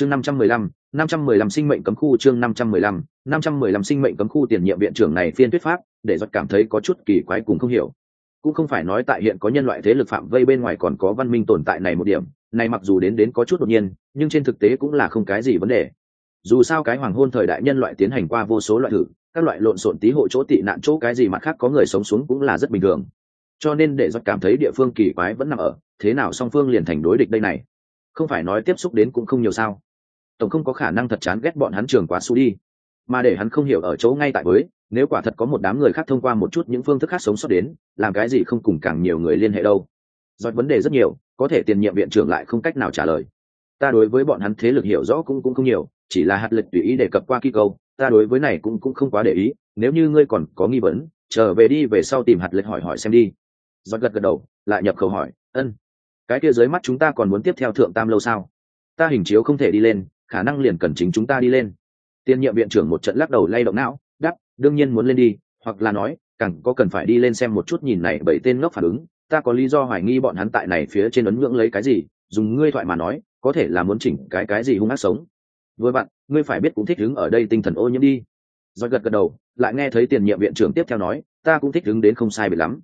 chương năm trăm mười lăm, năm trăm mười lăm sinh mệnh cấm khu chương năm trăm mười lăm, năm trăm mười lăm sinh mệnh cấm khu tiền nhiệm viện trưởng này phiên thuyết pháp, để giọt cảm thấy có chút kỳ quái cùng không hiểu. Cũng không phải nói tại hiện có nhân loại thế lực phạm vây bên ngoài còn có văn minh tồn tại này một điểm, này mặc dù đến đến có chút đột nhiên, nhưng trên thực tế cũng là không cái gì vấn đề. Dù sao cái hoàng hôn thời đại nhân loại tiến hành qua vô số loại thử, các loại lộn xộn tí hộ chỗ tị nạn chỗ cái gì mặt khác có người sống xuống cũng là rất bình thường. Cho nên để giọt cảm thấy địa phương kỳ quái vẫn nằm ở, thế nào song phương liền thành đối địch đây này? Không phải nói tiếp xúc đến cũng không nhiều sao tổng không có khả năng thật chán ghét bọn hắn trường quá su đi mà để hắn không hiểu ở chỗ ngay tại với, nếu quả thật có một đám người khác thông qua một chút những phương thức khác sống sót đến, làm cái gì không cùng càng nhiều người liên hệ đâu. Do vấn đề rất nhiều, có thể tiền nhiệm viện trưởng lại không cách nào trả lời. Ta đối với bọn hắn thế lực hiểu rõ cũng cũng không nhiều, chỉ là hạt lực tùy ý đề cập qua kỳ câu, ta đối với này cũng cũng không quá để ý, nếu như ngươi còn có nghi vấn, trở về đi về sau tìm hạt lực hỏi hỏi xem đi. Giọt gật gật đầu, lại nhập khẩu hỏi, ân, cái kia dưới mắt chúng ta còn muốn tiếp theo thượng tam lâu sao? Ta hình chiếu không thể đi lên khả năng liền cần chính chúng ta đi lên. Tiên nhiệm viện trưởng một trận lắc đầu lay động não đắp đương nhiên muốn lên đi, hoặc là nói, càng có cần phải đi lên xem một chút nhìn này bảy tên ngốc phản ứng, ta có lý do hoài nghi bọn hắn tại này phía trên ấn ngưỡng lấy cái gì, dùng ngươi thoại mà nói, có thể là muốn chỉnh cái cái gì hung ác sống. Với bạn, ngươi phải biết cũng thích đứng ở đây tinh thần ô nhiễm đi. Do gật gật đầu, lại nghe thấy tiền nhiệm viện trưởng tiếp theo nói, ta cũng thích đứng đến không sai bị lắm.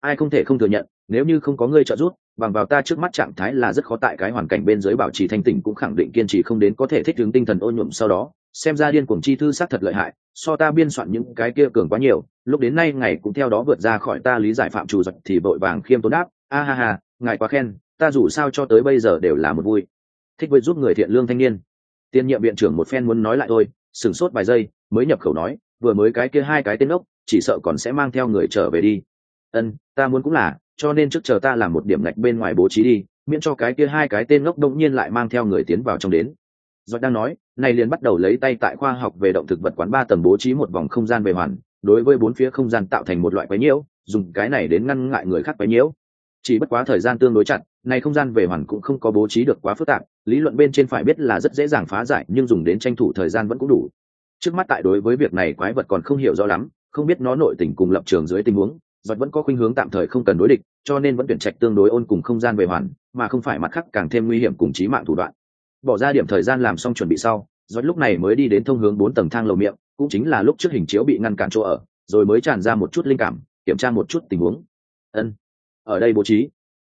Ai không thể không thừa nhận, nếu như không có ngươi trợ giúp bằng vào ta trước mắt trạng thái là rất khó tại cái hoàn cảnh bên dưới bảo trì thanh tỉnh cũng khẳng định kiên trì không đến có thể thích ứng tinh thần ô nhuộm sau đó. Xem ra điên cuồng chi thư xác thật lợi hại, so ta biên soạn những cái kia cường quá nhiều, lúc đến nay ngày cũng theo đó vượt ra khỏi ta lý giải phạm trù giật thì vội vàng khiêm tốn đáp, a ha ha, ngài quá khen, ta dù sao cho tới bây giờ đều là một vui. Thích với giúp người thiện lương thanh niên. Tiên nhiệm viện trưởng một phen muốn nói lại thôi, sửng sốt vài giây, mới nhập khẩu nói, vừa mới cái kia hai cái tên ốc, chỉ sợ còn sẽ mang theo người trở về đi. Ân, ta muốn cũng là cho nên trước chờ ta làm một điểm ngạch bên ngoài bố trí đi, miễn cho cái kia hai cái tên ngốc đông nhiên lại mang theo người tiến vào trong đến. Giọt đang nói, này liền bắt đầu lấy tay tại khoa học về động thực vật quán ba tầng bố trí một vòng không gian về hoàn, đối với bốn phía không gian tạo thành một loại quái nhiễu, dùng cái này đến ngăn ngại người khác quái nhiễu. Chỉ bất quá thời gian tương đối chặt, này không gian về hoàn cũng không có bố trí được quá phức tạp, lý luận bên trên phải biết là rất dễ dàng phá giải, nhưng dùng đến tranh thủ thời gian vẫn cũng đủ. Trước mắt tại đối với việc này quái vật còn không hiểu rõ lắm, không biết nó nội tình cùng lập trường dưới tình huống giọt vẫn có khuynh hướng tạm thời không cần đối địch, cho nên vẫn tuyển trạch tương đối ôn cùng không gian về hoàn, mà không phải mặt khác càng thêm nguy hiểm cùng trí mạng thủ đoạn. Bỏ ra điểm thời gian làm xong chuẩn bị sau giọt lúc này mới đi đến thông hướng bốn tầng thang lầu miệng, cũng chính là lúc trước hình chiếu bị ngăn cản chỗ ở, rồi mới tràn ra một chút linh cảm, kiểm tra một chút tình huống. Ân, ở đây bố trí.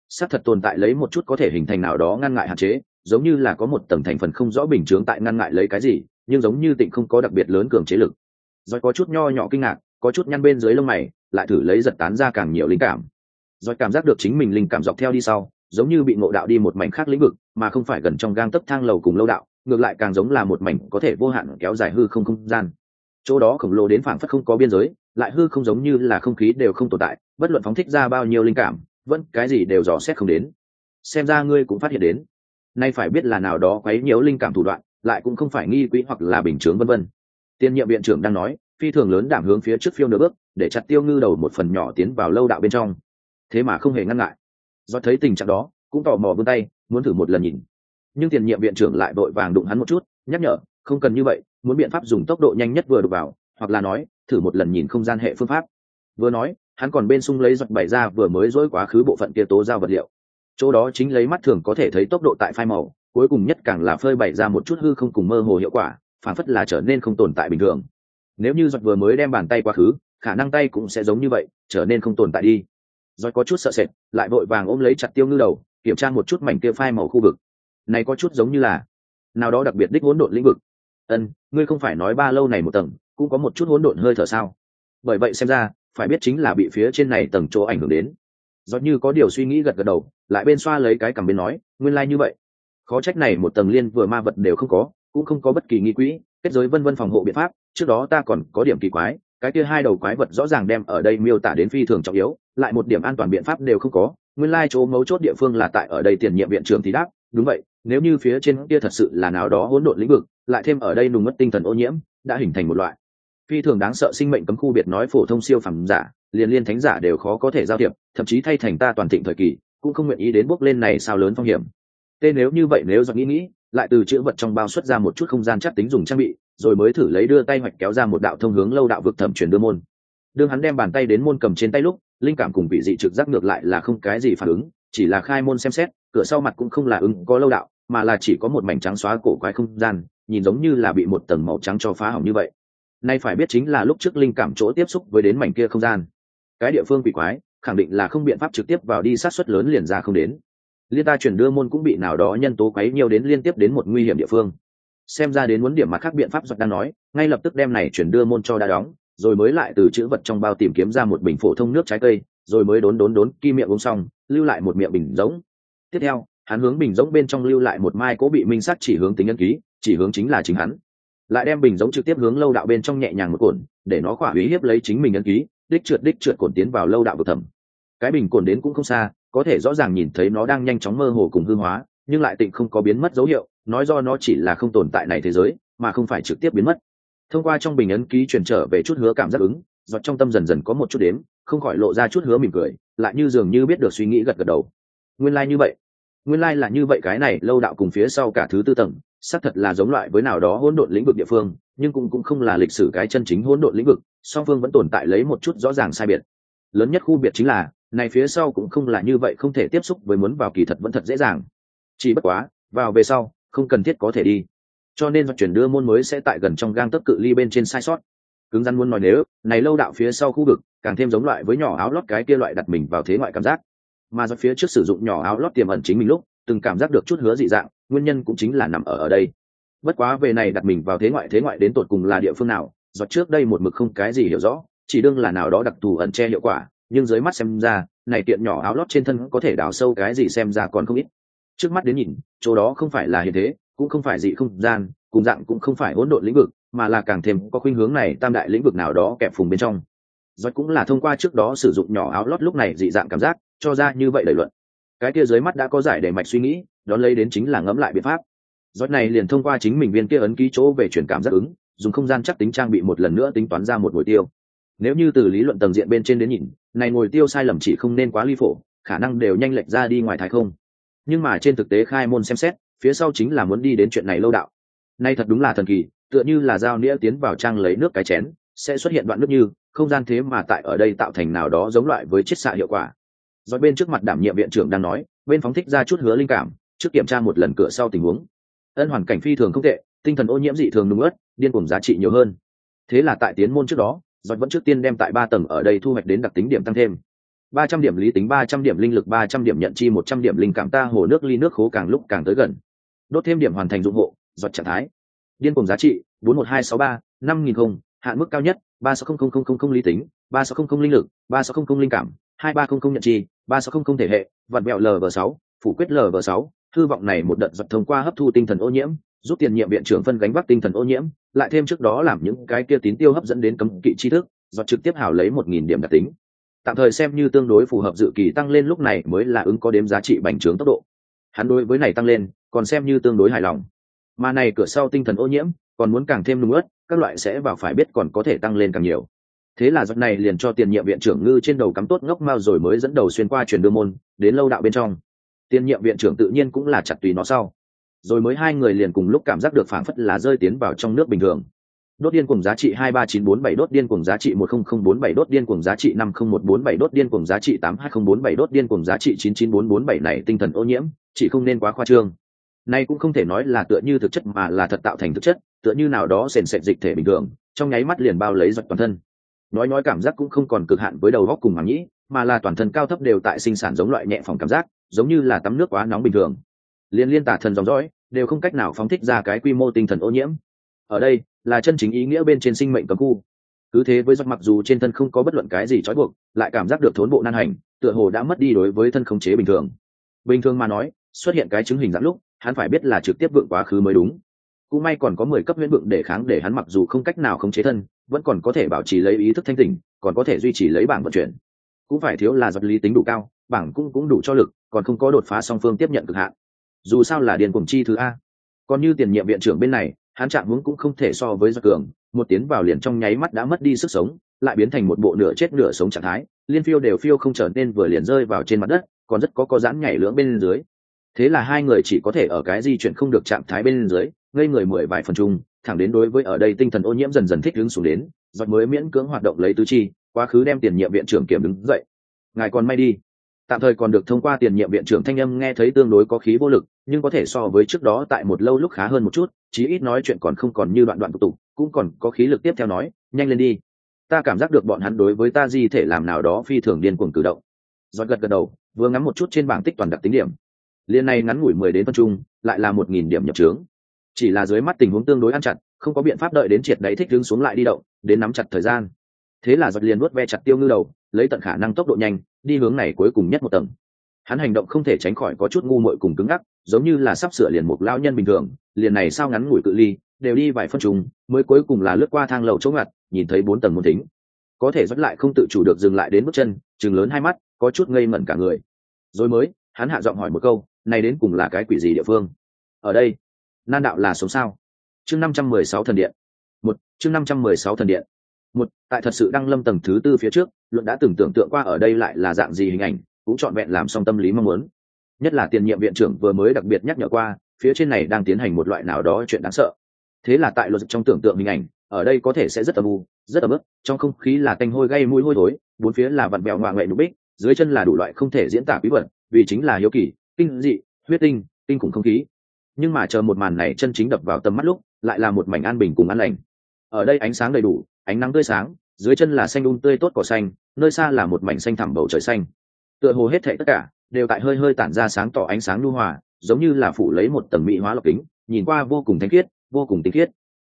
Xác thật tồn tại lấy một chút có thể hình thành nào đó ngăn ngại hạn chế, giống như là có một tầng thành phần không rõ bình chướng tại ngăn ngại lấy cái gì, nhưng giống như tịnh không có đặc biệt lớn cường chế lực. Rồi có chút nho nhỏ kinh ngạc, có chút nhăn bên dưới lông mày lại thử lấy giật tán ra càng nhiều linh cảm. Rồi cảm giác được chính mình linh cảm dọc theo đi sau, giống như bị ngộ đạo đi một mảnh khác lĩnh vực, mà không phải gần trong gang tấc thang lầu cùng lâu đạo, ngược lại càng giống là một mảnh có thể vô hạn kéo dài hư không không gian. Chỗ đó khổng lồ đến phảng phất không có biên giới, lại hư không giống như là không khí đều không tồn tại, bất luận phóng thích ra bao nhiêu linh cảm, vẫn cái gì đều dò xét không đến. Xem ra ngươi cũng phát hiện đến. Nay phải biết là nào đó quấy nhiễu linh cảm thủ đoạn, lại cũng không phải nghi quỹ hoặc là bình chướng vân vân. Tiên nhiệm viện trưởng đang nói, phi thường lớn đảm hướng phía trước phiêu nửa bước để chặt tiêu ngư đầu một phần nhỏ tiến vào lâu đạo bên trong. Thế mà không hề ngăn ngại. Do thấy tình trạng đó, cũng tò mò vươn tay, muốn thử một lần nhìn. Nhưng tiền nhiệm viện trưởng lại vội vàng đụng hắn một chút, nhắc nhở, không cần như vậy, muốn biện pháp dùng tốc độ nhanh nhất vừa đụng vào, hoặc là nói, thử một lần nhìn không gian hệ phương pháp. Vừa nói, hắn còn bên sung lấy giọt bày ra vừa mới dối quá khứ bộ phận kia tố giao vật liệu. Chỗ đó chính lấy mắt thường có thể thấy tốc độ tại phai màu, cuối cùng nhất càng là phơi bày ra một chút hư không cùng mơ hồ hiệu quả, phản phất là trở nên không tồn tại bình thường. Nếu như giọt vừa mới đem bàn tay quá khứ khả năng tay cũng sẽ giống như vậy, trở nên không tồn tại đi. Rồi có chút sợ sệt, lại vội vàng ôm lấy chặt tiêu ngư đầu, kiểm tra một chút mảnh kia phai màu khu vực. Này có chút giống như là nào đó đặc biệt đích hỗn độn lĩnh vực. Ân, ngươi không phải nói ba lâu này một tầng, cũng có một chút hỗn độn hơi thở sao? Bởi vậy xem ra, phải biết chính là bị phía trên này tầng chỗ ảnh hưởng đến. Giọt như có điều suy nghĩ gật gật đầu, lại bên xoa lấy cái cằm bên nói, nguyên lai、like、như vậy. Khó trách này một tầng liên vừa ma vật đều không có, cũng không có bất kỳ nghi quỹ, kết giới vân vân phòng hộ biện pháp, trước đó ta còn có điểm kỳ quái cái kia hai đầu quái vật rõ ràng đem ở đây miêu tả đến phi thường trọng yếu, lại một điểm an toàn biện pháp đều không có, nguyên lai chỗ mấu chốt địa phương là tại ở đây tiền nhiệm viện trưởng thì đáp, đúng vậy, nếu như phía trên kia thật sự là nào đó hỗn độn lĩnh vực, lại thêm ở đây nùng mất tinh thần ô nhiễm, đã hình thành một loại phi thường đáng sợ sinh mệnh cấm khu biệt nói phổ thông siêu phẩm giả, liền liên thánh giả đều khó có thể giao thiệp, thậm chí thay thành ta toàn thịnh thời kỳ, cũng không nguyện ý đến bước lên này sao lớn phong hiểm. Tê nếu như vậy nếu do nghĩ nghĩ, lại từ chữ vật trong bao xuất ra một chút không gian chắc tính dùng trang bị rồi mới thử lấy đưa tay hoạch kéo ra một đạo thông hướng lâu đạo vực thẩm truyền đưa môn. Đương hắn đem bàn tay đến môn cầm trên tay lúc, linh cảm cùng vị dị trực giác ngược lại là không cái gì phản ứng, chỉ là khai môn xem xét, cửa sau mặt cũng không là ứng có lâu đạo, mà là chỉ có một mảnh trắng xóa cổ quái không gian, nhìn giống như là bị một tầng màu trắng cho phá hỏng như vậy. Nay phải biết chính là lúc trước linh cảm chỗ tiếp xúc với đến mảnh kia không gian. Cái địa phương quỷ quái, khẳng định là không biện pháp trực tiếp vào đi sát xuất lớn liền ra không đến. Liên ta chuyển đưa môn cũng bị nào đó nhân tố quấy nhiều đến liên tiếp đến một nguy hiểm địa phương xem ra đến muốn điểm mặt khác biện pháp giật đang nói, ngay lập tức đem này chuyển đưa môn cho đã đóng, rồi mới lại từ chữ vật trong bao tìm kiếm ra một bình phổ thông nước trái cây, rồi mới đốn đốn đốn ki miệng uống xong, lưu lại một miệng bình giống tiếp theo, hắn hướng bình giống bên trong lưu lại một mai cố bị minh sát chỉ hướng tính ấn ký, chỉ hướng chính là chính hắn. Lại đem bình giống trực tiếp hướng lâu đạo bên trong nhẹ nhàng một cồn để nó khỏa uy hiếp lấy chính mình ấn ký, đích trượt đích trượt cồn tiến vào lâu đạo vực thẩm. Cái bình cồn đến cũng không xa, có thể rõ ràng nhìn thấy nó đang nhanh chóng mơ hồ cùng hư hóa, nhưng lại tịnh không có biến mất dấu hiệu nói do nó chỉ là không tồn tại này thế giới, mà không phải trực tiếp biến mất. Thông qua trong bình ấn ký truyền trở về chút hứa cảm giác ứng, giọt trong tâm dần dần có một chút đếm không khỏi lộ ra chút hứa mỉm cười, lại như dường như biết được suy nghĩ gật gật đầu. Nguyên lai、like、như vậy. Nguyên lai、like、là như vậy, cái này lâu đạo cùng phía sau cả thứ tư tầng, xác thật là giống loại với nào đó hỗn độn lĩnh vực địa phương, nhưng cũng cũng không là lịch sử cái chân chính hỗn độn lĩnh vực, song phương vẫn tồn tại lấy một chút rõ ràng sai biệt. Lớn nhất khu biệt chính là, này phía sau cũng không là như vậy không thể tiếp xúc với muốn vào kỳ thật vẫn thật dễ dàng. Chỉ bất quá, vào về sau không cần thiết có thể đi. Cho nên vận chuyển đưa môn mới sẽ tại gần trong gang tấc cự ly bên trên sai sót. Cứng rắn muốn nói nếu, này lâu đạo phía sau khu vực, càng thêm giống loại với nhỏ áo lót cái kia loại đặt mình vào thế ngoại cảm giác. Mà do phía trước sử dụng nhỏ áo lót tiềm ẩn chính mình lúc, từng cảm giác được chút hứa dị dạng, nguyên nhân cũng chính là nằm ở ở đây. Bất quá về này đặt mình vào thế ngoại thế ngoại đến tột cùng là địa phương nào, do trước đây một mực không cái gì hiểu rõ, chỉ đương là nào đó đặc thù ẩn che hiệu quả, nhưng dưới mắt xem ra, này tiện nhỏ áo lót trên thân có thể đào sâu cái gì xem ra còn không ít trước mắt đến nhìn, chỗ đó không phải là hiện thế, cũng không phải dị không gian, cùng dạng cũng không phải hỗn độn lĩnh vực, mà là càng thêm có khuynh hướng này tam đại lĩnh vực nào đó kẹp phùng bên trong. Do cũng là thông qua trước đó sử dụng nhỏ áo lót lúc này dị dạng cảm giác, cho ra như vậy lời luận. Cái kia dưới mắt đã có giải để mạch suy nghĩ, đón lấy đến chính là ngẫm lại biện pháp. Giót này liền thông qua chính mình viên kia ấn ký chỗ về chuyển cảm giác ứng, dùng không gian chắc tính trang bị một lần nữa tính toán ra một mục tiêu. Nếu như từ lý luận tầng diện bên trên đến nhìn, này ngồi tiêu sai lầm chỉ không nên quá ly phổ, khả năng đều nhanh lệch ra đi ngoài thái không nhưng mà trên thực tế khai môn xem xét, phía sau chính là muốn đi đến chuyện này lâu đạo. Nay thật đúng là thần kỳ, tựa như là dao nĩa tiến vào trang lấy nước cái chén, sẽ xuất hiện đoạn nước như, không gian thế mà tại ở đây tạo thành nào đó giống loại với chiết xạ hiệu quả. Do bên trước mặt đảm nhiệm viện trưởng đang nói, bên phóng thích ra chút hứa linh cảm, trước kiểm tra một lần cửa sau tình huống. Ân hoàn cảnh phi thường không tệ, tinh thần ô nhiễm dị thường đúng ớt, điên cùng giá trị nhiều hơn. Thế là tại tiến môn trước đó, giọt vẫn trước tiên đem tại ba tầng ở đây thu hoạch đến đặc tính điểm tăng thêm ba trăm điểm lý tính, ba trăm điểm linh lực, ba trăm điểm nhận chi, một trăm điểm linh cảm, ta hồ nước ly nước khố càng lúc càng tới gần. Đốt thêm điểm hoàn thành dụng hộ, giọt trạng thái. Điên cùng giá trị, bốn một hai sáu ba, năm nghìn không, hạn mức cao nhất, ba sáu không không không không không lý tính, ba sáu không không linh lực, ba sáu không không linh cảm, hai ba không không nhận chi, ba sáu không không thể hệ, vặn mẹo lv sáu, phủ quyết lv sáu. Thư vọng này một đợt giật thông qua hấp thu tinh thần ô nhiễm, giúp tiền nhiệm viện trưởng phân gánh vác tinh thần ô nhiễm, lại thêm trước đó làm những cái kia tín tiêu hấp dẫn đến cấm kỵ tri thức, giọt trực tiếp hào lấy một nghìn điểm đặc tính tạm thời xem như tương đối phù hợp dự kỳ tăng lên lúc này mới là ứng có đếm giá trị bành trướng tốc độ. Hắn đối với này tăng lên, còn xem như tương đối hài lòng. Mà này cửa sau tinh thần ô nhiễm, còn muốn càng thêm nung ớt, các loại sẽ vào phải biết còn có thể tăng lên càng nhiều. Thế là giọt này liền cho tiền nhiệm viện trưởng ngư trên đầu cắm tốt ngốc mao rồi mới dẫn đầu xuyên qua truyền đưa môn, đến lâu đạo bên trong. Tiền nhiệm viện trưởng tự nhiên cũng là chặt tùy nó sau. Rồi mới hai người liền cùng lúc cảm giác được phảng phất là rơi tiến vào trong nước bình thường đốt điên cùng giá trị hai ba chín bốn bảy, đốt điên cùng giá trị một không không bốn bảy, đốt điên cùng giá trị năm không một bốn bảy, đốt điên cùng giá trị tám hai không bốn bảy, đốt điên cùng giá trị chín chín bốn bốn bảy này tinh thần ô nhiễm, chỉ không nên quá khoa trương. Nay cũng không thể nói là tựa như thực chất mà là thật tạo thành thực chất, tựa như nào đó sền sệt dịch thể bình thường, trong nháy mắt liền bao lấy giật toàn thân. Nói nói cảm giác cũng không còn cực hạn với đầu góc cùng màng nhĩ, mà là toàn thân cao thấp đều tại sinh sản giống loại nhẹ phòng cảm giác, giống như là tắm nước quá nóng bình thường. Liên liên tả thần dòng dõi, đều không cách nào phóng thích ra cái quy mô tinh thần ô nhiễm ở đây, là chân chính ý nghĩa bên trên sinh mệnh cấm khu. Cứ thế với giặc mặc dù trên thân không có bất luận cái gì trói buộc, lại cảm giác được thốn bộ nan hành, tựa hồ đã mất đi đối với thân khống chế bình thường. Bình thường mà nói, xuất hiện cái chứng hình dạng lúc, hắn phải biết là trực tiếp vượng quá khứ mới đúng. Cũng may còn có mười cấp huyễn vượng để kháng để hắn mặc dù không cách nào khống chế thân, vẫn còn có thể bảo trì lấy ý thức thanh tỉnh, còn có thể duy trì lấy bảng vận chuyển. Cũng phải thiếu là giật lý tính đủ cao, bảng cũng cũng đủ cho lực, còn không có đột phá song phương tiếp nhận cực hạn. Dù sao là điền cùng chi thứ a. Còn như tiền nhiệm viện trưởng bên này hắn chạm hướng cũng không thể so với do cường, một tiến vào liền trong nháy mắt đã mất đi sức sống, lại biến thành một bộ nửa chết nửa sống trạng thái, liên phiêu đều phiêu không trở nên vừa liền rơi vào trên mặt đất, còn rất có có giãn nhảy lưỡng bên dưới. Thế là hai người chỉ có thể ở cái di chuyển không được trạng thái bên dưới, ngây người mười vài phần chung, thẳng đến đối với ở đây tinh thần ô nhiễm dần dần thích ứng xuống đến giọt mới miễn cưỡng hoạt động lấy tứ chi, quá khứ đem tiền nhiệm viện trưởng kiểm đứng dậy. Ngài còn may đi tạm thời còn được thông qua tiền nhiệm viện trưởng thanh âm nghe thấy tương đối có khí vô lực, nhưng có thể so với trước đó tại một lâu lúc khá hơn một chút, chí ít nói chuyện còn không còn như đoạn đoạn tục tục, cũng còn có khí lực tiếp theo nói, nhanh lên đi. Ta cảm giác được bọn hắn đối với ta di thể làm nào đó phi thường điên cuồng cử động. Giọt gật gật đầu, vừa ngắm một chút trên bảng tích toàn đặc tính điểm. Liên này ngắn ngủi mười đến phân trung lại là một nghìn điểm nhập trướng chỉ là dưới mắt tình huống tương đối ăn chặt, không có biện pháp đợi đến triệt đáy thích đứng xuống lại đi động, đến nắm chặt thời gian thế là giật liền nuốt ve chặt tiêu ngư đầu, lấy tận khả năng tốc độ nhanh, đi hướng này cuối cùng nhất một tầng. Hắn hành động không thể tránh khỏi có chút ngu muội cùng cứng ngắc, giống như là sắp sửa liền một lão nhân bình thường, liền này sao ngắn ngủi cự ly, đều đi vài phân trùng, mới cuối cùng là lướt qua thang lầu chỗ ngặt, nhìn thấy bốn tầng môn thính. Có thể dắt lại không tự chủ được dừng lại đến bước chân chừng lớn hai mắt, có chút ngây mẩn cả người. Rồi mới, hắn hạ giọng hỏi một câu, này đến cùng là cái quỷ gì địa phương? Ở đây. Nan đạo là sống sao? Chương năm trăm mười sáu thần điện. Một, chương năm trăm mười sáu thần điện một, tại thật sự đăng lâm tầng thứ tư phía trước, luận đã từng tưởng tượng qua ở đây lại là dạng gì hình ảnh, cũng trọn vẹn làm xong tâm lý mong muốn. Nhất là tiền nhiệm viện trưởng vừa mới đặc biệt nhắc nhở qua, phía trên này đang tiến hành một loại nào đó chuyện đáng sợ. Thế là tại luật trong tưởng tượng hình ảnh, ở đây có thể sẽ rất âm u, rất ấm ức, trong không khí là tanh hôi gây mũi hôi thối, bốn phía là vặn bèo ngoạ ngoại nụ bích dưới chân là đủ loại không thể diễn tả bí vật vì chính là hiếu kỳ, kinh dị, huyết tinh, kinh khủng không khí. Nhưng mà chờ một màn này chân chính đập vào tầm mắt lúc, lại là một mảnh an bình cùng an lành. Ở đây ánh sáng đầy đủ ánh nắng tươi sáng, dưới chân là xanh un tươi tốt cỏ xanh, nơi xa là một mảnh xanh thẳm bầu trời xanh. Tựa hồ hết thệ tất cả đều tại hơi hơi tản ra sáng tỏ ánh sáng lưu hòa, giống như là phủ lấy một tầng mỹ hóa lọc kính, nhìn qua vô cùng thanh khiết, vô cùng tinh khiết.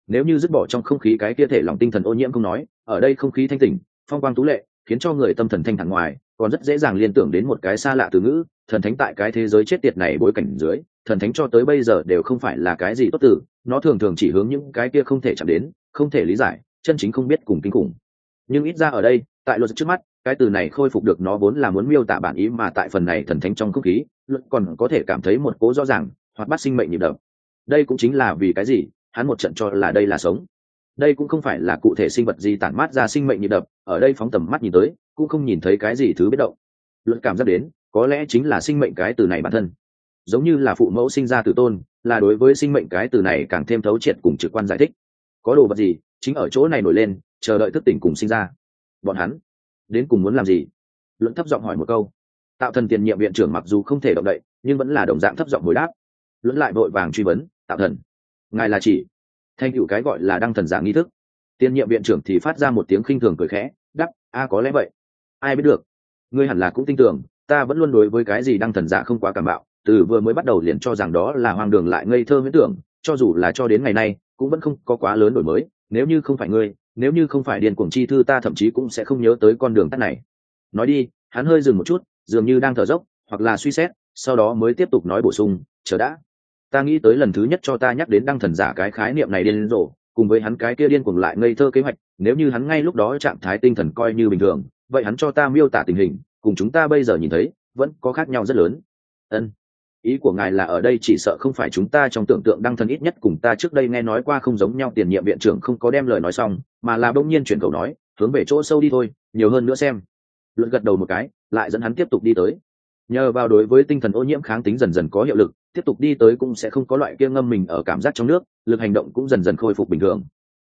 Nếu như dứt bỏ trong không khí cái kia thể lòng tinh thần ô nhiễm không nói, ở đây không khí thanh tỉnh phong quang tú lệ, khiến cho người tâm thần thanh thản ngoài, còn rất dễ dàng liên tưởng đến một cái xa lạ từ ngữ, thần thánh tại cái thế giới chết tiệt này bối cảnh dưới, thần thánh cho tới bây giờ đều không phải là cái gì tốt từ, nó thường thường chỉ hướng những cái kia không thể chạm đến, không thể lý giải chân chính không biết cùng kinh khủng. Nhưng ít ra ở đây, tại luật trước mắt, cái từ này khôi phục được nó vốn là muốn miêu tả bản ý mà tại phần này thần thánh trong không khí, luật còn có thể cảm thấy một cố rõ ràng, hoặc bắt sinh mệnh nhịp đập. Đây cũng chính là vì cái gì, hắn một trận cho là đây là sống. Đây cũng không phải là cụ thể sinh vật gì tản mát ra sinh mệnh nhịp đập, ở đây phóng tầm mắt nhìn tới, cũng không nhìn thấy cái gì thứ biết động. Luận cảm giác đến, có lẽ chính là sinh mệnh cái từ này bản thân. Giống như là phụ mẫu sinh ra từ tôn, là đối với sinh mệnh cái từ này càng thêm thấu triệt cùng trực quan giải thích. Có đồ vật gì chính ở chỗ này nổi lên, chờ đợi thức tỉnh cùng sinh ra. Bọn hắn đến cùng muốn làm gì? Luận thấp giọng hỏi một câu. Tạo thần tiền nhiệm viện trưởng mặc dù không thể động đậy, nhưng vẫn là đồng dạng thấp giọng hồi đáp. Luận lại vội vàng truy vấn, tạo thần, ngài là chỉ thanh cựu cái gọi là đăng thần giả nghi thức. Tiền nhiệm viện trưởng thì phát ra một tiếng khinh thường cười khẽ đắp a, có lẽ vậy. Ai biết được? Ngươi hẳn là cũng tin tưởng, ta vẫn luôn đối với cái gì đăng thần giả không quá cảm bạo, từ vừa mới bắt đầu liền cho rằng đó là hoang đường lại ngây thơ huyễn tưởng, cho dù là cho đến ngày nay, cũng vẫn không có quá lớn đổi mới nếu như không phải ngươi, nếu như không phải điền cuồng chi thư, ta thậm chí cũng sẽ không nhớ tới con đường tắt này. Nói đi, hắn hơi dừng một chút, dường như đang thở dốc, hoặc là suy xét, sau đó mới tiếp tục nói bổ sung, chờ đã. Ta nghĩ tới lần thứ nhất cho ta nhắc đến đăng thần giả cái khái niệm này điên rồ, cùng với hắn cái kia điên cuồng lại ngây thơ kế hoạch, nếu như hắn ngay lúc đó trạng thái tinh thần coi như bình thường, vậy hắn cho ta miêu tả tình hình, cùng chúng ta bây giờ nhìn thấy, vẫn có khác nhau rất lớn. Ân ý của ngài là ở đây chỉ sợ không phải chúng ta trong tưởng tượng đăng thần ít nhất cùng ta trước đây nghe nói qua không giống nhau, tiền nhiệm viện trưởng không có đem lời nói xong, mà là bỗng nhiên chuyển cầu nói, hướng về chỗ sâu đi thôi, nhiều hơn nữa xem. Luận gật đầu một cái, lại dẫn hắn tiếp tục đi tới. Nhờ vào đối với tinh thần ô nhiễm kháng tính dần dần có hiệu lực, tiếp tục đi tới cũng sẽ không có loại kia ngâm mình ở cảm giác trong nước, lực hành động cũng dần dần khôi phục bình thường.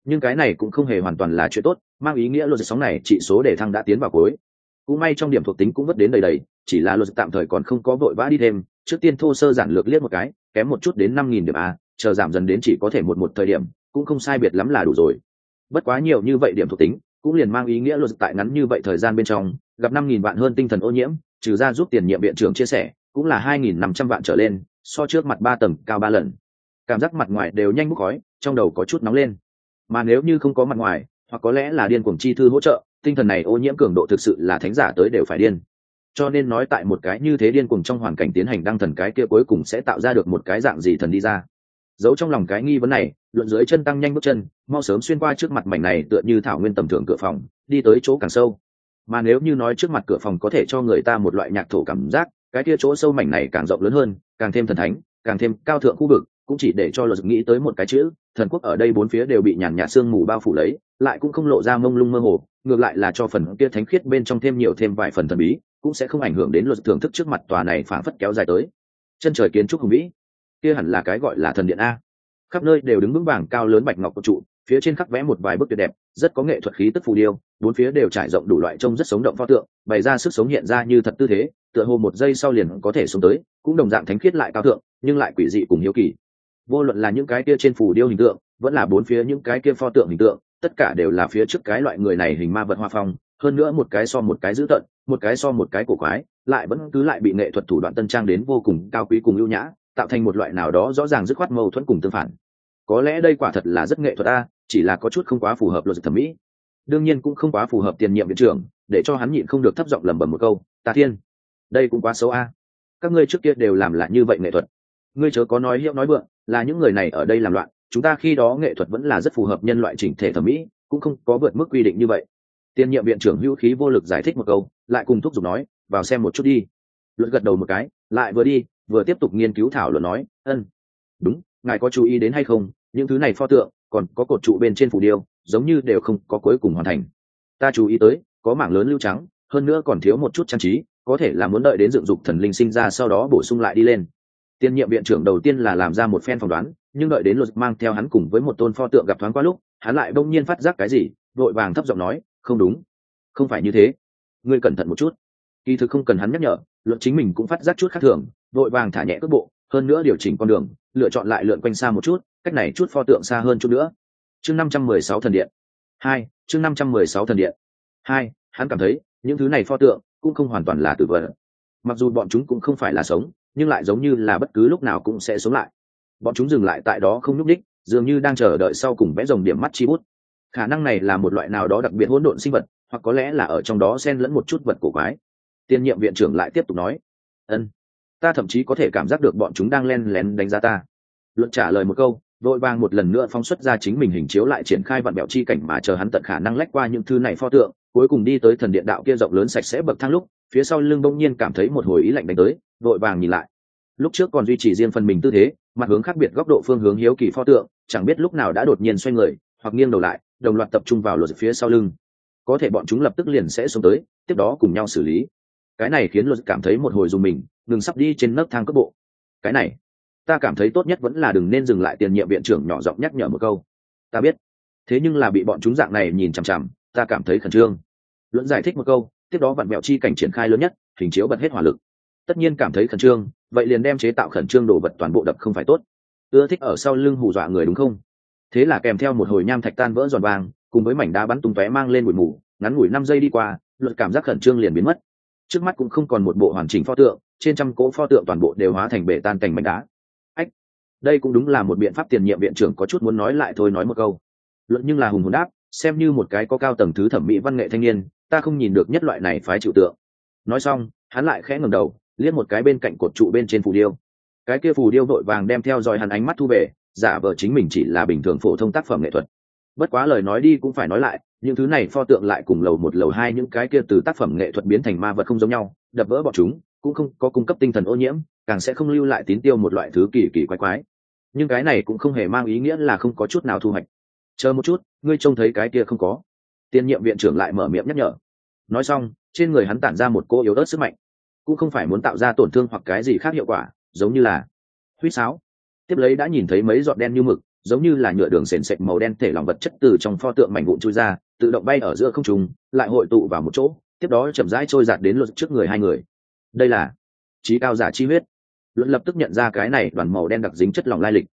Nhưng cái này cũng không hề hoàn toàn là chuyện tốt, mang ý nghĩa luật sóng này chỉ số để thăng đã tiến vào cuối. Cũng may trong điểm thuộc tính cũng vất đến đầy đầy, chỉ là luật tạm thời còn không có vội vã đi thêm trước tiên thô sơ giản lược liếc một cái, kém một chút đến năm nghìn điểm a, chờ giảm dần đến chỉ có thể một một thời điểm, cũng không sai biệt lắm là đủ rồi. Bất quá nhiều như vậy điểm thuộc tính, cũng liền mang ý nghĩa luật tại ngắn như vậy thời gian bên trong, gặp năm nghìn vạn hơn tinh thần ô nhiễm, trừ ra giúp tiền nhiệm viện trưởng chia sẻ, cũng là hai nghìn năm trăm vạn trở lên, so trước mặt ba tầng cao ba lần. Cảm giác mặt ngoài đều nhanh bốc khói, trong đầu có chút nóng lên. Mà nếu như không có mặt ngoài, hoặc có lẽ là điên cuồng chi thư hỗ trợ, tinh thần này ô nhiễm cường độ thực sự là thánh giả tới đều phải điên cho nên nói tại một cái như thế điên cuồng trong hoàn cảnh tiến hành đăng thần cái kia cuối cùng sẽ tạo ra được một cái dạng gì thần đi ra. Giấu trong lòng cái nghi vấn này, luận dưới chân tăng nhanh bước chân, mau sớm xuyên qua trước mặt mảnh này tựa như thảo nguyên tầm thường cửa phòng, đi tới chỗ càng sâu. Mà nếu như nói trước mặt cửa phòng có thể cho người ta một loại nhạc thổ cảm giác, cái kia chỗ sâu mảnh này càng rộng lớn hơn, càng thêm thần thánh, càng thêm cao thượng khu vực, cũng chỉ để cho luật nghĩ tới một cái chữ, thần quốc ở đây bốn phía đều bị nhàn nhạt sương mù bao phủ lấy, lại cũng không lộ ra mông lung mơ hồ, ngược lại là cho phần kia thánh khiết bên trong thêm nhiều thêm vài phần thần bí cũng sẽ không ảnh hưởng đến luật thưởng thức trước mặt tòa này phảng phất kéo dài tới. Chân trời kiến trúc hùng vĩ, kia hẳn là cái gọi là thần điện a. Khắp nơi đều đứng vững vàng cao lớn bạch ngọc của trụ, phía trên khắc vẽ một vài bức tuyệt đẹp, rất có nghệ thuật khí tức phù điêu, bốn phía đều trải rộng đủ loại trông rất sống động pho tượng, bày ra sức sống hiện ra như thật tư thế, tựa hồ một giây sau liền có thể xuống tới, cũng đồng dạng thánh khiết lại cao thượng, nhưng lại quỷ dị cùng hiếu kỳ. Vô luận là những cái kia trên phù điêu hình tượng, vẫn là bốn phía những cái kia pho tượng hình tượng, tất cả đều là phía trước cái loại người này hình ma vật hoa phong, hơn nữa một cái so một cái dữ tợn một cái so một cái cổ quái, lại vẫn cứ lại bị nghệ thuật thủ đoạn tân trang đến vô cùng cao quý cùng ưu nhã, tạo thành một loại nào đó rõ ràng dứt khoát mâu thuẫn cùng tương phản. Có lẽ đây quả thật là rất nghệ thuật a, chỉ là có chút không quá phù hợp luật thẩm mỹ. Đương nhiên cũng không quá phù hợp tiền nhiệm viện trưởng, để cho hắn nhịn không được thấp giọng lẩm bẩm một câu, ta thiên, đây cũng quá xấu a. Các ngươi trước kia đều làm lại như vậy nghệ thuật. Ngươi chớ có nói hiệu nói vượng, là những người này ở đây làm loạn, chúng ta khi đó nghệ thuật vẫn là rất phù hợp nhân loại chỉnh thể thẩm mỹ, cũng không có vượt mức quy định như vậy tiền nhiệm viện trưởng hữu khí vô lực giải thích một câu, lại cùng thúc giục nói, vào xem một chút đi. Luật gật đầu một cái, lại vừa đi, vừa tiếp tục nghiên cứu thảo luận nói, ân, đúng, ngài có chú ý đến hay không? Những thứ này pho tượng, còn có cột trụ bên trên phủ điêu, giống như đều không có cuối cùng hoàn thành. Ta chú ý tới, có mảng lớn lưu trắng, hơn nữa còn thiếu một chút trang trí, có thể là muốn đợi đến dựng dục thần linh sinh ra sau đó bổ sung lại đi lên. Tiên nhiệm viện trưởng đầu tiên là làm ra một phen phỏng đoán, nhưng đợi đến luật mang theo hắn cùng với một tôn pho tượng gặp thoáng qua lúc, hắn lại bỗng nhiên phát giác cái gì, vội vàng thấp giọng nói không đúng. Không phải như thế. Ngươi cẩn thận một chút. Kỳ thực không cần hắn nhắc nhở, luận chính mình cũng phát giác chút khác thường, vội vàng thả nhẹ cước bộ, hơn nữa điều chỉnh con đường, lựa chọn lại lượn quanh xa một chút, cách này chút pho tượng xa hơn chút nữa. Chương năm trăm mười sáu thần điện. Hai, chương năm trăm mười sáu thần điện. Hai, hắn cảm thấy, những thứ này pho tượng cũng không hoàn toàn là tử vật mặc dù bọn chúng cũng không phải là sống, nhưng lại giống như là bất cứ lúc nào cũng sẽ sống lại. Bọn chúng dừng lại tại đó không nhúc đích dường như đang chờ đợi sau cùng vẽ dòng điểm mắt chi bút khả năng này là một loại nào đó đặc biệt hỗn độn sinh vật, hoặc có lẽ là ở trong đó xen lẫn một chút vật cổ quái. Tiên nhiệm viện trưởng lại tiếp tục nói, ân, ta thậm chí có thể cảm giác được bọn chúng đang len lén đánh giá ta. Luận trả lời một câu vội vàng một lần nữa phóng xuất ra chính mình hình chiếu lại triển khai vạn bẹo chi cảnh mà chờ hắn tận khả năng lách qua những thứ này pho tượng, cuối cùng đi tới thần điện đạo kia rộng lớn sạch sẽ bậc thang lúc, phía sau lưng bỗng nhiên cảm thấy một hồi ý lạnh đánh tới vội vàng nhìn lại. Lúc trước còn duy trì riêng phần mình tư thế, mặt hướng khác biệt góc độ phương hướng hiếu kỳ pho tượng, chẳng biết lúc nào đã đột nhiên xoay người, hoặc nghiêng đầu lại đồng loạt tập trung vào luật phía sau lưng. Có thể bọn chúng lập tức liền sẽ xuống tới, tiếp đó cùng nhau xử lý. Cái này khiến luật cảm thấy một hồi dùng mình, ngừng sắp đi trên nấc thang cấp bộ. Cái này, ta cảm thấy tốt nhất vẫn là đừng nên dừng lại tiền nhiệm viện trưởng nhỏ giọng nhắc nhở một câu. Ta biết. Thế nhưng là bị bọn chúng dạng này nhìn chằm chằm, ta cảm thấy khẩn trương. Luận giải thích một câu, tiếp đó vặn mẹo chi cảnh triển khai lớn nhất, hình chiếu bật hết hỏa lực. Tất nhiên cảm thấy khẩn trương, vậy liền đem chế tạo khẩn trương đồ vật toàn bộ đập không phải tốt. Ưa thích ở sau lưng hù dọa người đúng không? Thế là kèm theo một hồi nham thạch tan vỡ giòn vàng, cùng với mảnh đá bắn tung tóe mang lên bụi mù, ngắn ngủi năm giây đi qua luật cảm giác khẩn trương liền biến mất. Trước mắt cũng không còn một bộ hoàn chỉnh pho tượng, trên trăm cỗ pho tượng toàn bộ đều hóa thành bể tan cành mảnh đá. Ách, đây cũng đúng là một biện pháp tiền nhiệm viện trưởng có chút muốn nói lại thôi nói một câu. Luận nhưng là hùng hồn đáp, xem như một cái có cao tầng thứ thẩm mỹ văn nghệ thanh niên, ta không nhìn được nhất loại này phái chịu tượng. Nói xong, hắn lại khẽ ngầm đầu, liếc một cái bên cạnh cột trụ bên trên phù điêu. Cái kia phù điêu vội vàng đem theo dõi hắn ánh mắt thu về giả vờ chính mình chỉ là bình thường phổ thông tác phẩm nghệ thuật. Bất quá lời nói đi cũng phải nói lại, những thứ này pho tượng lại cùng lầu một, lầu hai những cái kia từ tác phẩm nghệ thuật biến thành ma vật không giống nhau, đập vỡ bọn chúng, cũng không có cung cấp tinh thần ô nhiễm, càng sẽ không lưu lại tín tiêu một loại thứ kỳ kỳ quái quái. Nhưng cái này cũng không hề mang ý nghĩa là không có chút nào thu hoạch. Chờ một chút, ngươi trông thấy cái kia không có. Tiên nhiệm viện trưởng lại mở miệng nhắc nhở. Nói xong, trên người hắn tản ra một cô yếu ớt sức mạnh. Cũng không phải muốn tạo ra tổn thương hoặc cái gì khác hiệu quả, giống như là huýt sáo tiếp lấy đã nhìn thấy mấy giọt đen như mực, giống như là nhựa đường sền sệt màu đen thể lòng vật chất từ trong pho tượng mảnh vụn trôi ra, tự động bay ở giữa không trung, lại hội tụ vào một chỗ, tiếp đó chậm rãi trôi giạt đến luật trước người hai người. Đây là trí cao giả chi huyết. Luận lập tức nhận ra cái này đoàn màu đen đặc dính chất lỏng lai lịch.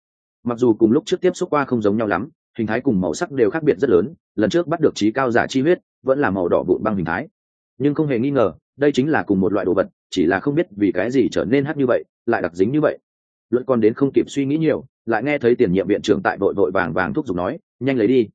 Mặc dù cùng lúc trước tiếp xúc qua không giống nhau lắm, hình thái cùng màu sắc đều khác biệt rất lớn, lần trước bắt được trí cao giả chi huyết, vẫn là màu đỏ vụn băng hình thái. Nhưng không hề nghi ngờ, đây chính là cùng một loại đồ vật, chỉ là không biết vì cái gì trở nên hắt như vậy, lại đặc dính như vậy luận còn đến không kịp suy nghĩ nhiều, lại nghe thấy tiền nhiệm viện trưởng tại vội vội vàng vàng thúc giục nói, nhanh lấy đi.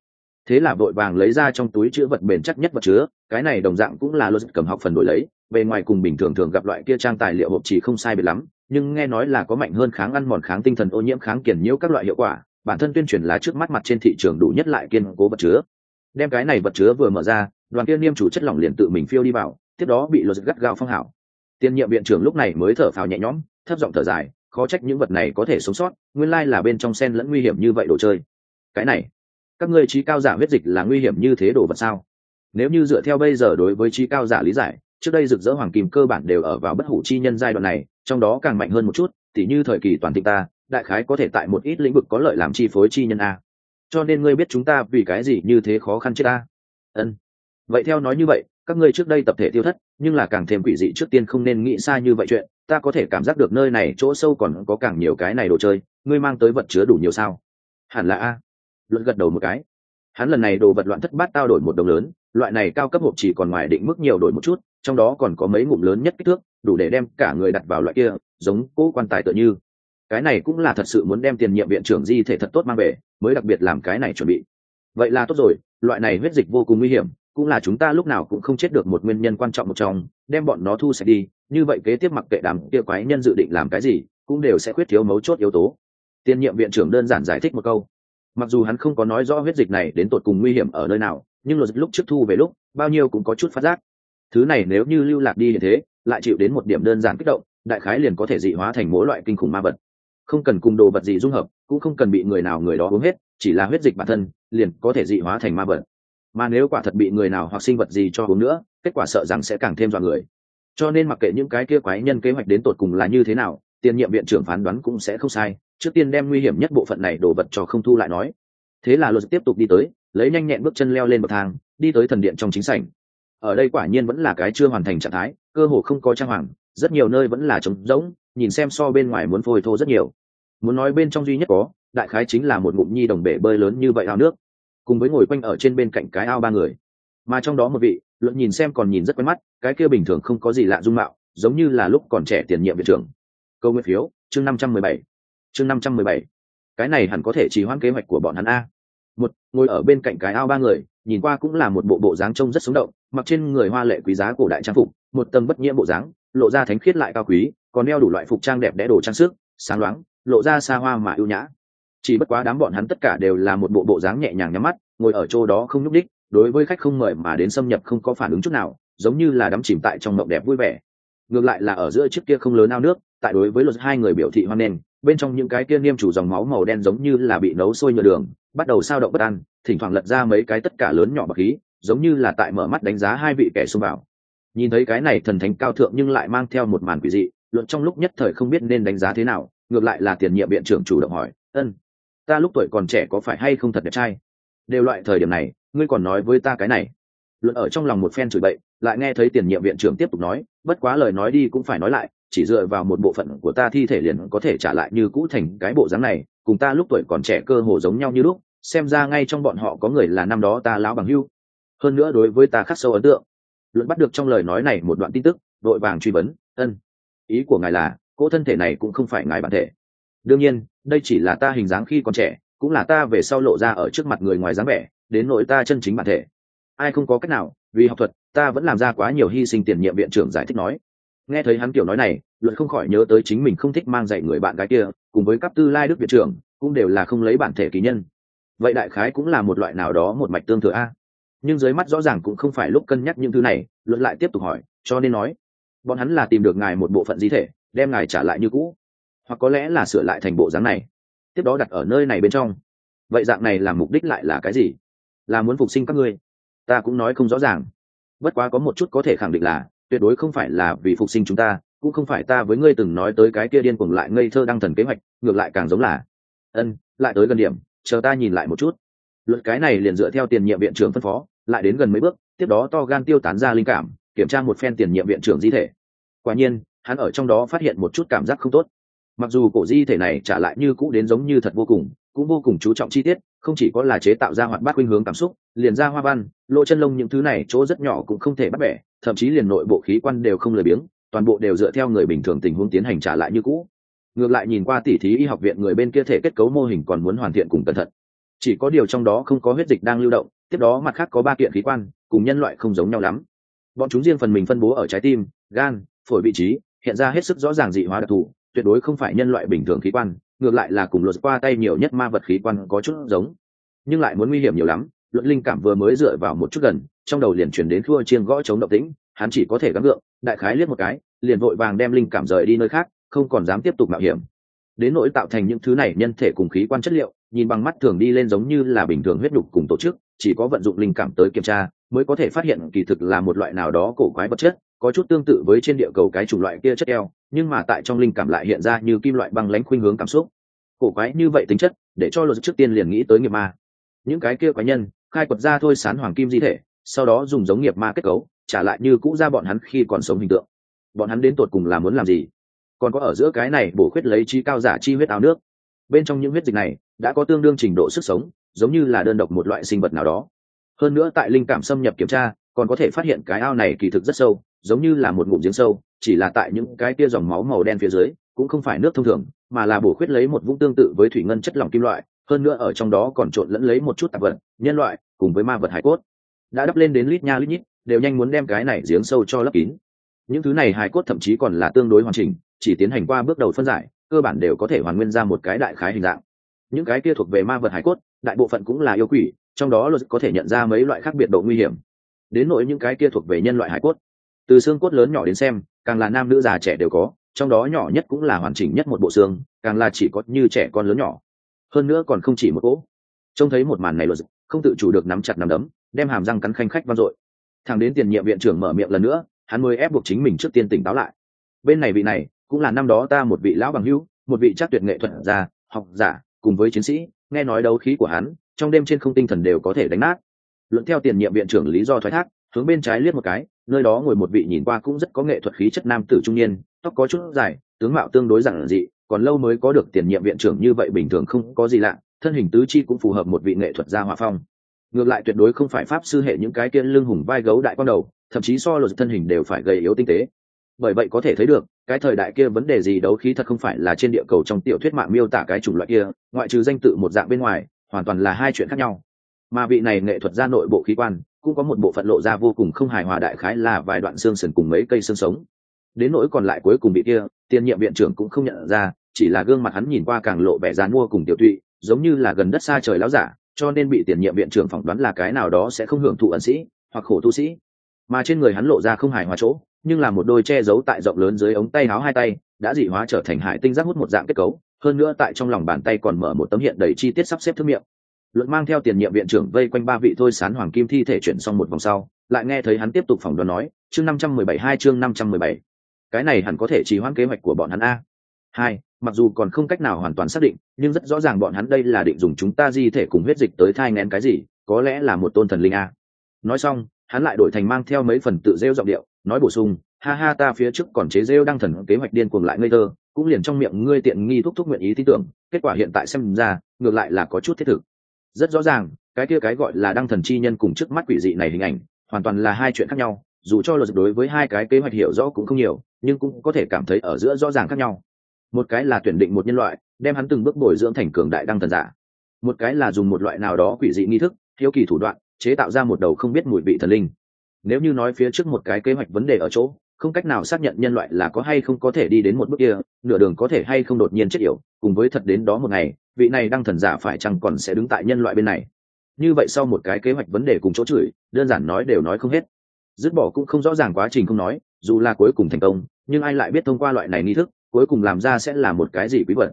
Thế là vội vàng lấy ra trong túi chứa vật bền chắc nhất vật chứa, cái này đồng dạng cũng là luật cầm học phần đổi lấy, bề ngoài cùng bình thường thường gặp loại kia trang tài liệu hộp chỉ không sai biệt lắm, nhưng nghe nói là có mạnh hơn kháng ăn mòn kháng tinh thần ô nhiễm kháng kiển nhiễu các loại hiệu quả, bản thân tuyên truyền lá trước mắt mặt trên thị trường đủ nhất lại kiên cố vật chứa. Đem cái này vật chứa vừa mở ra, đoàn kia niêm chủ chất lỏng liền tự mình phiêu đi vào, tiếp đó bị luật gắt gao phong hảo. Tiền nhiệm viện trưởng lúc này mới thở phào nhẹ nhõm, thấp giọng thở dài khó trách những vật này có thể sống sót, nguyên lai là bên trong sen lẫn nguy hiểm như vậy đồ chơi. Cái này, các ngươi trí cao giả huyết dịch là nguy hiểm như thế đồ vật sao? Nếu như dựa theo bây giờ đối với trí cao giả lý giải, trước đây rực rỡ hoàng kim cơ bản đều ở vào bất hủ chi nhân giai đoạn này, trong đó càng mạnh hơn một chút, tỉ như thời kỳ toàn thịnh ta, đại khái có thể tại một ít lĩnh vực có lợi làm chi phối chi nhân a. Cho nên ngươi biết chúng ta vì cái gì như thế khó khăn chết ta? Ân. Vậy theo nói như vậy các ngươi trước đây tập thể tiêu thất, nhưng là càng thêm quỷ dị trước tiên không nên nghĩ xa như vậy chuyện, ta có thể cảm giác được nơi này chỗ sâu còn có càng nhiều cái này đồ chơi, ngươi mang tới vật chứa đủ nhiều sao? Hẳn là a. Luận gật đầu một cái. Hắn lần này đồ vật loạn thất bát tao đổi một đồng lớn, loại này cao cấp hộp chỉ còn ngoài định mức nhiều đổi một chút, trong đó còn có mấy ngụm lớn nhất kích thước, đủ để đem cả người đặt vào loại kia, giống cỗ quan tài tựa như. Cái này cũng là thật sự muốn đem tiền nhiệm viện trưởng di thể thật tốt mang về, mới đặc biệt làm cái này chuẩn bị. Vậy là tốt rồi, loại này huyết dịch vô cùng nguy hiểm cũng là chúng ta lúc nào cũng không chết được một nguyên nhân quan trọng một trong, đem bọn nó thu sạch đi, như vậy kế tiếp mặc kệ đàm kia quái nhân dự định làm cái gì, cũng đều sẽ khuyết thiếu mấu chốt yếu tố. Tiên nhiệm viện trưởng đơn giản giải thích một câu. Mặc dù hắn không có nói rõ huyết dịch này đến tột cùng nguy hiểm ở nơi nào, nhưng luật lúc trước thu về lúc, bao nhiêu cũng có chút phát giác. Thứ này nếu như lưu lạc đi như thế, lại chịu đến một điểm đơn giản kích động, đại khái liền có thể dị hóa thành mỗi loại kinh khủng ma vật. Không cần cùng đồ vật gì dung hợp, cũng không cần bị người nào người đó uống hết, chỉ là huyết dịch bản thân, liền có thể dị hóa thành ma vật mà nếu quả thật bị người nào hoặc sinh vật gì cho uống nữa, kết quả sợ rằng sẽ càng thêm dọa người. Cho nên mặc kệ những cái kia quái nhân kế hoạch đến tột cùng là như thế nào, tiền nhiệm viện trưởng phán đoán cũng sẽ không sai, trước tiên đem nguy hiểm nhất bộ phận này đổ vật cho không thu lại nói. Thế là luật tiếp tục đi tới, lấy nhanh nhẹn bước chân leo lên bậc thang, đi tới thần điện trong chính sảnh. Ở đây quả nhiên vẫn là cái chưa hoàn thành trạng thái, cơ hồ không có trang hoàng, rất nhiều nơi vẫn là trống rỗng, nhìn xem so bên ngoài muốn phôi thô rất nhiều. Muốn nói bên trong duy nhất có, đại khái chính là một ngụm nhi đồng bể bơi lớn như vậy ao nước cùng với ngồi quanh ở trên bên cạnh cái ao ba người. Mà trong đó một vị, luận nhìn xem còn nhìn rất quen mắt, cái kia bình thường không có gì lạ dung mạo, giống như là lúc còn trẻ tiền nhiệm viện trưởng. Câu nguyên phiếu, chương năm trăm mười bảy. Chương năm trăm mười bảy. Cái này hẳn có thể chỉ hoãn kế hoạch của bọn hắn a. Một, ngồi ở bên cạnh cái ao ba người, nhìn qua cũng là một bộ bộ dáng trông rất sống động, mặc trên người hoa lệ quý giá cổ đại trang phục, một tầng bất nhiễm bộ dáng, lộ ra thánh khiết lại cao quý, còn đeo đủ loại phục trang đẹp đẽ đồ trang sức, sáng loáng, lộ ra xa hoa mà ưu nhã chỉ bất quá đám bọn hắn tất cả đều là một bộ bộ dáng nhẹ nhàng nhắm mắt, ngồi ở chỗ đó không nhúc đích đối với khách không mời mà đến xâm nhập không có phản ứng chút nào, giống như là đắm chìm tại trong mộng đẹp vui vẻ. Ngược lại là ở giữa chiếc kia không lớn ao nước, tại đối với luật hai người biểu thị hoan nền bên trong những cái kia niêm chủ dòng máu màu đen giống như là bị nấu sôi nhựa đường, bắt đầu sao động bất an, thỉnh thoảng lật ra mấy cái tất cả lớn nhỏ bậc khí, giống như là tại mở mắt đánh giá hai vị kẻ xung vào. Nhìn thấy cái này thần thánh cao thượng nhưng lại mang theo một màn quỷ dị, luận trong lúc nhất thời không biết nên đánh giá thế nào, ngược lại là tiền nhiệm viện trưởng chủ động hỏi, ân ta lúc tuổi còn trẻ có phải hay không thật đẹp trai? Đều loại thời điểm này, ngươi còn nói với ta cái này. Luận ở trong lòng một phen chửi bậy, lại nghe thấy tiền nhiệm viện trưởng tiếp tục nói, bất quá lời nói đi cũng phải nói lại, chỉ dựa vào một bộ phận của ta thi thể liền có thể trả lại như cũ thành cái bộ dáng này, cùng ta lúc tuổi còn trẻ cơ hồ giống nhau như lúc, xem ra ngay trong bọn họ có người là năm đó ta lão bằng hưu. Hơn nữa đối với ta khắc sâu ấn tượng. Luận bắt được trong lời nói này một đoạn tin tức đội vàng truy vấn, ân, ý của ngài là, cỗ thân thể này cũng không phải ngài bản thể đương nhiên, đây chỉ là ta hình dáng khi còn trẻ, cũng là ta về sau lộ ra ở trước mặt người ngoài dáng vẻ, đến nội ta chân chính bản thể. Ai không có cách nào, vì học thuật, ta vẫn làm ra quá nhiều hy sinh tiền nhiệm viện trưởng giải thích nói. Nghe thấy hắn kiểu nói này, luận không khỏi nhớ tới chính mình không thích mang dạy người bạn gái kia, cùng với cấp tư lai đức viện trưởng, cũng đều là không lấy bản thể ký nhân. Vậy đại khái cũng là một loại nào đó một mạch tương thừa a. Nhưng dưới mắt rõ ràng cũng không phải lúc cân nhắc những thứ này, luận lại tiếp tục hỏi, cho nên nói, bọn hắn là tìm được ngài một bộ phận di thể, đem ngài trả lại như cũ hoặc có lẽ là sửa lại thành bộ dáng này, tiếp đó đặt ở nơi này bên trong. Vậy dạng này làm mục đích lại là cái gì? Là muốn phục sinh các ngươi? Ta cũng nói không rõ ràng. Bất quá có một chút có thể khẳng định là, tuyệt đối không phải là vì phục sinh chúng ta, cũng không phải ta với ngươi từng nói tới cái kia điên cuồng lại ngây thơ đăng thần kế hoạch, ngược lại càng giống là, ân, lại tới gần điểm, chờ ta nhìn lại một chút. Luật cái này liền dựa theo tiền nhiệm viện trưởng phân phó, lại đến gần mấy bước, tiếp đó to gan tiêu tán ra linh cảm, kiểm tra một phen tiền nhiệm viện trưởng di thể. Quả nhiên, hắn ở trong đó phát hiện một chút cảm giác không tốt mặc dù cổ di thể này trả lại như cũ đến giống như thật vô cùng, cũng vô cùng chú trọng chi tiết, không chỉ có là chế tạo ra hoạt bát khuynh hướng cảm xúc, liền ra hoa văn, lỗ chân lông những thứ này chỗ rất nhỏ cũng không thể bắt bẻ, thậm chí liền nội bộ khí quan đều không lười biếng, toàn bộ đều dựa theo người bình thường tình huống tiến hành trả lại như cũ. Ngược lại nhìn qua tỉ thí y học viện người bên kia thể kết cấu mô hình còn muốn hoàn thiện cùng cẩn thận. Chỉ có điều trong đó không có huyết dịch đang lưu động, tiếp đó mặt khác có ba kiện khí quan, cùng nhân loại không giống nhau lắm. Bọn chúng riêng phần mình phân bố ở trái tim, gan, phổi vị trí, hiện ra hết sức rõ ràng dị hóa đặc thù tuyệt đối không phải nhân loại bình thường khí quan, ngược lại là cùng luật qua tay nhiều nhất ma vật khí quan có chút giống. Nhưng lại muốn nguy hiểm nhiều lắm luận linh cảm vừa mới dựa vào một chút gần, trong đầu liền chuyển đến thua chiên gõ chống động tĩnh, hắn chỉ có thể gắng gượng, đại khái liếc một cái, liền vội vàng đem linh cảm rời đi nơi khác, không còn dám tiếp tục mạo hiểm. Đến nỗi tạo thành những thứ này nhân thể cùng khí quan chất liệu, nhìn bằng mắt thường đi lên giống như là bình thường huyết đục cùng tổ chức, chỉ có vận dụng linh cảm tới kiểm tra, mới có thể phát hiện kỳ thực là một loại nào đó cổ quái vật chất có chút tương tự với trên địa cầu cái chủng loại kia chất eo nhưng mà tại trong linh cảm lại hiện ra như kim loại băng lánh khuynh hướng cảm xúc. Cổ quái như vậy tính chất, để cho luật trước tiên liền nghĩ tới nghiệp ma. Những cái kia quái nhân, khai quật ra thôi sán hoàng kim di thể, sau đó dùng giống nghiệp ma kết cấu, trả lại như cũ ra bọn hắn khi còn sống hình tượng. Bọn hắn đến tột cùng là muốn làm gì? Còn có ở giữa cái này bổ khuyết lấy chi cao giả chi huyết áo nước. Bên trong những huyết dịch này, đã có tương đương trình độ sức sống, giống như là đơn độc một loại sinh vật nào đó. Hơn nữa tại linh cảm xâm nhập kiểm tra, còn có thể phát hiện cái ao này kỳ thực rất sâu giống như là một ngụm giếng sâu, chỉ là tại những cái tia dòng máu màu đen phía dưới, cũng không phải nước thông thường, mà là bổ khuyết lấy một vũng tương tự với thủy ngân chất lỏng kim loại, hơn nữa ở trong đó còn trộn lẫn lấy một chút tạp vật, nhân loại, cùng với ma vật hải cốt. Đã đắp lên đến lít nha lít nhít, đều nhanh muốn đem cái này giếng sâu cho lấp kín. Những thứ này hải cốt thậm chí còn là tương đối hoàn chỉnh, chỉ tiến hành qua bước đầu phân giải, cơ bản đều có thể hoàn nguyên ra một cái đại khái hình dạng. Những cái kia thuộc về ma vật hải cốt, đại bộ phận cũng là yêu quỷ, trong đó luật có thể nhận ra mấy loại khác biệt độ nguy hiểm. Đến nỗi những cái kia thuộc về nhân loại hải cốt từ xương cốt lớn nhỏ đến xem, càng là nam nữ già trẻ đều có, trong đó nhỏ nhất cũng là hoàn chỉnh nhất một bộ xương, càng là chỉ có như trẻ con lớn nhỏ. Hơn nữa còn không chỉ một cỗ. Trông thấy một màn này luật không tự chủ được nắm chặt nắm đấm, đem hàm răng cắn khanh khách vang dội. Thằng đến tiền nhiệm viện trưởng mở miệng lần nữa, hắn mới ép buộc chính mình trước tiên tỉnh táo lại. Bên này vị này, cũng là năm đó ta một vị lão bằng hữu, một vị chắc tuyệt nghệ thuật gia, học giả, cùng với chiến sĩ, nghe nói đấu khí của hắn, trong đêm trên không tinh thần đều có thể đánh nát. Luận theo tiền nhiệm viện trưởng lý do thoái thác, hướng bên trái liếc một cái nơi đó ngồi một vị nhìn qua cũng rất có nghệ thuật khí chất nam tử trung niên, tóc có chút dài, tướng mạo tương đối giản dị, còn lâu mới có được tiền nhiệm viện trưởng như vậy bình thường không có gì lạ, thân hình tứ chi cũng phù hợp một vị nghệ thuật gia hòa phong. Ngược lại tuyệt đối không phải pháp sư hệ những cái kia lưng hùng vai gấu đại con đầu, thậm chí so luật thân hình đều phải gầy yếu tinh tế. Bởi vậy có thể thấy được, cái thời đại kia vấn đề gì đấu khí thật không phải là trên địa cầu trong tiểu thuyết mạng miêu tả cái chủng loại kia, ngoại trừ danh tự một dạng bên ngoài, hoàn toàn là hai chuyện khác nhau. Mà vị này nghệ thuật gia nội bộ khí quan cũng có một bộ phận lộ ra vô cùng không hài hòa đại khái là vài đoạn xương sườn cùng mấy cây xương sống. Đến nỗi còn lại cuối cùng bị kia, tiền nhiệm viện trưởng cũng không nhận ra, chỉ là gương mặt hắn nhìn qua càng lộ vẻ dán mua cùng tiểu tụy, giống như là gần đất xa trời láo giả, cho nên bị tiền nhiệm viện trưởng phỏng đoán là cái nào đó sẽ không hưởng thụ ẩn sĩ, hoặc khổ tu sĩ. Mà trên người hắn lộ ra không hài hòa chỗ, nhưng là một đôi che giấu tại rộng lớn dưới ống tay áo hai tay, đã dị hóa trở thành hải tinh giác hút một dạng kết cấu, hơn nữa tại trong lòng bàn tay còn mở một tấm hiện đầy chi tiết sắp xếp thứ miệng luận mang theo tiền nhiệm viện trưởng vây quanh ba vị thôi sán hoàng kim thi thể chuyển xong một vòng sau, lại nghe thấy hắn tiếp tục phỏng đoán nói, chương năm trăm mười bảy hai, chương năm trăm mười bảy. Cái này hẳn có thể trì hoãn kế hoạch của bọn hắn a. Hai, mặc dù còn không cách nào hoàn toàn xác định, nhưng rất rõ ràng bọn hắn đây là định dùng chúng ta di thể cùng huyết dịch tới thai ngén cái gì, có lẽ là một tôn thần linh a. Nói xong, hắn lại đổi thành mang theo mấy phần tự rêu giọng điệu, nói bổ sung, ha ha, ta phía trước còn chế rêu đăng thần, kế hoạch điên cuồng lại ngây thơ, cũng liền trong miệng ngươi tiện nghi thúc thúc nguyện ý tin tưởng, kết quả hiện tại xem ra, ngược lại là có chút thiết thực rất rõ ràng, cái kia cái gọi là đăng thần chi nhân cùng trước mắt quỷ dị này hình ảnh, hoàn toàn là hai chuyện khác nhau, dù cho luật đối với hai cái kế hoạch hiểu rõ cũng không nhiều, nhưng cũng có thể cảm thấy ở giữa rõ ràng khác nhau. Một cái là tuyển định một nhân loại, đem hắn từng bước bồi dưỡng thành cường đại đăng thần giả. Một cái là dùng một loại nào đó quỷ dị nghi thức thiếu kỳ thủ đoạn, chế tạo ra một đầu không biết mùi vị thần linh. Nếu như nói phía trước một cái kế hoạch vấn đề ở chỗ không cách nào xác nhận nhân loại là có hay không có thể đi đến một bước kia, nửa đường có thể hay không đột nhiên chết yểu, cùng với thật đến đó một ngày, vị này đang thần giả phải chăng còn sẽ đứng tại nhân loại bên này? Như vậy sau một cái kế hoạch vấn đề cùng chỗ chửi, đơn giản nói đều nói không hết. Dứt bỏ cũng không rõ ràng quá trình không nói, dù là cuối cùng thành công, nhưng ai lại biết thông qua loại này nghi thức, cuối cùng làm ra sẽ là một cái gì quý vật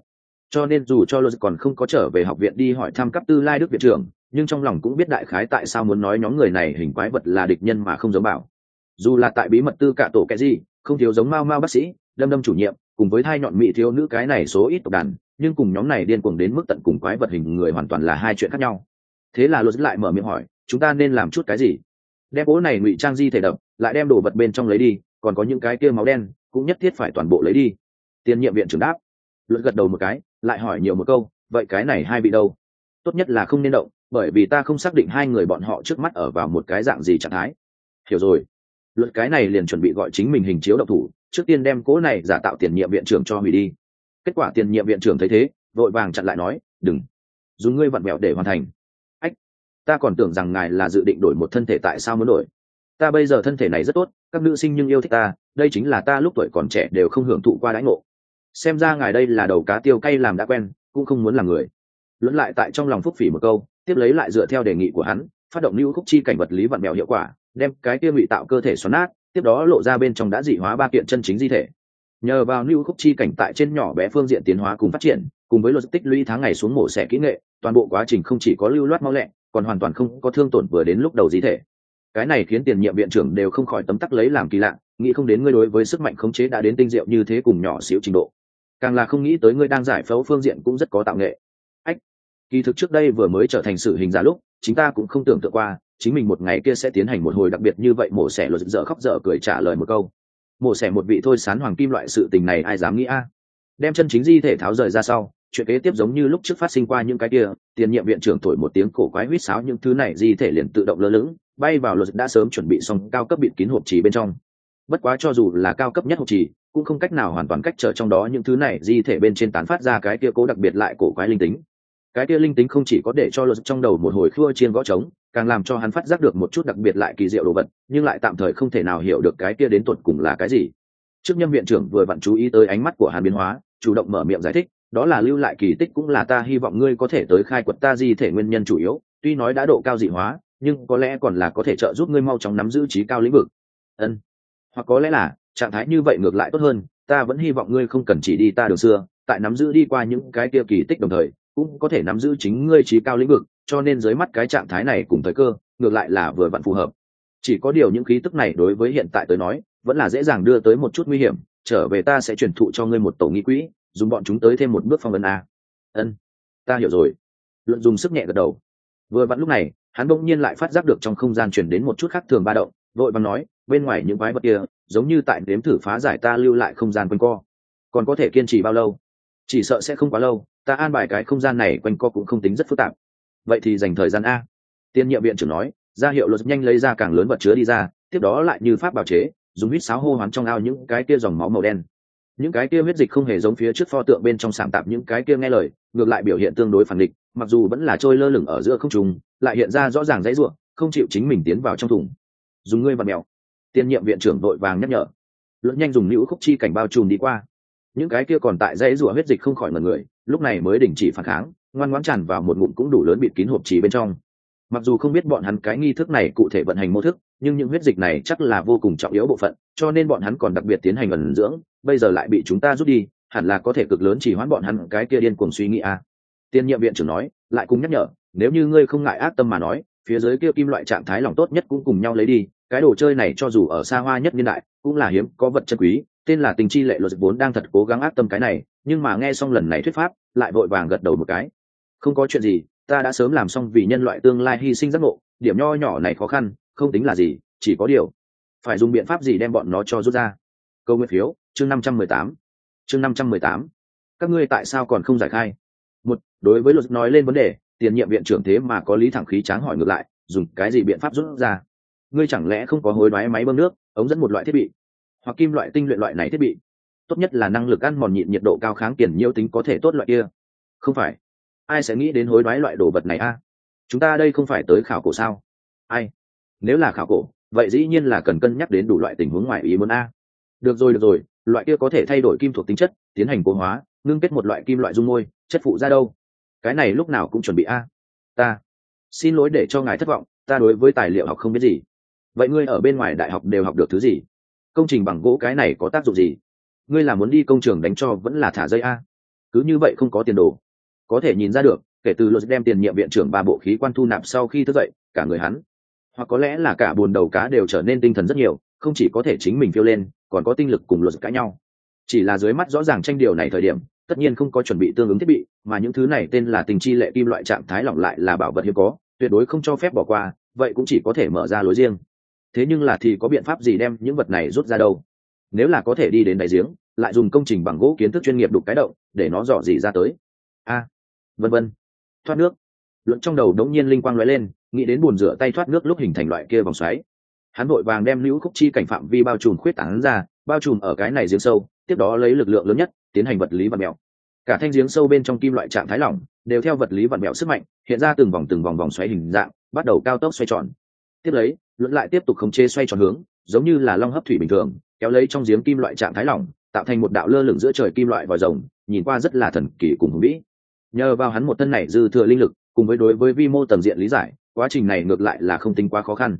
cho nên dù cho luật còn không có trở về học viện đi hỏi thăm cấp tư lai đức viện trưởng, nhưng trong lòng cũng biết đại khái tại sao muốn nói nhóm người này hình quái vật là địch nhân mà không giống bảo dù là tại bí mật tư cả tổ cái gì, không thiếu giống mao mao bác sĩ, đâm đâm chủ nhiệm, cùng với thai nhọn mỹ thiếu nữ cái này số ít tộc đàn, nhưng cùng nhóm này điên cuồng đến mức tận cùng quái vật hình người hoàn toàn là hai chuyện khác nhau. Thế là luật lại mở miệng hỏi, chúng ta nên làm chút cái gì? Đem bố này ngụy trang di thể đập, lại đem đồ vật bên trong lấy đi, còn có những cái kia máu đen, cũng nhất thiết phải toàn bộ lấy đi. Tiền nhiệm viện trưởng đáp. Luật gật đầu một cái, lại hỏi nhiều một câu, vậy cái này hai bị đâu? Tốt nhất là không nên động, bởi vì ta không xác định hai người bọn họ trước mắt ở vào một cái dạng gì trạng thái. Hiểu rồi luật cái này liền chuẩn bị gọi chính mình hình chiếu độc thủ, trước tiên đem cố này giả tạo tiền nhiệm viện trưởng cho hủy đi. Kết quả tiền nhiệm viện trưởng thấy thế, vội vàng chặn lại nói, đừng, dùng ngươi vặn vẹo để hoàn thành. Ách, ta còn tưởng rằng ngài là dự định đổi một thân thể tại sao muốn đổi? Ta bây giờ thân thể này rất tốt, các nữ sinh nhưng yêu thích ta, đây chính là ta lúc tuổi còn trẻ đều không hưởng thụ qua đãi ngộ. Xem ra ngài đây là đầu cá tiêu cay làm đã quen, cũng không muốn làm người. Luận lại tại trong lòng phúc phỉ một câu, tiếp lấy lại dựa theo đề nghị của hắn, phát động lưu khúc chi cảnh vật lý vặn mèo hiệu quả đem cái kia ngụy tạo cơ thể xoắn nát, tiếp đó lộ ra bên trong đã dị hóa ba kiện chân chính di thể. Nhờ vào lưu khúc chi cảnh tại trên nhỏ bé phương diện tiến hóa cùng phát triển, cùng với luật tích lũy tháng ngày xuống mổ xẻ kỹ nghệ, toàn bộ quá trình không chỉ có lưu loát mau lẹ, còn hoàn toàn không có thương tổn vừa đến lúc đầu di thể. Cái này khiến tiền nhiệm viện trưởng đều không khỏi tấm tắc lấy làm kỳ lạ, nghĩ không đến ngươi đối với sức mạnh khống chế đã đến tinh diệu như thế cùng nhỏ xíu trình độ. Càng là không nghĩ tới ngươi đang giải phẫu phương diện cũng rất có tạo nghệ. Ách, kỳ thực trước đây vừa mới trở thành sự hình giả lúc chúng ta cũng không tưởng tượng qua chính mình một ngày kia sẽ tiến hành một hồi đặc biệt như vậy, mổ xẻ luật dở khóc dở cười trả lời một câu. Mổ xẻ một vị thôi sán hoàng kim loại sự tình này ai dám nghĩ a? Đem chân chính di thể tháo rời ra sau, chuyện kế tiếp giống như lúc trước phát sinh qua những cái kia, tiền nhiệm viện trưởng thổi một tiếng cổ quái huýt sáo những thứ này di thể liền tự động lơ lửng, bay vào luật đã sớm chuẩn bị xong cao cấp bịt kín hộp trì bên trong. Bất quá cho dù là cao cấp nhất hộp trì, cũng không cách nào hoàn toàn cách trở trong đó những thứ này di thể bên trên tán phát ra cái kia cố đặc biệt lại cổ quái linh tính cái kia linh tính không chỉ có để cho luật trong đầu một hồi khua chiên gõ trống, càng làm cho hắn phát giác được một chút đặc biệt lại kỳ diệu đồ vật, nhưng lại tạm thời không thể nào hiểu được cái kia đến tuột cùng là cái gì. Trước nhâm viện trưởng vừa vặn chú ý tới ánh mắt của hàn biến hóa, chủ động mở miệng giải thích, đó là lưu lại kỳ tích cũng là ta hy vọng ngươi có thể tới khai quật ta di thể nguyên nhân chủ yếu, tuy nói đã độ cao dị hóa, nhưng có lẽ còn là có thể trợ giúp ngươi mau chóng nắm giữ trí cao lĩnh vực. Ân. Hoặc có lẽ là, trạng thái như vậy ngược lại tốt hơn, ta vẫn hy vọng ngươi không cần chỉ đi ta đường xưa, tại nắm giữ đi qua những cái kia kỳ tích đồng thời cũng có thể nắm giữ chính ngươi trí cao lĩnh vực, cho nên dưới mắt cái trạng thái này cùng thời cơ, ngược lại là vừa vặn phù hợp. Chỉ có điều những khí tức này đối với hiện tại tới nói, vẫn là dễ dàng đưa tới một chút nguy hiểm, trở về ta sẽ truyền thụ cho ngươi một tổ nghi quỹ, dùng bọn chúng tới thêm một bước phong ấn a. Ân, ta hiểu rồi. Luận dùng sức nhẹ gật đầu. Vừa vặn lúc này, hắn bỗng nhiên lại phát giác được trong không gian chuyển đến một chút khác thường ba động, vội vàng nói, bên ngoài những quái vật kia, giống như tại đếm thử phá giải ta lưu lại không gian quanh co. Còn có thể kiên trì bao lâu? Chỉ sợ sẽ không quá lâu ta an bài cái không gian này quanh co cũng không tính rất phức tạp. Vậy thì dành thời gian a. Tiên nhiệm viện trưởng nói, ra hiệu luật nhanh lấy ra càng lớn vật chứa đi ra, tiếp đó lại như pháp bào chế, dùng huýt sáo hô hoán trong ao những cái kia dòng máu màu đen. Những cái kia huyết dịch không hề giống phía trước pho tượng bên trong sảng tạp những cái kia nghe lời, ngược lại biểu hiện tương đối phản địch mặc dù vẫn là trôi lơ lửng ở giữa không trùng lại hiện ra rõ ràng dãy ruộng, không chịu chính mình tiến vào trong thùng. Dùng ngươi và mèo. Tiên nhiệm viện trưởng đội vàng nhắc nhở. Luận nhanh dùng nữ khúc chi cảnh bao trùm đi qua. Những cái kia còn tại dãy rủa huyết dịch không khỏi mật người lúc này mới đình chỉ phản kháng, ngoan ngoãn tràn vào một ngụm cũng đủ lớn bịt kín hộp trì bên trong mặc dù không biết bọn hắn cái nghi thức này cụ thể vận hành mô thức, nhưng những huyết dịch này chắc là vô cùng trọng yếu bộ phận, cho nên bọn hắn còn đặc biệt tiến hành ẩn dưỡng, bây giờ lại bị chúng ta rút đi, hẳn là có thể cực lớn chỉ hoãn bọn hắn cái kia điên cuồng suy nghĩ à. tiên nhiệm viện trưởng nói, lại cùng nhắc nhở, nếu như ngươi không ngại ác tâm mà nói, phía dưới kia kim loại trạng thái lòng tốt nhất cũng cùng nhau lấy đi, cái đồ chơi này cho dù ở xa hoa nhất niên đại, cũng là hiếm, có vật chân quý, tên là tình chi lệ luật vốn đang thật cố gắng ác tâm cái này nhưng mà nghe xong lần này thuyết pháp, lại vội vàng gật đầu một cái. Không có chuyện gì, ta đã sớm làm xong vì nhân loại tương lai hy sinh giác ngộ, điểm nho nhỏ này khó khăn, không tính là gì, chỉ có điều phải dùng biện pháp gì đem bọn nó cho rút ra. Câu nguyên phiếu, chương năm trăm mười tám. Chương năm trăm mười tám. Các ngươi tại sao còn không giải khai? Một, đối với luật nói lên vấn đề, tiền nhiệm viện trưởng thế mà có lý thẳng khí tráng hỏi ngược lại, dùng cái gì biện pháp rút ra? Ngươi chẳng lẽ không có hối đoái máy bơm nước, ống dẫn một loại thiết bị, hoặc kim loại tinh luyện loại này thiết bị tốt nhất là năng lực ăn mòn nhịn nhiệt độ cao kháng kiển nhiễu tính có thể tốt loại kia. Không phải. Ai sẽ nghĩ đến hối đoái loại đồ vật này a? À? Chúng ta đây không phải tới khảo cổ sao? Ai? Nếu là khảo cổ, vậy dĩ nhiên là cần cân nhắc đến đủ loại tình huống ngoài ý muốn a. Được rồi được rồi. Loại kia có thể thay đổi kim thuộc tính chất, tiến hành cố hóa, ngưng kết một loại kim loại dung môi, chất phụ ra đâu? Cái này lúc nào cũng chuẩn bị a. Ta. Xin lỗi để cho ngài thất vọng, ta đối với tài liệu học không biết gì. Vậy ngươi ở bên ngoài đại học đều học được thứ gì? Công trình bằng gỗ cái này có tác dụng gì? Ngươi là muốn đi công trường đánh cho vẫn là thả dây a? Cứ như vậy không có tiền đồ. Có thể nhìn ra được, kể từ luật đem tiền nhiệm viện trưởng ba bộ khí quan thu nạp sau khi thức dậy, cả người hắn, hoặc có lẽ là cả buồn đầu cá đều trở nên tinh thần rất nhiều, không chỉ có thể chính mình phiêu lên, còn có tinh lực cùng luật cãi nhau. Chỉ là dưới mắt rõ ràng tranh điều này thời điểm, tất nhiên không có chuẩn bị tương ứng thiết bị, mà những thứ này tên là tình chi lệ kim loại trạng thái lỏng lại là bảo vật hiếm có, tuyệt đối không cho phép bỏ qua, vậy cũng chỉ có thể mở ra lối riêng. Thế nhưng là thì có biện pháp gì đem những vật này rút ra đâu? Nếu là có thể đi đến đáy giếng, lại dùng công trình bằng gỗ kiến thức chuyên nghiệp đục cái động, để nó dò dỉ ra tới. A, vân vân. Thoát nước. Luận trong đầu đống nhiên linh quang lóe lên, nghĩ đến bùn rửa tay thoát nước lúc hình thành loại kia vòng xoáy. Hắn vội vàng đem lưu khúc chi cảnh phạm vi bao trùm khuyết tảng ra, bao trùm ở cái này giếng sâu, tiếp đó lấy lực lượng lớn nhất, tiến hành vật lý vật mèo cả thanh giếng sâu bên trong kim loại trạng thái lỏng, đều theo vật lý vật mèo sức mạnh, hiện ra từng vòng từng vòng vòng xoáy hình dạng, bắt đầu cao tốc xoay tròn. Tiếp lấy, luận lại tiếp tục khống chế xoay tròn hướng, giống như là long hấp thủy bình thường kéo lấy trong giếng kim loại trạng thái lỏng, tạo thành một đạo lơ lửng giữa trời kim loại vòi rồng, nhìn qua rất là thần kỳ cùng hùng vĩ. Nhờ vào hắn một thân này dư thừa linh lực, cùng với đối với vi mô tầng diện lý giải, quá trình này ngược lại là không tính quá khó khăn.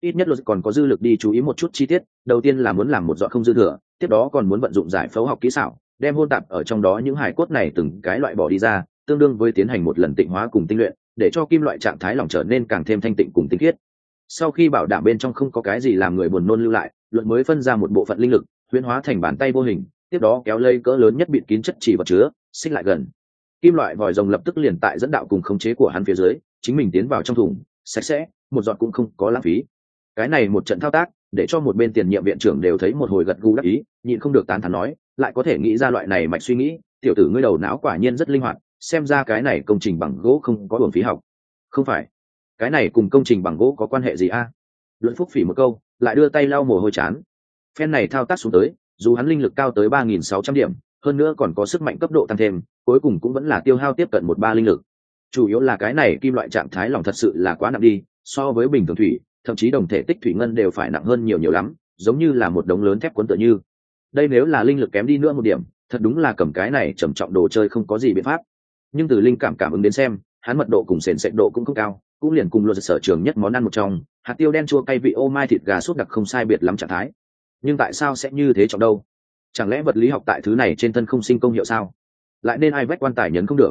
Ít nhất luật còn có dư lực đi chú ý một chút chi tiết, đầu tiên là muốn làm một dọn không dư thừa, tiếp đó còn muốn vận dụng giải phẫu học kỹ xảo, đem hôn tạp ở trong đó những hải cốt này từng cái loại bỏ đi ra, tương đương với tiến hành một lần tịnh hóa cùng tinh luyện, để cho kim loại trạng thái lỏng trở nên càng thêm thanh tịnh cùng tinh khiết sau khi bảo đảm bên trong không có cái gì làm người buồn nôn lưu lại, luận mới phân ra một bộ phận linh lực, huyễn hóa thành bàn tay vô hình, tiếp đó kéo lây cỡ lớn nhất bịt kín chất chỉ vật chứa, xích lại gần. Kim loại vòi rồng lập tức liền tại dẫn đạo cùng khống chế của hắn phía dưới, chính mình tiến vào trong thùng, sạch sẽ, một giọt cũng không có lãng phí. Cái này một trận thao tác, để cho một bên tiền nhiệm viện trưởng đều thấy một hồi gật gù đắc ý, nhịn không được tán thắn nói, lại có thể nghĩ ra loại này mạch suy nghĩ, tiểu tử ngươi đầu não quả nhiên rất linh hoạt, xem ra cái này công trình bằng gỗ không có hưởng phí học. Không phải cái này cùng công trình bằng gỗ có quan hệ gì a? Luận phúc phỉ một câu, lại đưa tay lau mồ hôi chán. Phen này thao tác xuống tới, dù hắn linh lực cao tới ba nghìn sáu trăm điểm, hơn nữa còn có sức mạnh cấp độ tăng thêm, cuối cùng cũng vẫn là tiêu hao tiếp cận một ba linh lực. Chủ yếu là cái này kim loại trạng thái lòng thật sự là quá nặng đi, so với bình thường thủy, thậm chí đồng thể tích thủy ngân đều phải nặng hơn nhiều nhiều lắm, giống như là một đống lớn thép cuốn tựa như. Đây nếu là linh lực kém đi nữa một điểm, thật đúng là cầm cái này trầm trọng đồ chơi không có gì biện pháp. Nhưng từ linh cảm cảm ứng đến xem, hắn mật độ cùng sền sệt độ cũng không cao cũng liền cùng luật sở trường nhất món ăn một trong, hạt tiêu đen chua cay vị ô mai thịt gà sốt đặc không sai biệt lắm trạng thái. Nhưng tại sao sẽ như thế trọng đâu? Chẳng lẽ vật lý học tại thứ này trên thân không sinh công hiệu sao? Lại nên ai vách quan tài nhấn không được?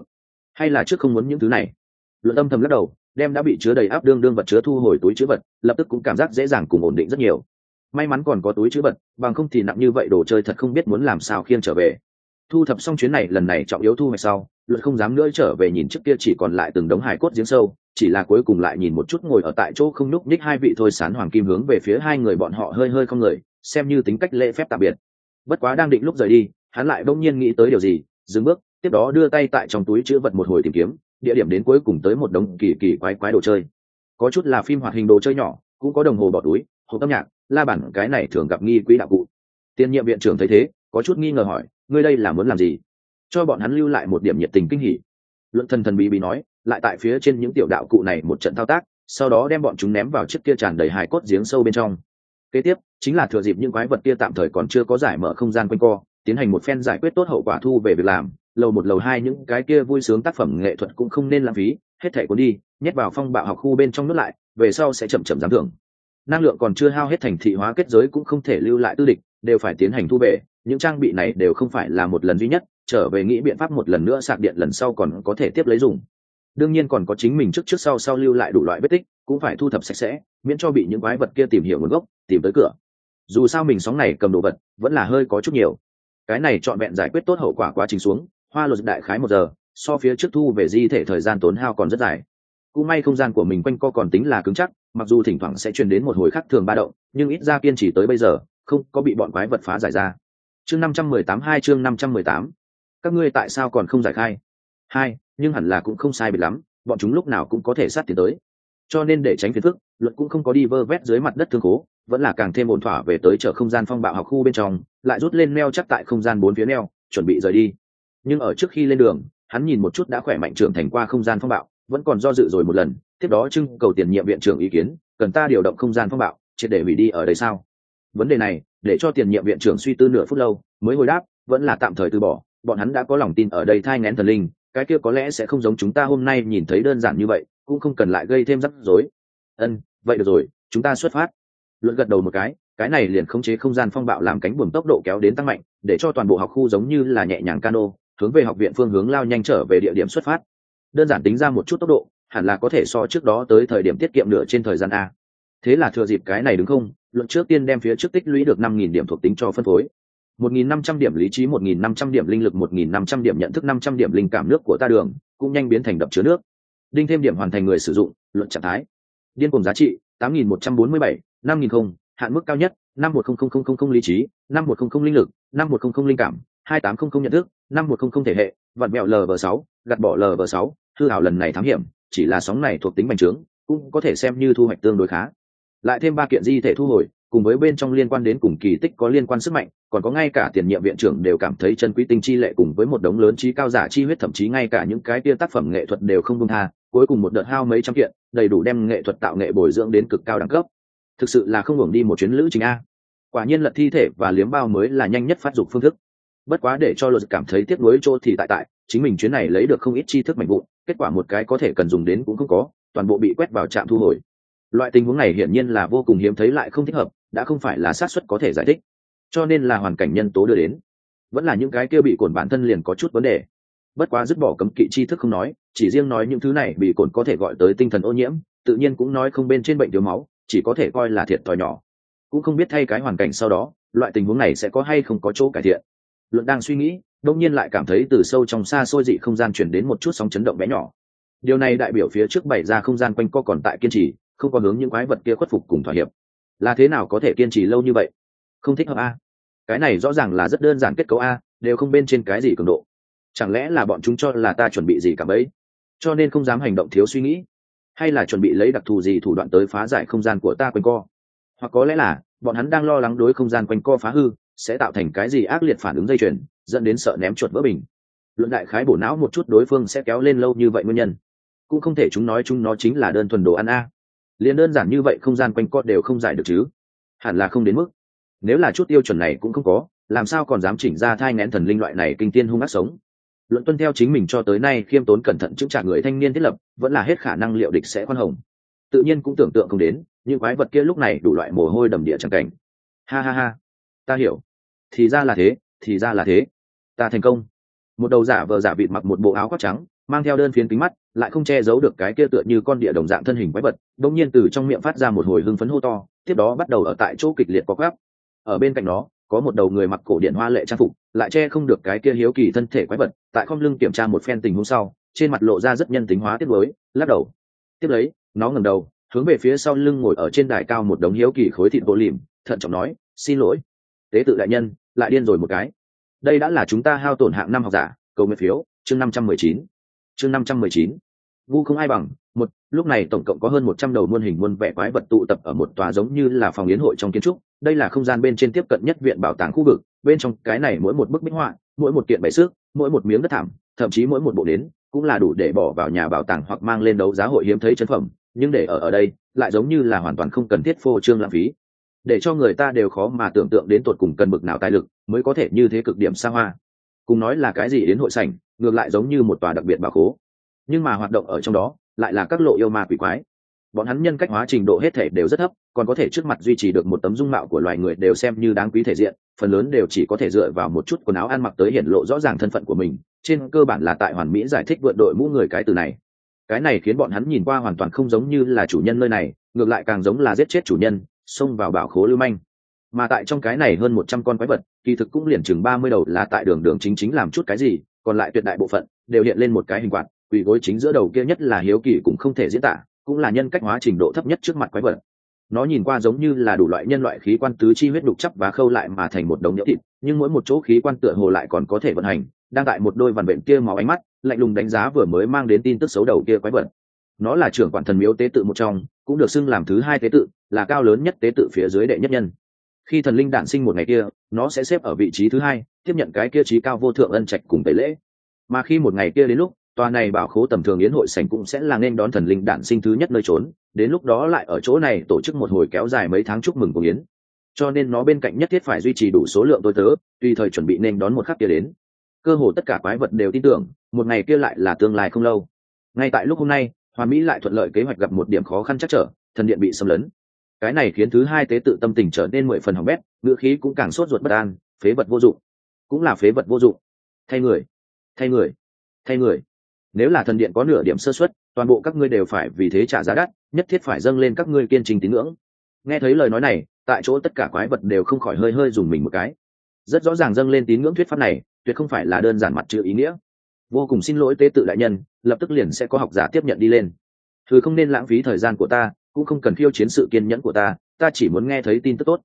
Hay là trước không muốn những thứ này? Luận âm thầm lắc đầu, đem đã bị chứa đầy áp đương đương vật chứa thu hồi túi chứa vật, lập tức cũng cảm giác dễ dàng cùng ổn định rất nhiều. May mắn còn có túi chứa vật, bằng không thì nặng như vậy đồ chơi thật không biết muốn làm sao khiêng trở về. Thu thập xong chuyến này, lần này trọng yếu thu hoạch sau Luật không dám nữa trở về nhìn trước kia chỉ còn lại từng đống hải cốt giếng sâu, chỉ là cuối cùng lại nhìn một chút ngồi ở tại chỗ không nhúc nhích hai vị thôi sán hoàng kim hướng về phía hai người bọn họ hơi hơi không người, xem như tính cách lễ phép tạm biệt. Bất quá đang định lúc rời đi, hắn lại đông nhiên nghĩ tới điều gì, dừng bước, tiếp đó đưa tay tại trong túi chữ vật một hồi tìm kiếm, địa điểm đến cuối cùng tới một đống kỳ kỳ quái quái đồ chơi. Có chút là phim hoạt hình đồ chơi nhỏ, cũng có đồng hồ bỏ túi, hộp âm nhạc, la bản, cái này thường gặp nghi quỹ đạo cụ. Tiên nhiệm viện trưởng thấy thế, có chút nghi ngờ hỏi, ngươi đây là muốn làm gì? Cho bọn hắn lưu lại một điểm nhiệt tình kinh hỉ. Luận thần thần bí bí nói, lại tại phía trên những tiểu đạo cụ này một trận thao tác, sau đó đem bọn chúng ném vào chiếc kia tràn đầy hài cốt giếng sâu bên trong. Kế tiếp, chính là thừa dịp những quái vật kia tạm thời còn chưa có giải mở không gian quanh co, tiến hành một phen giải quyết tốt hậu quả thu về việc làm. Lầu một, lầu hai những cái kia vui sướng tác phẩm nghệ thuật cũng không nên lãng phí, hết thể cuốn đi, nhét vào phong bạo học khu bên trong nước lại, về sau sẽ chậm chậm giám thưởng. Năng lượng còn chưa hao hết thành thị hóa kết giới cũng không thể lưu lại tư địch, đều phải tiến hành thu về, những trang bị này đều không phải là một lần duy nhất trở về nghĩ biện pháp một lần nữa sạc điện lần sau còn có thể tiếp lấy dùng. Đương nhiên còn có chính mình trước trước sau sau lưu lại đủ loại vết tích, cũng phải thu thập sạch sẽ, miễn cho bị những quái vật kia tìm hiểu nguồn gốc, tìm tới cửa. Dù sao mình sóng này cầm đồ vật, vẫn là hơi có chút nhiều. Cái này trọn vẹn giải quyết tốt hậu quả quá trình xuống, hoa luật đại khái một giờ, so phía trước thu về di thể thời gian tốn hao còn rất dài. Cũng may không gian của mình quanh co còn tính là cứng chắc, mặc dù thỉnh thoảng sẽ truyền đến một hồi khắc thường ba động, nhưng ít ra kiên trì tới bây giờ, không có bị bọn quái vật phá giải ra. Chương năm trăm mười tám hai chương năm trăm mười tám các ngươi tại sao còn không giải khai? Hai, nhưng hẳn là cũng không sai biệt lắm, bọn chúng lúc nào cũng có thể sát tiến tới. Cho nên để tránh phiền phức, luật cũng không có đi vơ vét dưới mặt đất thương cố vẫn là càng thêm ổn thỏa về tới chợ không gian phong bạo học khu bên trong, lại rút lên neo chắc tại không gian bốn phía neo, chuẩn bị rời đi. Nhưng ở trước khi lên đường, hắn nhìn một chút đã khỏe mạnh trưởng thành qua không gian phong bạo, vẫn còn do dự rồi một lần, tiếp đó trưng cầu tiền nhiệm viện trưởng ý kiến, cần ta điều động không gian phong bạo, triệt để hủy đi ở đây sao? Vấn đề này, để cho tiền nhiệm viện trưởng suy tư nửa phút lâu, mới hồi đáp, vẫn là tạm thời từ bỏ bọn hắn đã có lòng tin ở đây thai ngén thần linh, cái kia có lẽ sẽ không giống chúng ta hôm nay nhìn thấy đơn giản như vậy, cũng không cần lại gây thêm rắc rối. Ân, vậy được rồi, chúng ta xuất phát. Luận gật đầu một cái cái này liền khống chế không gian phong bạo làm cánh buồm tốc độ kéo đến tăng mạnh, để cho toàn bộ học khu giống như là nhẹ nhàng cano, hướng về học viện phương hướng lao nhanh trở về địa điểm xuất phát. Đơn giản tính ra một chút tốc độ, hẳn là có thể so trước đó tới thời điểm tiết kiệm nửa trên thời gian a. Thế là thừa dịp cái này đúng không, luận trước tiên đem phía trước tích lũy được năm nghìn điểm thuộc tính cho phân phối. 1.500 điểm lý trí 1.500 điểm linh lực 1.500 điểm nhận thức 500 điểm linh cảm nước của ta đường cũng nhanh biến thành đập chứa nước. Đinh thêm điểm hoàn thành người sử dụng luận trạng thái. Điên cùng giá trị 8.147, 5.000 không hạn mức cao nhất 5100000 lý trí 51000 linh lực 51000 linh cảm 2800 nhận thức 51000 thể hệ vặn mẹo lv sáu gạt bỏ lv sáu hư hảo lần này thám hiểm chỉ là sóng này thuộc tính bành trướng cũng có thể xem như thu hoạch tương đối khá. Lại thêm ba kiện di thể thu hồi cùng với bên trong liên quan đến cùng kỳ tích có liên quan sức mạnh, còn có ngay cả tiền nhiệm viện trưởng đều cảm thấy chân quý tinh chi lệ cùng với một đống lớn trí cao giả chi huyết, thậm chí ngay cả những cái tia tác phẩm nghệ thuật đều không công tha, cuối cùng một đợt hao mấy trăm kiện, đầy đủ đem nghệ thuật tạo nghệ bồi dưỡng đến cực cao đẳng cấp. Thực sự là không hưởng đi một chuyến lữ trình a. Quả nhiên lật thi thể và liếm bao mới là nhanh nhất phát dục phương thức. Bất quá để cho luật cảm thấy tiếc nuối chỗ thì tại tại, chính mình chuyến này lấy được không ít tri thức mạnh vụn, kết quả một cái có thể cần dùng đến cũng không có, toàn bộ bị quét vào trạm thu hồi. Loại tình huống này hiển nhiên là vô cùng hiếm thấy lại không thích hợp đã không phải là xác suất có thể giải thích, cho nên là hoàn cảnh nhân tố đưa đến. Vẫn là những cái kia bị cồn bản thân liền có chút vấn đề. Bất quá dứt bỏ cấm kỵ tri thức không nói, chỉ riêng nói những thứ này bị cồn có thể gọi tới tinh thần ô nhiễm, tự nhiên cũng nói không bên trên bệnh thiếu máu, chỉ có thể coi là thiệt thòi nhỏ. Cũng không biết thay cái hoàn cảnh sau đó, loại tình huống này sẽ có hay không có chỗ cải thiện. Luận đang suy nghĩ, đông nhiên lại cảm thấy từ sâu trong xa xôi dị không gian chuyển đến một chút sóng chấn động bé nhỏ. Điều này đại biểu phía trước bày ra không gian quanh co còn tại kiên trì, không có hướng những quái vật kia khuất phục cùng thỏa hiệp là thế nào có thể kiên trì lâu như vậy? Không thích hợp a. Cái này rõ ràng là rất đơn giản kết cấu a, đều không bên trên cái gì cường độ. Chẳng lẽ là bọn chúng cho là ta chuẩn bị gì cả bấy? Cho nên không dám hành động thiếu suy nghĩ. Hay là chuẩn bị lấy đặc thù gì thủ đoạn tới phá giải không gian của ta quanh co? Hoặc có lẽ là, bọn hắn đang lo lắng đối không gian quanh co phá hư sẽ tạo thành cái gì ác liệt phản ứng dây chuyền, dẫn đến sợ ném chuột vỡ bình. Luận đại khái bổ não một chút đối phương sẽ kéo lên lâu như vậy nguyên nhân. Cũng không thể chúng nói chúng nó chính là đơn thuần đồ ăn a liền đơn giản như vậy không gian quanh co đều không giải được chứ? Hẳn là không đến mức. Nếu là chút tiêu chuẩn này cũng không có, làm sao còn dám chỉnh ra thai ngén thần linh loại này kinh tiên hung ác sống? Luận tuân theo chính mình cho tới nay khiêm tốn cẩn thận chững trả người thanh niên thiết lập, vẫn là hết khả năng liệu địch sẽ khoan hồng. Tự nhiên cũng tưởng tượng không đến, những quái vật kia lúc này đủ loại mồ hôi đầm địa chẳng cảnh. Ha ha ha. Ta hiểu. Thì ra là thế, thì ra là thế. Ta thành công. Một đầu giả vờ giả vịt mặc một bộ áo khoác trắng mang theo đơn phiến kính mắt, lại không che giấu được cái kia tựa như con địa đồng dạng thân hình quái vật đông nhiên từ trong miệng phát ra một hồi hưng phấn hô to, tiếp đó bắt đầu ở tại chỗ kịch liệt có gáp ở bên cạnh nó có một đầu người mặc cổ điện hoa lệ trang phục, lại che không được cái kia hiếu kỳ thân thể quái vật, tại không lưng kiểm tra một phen tình huống sau, trên mặt lộ ra rất nhân tính hóa tiếp với lắc đầu. Tiếp lấy, nó ngẩng đầu, hướng về phía sau lưng ngồi ở trên đài cao một đống hiếu kỳ khối thịt bộ lìm thận trọng nói, xin lỗi, tế tự đại nhân, lại điên rồi một cái. Đây đã là chúng ta hao tổn hạng năm học giả, cầu nguyện phiếu, chương năm trăm mười chín chương năm trăm mười chín. Vu không ai bằng, một, lúc này tổng cộng có hơn một trăm đầu muôn hình muôn vẻ quái vật tụ tập ở một tòa giống như là phòng yến hội trong kiến trúc. Đây là không gian bên trên tiếp cận nhất viện bảo tàng khu vực, bên trong cái này mỗi một bức minh họa, mỗi một kiện bày xước mỗi một miếng đất thảm, thậm chí mỗi một bộ đến cũng là đủ để bỏ vào nhà bảo tàng hoặc mang lên đấu giá hội hiếm thấy chân phẩm. Nhưng để ở ở đây, lại giống như là hoàn toàn không cần thiết phô trương lãng phí. Để cho người ta đều khó mà tưởng tượng đến tột cùng cần bực nào tài lực mới có thể như thế cực điểm xa hoa cùng nói là cái gì đến hội sảnh, ngược lại giống như một tòa đặc biệt bảo khố. Nhưng mà hoạt động ở trong đó, lại là các lộ yêu ma quỷ quái. Bọn hắn nhân cách hóa trình độ hết thể đều rất thấp, còn có thể trước mặt duy trì được một tấm dung mạo của loài người đều xem như đáng quý thể diện, phần lớn đều chỉ có thể dựa vào một chút quần áo ăn mặc tới hiển lộ rõ ràng thân phận của mình, trên cơ bản là tại hoàn mỹ giải thích vượt đội mũ người cái từ này. Cái này khiến bọn hắn nhìn qua hoàn toàn không giống như là chủ nhân nơi này, ngược lại càng giống là giết chết chủ nhân, xông vào bảo khố lưu manh mà tại trong cái này hơn một trăm con quái vật, kỳ thực cũng liền chừng ba mươi đầu là tại đường đường chính chính làm chút cái gì, còn lại tuyệt đại bộ phận đều hiện lên một cái hình quạt, quỳ gối chính giữa đầu kia nhất là hiếu kỳ cũng không thể diễn tả, cũng là nhân cách hóa trình độ thấp nhất trước mặt quái vật. Nó nhìn qua giống như là đủ loại nhân loại khí quan tứ chi huyết đục chắp và khâu lại mà thành một đống nhỡ thịt, nhưng mỗi một chỗ khí quan tựa hồ lại còn có thể vận hành, đang tại một đôi vằn vện kia màu ánh mắt, lạnh lùng đánh giá vừa mới mang đến tin tức xấu đầu kia quái vật. Nó là trưởng quản thần miếu tế tự một trong, cũng được xưng làm thứ hai tế tự, là cao lớn nhất tế tự phía dưới đệ nhất nhân khi thần linh đản sinh một ngày kia, nó sẽ xếp ở vị trí thứ hai, tiếp nhận cái kia trí cao vô thượng ân trạch cùng tẩy lễ. Mà khi một ngày kia đến lúc, tòa này bảo khố tầm thường yến hội sảnh cũng sẽ là nên đón thần linh đản sinh thứ nhất nơi trốn, đến lúc đó lại ở chỗ này tổ chức một hồi kéo dài mấy tháng chúc mừng của yến. Cho nên nó bên cạnh nhất thiết phải duy trì đủ số lượng tôi tớ, tùy thời chuẩn bị nên đón một khắc kia đến. Cơ hồ tất cả quái vật đều tin tưởng, một ngày kia lại là tương lai không lâu. Ngay tại lúc hôm nay hoàn mỹ lại thuận lợi kế hoạch gặp một điểm khó khăn chắc trở, thần điện bị xâm lấn cái này khiến thứ hai tế tự tâm tình trở nên mười phần hỏng bét, ngữ khí cũng càng sốt ruột bất an, phế vật vô dụng. Cũng là phế vật vô dụng. Thay người thay người thay người. Nếu là thần điện có nửa điểm sơ xuất toàn bộ các ngươi đều phải vì thế trả giá đắt, nhất thiết phải dâng lên các ngươi kiên trình tín ngưỡng. Nghe thấy lời nói này, tại chỗ tất cả quái vật đều không khỏi hơi hơi dùng mình một cái. Rất rõ ràng dâng lên tín ngưỡng thuyết pháp này, tuyệt không phải là đơn giản mặt chữ ý nghĩa. Vô cùng xin lỗi tế tự đại nhân, lập tức liền sẽ có học giả tiếp nhận đi lên. Thứ không nên lãng phí thời gian của ta cũng không cần khiêu chiến sự kiên nhẫn của ta ta chỉ muốn nghe thấy tin tức tốt.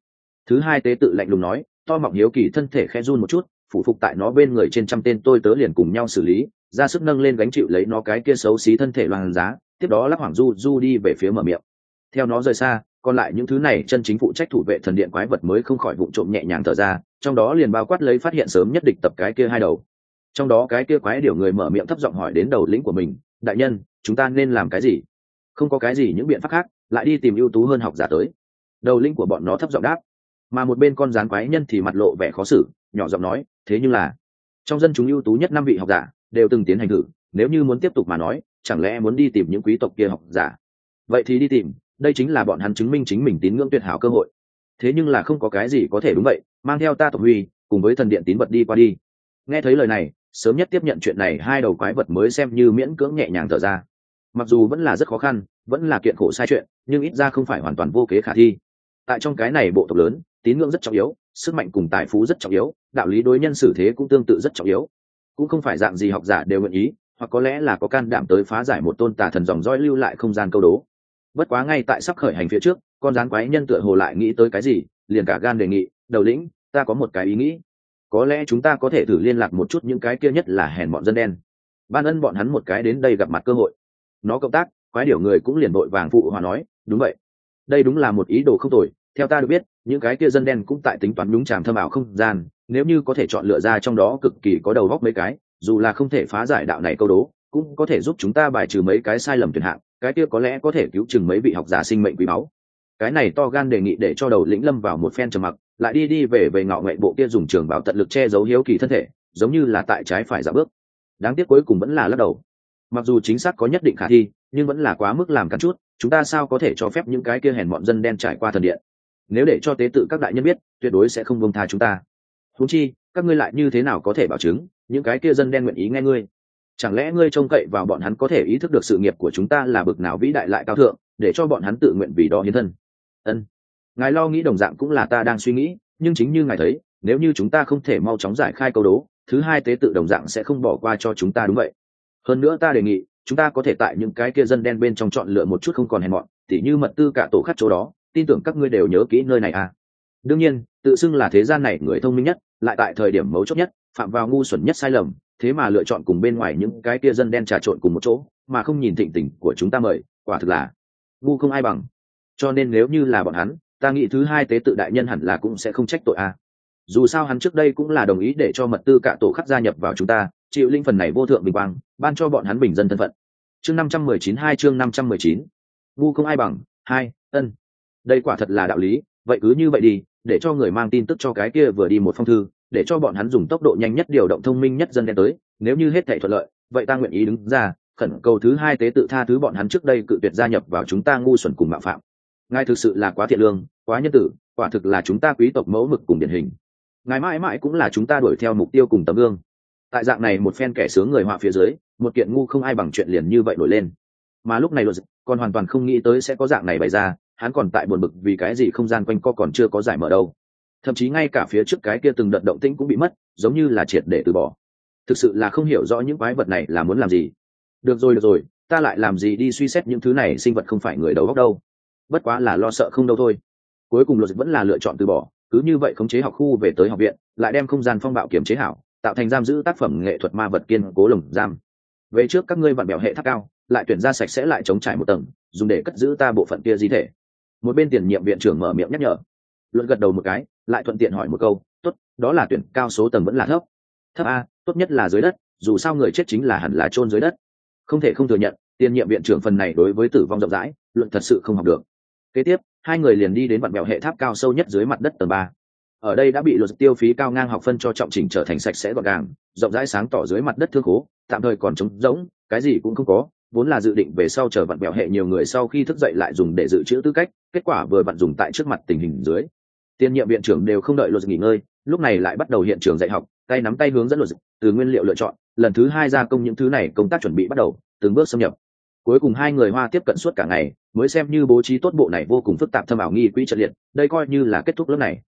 Thứ hai tế tự lạnh lùng nói, to mọng hiếu kỳ thân thể khe run một chút phụ phục tại nó bên người trên trăm tên tôi tớ liền cùng nhau xử lý, ra sức nâng lên gánh chịu lấy nó cái kia xấu xí thân thể loàn giá, tiếp đó lắc hoảng du du đi về phía mở miệng. Theo nó rời xa, còn lại những thứ này chân chính phụ trách thủ vệ thần điện quái vật mới không khỏi vụ trộm nhẹ nhàng thở ra, trong đó liền bao quát lấy phát hiện sớm nhất địch tập cái kia hai đầu. Trong đó cái kia quái điều người mở miệng thấp giọng hỏi đến đầu lĩnh của mình, đại nhân, chúng ta nên làm cái gì? Không có cái gì, những biện pháp khác lại đi tìm ưu tú hơn học giả tới. Đầu lĩnh của bọn nó thấp giọng đáp. Mà một bên con rán quái nhân thì mặt lộ vẻ khó xử, nhỏ giọng nói, thế nhưng là, trong dân chúng ưu tú nhất năm vị học giả đều từng tiến hành thử, nếu như muốn tiếp tục mà nói, chẳng lẽ muốn đi tìm những quý tộc kia học giả? Vậy thì đi tìm, đây chính là bọn hắn chứng minh chính mình tín ngưỡng tuyệt hảo cơ hội. Thế nhưng là không có cái gì có thể đúng vậy, mang theo ta tộc huy, cùng với thần điện tín vật đi qua đi. Nghe thấy lời này, sớm nhất tiếp nhận chuyện này, hai đầu quái vật mới xem như miễn cưỡng nhẹ nhàng thở ra. Mặc dù vẫn là rất khó khăn vẫn là kiện khổ sai chuyện, nhưng ít ra không phải hoàn toàn vô kế khả thi. Tại trong cái này bộ tộc lớn, tín ngưỡng rất trọng yếu, sức mạnh cùng tài phú rất trọng yếu, đạo lý đối nhân xử thế cũng tương tự rất trọng yếu. Cũng không phải dạng gì học giả đều nguyện ý, hoặc có lẽ là có can đảm tới phá giải một tôn tà thần dòng dõi lưu lại không gian câu đố. Bất quá ngay tại sắp khởi hành phía trước, con rán quái nhân tựa hồ lại nghĩ tới cái gì, liền cả gan đề nghị, đầu lĩnh, ta có một cái ý nghĩ. Có lẽ chúng ta có thể thử liên lạc một chút những cái kia nhất là hèn bọn dân đen. Ban ân bọn hắn một cái đến đây gặp mặt cơ hội. Nó cộng tác quái điểu người cũng liền vội vàng phụ hòa nói, đúng vậy. Đây đúng là một ý đồ không tồi. Theo ta được biết, những cái kia dân đen cũng tại tính toán đúng tràng thâm ảo không gian. Nếu như có thể chọn lựa ra trong đó cực kỳ có đầu góc mấy cái, dù là không thể phá giải đạo này câu đố, cũng có thể giúp chúng ta bài trừ mấy cái sai lầm tuyệt hạng. Cái kia có lẽ có thể cứu chừng mấy vị học giả sinh mệnh quý báu. Cái này to gan đề nghị để cho đầu lĩnh lâm vào một phen trầm mặc, lại đi đi về về ngọ nghệ bộ kia dùng trường bảo tận lực che giấu hiếu kỳ thân thể, giống như là tại trái phải giả bước. Đáng tiếc cuối cùng vẫn là lắc đầu. Mặc dù chính xác có nhất định khả thi nhưng vẫn là quá mức làm cắn chút, chúng ta sao có thể cho phép những cái kia hèn bọn dân đen trải qua thần điện? Nếu để cho tế tự các đại nhân biết, tuyệt đối sẽ không bông tha chúng ta. Húng chi, các ngươi lại như thế nào có thể bảo chứng, những cái kia dân đen nguyện ý nghe ngươi? Chẳng lẽ ngươi trông cậy vào bọn hắn có thể ý thức được sự nghiệp của chúng ta là bực nào vĩ đại lại cao thượng, để cho bọn hắn tự nguyện vì đó hiến thân? Ân. Ngài lo nghĩ đồng dạng cũng là ta đang suy nghĩ, nhưng chính như ngài thấy, nếu như chúng ta không thể mau chóng giải khai câu đố, thứ hai tế tự đồng dạng sẽ không bỏ qua cho chúng ta đúng vậy. Hơn nữa ta đề nghị chúng ta có thể tại những cái kia dân đen bên trong chọn lựa một chút không còn hèn mọn, tỉ như mật tư cả tổ khắc chỗ đó, tin tưởng các ngươi đều nhớ kỹ nơi này à. Đương nhiên, tự xưng là thế gian này người thông minh nhất, lại tại thời điểm mấu chốt nhất, phạm vào ngu xuẩn nhất sai lầm, thế mà lựa chọn cùng bên ngoài những cái kia dân đen trà trộn cùng một chỗ, mà không nhìn thịnh tình của chúng ta mời, quả thực là ngu không ai bằng. Cho nên nếu như là bọn hắn, ta nghĩ thứ hai tế tự đại nhân hẳn là cũng sẽ không trách tội a dù sao hắn trước đây cũng là đồng ý để cho mật tư cả tổ khắc gia nhập vào chúng ta chịu linh phần này vô thượng bình quang, ban cho bọn hắn bình dân thân phận. Chương năm trăm mười chín hai chương năm trăm mười chín. Ngu không ai bằng, hai, ân. Đây quả thật là đạo lý, vậy cứ như vậy đi, để cho người mang tin tức cho cái kia vừa đi một phong thư, để cho bọn hắn dùng tốc độ nhanh nhất điều động thông minh nhất dân đen tới, nếu như hết thể thuận lợi, vậy ta nguyện ý đứng ra, khẩn cầu thứ hai tế tự tha thứ bọn hắn trước đây cự tuyệt gia nhập vào chúng ta ngu xuẩn cùng mạo phạm. Ngài thực sự là quá thiện lương, quá nhân tử, quả thực là chúng ta quý tộc mẫu mực cùng điển hình. Ngài mãi mãi cũng là chúng ta đuổi theo mục tiêu cùng tấm gương tại dạng này một phen kẻ sướng người họa phía dưới, một kiện ngu không ai bằng chuyện liền như vậy nổi lên. Mà lúc này luật còn hoàn toàn không nghĩ tới sẽ có dạng này bày ra, hắn còn tại buồn bực vì cái gì không gian quanh co còn chưa có giải mở đâu. Thậm chí ngay cả phía trước cái kia từng đợt động tĩnh cũng bị mất, giống như là triệt để từ bỏ. Thực sự là không hiểu rõ những quái vật này là muốn làm gì. Được rồi được rồi, ta lại làm gì đi suy xét những thứ này, sinh vật không phải người đầu góc đâu. Bất quá là lo sợ không đâu thôi. Cuối cùng luật vẫn là lựa chọn từ bỏ, cứ như vậy khống chế học khu về tới học viện, lại đem không gian phong bạo kiểm chế hảo tạo thành giam giữ tác phẩm nghệ thuật ma vật kiên cố lồng giam. Về trước các ngươi vặn bèo hệ tháp cao, lại tuyển ra sạch sẽ lại chống trải một tầng, dùng để cất giữ ta bộ phận kia di thể. Một bên tiền nhiệm viện trưởng mở miệng nhắc nhở. Luận gật đầu một cái, lại thuận tiện hỏi một câu, tốt, đó là tuyển cao số tầng vẫn là thấp? Thấp a, tốt nhất là dưới đất, dù sao người chết chính là hẳn là chôn dưới đất. Không thể không thừa nhận, tiền nhiệm viện trưởng phần này đối với tử vong rộng rãi, luận thật sự không học được. Kế tiếp, hai người liền đi đến vạn mẹo hệ tháp cao sâu nhất dưới mặt đất tầng ba ở đây đã bị luật tiêu phí cao ngang học phân cho trọng chỉnh trở thành sạch sẽ gọn gàng, rộng rãi sáng tỏ dưới mặt đất thương khố, tạm thời còn trống rỗng, cái gì cũng không có, vốn là dự định về sau chờ vặn bèo hệ nhiều người sau khi thức dậy lại dùng để dự trữ tư cách, kết quả vừa vặn dùng tại trước mặt tình hình dưới. Tiên nhiệm viện trưởng đều không đợi luật nghỉ ngơi, lúc này lại bắt đầu hiện trường dạy học, tay nắm tay hướng dẫn luật từ nguyên liệu lựa chọn, lần thứ hai gia công những thứ này công tác chuẩn bị bắt đầu, từng bước xâm nhập. Cuối cùng hai người hoa tiếp cận suốt cả ngày, mới xem như bố trí tốt bộ này vô cùng phức tạp thâm ảo nghi quỹ trật liệt, đây coi như là kết thúc lớp này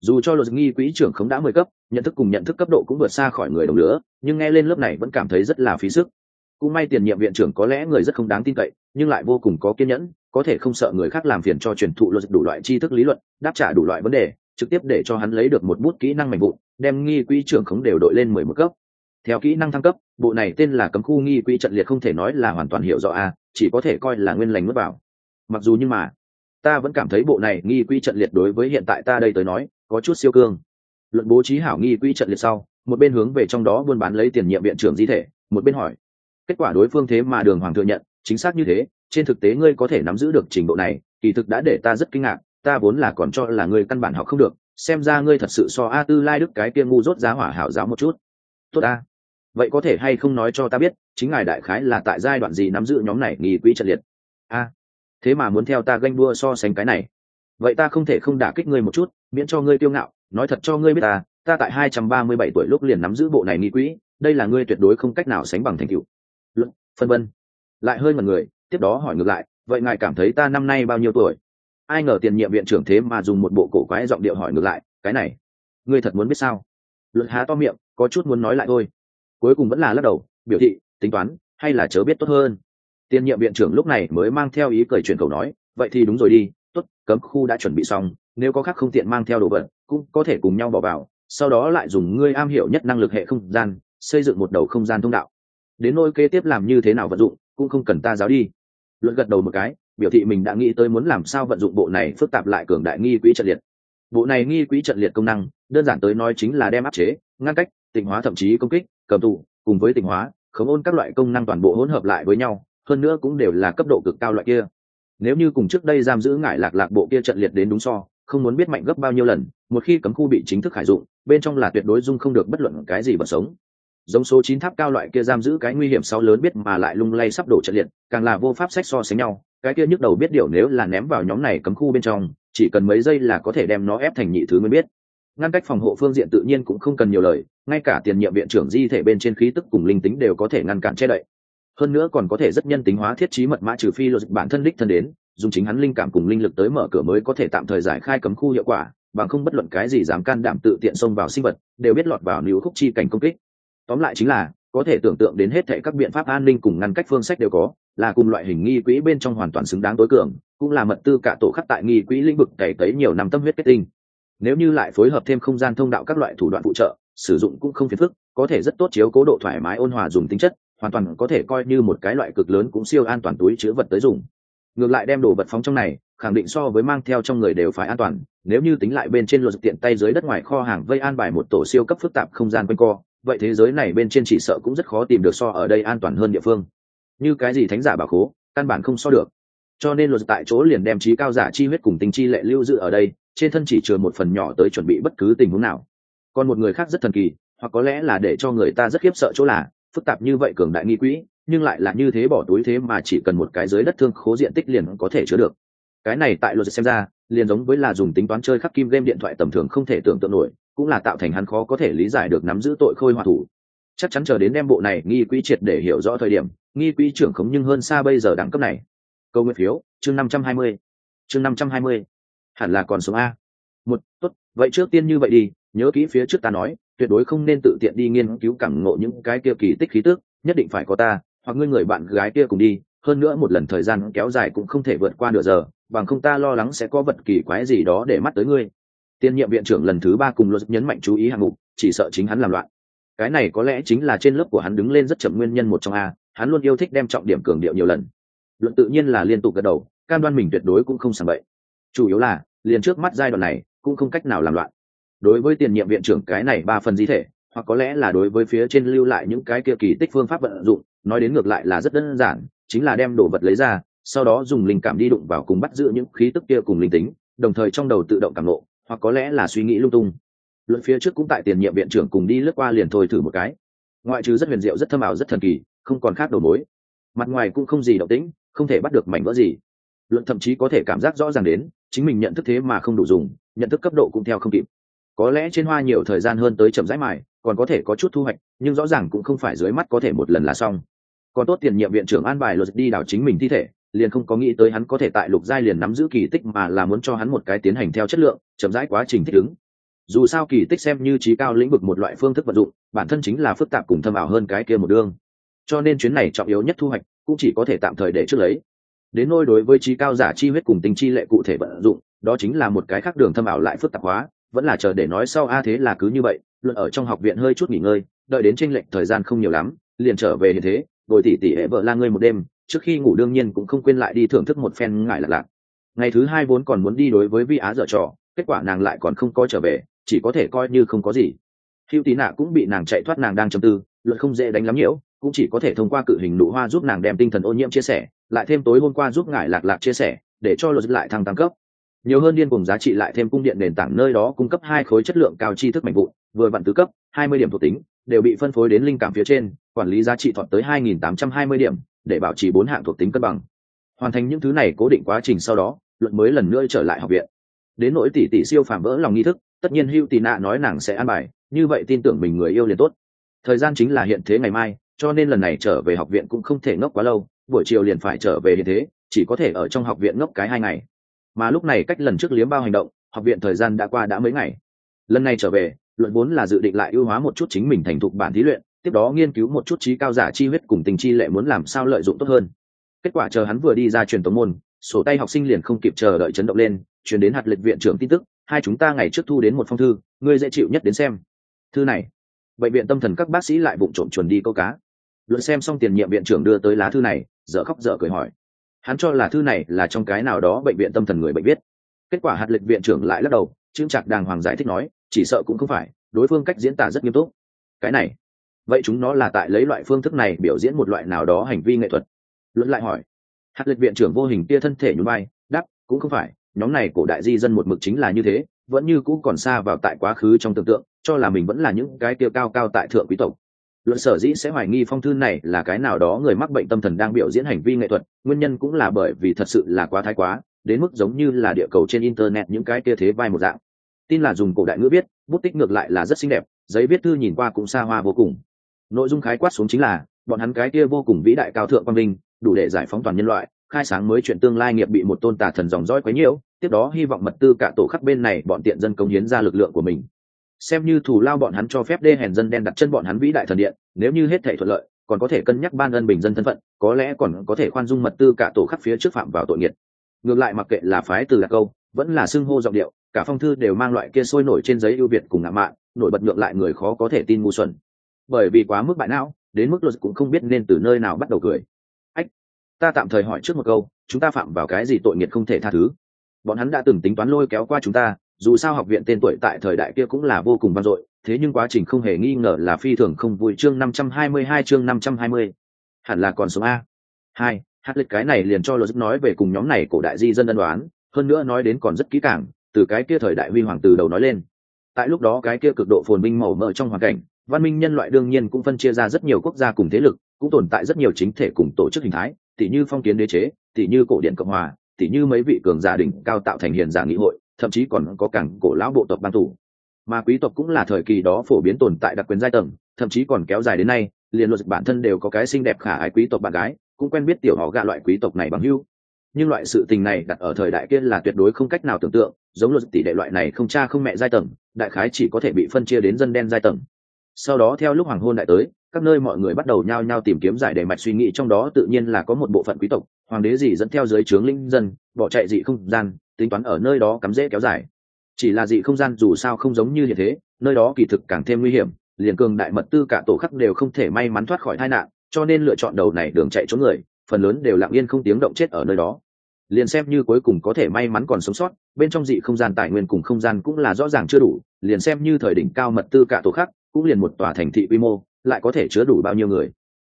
dù cho luật nghi quỹ trưởng không đã mười cấp, nhận thức cùng nhận thức cấp độ cũng vượt xa khỏi người đồng lửa nhưng nghe lên lớp này vẫn cảm thấy rất là phí sức. Cũng may tiền nhiệm viện trưởng có lẽ người rất không đáng tin cậy, nhưng lại vô cùng có kiên nhẫn, có thể không sợ người khác làm phiền cho truyền thụ luật đủ loại tri thức lý luận, đáp trả đủ loại vấn đề, trực tiếp để cho hắn lấy được một bút kỹ năng mạnh vụn, đem nghi quỹ trưởng khống đều đội lên mười một cấp. Theo kỹ năng thăng cấp, bộ này tên là cấm khu nghi quỹ trận liệt không thể nói là hoàn toàn hiểu rõ a chỉ có thể coi là nguyên lành mất vào mặc dù nhưng mà ta vẫn cảm thấy bộ này nghi quy trận liệt đối với hiện tại ta đây tới nói, có chút siêu cương. Luận bố trí hảo nghi quy trận liệt sau, một bên hướng về trong đó buôn bán lấy tiền nhiệm viện trưởng di thể, một bên hỏi. Kết quả đối phương thế mà đường hoàng thừa nhận, chính xác như thế, trên thực tế ngươi có thể nắm giữ được trình độ này, kỳ thực đã để ta rất kinh ngạc, ta vốn là còn cho là ngươi căn bản học không được, xem ra ngươi thật sự so a tư lai đức cái kia ngu rốt giá hỏa hảo giáo một chút. Tốt a vậy có thể hay không nói cho ta biết, chính ngài đại khái là tại giai đoạn gì nắm giữ nhóm này nghi quỹ trận liệt? A thế mà muốn theo ta ganh đua so sánh cái này. Vậy ta không thể không đả kích ngươi một chút, miễn cho ngươi tiêu ngạo, nói thật cho ngươi biết ta ta tại hai trăm ba mươi bảy tuổi lúc liền nắm giữ bộ này nghi quỹ, đây là ngươi tuyệt đối không cách nào sánh bằng thành tựu. Luận, phân vân. Lại hơi mật người, tiếp đó hỏi ngược lại, vậy ngài cảm thấy ta năm nay bao nhiêu tuổi? Ai ngờ tiền nhiệm viện trưởng thế mà dùng một bộ cổ quái giọng điệu hỏi ngược lại, cái này, ngươi thật muốn biết sao? Luận há to miệng, có chút muốn nói lại thôi. Cuối cùng vẫn là lắc đầu, biểu thị, tính toán, hay là chớ biết tốt hơn tiền nhiệm viện trưởng lúc này mới mang theo ý cười chuyển cầu nói, vậy thì đúng rồi đi, tốt, cấm khu đã chuẩn bị xong, nếu có khác không tiện mang theo đồ vật, cũng có thể cùng nhau bỏ vào, sau đó lại dùng ngươi am hiểu nhất năng lực hệ không gian, xây dựng một đầu không gian thông đạo. Đến nôi kế tiếp làm như thế nào vận dụng, cũng không cần ta giáo đi. Luận gật đầu một cái, biểu thị mình đã nghĩ tới muốn làm sao vận dụng bộ này phức tạp lại cường đại nghi quỹ trận liệt. Bộ này nghi quỹ trận liệt công năng, đơn giản tới nói chính là đem áp chế, ngăn cách, tịnh hóa thậm chí công kích, cầm tù, cùng với tịnh hóa, khống ôn các loại công năng toàn bộ hỗn hợp lại với nhau hơn nữa cũng đều là cấp độ cực cao loại kia. Nếu như cùng trước đây giam giữ ngải lạc lạc bộ kia trận liệt đến đúng so, không muốn biết mạnh gấp bao nhiêu lần, một khi cấm khu bị chính thức khải dụng, bên trong là tuyệt đối dung không được bất luận cái gì vật sống. Giống số chín tháp cao loại kia giam giữ cái nguy hiểm sau lớn biết mà lại lung lay sắp đổ trận liệt, càng là vô pháp sách so sánh nhau. Cái kia nhức đầu biết điều nếu là ném vào nhóm này cấm khu bên trong, chỉ cần mấy giây là có thể đem nó ép thành nhị thứ mới biết. Ngăn cách phòng hộ phương diện tự nhiên cũng không cần nhiều lời, ngay cả tiền nhiệm viện trưởng di thể bên trên khí tức cùng linh tính đều có thể ngăn cản che đậy hơn nữa còn có thể rất nhân tính hóa thiết trí mật mã trừ phi luật bản thân đích thân đến, dùng chính hắn linh cảm cùng linh lực tới mở cửa mới có thể tạm thời giải khai cấm khu hiệu quả, bằng không bất luận cái gì dám can đảm tự tiện xông vào sinh vật, đều biết lọt vào níu khúc chi cảnh công kích. Tóm lại chính là, có thể tưởng tượng đến hết thệ các biện pháp an ninh cùng ngăn cách phương sách đều có, là cùng loại hình nghi quỹ bên trong hoàn toàn xứng đáng tối cường, cũng là mật tư cả tổ khắc tại nghi quỹ lĩnh vực cày cấy nhiều năm tâm huyết kết tinh. Nếu như lại phối hợp thêm không gian thông đạo các loại thủ đoạn phụ trợ, sử dụng cũng không phiền phức, có thể rất tốt chiếu cố độ thoải mái ôn hòa dùng tính chất hoàn toàn có thể coi như một cái loại cực lớn cũng siêu an toàn túi chứa vật tới dùng. Ngược lại đem đồ vật phóng trong này, khẳng định so với mang theo trong người đều phải an toàn, nếu như tính lại bên trên luật tiện tay dưới đất ngoài kho hàng vây an bài một tổ siêu cấp phức tạp không gian quanh co, vậy thế giới này bên trên chỉ sợ cũng rất khó tìm được so ở đây an toàn hơn địa phương. Như cái gì thánh giả bảo khố, căn bản không so được. Cho nên luật tại chỗ liền đem trí cao giả chi huyết cùng tình chi lệ lưu giữ ở đây, trên thân chỉ chừa một phần nhỏ tới chuẩn bị bất cứ tình huống nào. Còn một người khác rất thần kỳ, hoặc có lẽ là để cho người ta rất khiếp sợ chỗ là phức tạp như vậy cường đại nghi quỹ, nhưng lại là như thế bỏ túi thế mà chỉ cần một cái dưới đất thương khố diện tích liền có thể chứa được. Cái này tại luật xem ra, liền giống với là dùng tính toán chơi khắc kim game điện thoại tầm thường không thể tưởng tượng nổi, cũng là tạo thành hắn khó có thể lý giải được nắm giữ tội khôi hòa thủ. Chắc chắn chờ đến đem bộ này nghi quỹ triệt để hiểu rõ thời điểm, nghi quỹ trưởng khống nhưng hơn xa bây giờ đẳng cấp này. Câu nguyện phiếu, chương năm trăm hai mươi. Chương năm trăm hai mươi. Hẳn là còn số a. Một, tốt, vậy trước tiên như vậy đi, nhớ kỹ phía trước ta nói tuyệt đối không nên tự tiện đi nghiên cứu cảm ngộ những cái kia kỳ tích khí tức, nhất định phải có ta, hoặc ngươi người bạn gái kia cùng đi, hơn nữa một lần thời gian kéo dài cũng không thể vượt qua nửa giờ, bằng không ta lo lắng sẽ có vật kỳ quái gì đó để mắt tới ngươi. Tiên nhiệm viện trưởng lần thứ ba cùng luật nhấn mạnh chú ý hạng mục, chỉ sợ chính hắn làm loạn. Cái này có lẽ chính là trên lớp của hắn đứng lên rất chậm nguyên nhân một trong a, hắn luôn yêu thích đem trọng điểm cường điệu nhiều lần. Luận tự nhiên là liên tục gật đầu, cam đoan mình tuyệt đối cũng không sàng bậy. Chủ yếu là, liền trước mắt giai đoạn này, cũng không cách nào làm loạn đối với tiền nhiệm viện trưởng cái này ba phần di thể, hoặc có lẽ là đối với phía trên lưu lại những cái kia kỳ tích phương pháp vận dụng, nói đến ngược lại là rất đơn giản, chính là đem đồ vật lấy ra, sau đó dùng linh cảm đi đụng vào cùng bắt giữ những khí tức kia cùng linh tính, đồng thời trong đầu tự động cảm lộ hoặc có lẽ là suy nghĩ lung tung. Luận phía trước cũng tại tiền nhiệm viện trưởng cùng đi lướt qua liền thôi thử một cái. Ngoại trừ rất huyền diệu, rất thâm ảo, rất thần kỳ, không còn khác đầu mối. Mặt ngoài cũng không gì động tĩnh, không thể bắt được mảnh vỡ gì. Luận thậm chí có thể cảm giác rõ ràng đến, chính mình nhận thức thế mà không đủ dùng, nhận thức cấp độ cũng theo không kịp có lẽ trên hoa nhiều thời gian hơn tới chậm rãi mài, còn có thể có chút thu hoạch, nhưng rõ ràng cũng không phải dưới mắt có thể một lần là xong. Còn tốt tiền nhiệm viện trưởng an bài luật đi đảo chính mình thi thể, liền không có nghĩ tới hắn có thể tại lục giai liền nắm giữ kỳ tích mà là muốn cho hắn một cái tiến hành theo chất lượng, chậm rãi quá trình thích ứng. Dù sao kỳ tích xem như trí cao lĩnh vực một loại phương thức vận dụng, bản thân chính là phức tạp cùng thâm ảo hơn cái kia một đương cho nên chuyến này trọng yếu nhất thu hoạch, cũng chỉ có thể tạm thời để trước lấy. Đến nôi đối với trí cao giả chi huyết cùng tinh chi lệ cụ thể vận dụng, đó chính là một cái khác đường thâm ảo lại phức tạp hóa vẫn là chờ để nói sau, a, thế là cứ như vậy, luận ở trong học viện hơi chút nghỉ ngơi, đợi đến tranh lệch thời gian không nhiều lắm, liền trở về như thế, bồi tỉ tỉ hệ vợ la ngươi một đêm, trước khi ngủ đương nhiên cũng không quên lại đi thưởng thức một phen ngại lạc lạc. Ngày thứ hai vốn còn muốn đi đối với vi á dở trò, kết quả nàng lại còn không có trở về, chỉ có thể coi như không có gì. Hữu tí nạ cũng bị nàng chạy thoát, nàng đang chầm tư luận không dễ đánh lắm nhiễu, cũng chỉ có thể thông qua cự hình nụ hoa giúp nàng đem tinh thần ô nhiễm chia sẻ, lại thêm tối hôm qua giúp ngải lạc lạc chia sẻ, để cho luật lại thăng tăng cấp nhiều hơn điên cùng giá trị lại thêm cung điện nền tảng nơi đó cung cấp hai khối chất lượng cao tri thức mạnh vụn, vừa vặn tứ cấp, hai mươi điểm thuộc tính, đều bị phân phối đến linh cảm phía trên, quản lý giá trị thọt tới hai nghìn tám trăm hai mươi điểm, để bảo trì bốn hạng thuộc tính cân bằng. Hoàn thành những thứ này cố định quá trình sau đó, luận mới lần nữa trở lại học viện. Đến nỗi tỷ tỷ siêu phàm vỡ lòng nghi thức, tất nhiên hưu tị nạ nói nàng sẽ an bài, như vậy tin tưởng mình người yêu liền tốt. Thời gian chính là hiện thế ngày mai, cho nên lần này trở về học viện cũng không thể ngốc quá lâu, buổi chiều liền phải trở về hiện thế, chỉ có thể ở trong học viện ngốc cái hai ngày mà lúc này cách lần trước liếm bao hành động, học viện thời gian đã qua đã mấy ngày. Lần này trở về, luận vốn là dự định lại ưu hóa một chút chính mình thành thục bản thí luyện, tiếp đó nghiên cứu một chút trí cao giả chi huyết cùng tình chi lệ muốn làm sao lợi dụng tốt hơn. Kết quả chờ hắn vừa đi ra truyền tống môn, sổ tay học sinh liền không kịp chờ đợi chấn động lên chuyển đến hạt lịch viện trưởng tin tức, hai chúng ta ngày trước thu đến một phong thư, ngươi dễ chịu nhất đến xem. Thư này, bệnh viện tâm thần các bác sĩ lại vụng trộm chuẩn đi câu cá. Luận xem xong tiền nhiệm viện trưởng đưa tới lá thư này, dở khóc dở cười hỏi hắn cho là thư này là trong cái nào đó bệnh viện tâm thần người bệnh viết. Kết quả hạt lịch viện trưởng lại lắc đầu, trương trạc đàng hoàng giải thích nói, chỉ sợ cũng không phải, đối phương cách diễn tả rất nghiêm túc. Cái này, vậy chúng nó là tại lấy loại phương thức này biểu diễn một loại nào đó hành vi nghệ thuật? Luận lại hỏi. Hạt lịch viện trưởng vô hình tia thân thể nhún vai đắp cũng không phải, nhóm này cổ đại di dân một mực chính là như thế, vẫn như cũ còn xa vào tại quá khứ trong tưởng tượng, cho là mình vẫn là những cái tiêu cao cao tại thượng quý tộc luận sở dĩ sẽ hoài nghi phong thư này là cái nào đó người mắc bệnh tâm thần đang biểu diễn hành vi nghệ thuật nguyên nhân cũng là bởi vì thật sự là quá thái quá đến mức giống như là địa cầu trên internet những cái kia thế vai một dạng. Tin là dùng cổ đại ngữ viết bút tích ngược lại là rất xinh đẹp giấy viết thư nhìn qua cũng xa hoa vô cùng. Nội dung khái quát xuống chính là bọn hắn cái kia vô cùng vĩ đại cao thượng quang minh, đủ để giải phóng toàn nhân loại khai sáng mới chuyện tương lai nghiệp bị một tôn tà thần dòng dõi quấy nhiễu tiếp đó hy vọng mật tư cả tổ khắc bên này bọn tiện dân công hiến ra lực lượng của mình xem như thủ lao bọn hắn cho phép đê hèn dân đen đặt chân bọn hắn vĩ đại thần điện, nếu như hết thể thuận lợi, còn có thể cân nhắc ban ân bình dân thân phận, có lẽ còn có thể khoan dung mật tư cả tổ khắc phía trước phạm vào tội nghiệt. Ngược lại mặc kệ là phái từ lạc câu, vẫn là xưng hô giọng điệu, cả phong thư đều mang loại kia sôi nổi trên giấy ưu việt cùng ngạo mạn, nổi bật ngược lại người khó có thể tin ngu xuẩn. Bởi vì quá mức bại não, đến mức luật cũng không biết nên từ nơi nào bắt đầu cười. Ách, ta tạm thời hỏi trước một câu, chúng ta phạm vào cái gì tội nghiệt không thể tha thứ? Bọn hắn đã từng tính toán lôi kéo qua chúng ta dù sao học viện tên tuổi tại thời đại kia cũng là vô cùng vang dội, thế nhưng quá trình không hề nghi ngờ là phi thường không vui. Chương năm trăm hai mươi hai, chương năm trăm hai mươi. Hẳn là còn số a. Hai, hát lịch cái này liền cho luật nói về cùng nhóm này cổ đại di dân ân đoán, hơn nữa nói đến còn rất kỹ càng, từ cái kia thời đại huy hoàng từ đầu nói lên. Tại lúc đó cái kia cực độ phồn minh màu mỡ trong hoàn cảnh, văn minh nhân loại đương nhiên cũng phân chia ra rất nhiều quốc gia cùng thế lực, cũng tồn tại rất nhiều chính thể cùng tổ chức hình thái tỷ như phong kiến đế chế tỷ như cổ điện cộng hòa tỷ như mấy vị cường gia đình cao tạo thành hiền giả nghị hội thậm chí còn có cảng cổ lão bộ tộc ban thủ. Mà quý tộc cũng là thời kỳ đó phổ biến tồn tại đặc quyền giai tầng, thậm chí còn kéo dài đến nay, liền luật bản thân đều có cái xinh đẹp khả ái quý tộc bạn gái, cũng quen biết tiểu họ gạ loại quý tộc này bằng hưu nhưng loại sự tình này đặt ở thời đại kia là tuyệt đối không cách nào tưởng tượng, giống luật tỷ đệ loại này không cha không mẹ giai tầng, đại khái chỉ có thể bị phân chia đến dân đen giai tầng. Sau đó theo lúc hoàng hôn đại tới, các nơi mọi người bắt đầu nhao nhao tìm kiếm giải đề mạch suy nghĩ trong đó tự nhiên là có một bộ phận quý tộc, hoàng đế gì dẫn theo dưới trướng linh dân, bỏ chạy dị không gian tính toán ở nơi đó cắm rễ kéo dài. Chỉ là dị không gian dù sao không giống như hiện thế, nơi đó kỳ thực càng thêm nguy hiểm, liền cường đại mật tư cả tổ khắc đều không thể may mắn thoát khỏi tai nạn, cho nên lựa chọn đầu này đường chạy trốn người, phần lớn đều lặng yên không tiếng động chết ở nơi đó. Liền xem như cuối cùng có thể may mắn còn sống sót, bên trong dị không gian tài nguyên cùng không gian cũng là rõ ràng chưa đủ, liền xem như thời đỉnh cao mật tư cả tổ khắc, cũng liền một tòa thành thị quy mô, lại có thể chứa đủ bao nhiêu người.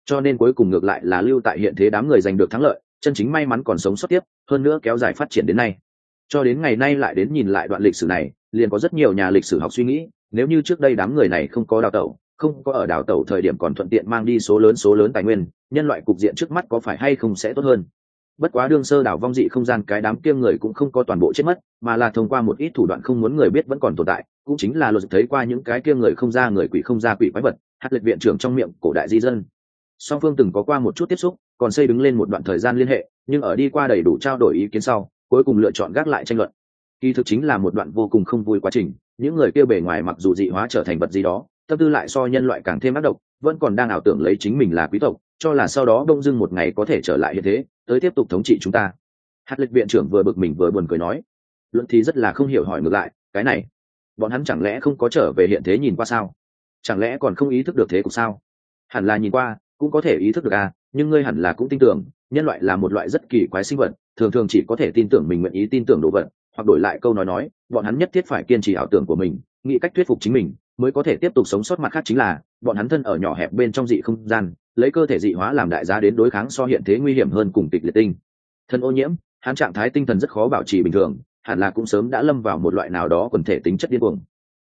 Cho nên cuối cùng ngược lại là lưu tại hiện thế đám người giành được thắng lợi, chân chính may mắn còn sống sót tiếp, hơn nữa kéo dài phát triển đến nay cho đến ngày nay lại đến nhìn lại đoạn lịch sử này, liền có rất nhiều nhà lịch sử học suy nghĩ, nếu như trước đây đám người này không có đào tẩu, không có ở đào tẩu thời điểm còn thuận tiện mang đi số lớn số lớn tài nguyên, nhân loại cục diện trước mắt có phải hay không sẽ tốt hơn? Bất quá đương sơ đảo vong dị không gian cái đám kia người cũng không có toàn bộ chết mất, mà là thông qua một ít thủ đoạn không muốn người biết vẫn còn tồn tại, cũng chính là luật thấy qua những cái kia người không ra người quỷ không ra quỷ quái vật hạt lịch viện trưởng trong miệng, cổ đại di dân. Song phương từng có qua một chút tiếp xúc, còn xây đứng lên một đoạn thời gian liên hệ, nhưng ở đi qua đầy đủ trao đổi ý kiến sau cuối cùng lựa chọn gác lại tranh luận. Kỳ thực chính là một đoạn vô cùng không vui quá trình, những người kia bề ngoài mặc dù dị hóa trở thành vật gì đó, tâm tư lại so nhân loại càng thêm ác độc, vẫn còn đang ảo tưởng lấy chính mình là quý tộc, cho là sau đó đông dưng một ngày có thể trở lại như thế, tới tiếp tục thống trị chúng ta. Hạt lịch viện trưởng vừa bực mình vừa buồn cười nói, luận thì rất là không hiểu hỏi ngược lại, cái này, bọn hắn chẳng lẽ không có trở về hiện thế nhìn qua sao? Chẳng lẽ còn không ý thức được thế cục sao? Hẳn là nhìn qua cũng có thể ý thức được à nhưng ngươi hẳn là cũng tin tưởng, nhân loại là một loại rất kỳ quái sinh vật, thường thường chỉ có thể tin tưởng mình nguyện ý tin tưởng đồ vật, hoặc đổi lại câu nói nói, bọn hắn nhất thiết phải kiên trì ảo tưởng của mình, nghĩ cách thuyết phục chính mình, mới có thể tiếp tục sống sót mặt khác chính là, bọn hắn thân ở nhỏ hẹp bên trong dị không gian, lấy cơ thể dị hóa làm đại giá đến đối kháng so hiện thế nguy hiểm hơn cùng tịch liệt tinh. Thân ô nhiễm, hắn trạng thái tinh thần rất khó bảo trì bình thường, hẳn là cũng sớm đã lâm vào một loại nào đó quần thể tính chất điên cuồng.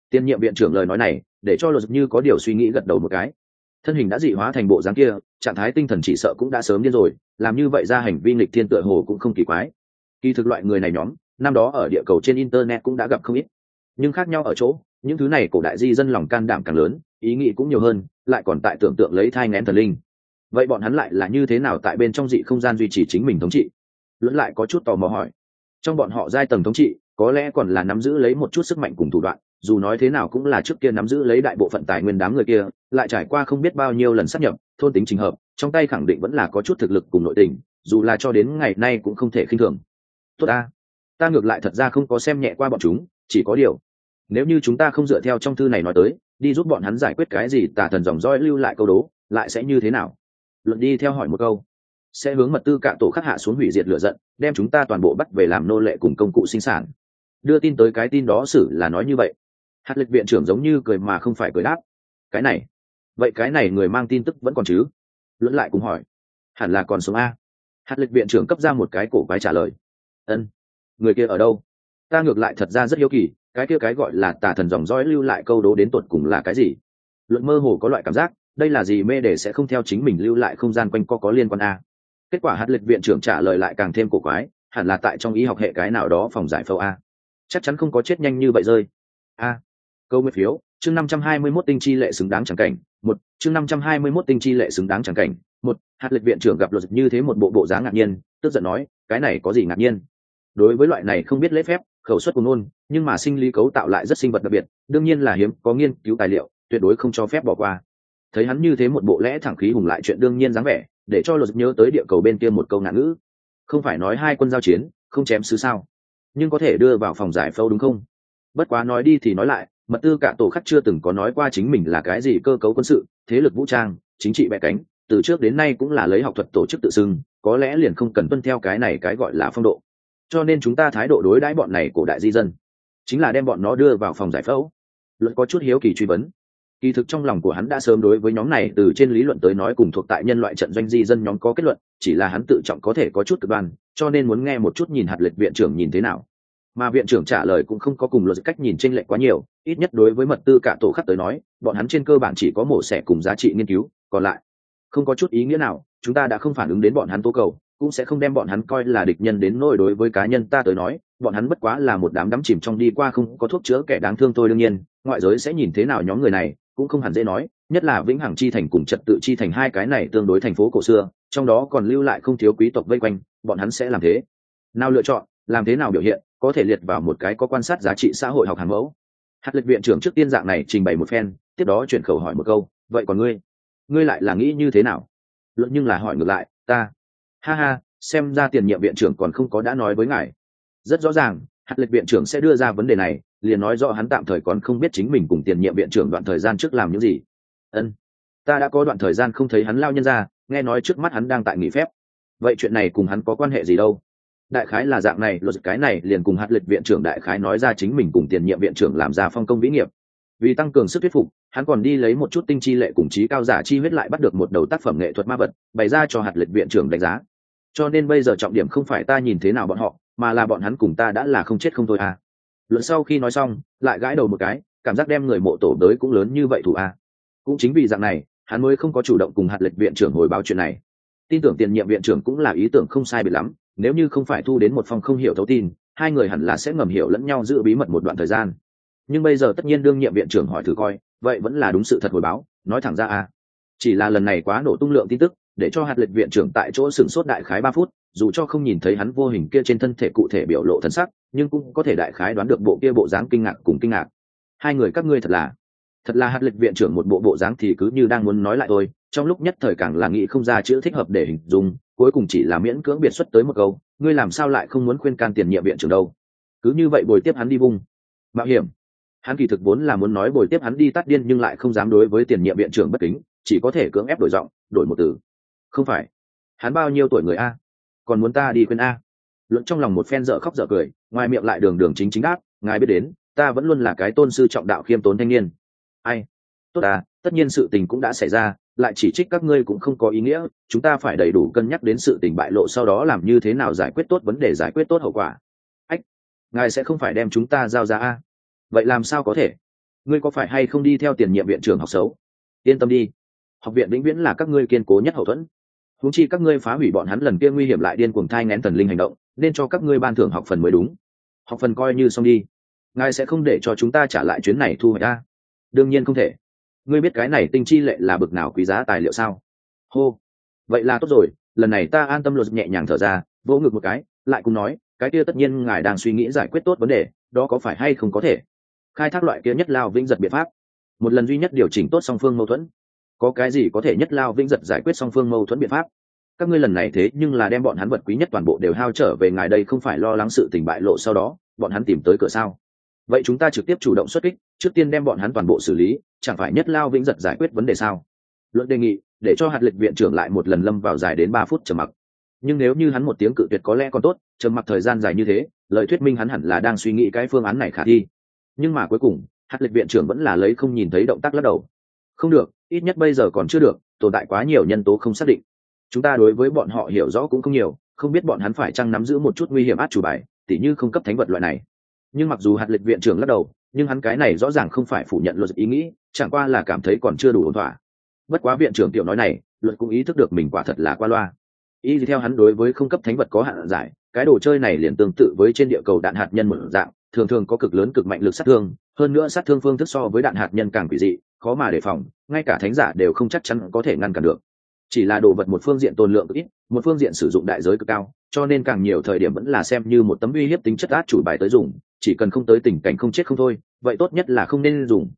Tiên nhiệm viện trưởng lời nói này, để cho luật như có điều suy nghĩ gật đầu một cái thân hình đã dị hóa thành bộ dáng kia, trạng thái tinh thần chỉ sợ cũng đã sớm điên rồi, làm như vậy ra hành vi nghịch thiên tựa hồ cũng không kỳ quái. Kỳ thực loại người này nhóm, năm đó ở địa cầu trên internet cũng đã gặp không ít. Nhưng khác nhau ở chỗ, những thứ này cổ đại di dân lòng can đảm càng lớn, ý nghĩ cũng nhiều hơn, lại còn tại tưởng tượng lấy thai ngén thần linh. Vậy bọn hắn lại là như thế nào tại bên trong dị không gian duy trì chính mình thống trị? Luận lại có chút tò mò hỏi. Trong bọn họ giai tầng thống trị, có lẽ còn là nắm giữ lấy một chút sức mạnh cùng thủ đoạn dù nói thế nào cũng là trước kia nắm giữ lấy đại bộ phận tài nguyên đám người kia, lại trải qua không biết bao nhiêu lần sắp nhập, thôn tính trình hợp, trong tay khẳng định vẫn là có chút thực lực cùng nội tình, dù là cho đến ngày nay cũng không thể khinh thường. Tốt ta. Ta ngược lại thật ra không có xem nhẹ qua bọn chúng, chỉ có điều, nếu như chúng ta không dựa theo trong thư này nói tới, đi giúp bọn hắn giải quyết cái gì, tà thần dòng roi lưu lại câu đố, lại sẽ như thế nào? Luận đi theo hỏi một câu. Sẽ hướng mật tư cạ tổ khắc hạ xuống hủy diệt lửa giận, đem chúng ta toàn bộ bắt về làm nô lệ cùng công cụ sinh sản. Đưa tin tới cái tin đó xử là nói như vậy hạt lịch viện trưởng giống như cười mà không phải cười đáp. Cái này? Vậy cái này người mang tin tức vẫn còn chứ? Luận lại cùng hỏi. Hẳn là còn sống a. Hạt lịch viện trưởng cấp ra một cái cổ quái trả lời. Ân. Người kia ở đâu? Ta ngược lại thật ra rất hiếu kỳ, cái kia cái gọi là tà thần dòng dõi lưu lại câu đố đến tột cùng là cái gì? Luận mơ hồ có loại cảm giác, đây là gì mê để sẽ không theo chính mình lưu lại không gian quanh co có liên quan a? Kết quả hạt lịch viện trưởng trả lời lại càng thêm cổ quái, hẳn là tại trong y học hệ cái nào đó phòng giải phẫu a. Chắc chắn không có chết nhanh như vậy rơi. A câu nguyên phiếu, chương năm trăm hai mươi 521 tinh chi lệ xứng đáng chẳng cảnh, một, chương năm trăm hai mươi 521 tinh chi lệ xứng đáng chẳng cảnh, một, hạt lịch viện trưởng gặp luật như thế một bộ bộ dáng ngạc nhiên, tức giận nói, cái này có gì ngạc nhiên? Đối với loại này không biết lễ phép, khẩu suất của ngôn, nhưng mà sinh lý cấu tạo lại rất sinh vật đặc biệt, đương nhiên là hiếm, có nghiên cứu tài liệu, tuyệt đối không cho phép bỏ qua. Thấy hắn như thế một bộ lẽ thẳng khí hùng lại chuyện đương nhiên dáng vẻ, để cho luật nhớ tới địa cầu bên kia một câu ngạn ngữ. Không phải nói hai quân giao chiến, không chém sứ sao, nhưng có thể đưa vào phòng giải phẫu đúng không? Bất quá nói đi thì nói lại mật tư cả tổ khắc chưa từng có nói qua chính mình là cái gì cơ cấu quân sự, thế lực vũ trang, chính trị bẹ cánh, từ trước đến nay cũng là lấy học thuật tổ chức tự xưng, có lẽ liền không cần tuân theo cái này cái gọi là phong độ. Cho nên chúng ta thái độ đối đãi bọn này cổ đại di dân, chính là đem bọn nó đưa vào phòng giải phẫu. Luận có chút hiếu kỳ truy vấn. Kỳ thực trong lòng của hắn đã sớm đối với nhóm này từ trên lý luận tới nói cùng thuộc tại nhân loại trận doanh di dân nhóm có kết luận, chỉ là hắn tự trọng có thể có chút cực đoan, cho nên muốn nghe một chút nhìn hạt lệch viện trưởng nhìn thế nào mà viện trưởng trả lời cũng không có cùng luật cách nhìn tranh lệch quá nhiều, ít nhất đối với mật tư cả tổ khắc tới nói, bọn hắn trên cơ bản chỉ có mổ xẻ cùng giá trị nghiên cứu, còn lại, không có chút ý nghĩa nào, chúng ta đã không phản ứng đến bọn hắn tố cầu, cũng sẽ không đem bọn hắn coi là địch nhân đến nỗi đối với cá nhân ta tới nói, bọn hắn bất quá là một đám đắm chìm trong đi qua không có thuốc chữa kẻ đáng thương tôi đương nhiên, ngoại giới sẽ nhìn thế nào nhóm người này, cũng không hẳn dễ nói, nhất là vĩnh hằng chi thành cùng trật tự chi thành hai cái này tương đối thành phố cổ xưa, trong đó còn lưu lại không thiếu quý tộc vây quanh, bọn hắn sẽ làm thế. Nào lựa chọn, làm thế nào biểu hiện có thể liệt vào một cái có quan sát giá trị xã hội học hàng mẫu. Hạt lịch viện trưởng trước tiên dạng này trình bày một phen, tiếp đó chuyển khẩu hỏi một câu, vậy còn ngươi? Ngươi lại là nghĩ như thế nào? Luận nhưng là hỏi ngược lại, ta. Ha ha, xem ra tiền nhiệm viện trưởng còn không có đã nói với ngài. Rất rõ ràng hạt lịch viện trưởng sẽ đưa ra vấn đề này, liền nói rõ hắn tạm thời còn không biết chính mình cùng tiền nhiệm viện trưởng đoạn thời gian trước làm những gì. Ân, ta đã có đoạn thời gian không thấy hắn lao nhân ra, nghe nói trước mắt hắn đang tại nghỉ phép. Vậy chuyện này cùng hắn có quan hệ gì đâu? Đại khái là dạng này, luật cái này liền cùng hạt lịch viện trưởng đại khái nói ra chính mình cùng tiền nhiệm viện trưởng làm ra phong công vĩ nghiệp. Vì tăng cường sức thuyết phục, hắn còn đi lấy một chút tinh chi lệ cùng trí cao giả chi huyết lại bắt được một đầu tác phẩm nghệ thuật ma vật, bày ra cho hạt lịch viện trưởng đánh giá. Cho nên bây giờ trọng điểm không phải ta nhìn thế nào bọn họ, mà là bọn hắn cùng ta đã là không chết không thôi à. Luận sau khi nói xong, lại gãi đầu một cái, cảm giác đem người mộ tổ đới cũng lớn như vậy thủ a cũng chính vì dạng này, hắn mới không có chủ động cùng hạt lịch viện trưởng hồi báo chuyện này tin tưởng tiền nhiệm viện trưởng cũng là ý tưởng không sai biệt lắm nếu như không phải thu đến một phòng không hiểu thấu tin hai người hẳn là sẽ ngầm hiểu lẫn nhau giữ bí mật một đoạn thời gian. Nhưng bây giờ tất nhiên đương nhiệm viện trưởng hỏi thử coi vậy vẫn là đúng sự thật hồi báo nói thẳng ra à, chỉ là lần này quá nổ tung lượng tin tức để cho hạt liệt viện trưởng tại chỗ sửng sốt đại khái ba phút dù cho không nhìn thấy hắn vô hình kia trên thân thể cụ thể biểu lộ thân sắc nhưng cũng có thể đại khái đoán được bộ kia bộ dáng kinh ngạc cùng kinh ngạc. Hai người các ngươi thật là thật là hạt liệt viện trưởng một bộ bộ dáng thì cứ như đang muốn nói lại tôi trong lúc nhất thời càng là nghĩ không ra chữ thích hợp để hình dung, cuối cùng chỉ là miễn cưỡng biệt xuất tới một câu, ngươi làm sao lại không muốn khuyên can tiền nhiệm viện trưởng đâu? Cứ như vậy bồi tiếp hắn đi vung. Mạo hiểm. Hắn kỳ thực vốn là muốn nói bồi tiếp hắn đi tắt điên nhưng lại không dám đối với tiền nhiệm viện trưởng bất kính, chỉ có thể cưỡng ép đổi giọng, đổi một từ. Không phải. Hắn bao nhiêu tuổi người a? Còn muốn ta đi khuyên a? Luận trong lòng một phen dở khóc dở cười, ngoài miệng lại đường đường chính chính đáp, ngài biết đến, ta vẫn luôn là cái tôn sư trọng đạo khiêm tốn thanh niên. Ai? Tốt à tất nhiên sự tình cũng đã xảy ra lại chỉ trích các ngươi cũng không có ý nghĩa, chúng ta phải đầy đủ cân nhắc đến sự tình bại lộ sau đó làm như thế nào giải quyết tốt vấn đề giải quyết tốt hậu quả. Ách, ngài sẽ không phải đem chúng ta giao ra a? Vậy làm sao có thể? Ngươi có phải hay không đi theo tiền nhiệm viện trưởng học xấu? Yên tâm đi, học viện vĩnh viễn là các ngươi kiên cố nhất hậu thuẫn. Húng chi các ngươi phá hủy bọn hắn lần kia nguy hiểm lại điên cuồng thai ngén thần linh hành động, nên cho các ngươi ban thưởng học phần mới đúng. Học phần coi như xong đi, ngài sẽ không để cho chúng ta trả lại chuyến này thu hoạch ta đương nhiên không thể ngươi biết cái này tinh chi lệ là bực nào quý giá tài liệu sao? Hô. Vậy là tốt rồi, lần này ta an tâm luật nhẹ nhàng thở ra, vỗ ngực một cái, lại cùng nói, cái kia tất nhiên ngài đang suy nghĩ giải quyết tốt vấn đề, đó có phải hay không có thể? Khai thác loại kia nhất lao vĩnh giật biện pháp. Một lần duy nhất điều chỉnh tốt song phương mâu thuẫn. Có cái gì có thể nhất lao vĩnh giật giải quyết song phương mâu thuẫn biện pháp? Các ngươi lần này thế nhưng là đem bọn hắn vật quý nhất toàn bộ đều hao trở về ngài đây không phải lo lắng sự tình bại lộ sau đó, bọn hắn tìm tới cửa sao? Vậy chúng ta trực tiếp chủ động xuất kích, trước tiên đem bọn hắn toàn bộ xử lý, chẳng phải nhất lao vĩnh giật giải quyết vấn đề sao? Luận đề nghị, để cho hạt lịch viện trưởng lại một lần lâm vào dài đến ba phút trầm mặc. Nhưng nếu như hắn một tiếng cự tuyệt có lẽ còn tốt, trầm mặc thời gian dài như thế, lời thuyết minh hắn hẳn là đang suy nghĩ cái phương án này khả thi. Nhưng mà cuối cùng, hạt lịch viện trưởng vẫn là lấy không nhìn thấy động tác lắc đầu. Không được, ít nhất bây giờ còn chưa được, tồn tại quá nhiều nhân tố không xác định. Chúng ta đối với bọn họ hiểu rõ cũng không nhiều, không biết bọn hắn phải chăng nắm giữ một chút nguy hiểm át chủ bài, tỉ như không cấp thánh vật loại này nhưng mặc dù hạt lịch viện trưởng lắc đầu, nhưng hắn cái này rõ ràng không phải phủ nhận luật ý nghĩ, chẳng qua là cảm thấy còn chưa đủ ổn thỏa. Bất quá viện trưởng tiểu nói này, luật cũng ý thức được mình quả thật là qua loa. Ý gì theo hắn đối với không cấp thánh vật có hạn giải, cái đồ chơi này liền tương tự với trên địa cầu đạn hạt nhân một dạng, thường thường có cực lớn cực mạnh lực sát thương, hơn nữa sát thương phương thức so với đạn hạt nhân càng quỷ dị, khó mà đề phòng, ngay cả thánh giả đều không chắc chắn có thể ngăn cản được. Chỉ là đồ vật một phương diện tồn lượng ít, một phương diện sử dụng đại giới cực cao cho nên càng nhiều thời điểm vẫn là xem như một tấm uy hiếp tính chất át chủ bài tới dùng, chỉ cần không tới tình cảnh không chết không thôi, vậy tốt nhất là không nên dùng.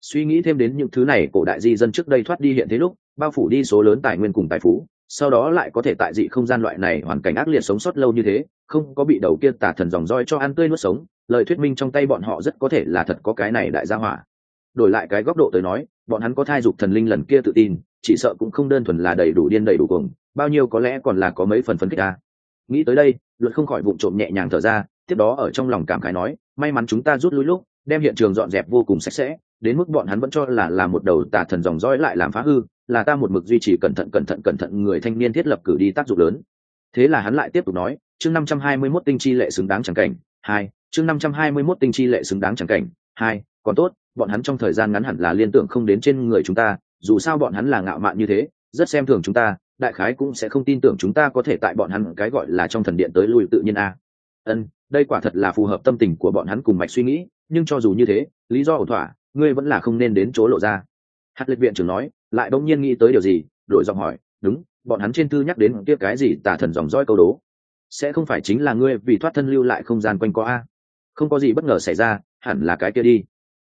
Suy nghĩ thêm đến những thứ này, cổ đại di dân trước đây thoát đi hiện thế lúc, bao phủ đi số lớn tài nguyên cùng tài phú, sau đó lại có thể tại dị không gian loại này hoàn cảnh ác liệt sống sót lâu như thế, không có bị đầu kia tả thần dòng roi cho ăn tươi nuốt sống, lời thuyết minh trong tay bọn họ rất có thể là thật có cái này đại gia hỏa. Đổi lại cái góc độ tới nói, bọn hắn có thai dục thần linh lần kia tự tin, chỉ sợ cũng không đơn thuần là đầy đủ điên đầy đủ cuồng, bao nhiêu có lẽ còn là có mấy phần phấn khích ta nghĩ tới đây, luật không khỏi vụ trộm nhẹ nhàng thở ra, tiếp đó ở trong lòng cảm khái nói, may mắn chúng ta rút lui lúc, đem hiện trường dọn dẹp vô cùng sạch sẽ, đến mức bọn hắn vẫn cho là là một đầu tà thần dòng dõi lại làm phá hư, là ta một mực duy trì cẩn thận cẩn thận cẩn thận người thanh niên thiết lập cử đi tác dụng lớn. Thế là hắn lại tiếp tục nói, chương năm trăm hai mươi 521 tinh chi lệ xứng đáng chẳng cảnh, hai, chương năm trăm hai mươi 521 tinh chi lệ xứng đáng chẳng cảnh, hai, còn tốt, bọn hắn trong thời gian ngắn hẳn là liên tưởng không đến trên người chúng ta, dù sao bọn hắn là ngạo mạn như thế, rất xem thường chúng ta đại khái cũng sẽ không tin tưởng chúng ta có thể tại bọn hắn cái gọi là trong thần điện tới lui tự nhiên a. Ân, đây quả thật là phù hợp tâm tình của bọn hắn cùng mạch suy nghĩ, nhưng cho dù như thế, lý do ổn thỏa, ngươi vẫn là không nên đến chỗ lộ ra. Hạt lịch viện trưởng nói, lại bỗng nhiên nghĩ tới điều gì, đổi giọng hỏi, đúng, bọn hắn trên thư nhắc đến kia cái gì tả thần dòng roi câu đố? Sẽ không phải chính là ngươi vì thoát thân lưu lại không gian quanh co a? Không có gì bất ngờ xảy ra, hẳn là cái kia đi.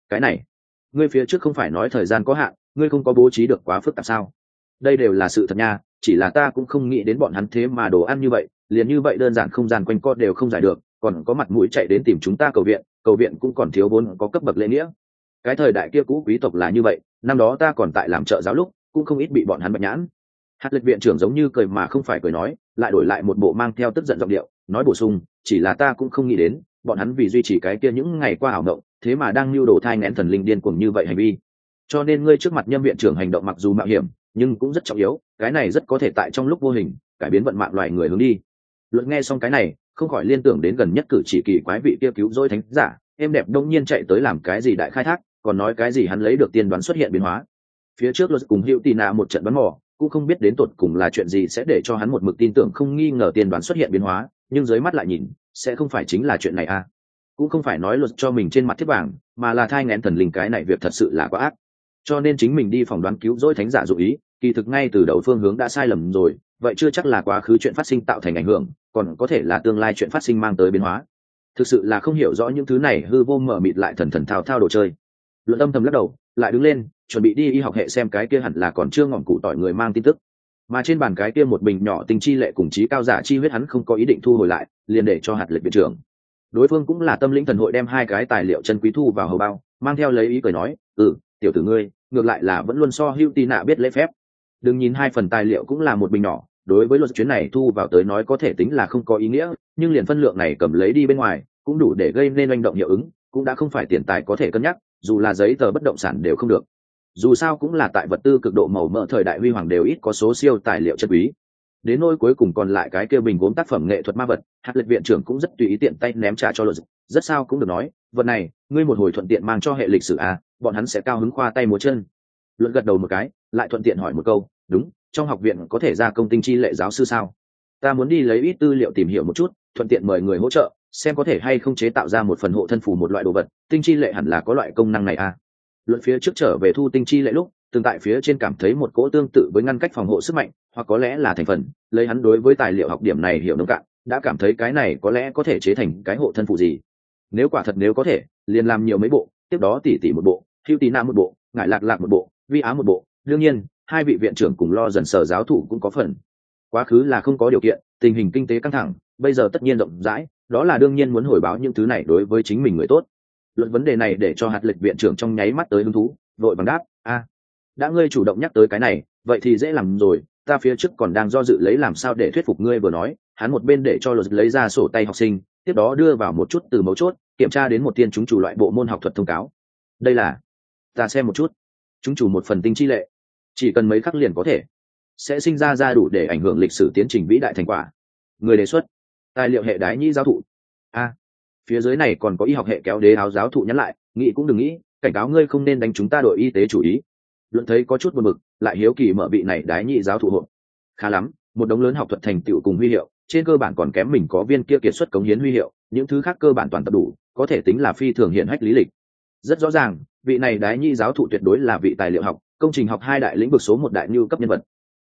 Cái này, ngươi phía trước không phải nói thời gian có hạn, ngươi không có bố trí được quá phức tạp sao? Đây đều là sự thật nha chỉ là ta cũng không nghĩ đến bọn hắn thế mà đồ ăn như vậy, liền như vậy đơn giản không gian quanh co đều không giải được, còn có mặt mũi chạy đến tìm chúng ta cầu viện cầu viện cũng còn thiếu vốn có cấp bậc lễ nghĩa. Cái thời đại kia cũ quý tộc là như vậy, năm đó ta còn tại làm trợ giáo lúc, cũng không ít bị bọn hắn bạch nhãn. Hạt lịch viện trưởng giống như cười mà không phải cười nói, lại đổi lại một bộ mang theo tức giận giọng điệu, nói bổ sung, chỉ là ta cũng không nghĩ đến, bọn hắn vì duy trì cái kia những ngày qua ảo động thế mà đang lưu đồ thai ngén thần linh điên cuồng như vậy hành vi. Cho nên ngươi trước mặt nhâm viện trưởng hành động mặc dù mạo hiểm nhưng cũng rất trọng yếu cái này rất có thể tại trong lúc vô hình cải biến vận mạng loài người hướng đi. Luận nghe xong cái này không khỏi liên tưởng đến gần nhất cử chỉ kỳ quái vị kia cứu dối thánh giả em đẹp đông nhiên chạy tới làm cái gì đại khai thác còn nói cái gì hắn lấy được tiên đoán xuất hiện biến hóa. Phía trước luật cùng hữu tì nạ một trận bắn mỏ, cũng không biết đến tột cùng là chuyện gì sẽ để cho hắn một mực tin tưởng không nghi ngờ tiên đoán xuất hiện biến hóa nhưng dưới mắt lại nhìn sẽ không phải chính là chuyện này à. Cũng không phải nói luật cho mình trên mặt thiết bảng mà là thai ngén thần linh cái này việc thật sự là quá ác. Cho nên chính mình đi phỏng đoán cứu rỗi thánh giả dụ ý kỳ thực ngay từ đầu phương hướng đã sai lầm rồi, vậy chưa chắc là quá khứ chuyện phát sinh tạo thành ảnh hưởng, còn có thể là tương lai chuyện phát sinh mang tới biến hóa. Thực sự là không hiểu rõ những thứ này, hư vô mở mịt lại thần thần thao thao đồ chơi. Luận âm thầm lắc đầu, lại đứng lên, chuẩn bị đi y học hệ xem cái kia hẳn là còn chưa ngọn cụ tỏi người mang tin tức. Mà trên bàn cái kia một bình nhỏ tình chi lệ cùng trí cao giả chi huyết hắn không có ý định thu hồi lại, liền để cho hạt lệ viện trưởng. Đối phương cũng là tâm linh thần hội đem hai cái tài liệu chân quý thu vào hầu bao, mang theo lấy ý cười nói ừ tiểu tử ngươi, ngược lại là vẫn luôn so hữu tì nạ biết lễ phép đừng nhìn hai phần tài liệu cũng là một bình nhỏ, đối với luật chuyến này thu vào tới nói có thể tính là không có ý nghĩa, nhưng liền phân lượng này cầm lấy đi bên ngoài, cũng đủ để gây nên manh động hiệu ứng, cũng đã không phải tiền tài có thể cân nhắc, dù là giấy tờ bất động sản đều không được. Dù sao cũng là tại vật tư cực độ màu mỡ thời đại huy hoàng đều ít có số siêu tài liệu chất quý. Đến nỗi cuối cùng còn lại cái kia bình gốm tác phẩm nghệ thuật ma vật hạt lịch viện trưởng cũng rất tùy ý tiện tay ném trả cho luật rất sao cũng được nói, vật này, ngươi một hồi thuận tiện mang cho hệ lịch sử à bọn hắn sẽ cao hứng khoa tay múa chân luận gật đầu một cái, lại thuận tiện hỏi một câu, đúng, trong học viện có thể ra công tinh chi lệ giáo sư sao? Ta muốn đi lấy ít tư liệu tìm hiểu một chút, thuận tiện mời người hỗ trợ, xem có thể hay không chế tạo ra một phần hộ thân phủ một loại đồ vật, tinh chi lệ hẳn là có loại công năng này à? Luận phía trước trở về thu tinh chi lệ lúc từng tại phía trên cảm thấy một cỗ tương tự với ngăn cách phòng hộ sức mạnh, hoặc có lẽ là thành phần, lấy hắn đối với tài liệu học điểm này hiểu nông cạn, đã cảm thấy cái này có lẽ có thể chế thành cái hộ thân phụ gì. Nếu quả thật nếu có thể, liền làm nhiều mấy bộ, tiếp đó tỉ tỉ một bộ hữu tì nam một bộ ngại lạc lạc một bộ vi á một bộ, đương nhiên, hai vị viện trưởng cùng lo dần sở giáo thủ cũng có phần. Quá khứ là không có điều kiện, tình hình kinh tế căng thẳng, bây giờ tất nhiên rộng rãi, đó là đương nhiên muốn hồi báo những thứ này đối với chính mình người tốt. Luận vấn đề này để cho hạt lịch viện trưởng trong nháy mắt tới hứng thú, vội bằng đáp, a, đã ngươi chủ động nhắc tới cái này, vậy thì dễ làm rồi, ta phía trước còn đang do dự lấy làm sao để thuyết phục ngươi vừa nói. Hắn một bên để cho luật lấy ra sổ tay học sinh, tiếp đó đưa vào một chút từ mấu chốt, kiểm tra đến một tiên chúng chủ loại bộ môn học thuật thông cáo. Đây là, ta xem một chút chúng chủ một phần tinh chi lệ. Chỉ cần mấy khắc liền có thể. Sẽ sinh ra ra đủ để ảnh hưởng lịch sử tiến trình vĩ đại thành quả. Người đề xuất. Tài liệu hệ đái nhĩ giáo thụ. A. Phía dưới này còn có y học hệ kéo đế áo giáo thụ nhắn lại, nghĩ cũng đừng nghĩ, cảnh cáo ngươi không nên đánh chúng ta đội y tế chủ ý. Luận thấy có chút buồn bực, lại hiếu kỳ mở vị này đái nhị giáo thụ hộ khá lắm, một đống lớn học thuật thành tựu cùng huy hiệu, trên cơ bản còn kém mình có viên kia kiệt xuất cống hiến huy hiệu, những thứ khác cơ bản toàn tập đủ, có thể tính là phi thường hiện hách lý lịch. Rất rõ ràng vị này đái Nhi giáo thụ tuyệt đối là vị tài liệu học, công trình học hai đại lĩnh vực số một đại nhu cấp nhân vật.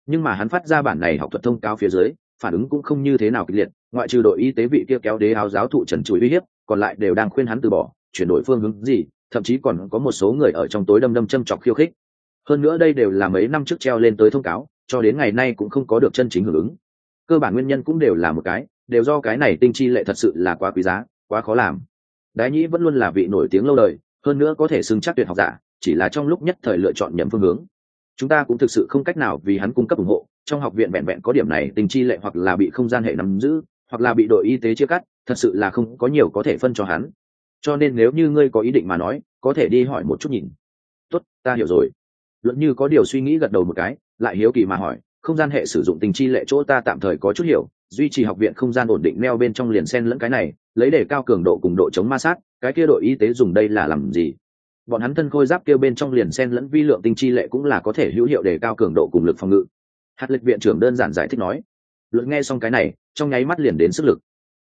Nhưng mà hắn phát ra bản này học thuật thông cao phía dưới, phản ứng cũng không như thế nào kịch liệt, ngoại trừ đội y tế vị kia kéo đế áo giáo thụ trần chuối uy hiếp, còn lại đều đang khuyên hắn từ bỏ, chuyển đổi phương hướng gì, thậm chí còn có một số người ở trong tối đâm đâm châm chọc khiêu khích. Hơn nữa đây đều là mấy năm trước treo lên tới thông cáo, cho đến ngày nay cũng không có được chân chính hưởng ứng. Cơ bản nguyên nhân cũng đều là một cái, đều do cái này tinh chi lệ thật sự là quá quý giá, quá khó làm. Đái nhĩ vẫn luôn là vị nổi tiếng lâu đời hơn nữa có thể xưng chắc tuyệt học giả, chỉ là trong lúc nhất thời lựa chọn nhầm phương hướng. Chúng ta cũng thực sự không cách nào vì hắn cung cấp ủng hộ, trong học viện vẹn vẹn có điểm này tình chi lệ hoặc là bị không gian hệ nắm giữ, hoặc là bị đội y tế chia cắt, thật sự là không có nhiều có thể phân cho hắn. Cho nên nếu như ngươi có ý định mà nói, có thể đi hỏi một chút nhìn. Tốt, ta hiểu rồi. Luận như có điều suy nghĩ gật đầu một cái, lại hiếu kỳ mà hỏi, không gian hệ sử dụng tình chi lệ chỗ ta tạm thời có chút hiểu, duy trì học viện không gian ổn định neo bên trong liền sen lẫn cái này lấy để cao cường độ cùng độ chống ma sát, cái kia đội y tế dùng đây là làm gì? Bọn hắn thân khôi giáp kêu bên trong liền sen lẫn vi lượng tinh chi lệ cũng là có thể hữu hiệu để cao cường độ cùng lực phòng ngự. Hạt lịch viện trưởng đơn giản giải thích nói luận nghe xong cái này, trong nháy mắt liền đến sức lực.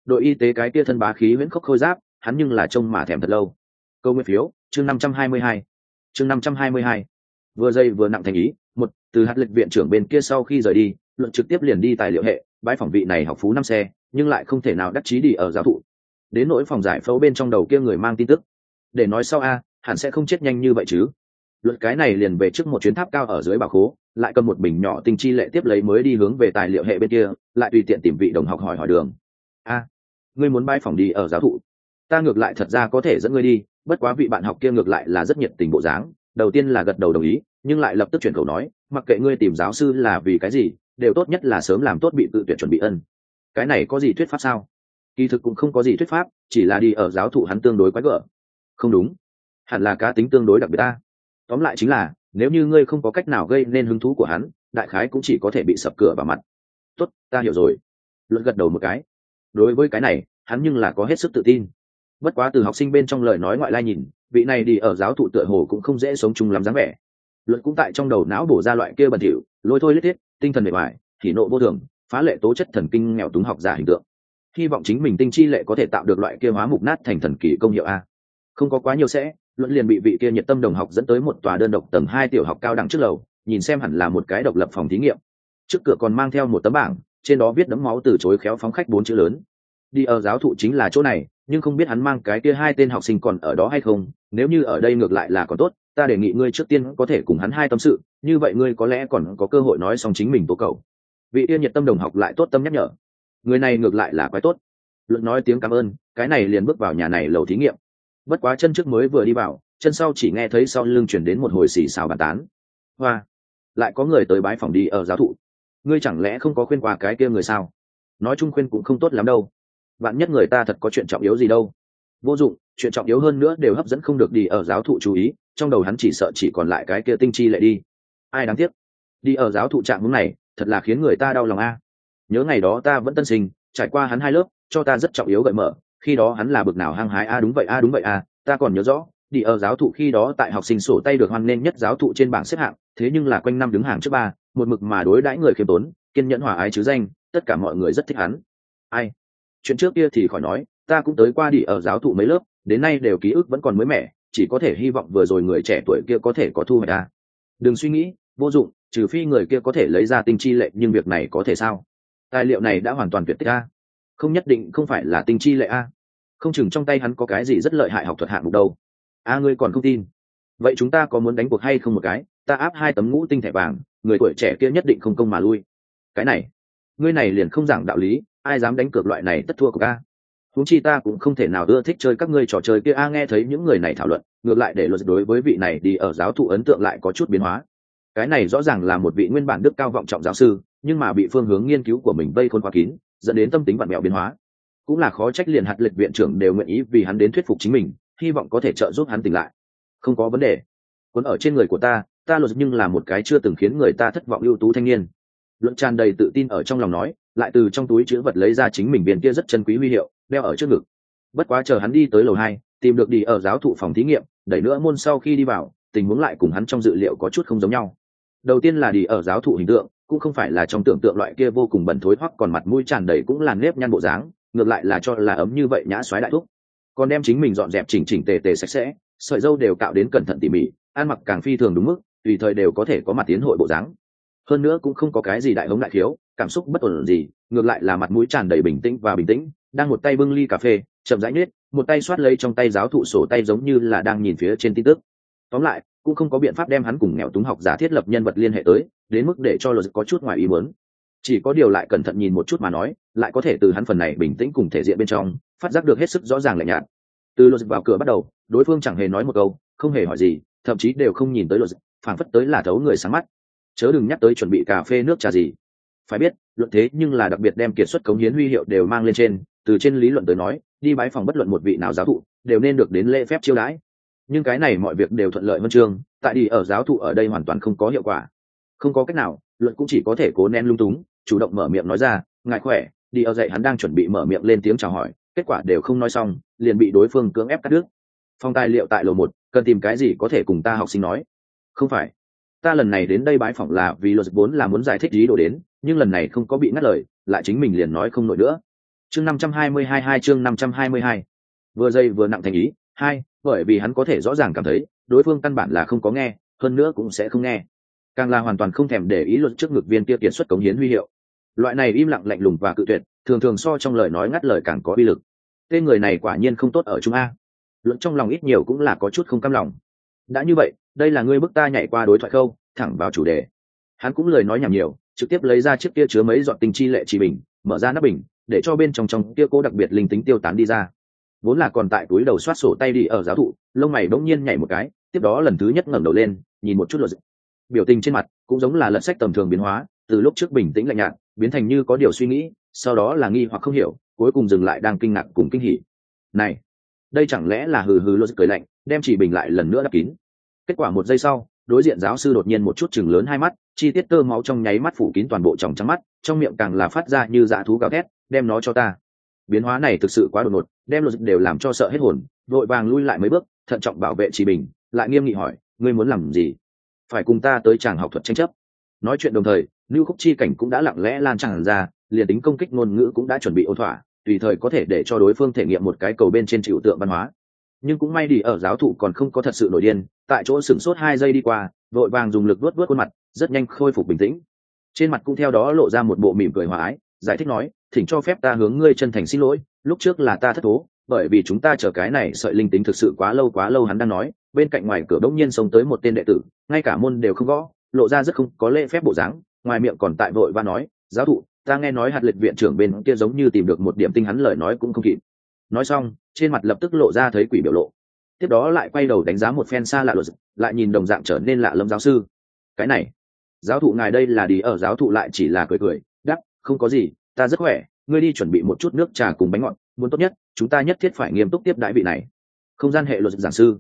Đội y tế cái kia thân bá khí huyễn khốc khôi giáp, hắn nhưng là trông mà thèm thật lâu. Câu nguyên phiếu, chương năm trăm hai mươi hai. Chương năm trăm hai mươi hai. Vừa dây vừa nặng thành ý, một, từ hạt lịch viện trưởng bên kia sau khi rời đi luận trực tiếp liền đi tài liệu hệ, bãi phòng vị này học phú năm xe, nhưng lại không thể nào đắc chí đi ở giáo thụ đến nỗi phòng giải phẫu bên trong đầu kia người mang tin tức. Để nói sau a, hẳn sẽ không chết nhanh như vậy chứ. Luật cái này liền về trước một chuyến tháp cao ở dưới bảo khố, lại cầm một bình nhỏ tinh chi lệ tiếp lấy mới đi hướng về tài liệu hệ bên kia, lại tùy tiện tìm vị đồng học hỏi hỏi đường. A, ngươi muốn bay phòng đi ở giáo thụ. Ta ngược lại thật ra có thể dẫn ngươi đi, bất quá vị bạn học kia ngược lại là rất nhiệt tình bộ dáng, đầu tiên là gật đầu đồng ý, nhưng lại lập tức chuyển khẩu nói, mặc kệ ngươi tìm giáo sư là vì cái gì, đều tốt nhất là sớm làm tốt bị tự tuyển chuẩn bị ân. Cái này có gì thuyết pháp sao? Kỳ thực cũng không có gì thuyết pháp, chỉ là đi ở giáo thụ hắn tương đối quái gở. Không đúng. Hẳn là cá tính tương đối đặc biệt ta. Tóm lại chính là, nếu như ngươi không có cách nào gây nên hứng thú của hắn, đại khái cũng chỉ có thể bị sập cửa vào mặt. Tốt, ta hiểu rồi. Luận gật đầu một cái. Đối với cái này, hắn nhưng là có hết sức tự tin. Bất quá từ học sinh bên trong lời nói ngoại lai nhìn, vị này đi ở giáo thụ tựa hồ cũng không dễ sống chung lắm dáng vẻ. Luận cũng tại trong đầu não bổ ra loại kia bẩn thỉu, lôi thôi lết thiết, tinh thần bề ngoài thì nộ vô thường, phá lệ tố chất thần kinh nghèo túng học giả hình tượng hy vọng chính mình tinh chi lệ có thể tạo được loại kia hóa mục nát thành thần kỳ công hiệu a. Không có quá nhiều sẽ, luận liền bị vị kia nhiệt tâm đồng học dẫn tới một tòa đơn độc tầng hai tiểu học cao đẳng trước lầu, nhìn xem hẳn là một cái độc lập phòng thí nghiệm. Trước cửa còn mang theo một tấm bảng, trên đó viết đấm máu từ chối khéo phóng khách bốn chữ lớn. Đi ở giáo thụ chính là chỗ này, nhưng không biết hắn mang cái kia hai tên học sinh còn ở đó hay không, nếu như ở đây ngược lại là còn tốt, ta đề nghị ngươi trước tiên có thể cùng hắn hai tâm sự, như vậy ngươi có lẽ còn có cơ hội nói xong chính mình tố cầu. Vị tiên nhiệt tâm đồng học lại tốt tâm nhắc nhở người này ngược lại là quái tốt. Luận nói tiếng cảm ơn, cái này liền bước vào nhà này lầu thí nghiệm. Bất quá chân trước mới vừa đi vào, chân sau chỉ nghe thấy sau lưng chuyển đến một hồi xì xào bàn tán. Hoa! Lại có người tới bái phòng đi ở giáo thụ. Ngươi chẳng lẽ không có khuyên qua cái kia người sao? Nói chung khuyên cũng không tốt lắm đâu. Bạn nhất người ta thật có chuyện trọng yếu gì đâu. Vô dụng, chuyện trọng yếu hơn nữa đều hấp dẫn không được đi ở giáo thụ chú ý, trong đầu hắn chỉ sợ chỉ còn lại cái kia tinh chi lại đi. Ai đáng tiếc? Đi ở giáo thụ trạng hướng này, thật là khiến người ta đau lòng a nhớ ngày đó ta vẫn tân sinh, trải qua hắn hai lớp, cho ta rất trọng yếu gợi mở, khi đó hắn là bực nào hăng hái, a, đúng vậy, a, đúng vậy, a, ta còn nhớ rõ, đi ở giáo thụ khi đó tại học sinh sổ tay được hoan nghênh nhất giáo thụ trên bảng xếp hạng, thế nhưng là quanh năm đứng hàng trước ba, một mực mà đối đãi người khiêm tốn, kiên nhẫn hòa ái chứ danh, tất cả mọi người rất thích hắn. Ai? Chuyện trước kia thì khỏi nói, ta cũng tới qua đi ở giáo thụ mấy lớp, đến nay đều ký ức vẫn còn mới mẻ, chỉ có thể hy vọng vừa rồi người trẻ tuổi kia có thể có thu hoạch ta đừng suy nghĩ, vô dụng, trừ phi người kia có thể lấy ra tinh chi lệ, nhưng việc này có thể sao? Tài liệu này đã hoàn toàn tuyệt tích a. Không nhất định không phải là tinh chi lệ a. Không chừng trong tay hắn có cái gì rất lợi hại học thuật hạng mục đâu. A, ngươi còn không tin. Vậy chúng ta có muốn đánh cuộc hay không một cái? Ta áp hai tấm ngũ tinh thẻ vàng, người tuổi trẻ kia nhất định không công mà lui. Cái này, ngươi này liền không giảng đạo lý, ai dám đánh cược loại này tất thua của ca huống chi ta cũng không thể nào ưa thích chơi các ngươi trò chơi kia. A, nghe thấy những người này thảo luận, ngược lại để luật đối với vị này đi ở giáo thụ ấn tượng lại có chút biến hóa. Cái này rõ ràng là một vị nguyên bản đức cao vọng trọng giáo sư nhưng mà bị phương hướng nghiên cứu của mình vây khôn quá kín, dẫn đến tâm tính vặn mẹo biến hóa. Cũng là khó trách liền hạt lịch viện trưởng đều nguyện ý vì hắn đến thuyết phục chính mình, hy vọng có thể trợ giúp hắn tỉnh lại. Không có vấn đề. Cuốn ở trên người của ta ta luật nhưng là một cái chưa từng khiến người ta thất vọng ưu tú thanh niên. Luận tràn đầy tự tin ở trong lòng nói, lại từ trong túi chữ vật lấy ra chính mình viên kia rất chân quý huy hiệu, đeo ở trước ngực. Bất quá chờ hắn đi tới lầu hai, tìm được đi ở giáo thụ phòng thí nghiệm, đẩy nữa môn sau khi đi vào, tình huống lại cùng hắn trong dự liệu có chút không giống nhau. Đầu tiên là đi ở giáo thụ hình tượng cũng không phải là trong tưởng tượng loại kia vô cùng bẩn thối hoặc còn mặt mũi tràn đầy cũng là nếp nhăn bộ dáng, ngược lại là cho là ấm như vậy nhã xoáy đại thúc. Còn đem chính mình dọn dẹp chỉnh chỉnh tề tề sạch sẽ, sợi dâu đều cạo đến cẩn thận tỉ mỉ, ăn mặc càng phi thường đúng mức, tùy thời đều có thể có mặt tiến hội bộ dáng. Hơn nữa cũng không có cái gì đại hống đại thiếu, cảm xúc bất ổn gì, ngược lại là mặt mũi tràn đầy bình tĩnh và bình tĩnh, đang một tay bưng ly cà phê, chậm rãi nhuyết một tay xoát lấy trong tay giáo thụ sổ tay giống như là đang nhìn phía trên tin tức. Tóm lại cũng không có biện pháp đem hắn cùng nghèo túng học giả thiết lập nhân vật liên hệ tới, đến mức để cho luật có chút ngoài ý muốn. Chỉ có điều lại cẩn thận nhìn một chút mà nói, lại có thể từ hắn phần này bình tĩnh cùng thể diện bên trong, phát giác được hết sức rõ ràng lạnh nhạt. Từ luật vào cửa bắt đầu, đối phương chẳng hề nói một câu, không hề hỏi gì, thậm chí đều không nhìn tới luật phảng phất tới là thấu người sáng mắt. Chớ đừng nhắc tới chuẩn bị cà phê nước trà gì. Phải biết, luận thế nhưng là đặc biệt đem kiệt xuất cống hiến huy hiệu đều mang lên trên, từ trên lý luận tới nói, đi bái phòng bất luận một vị nào giáo thụ, đều nên được đến lễ phép chiêu đãi nhưng cái này mọi việc đều thuận lợi hơn chương, tại đi ở giáo thụ ở đây hoàn toàn không có hiệu quả. Không có cách nào luận cũng chỉ có thể cố nén lung túng, chủ động mở miệng nói ra ngại khỏe, đi ở dậy hắn đang chuẩn bị mở miệng lên tiếng chào hỏi, kết quả đều không nói xong, liền bị đối phương cưỡng ép cắt đứt. Phong tài liệu tại lầu một, cần tìm cái gì có thể cùng ta học sinh nói? Không phải. Ta lần này đến đây bái phỏng là vì luật vốn là muốn giải thích ý đồ đến, nhưng lần này không có bị ngắt lời, lại chính mình liền nói không nổi nữa. Chương năm trăm hai mươi hai hai, chương năm trăm hai mươi hai. Vừa dây vừa nặng thành ý hai, bởi vì hắn có thể rõ ràng cảm thấy, đối phương căn bản là không có nghe, hơn nữa cũng sẽ không nghe. Càng là hoàn toàn không thèm để ý luật trước ngực viên kia kiệt xuất cống hiến huy hiệu. Loại này im lặng lạnh lùng và cự tuyệt, thường thường so trong lời nói ngắt lời càng có uy lực. Tên người này quả nhiên không tốt ở trung a. Luận trong lòng ít nhiều cũng là có chút không cam lòng. Đã như vậy, đây là ngươi bức ta nhảy qua đối thoại khâu, thẳng vào chủ đề. Hắn cũng lời nói nhảm nhiều, trực tiếp lấy ra chiếc kia chứa mấy dọn tinh chi lệ chỉ bình, mở ra nắp bình, để cho bên trong trong kia cố đặc biệt linh tính tiêu tán đi ra vốn là còn tại túi đầu soát sổ tay đi ở giáo thụ, lông mày bỗng nhiên nhảy một cái, tiếp đó lần thứ nhất ngẩng đầu lên, nhìn một chút luật biểu tình trên mặt cũng giống là lật sách tầm thường biến hóa, từ lúc trước bình tĩnh lạnh nhạt, biến thành như có điều suy nghĩ, sau đó là nghi hoặc không hiểu, cuối cùng dừng lại đang kinh ngạc cùng kinh hỉ. Này, đây chẳng lẽ là hừ hừ luật cười lạnh, đem chỉ bình lại lần nữa đắp kín. Kết quả một giây sau, đối diện giáo sư đột nhiên một chút chừng lớn hai mắt, chi tiết tơ máu trong nháy mắt phủ kín toàn bộ tròng trắng mắt, trong miệng càng là phát ra như dạ thú gào thét, đem nó cho ta biến hóa này thực sự quá đột ngột, đem luật đều làm cho sợ hết hồn, vội vàng lui lại mấy bước, thận trọng bảo vệ chị bình, lại nghiêm nghị hỏi, ngươi muốn làm gì? Phải cùng ta tới chàng học thuật tranh chấp. Nói chuyện đồng thời, lưu khúc chi cảnh cũng đã lặng lẽ lan tràn ra, liền tính công kích ngôn ngữ cũng đã chuẩn bị ôn thỏa, tùy thời có thể để cho đối phương thể nghiệm một cái cầu bên trên chịu tượng văn hóa. Nhưng cũng may đi, ở giáo thụ còn không có thật sự nổi điên, tại chỗ sửng sốt hai giây đi qua, vội vàng dùng lực vuốt vuốt khuôn mặt, rất nhanh khôi phục bình tĩnh. Trên mặt cũng theo đó lộ ra một bộ mỉm cười hòa ái, giải thích nói thỉnh cho phép ta hướng ngươi chân thành xin lỗi, lúc trước là ta thất thố, bởi vì chúng ta chờ cái này sợi linh tính thực sự quá lâu quá lâu hắn đang nói, bên cạnh ngoài cửa bỗng nhiên sống tới một tên đệ tử, ngay cả môn đều không gõ, lộ ra rất không có lễ phép bộ dáng, ngoài miệng còn tại vội và nói, giáo thụ, ta nghe nói hạt lịch viện trưởng bên kia giống như tìm được một điểm tinh hắn lời nói cũng không kịp. Nói xong, trên mặt lập tức lộ ra thấy quỷ biểu lộ. Tiếp đó lại quay đầu đánh giá một phen xa lạ luật, lại nhìn đồng dạng trở nên lạ lâm giáo sư. Cái này, giáo thụ ngài đây là đi ở, giáo thụ lại chỉ là cười cười đắp không có gì ta rất khỏe, ngươi đi chuẩn bị một chút nước trà cùng bánh ngọt, muốn tốt nhất, chúng ta nhất thiết phải nghiêm túc tiếp đãi vị này. Không gian hệ luật giảng sư.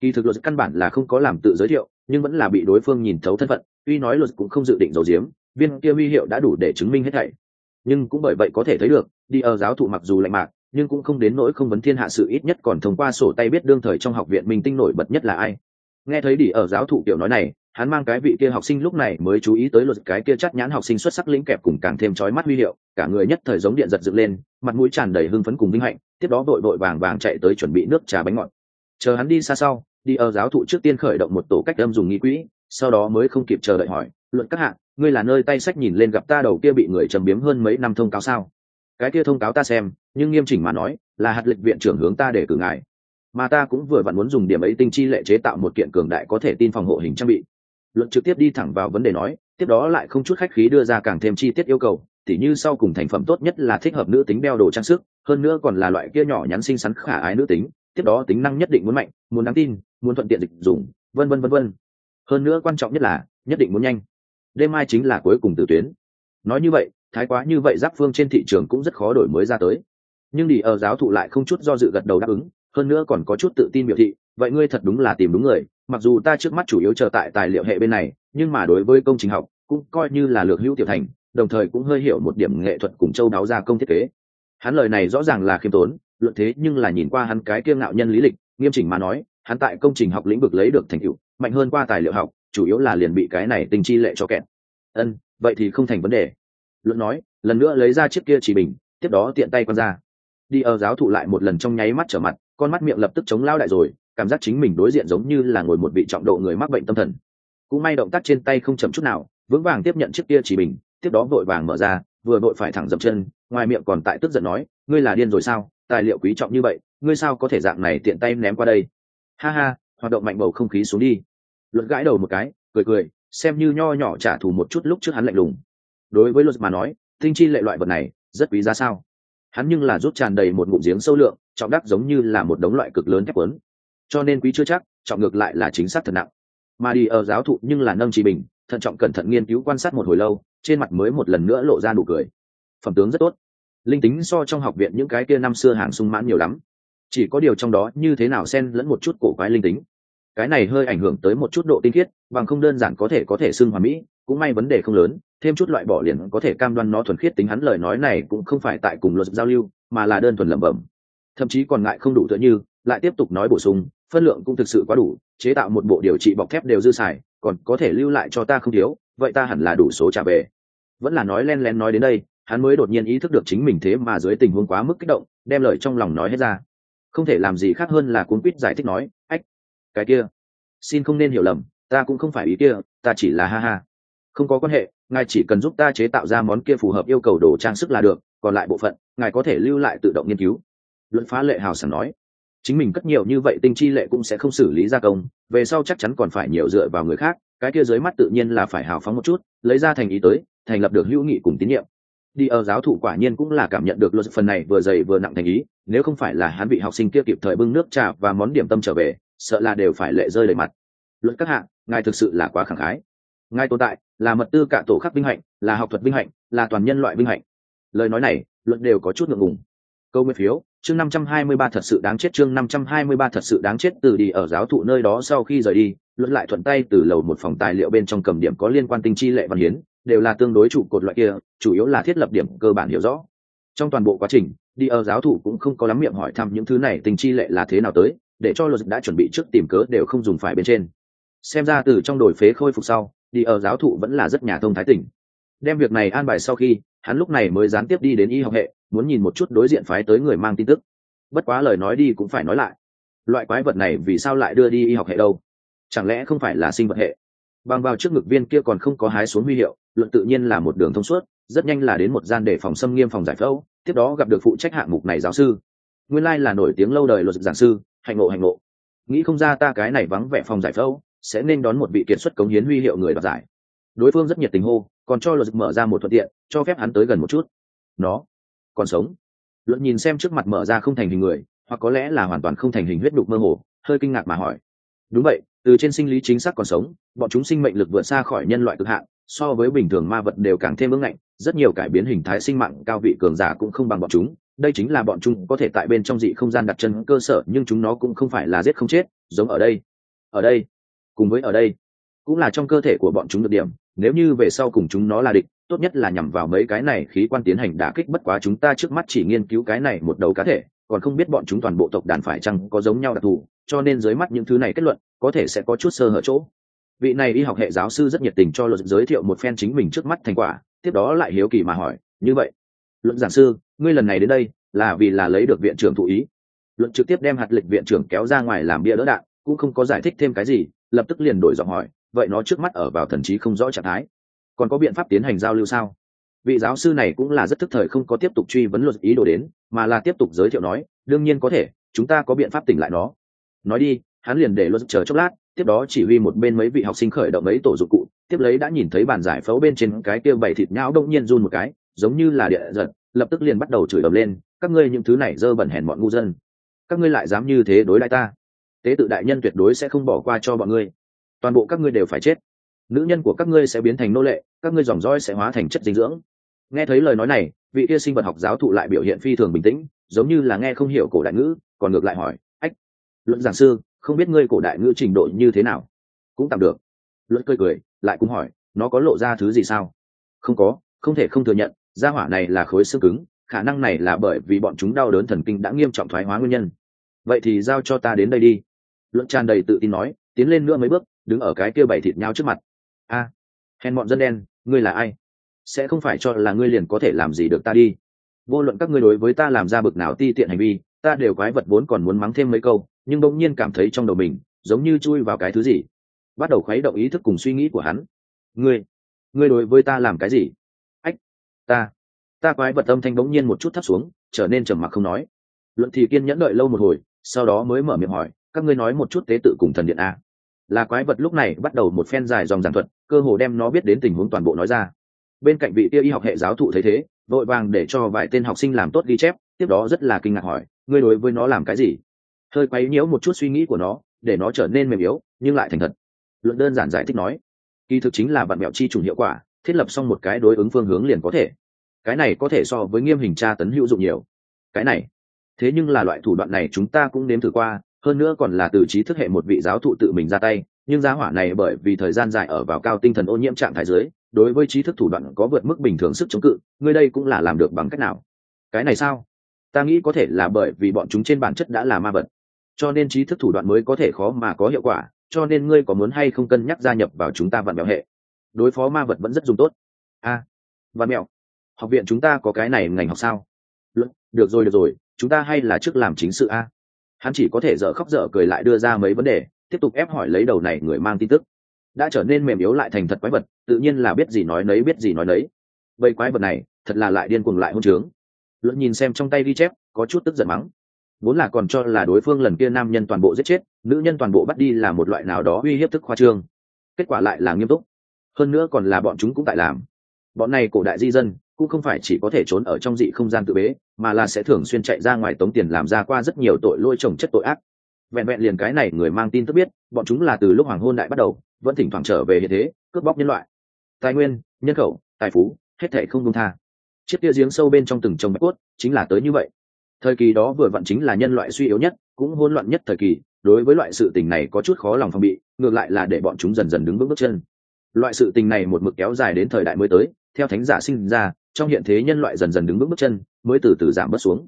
Kỳ thực luật căn bản là không có làm tự giới thiệu, nhưng vẫn là bị đối phương nhìn thấu thân phận, tuy nói luật cũng không dự định giấu giếm, viên kia huy hiệu đã đủ để chứng minh hết thảy. Nhưng cũng bởi vậy có thể thấy được, đi ở giáo thụ mặc dù lạnh mạc, nhưng cũng không đến nỗi không vấn thiên hạ sự ít nhất còn thông qua sổ tay biết đương thời trong học viện mình tinh nổi bật nhất là ai. Nghe thấy đi ở giáo thụ kiểu nói này hắn mang cái vị kia học sinh lúc này mới chú ý tới luật cái kia chắc nhãn học sinh xuất sắc lĩnh kẹp cùng càng thêm chói mắt huy hiệu, cả người nhất thời giống điện giật dựng lên, mặt mũi tràn đầy hưng phấn cùng vinh hạnh, tiếp đó vội vội vàng vàng chạy tới chuẩn bị nước trà bánh ngọt. Chờ hắn đi xa sau, đi ở giáo thụ trước tiên khởi động một tổ cách âm dùng nghi quỹ, sau đó mới không kịp chờ đợi hỏi, luận các hạng, ngươi là nơi tay sách nhìn lên gặp ta đầu kia bị người trầm biếm hơn mấy năm thông cáo sao? Cái kia thông cáo ta xem, nhưng nghiêm chỉnh mà nói, là hạt lịch viện trưởng hướng ta để cử ngài. Mà ta cũng vừa vặn muốn dùng điểm ấy tinh chi lệ chế tạo một kiện cường đại có thể tin phòng hộ hình trang bị luận trực tiếp đi thẳng vào vấn đề nói, tiếp đó lại không chút khách khí đưa ra càng thêm chi tiết yêu cầu, tỉ như sau cùng thành phẩm tốt nhất là thích hợp nữ tính đeo đồ trang sức, hơn nữa còn là loại kia nhỏ nhắn xinh xắn khả ái nữ tính, tiếp đó tính năng nhất định muốn mạnh, muốn đáng tin, muốn thuận tiện dịch dùng vân vân vân vân. Hơn nữa quan trọng nhất là, nhất định muốn nhanh. Đêm mai chính là cuối cùng từ tuyến. Nói như vậy, thái quá như vậy giáp phương trên thị trường cũng rất khó đổi mới ra tới. Nhưng đi ở giáo thụ lại không chút do dự gật đầu đáp ứng, hơn nữa còn có chút tự tin biểu thị vậy ngươi thật đúng là tìm đúng người, mặc dù ta trước mắt chủ yếu chờ tại tài liệu hệ bên này, nhưng mà đối với công trình học, cũng coi như là lược hữu tiểu thành, đồng thời cũng hơi hiểu một điểm nghệ thuật cùng châu đáo gia công thiết kế. Hắn lời này rõ ràng là khiêm tốn, luận thế nhưng là nhìn qua hắn cái kiêng ngạo nhân lý lịch, nghiêm chỉnh mà nói, hắn tại công trình học lĩnh vực lấy được thành tựu, mạnh hơn qua tài liệu học, chủ yếu là liền bị cái này tình chi lệ cho kẹt. Ân, vậy thì không thành vấn đề. Luận nói, lần nữa lấy ra chiếc kia chỉ bình, tiếp đó tiện tay con ra. Đi ở giáo thụ lại một lần trong nháy mắt trở mặt, con mắt miệng lập tức chống lao đại rồi cảm giác chính mình đối diện giống như là ngồi một vị trọng độ người mắc bệnh tâm thần. Cũng may động tác trên tay không chậm chút nào, vững vàng tiếp nhận chiếc kia chỉ bình tiếp đó vội vàng mở ra, vừa vội phải thẳng dậm chân, ngoài miệng còn tại tức giận nói, ngươi là điên rồi sao? Tài liệu quý trọng như vậy, ngươi sao có thể dạng này tiện tay ném qua đây? Ha ha, hoạt động mạnh bầu không khí xuống đi. Luật gãi đầu một cái, cười cười, xem như nho nhỏ trả thù một chút lúc trước hắn lạnh lùng. Đối với luật mà nói, tinh chi lệ loại vật này, rất quý giá sao? Hắn nhưng là rút tràn đầy một ngụm giếng sâu lượng, trọng đắc giống như là một đống loại cực lớn thép quấn cho nên quý chưa chắc, trọng ngược lại là chính xác thật nặng. Mà đi ở giáo thụ nhưng là nâng trì bình, thận trọng cẩn thận nghiên cứu quan sát một hồi lâu, trên mặt mới một lần nữa lộ ra nụ cười. Phẩm tướng rất tốt. Linh tính so trong học viện những cái kia năm xưa hàng sung mãn nhiều lắm. Chỉ có điều trong đó như thế nào xen lẫn một chút cổ quái linh tính. Cái này hơi ảnh hưởng tới một chút độ tinh khiết, bằng không đơn giản có thể có thể xưng hòa mỹ, cũng may vấn đề không lớn, thêm chút loại bỏ liền có thể cam đoan nó thuần khiết tính hắn lời nói này cũng không phải tại cùng luật giao lưu, mà là đơn thuần lẩm bẩm. Thậm chí còn ngại không đủ tựa như lại tiếp tục nói bổ sung, phân lượng cũng thực sự quá đủ, chế tạo một bộ điều trị bọc thép đều dư xài, còn có thể lưu lại cho ta không thiếu, vậy ta hẳn là đủ số trả về. Vẫn là nói len lén nói đến đây, hắn mới đột nhiên ý thức được chính mình thế mà dưới tình huống quá mức kích động, đem lời trong lòng nói hết ra. Không thể làm gì khác hơn là cuốn quýt giải thích nói, ách, cái kia, xin không nên hiểu lầm, ta cũng không phải ý kia, ta chỉ là ha ha. Không có quan hệ, ngài chỉ cần giúp ta chế tạo ra món kia phù hợp yêu cầu đồ trang sức là được, còn lại bộ phận, ngài có thể lưu lại tự động nghiên cứu. Luận phá lệ hào sảng nói chính mình cất nhiều như vậy tinh chi lệ cũng sẽ không xử lý gia công, về sau chắc chắn còn phải nhiều dựa vào người khác, cái kia dưới mắt tự nhiên là phải hào phóng một chút, lấy ra thành ý tới, thành lập được hữu nghị cùng tín nhiệm. Đi ở giáo thụ quả nhiên cũng là cảm nhận được luật phần này vừa dày vừa nặng thành ý, nếu không phải là hắn vị học sinh kia kịp thời bưng nước trà và món điểm tâm trở về, sợ là đều phải lệ rơi đầy mặt. Luật các hạng ngài thực sự là quá khẳng khái. Ngài tồn tại, là mật tư cả tổ khắc vinh hạnh, là học thuật vinh hạnh, là toàn nhân loại vinh hạnh. Lời nói này luận đều có chút ngượng ngùng. Câu nguyên phiếu chương năm trăm hai mươi ba thật sự đáng chết, chương năm trăm hai mươi ba thật sự đáng chết, từ đi ở giáo thụ nơi đó sau khi rời đi luận lại thuận tay từ lầu một phòng tài liệu bên trong cầm điểm có liên quan tinh chi lệ văn hiến, đều là tương đối trụ cột loại kia, chủ yếu là thiết lập điểm cơ bản hiểu rõ. Trong toàn bộ quá trình, đi ở giáo thụ cũng không có lắm miệng hỏi thăm những thứ này tinh chi lệ là thế nào tới, để cho luật đã chuẩn bị trước tìm cớ đều không dùng phải bên trên. Xem ra từ trong đổi phế khôi phục sau, đi ở giáo thụ vẫn là rất nhà thông thái tỉnh. Đem việc này an bài sau khi, hắn lúc này mới gián tiếp đi đến y học hệ muốn nhìn một chút đối diện phái tới người mang tin tức. Bất quá lời nói đi cũng phải nói lại. Loại quái vật này vì sao lại đưa đi y học hệ đâu? Chẳng lẽ không phải là sinh vật hệ? Bằng vào trước ngực viên kia còn không có hái xuống huy hiệu, luận tự nhiên là một đường thông suốt, rất nhanh là đến một gian để phòng xâm nghiêm phòng giải phẫu, tiếp đó gặp được phụ trách hạng mục này giáo sư. Nguyên lai là nổi tiếng lâu đời luật giảng sư, hạnh ngộ hạnh ngộ. Nghĩ không ra ta cái này vắng vẻ phòng giải phẫu, sẽ nên đón một vị kiệt xuất cống hiến huy hiệu người đoạt giải. Đối phương rất nhiệt tình hô, còn cho luật mở ra một thuận tiện, cho phép hắn tới gần một chút. Nó còn sống. Luận nhìn xem trước mặt mở ra không thành hình người, hoặc có lẽ là hoàn toàn không thành hình huyết đục mơ hồ, hơi kinh ngạc mà hỏi. Đúng vậy, từ trên sinh lý chính xác còn sống, bọn chúng sinh mệnh lực vượt xa khỏi nhân loại cực hạn, so với bình thường ma vật đều càng thêm ưng ngạnh, rất nhiều cải biến hình thái sinh mạng cao vị cường giả cũng không bằng bọn chúng, đây chính là bọn chúng có thể tại bên trong dị không gian đặt chân cơ sở, nhưng chúng nó cũng không phải là giết không chết, giống ở đây. Ở đây, cùng với ở đây, cũng là trong cơ thể của bọn chúng được điểm, nếu như về sau cùng chúng nó là địch tốt nhất là nhằm vào mấy cái này khí quan tiến hành đả kích, bất quá chúng ta trước mắt chỉ nghiên cứu cái này một đầu cá thể, còn không biết bọn chúng toàn bộ tộc đàn phải chăng có giống nhau đặc thù, cho nên dưới mắt những thứ này kết luận, có thể sẽ có chút sơ hở chỗ. Vị này y học hệ giáo sư rất nhiệt tình cho luật giới thiệu một phen chính mình trước mắt thành quả, tiếp đó lại hiếu kỳ mà hỏi, như vậy luận giảng sư, ngươi lần này đến đây, là vì là lấy được viện trưởng thụ ý? Luận trực tiếp đem hạt lịch viện trưởng kéo ra ngoài làm bia đỡ đạn, cũng không có giải thích thêm cái gì, lập tức liền đổi giọng hỏi, vậy nó trước mắt ở vào thần trí không rõ trạng thái còn có biện pháp tiến hành giao lưu sao? Vị giáo sư này cũng là rất thức thời không có tiếp tục truy vấn luật ý đồ đến, mà là tiếp tục giới thiệu nói, đương nhiên có thể, chúng ta có biện pháp tỉnh lại nó. Nói đi, hắn liền để luật chờ chốc lát, tiếp đó chỉ huy một bên mấy vị học sinh khởi động mấy tổ dụng cụ, tiếp lấy đã nhìn thấy bàn giải phẫu bên trên cái kia bảy thịt nhão đông nhiên run một cái, giống như là địa giật, lập tức liền bắt đầu chửi ầm lên, các ngươi những thứ này dơ bẩn hèn bọn ngu dân, các ngươi lại dám như thế đối lại ta? Tế tự đại nhân tuyệt đối sẽ không bỏ qua cho bọn ngươi. Toàn bộ các ngươi đều phải chết nữ nhân của các ngươi sẽ biến thành nô lệ, các ngươi dòng roi sẽ hóa thành chất dinh dưỡng. Nghe thấy lời nói này, vị kia sinh vật học giáo thụ lại biểu hiện phi thường bình tĩnh, giống như là nghe không hiểu cổ đại ngữ, còn ngược lại hỏi, ách, luận giảng sư, không biết ngươi cổ đại ngữ trình độ như thế nào? Cũng tạm được. Luận cười cười, lại cũng hỏi, nó có lộ ra thứ gì sao? Không có, không thể không thừa nhận, gia hỏa này là khối xương cứng, khả năng này là bởi vì bọn chúng đau đớn thần kinh đã nghiêm trọng thoái hóa nguyên nhân. Vậy thì giao cho ta đến đây đi. Luận tràn đầy tự tin nói, tiến lên nữa mấy bước, đứng ở cái kia bày thịt nhau trước mặt a à, hèn bọn dân đen ngươi là ai? Sẽ không phải cho là ngươi liền có thể làm gì được ta đi. Vô luận các ngươi đối với ta làm ra bực nào ti tiện hành vi ta đều quái vật vốn còn muốn mắng thêm mấy câu nhưng bỗng nhiên cảm thấy trong đầu mình giống như chui vào cái thứ gì. Bắt đầu khuấy động ý thức cùng suy nghĩ của hắn. Ngươi ngươi đối với ta làm cái gì? Ách ta ta quái vật âm thanh bỗng nhiên một chút thấp xuống trở nên trầm mặc không nói. Luận thì kiên nhẫn đợi lâu một hồi sau đó mới mở miệng hỏi các ngươi nói một chút tế tự cùng thần điện a là quái vật lúc này bắt đầu một phen dài dòng giảng thuật, cơ hồ đem nó biết đến tình huống toàn bộ nói ra. Bên cạnh vị tia y học hệ giáo thụ thấy thế, vội vàng để cho vài tên học sinh làm tốt ghi chép, tiếp đó rất là kinh ngạc hỏi, ngươi đối với nó làm cái gì? Hơi quấy nhiễu một chút suy nghĩ của nó, để nó trở nên mềm yếu, nhưng lại thành thật. Luận đơn giản giải thích nói, kỳ thực chính là bạn mẹo chi trùng hiệu quả, thiết lập xong một cái đối ứng phương hướng liền có thể. Cái này có thể so với nghiêm hình tra tấn hữu dụng nhiều. Cái này, thế nhưng là loại thủ đoạn này chúng ta cũng nếm thử qua hơn nữa còn là từ trí thức hệ một vị giáo thụ tự mình ra tay nhưng giá hỏa này bởi vì thời gian dài ở vào cao tinh thần ô nhiễm trạng thái dưới đối với trí thức thủ đoạn có vượt mức bình thường sức chống cự người đây cũng là làm được bằng cách nào? Cái này sao? Ta nghĩ có thể là bởi vì bọn chúng trên bản chất đã là ma vật. Cho nên trí thức thủ đoạn mới có thể khó mà có hiệu quả cho nên ngươi có muốn hay không cân nhắc gia nhập vào chúng ta vạn mèo hệ? Đối phó ma vật vẫn rất dùng tốt. A à, vạn mèo học viện chúng ta có cái này ngành học sao? Được rồi được rồi chúng ta hay là trước làm chính sự a hắn chỉ có thể dở khóc dở cười lại đưa ra mấy vấn đề, tiếp tục ép hỏi lấy đầu này người mang tin tức. Đã trở nên mềm yếu lại thành thật quái vật, tự nhiên là biết gì nói nấy, biết gì nói nấy. Vậy quái vật này, thật là lại điên cuồng lại hôn trướng. Luận nhìn xem trong tay ghi chép, có chút tức giận mắng. Vốn là còn cho là đối phương lần kia nam nhân toàn bộ giết chết, nữ nhân toàn bộ bắt đi là một loại nào đó uy hiếp thức khoa trương. Kết quả lại là nghiêm túc. Hơn nữa còn là bọn chúng cũng tại làm. Bọn này cổ đại di dân cũng không phải chỉ có thể trốn ở trong dị không gian tự bế, mà là sẽ thường xuyên chạy ra ngoài tống tiền làm ra qua rất nhiều tội lôi trồng chất tội ác. Vẹn vẹn liền cái này người mang tin tức biết, bọn chúng là từ lúc hoàng hôn đại bắt đầu, vẫn thỉnh thoảng trở về hiện thế, cướp bóc nhân loại. Tài nguyên, nhân khẩu, tài phú, hết thể không công tha. Chiếc kia giếng sâu bên trong từng trồng bạch cốt, chính là tới như vậy. Thời kỳ đó vừa vặn chính là nhân loại suy yếu nhất, cũng hỗn loạn nhất thời kỳ, đối với loại sự tình này có chút khó lòng phòng bị, ngược lại là để bọn chúng dần dần đứng bước bước chân. Loại sự tình này một mực kéo dài đến thời đại mới tới, theo thánh giả sinh ra trong hiện thế nhân loại dần dần đứng bước bước chân, mới từ từ giảm bớt xuống.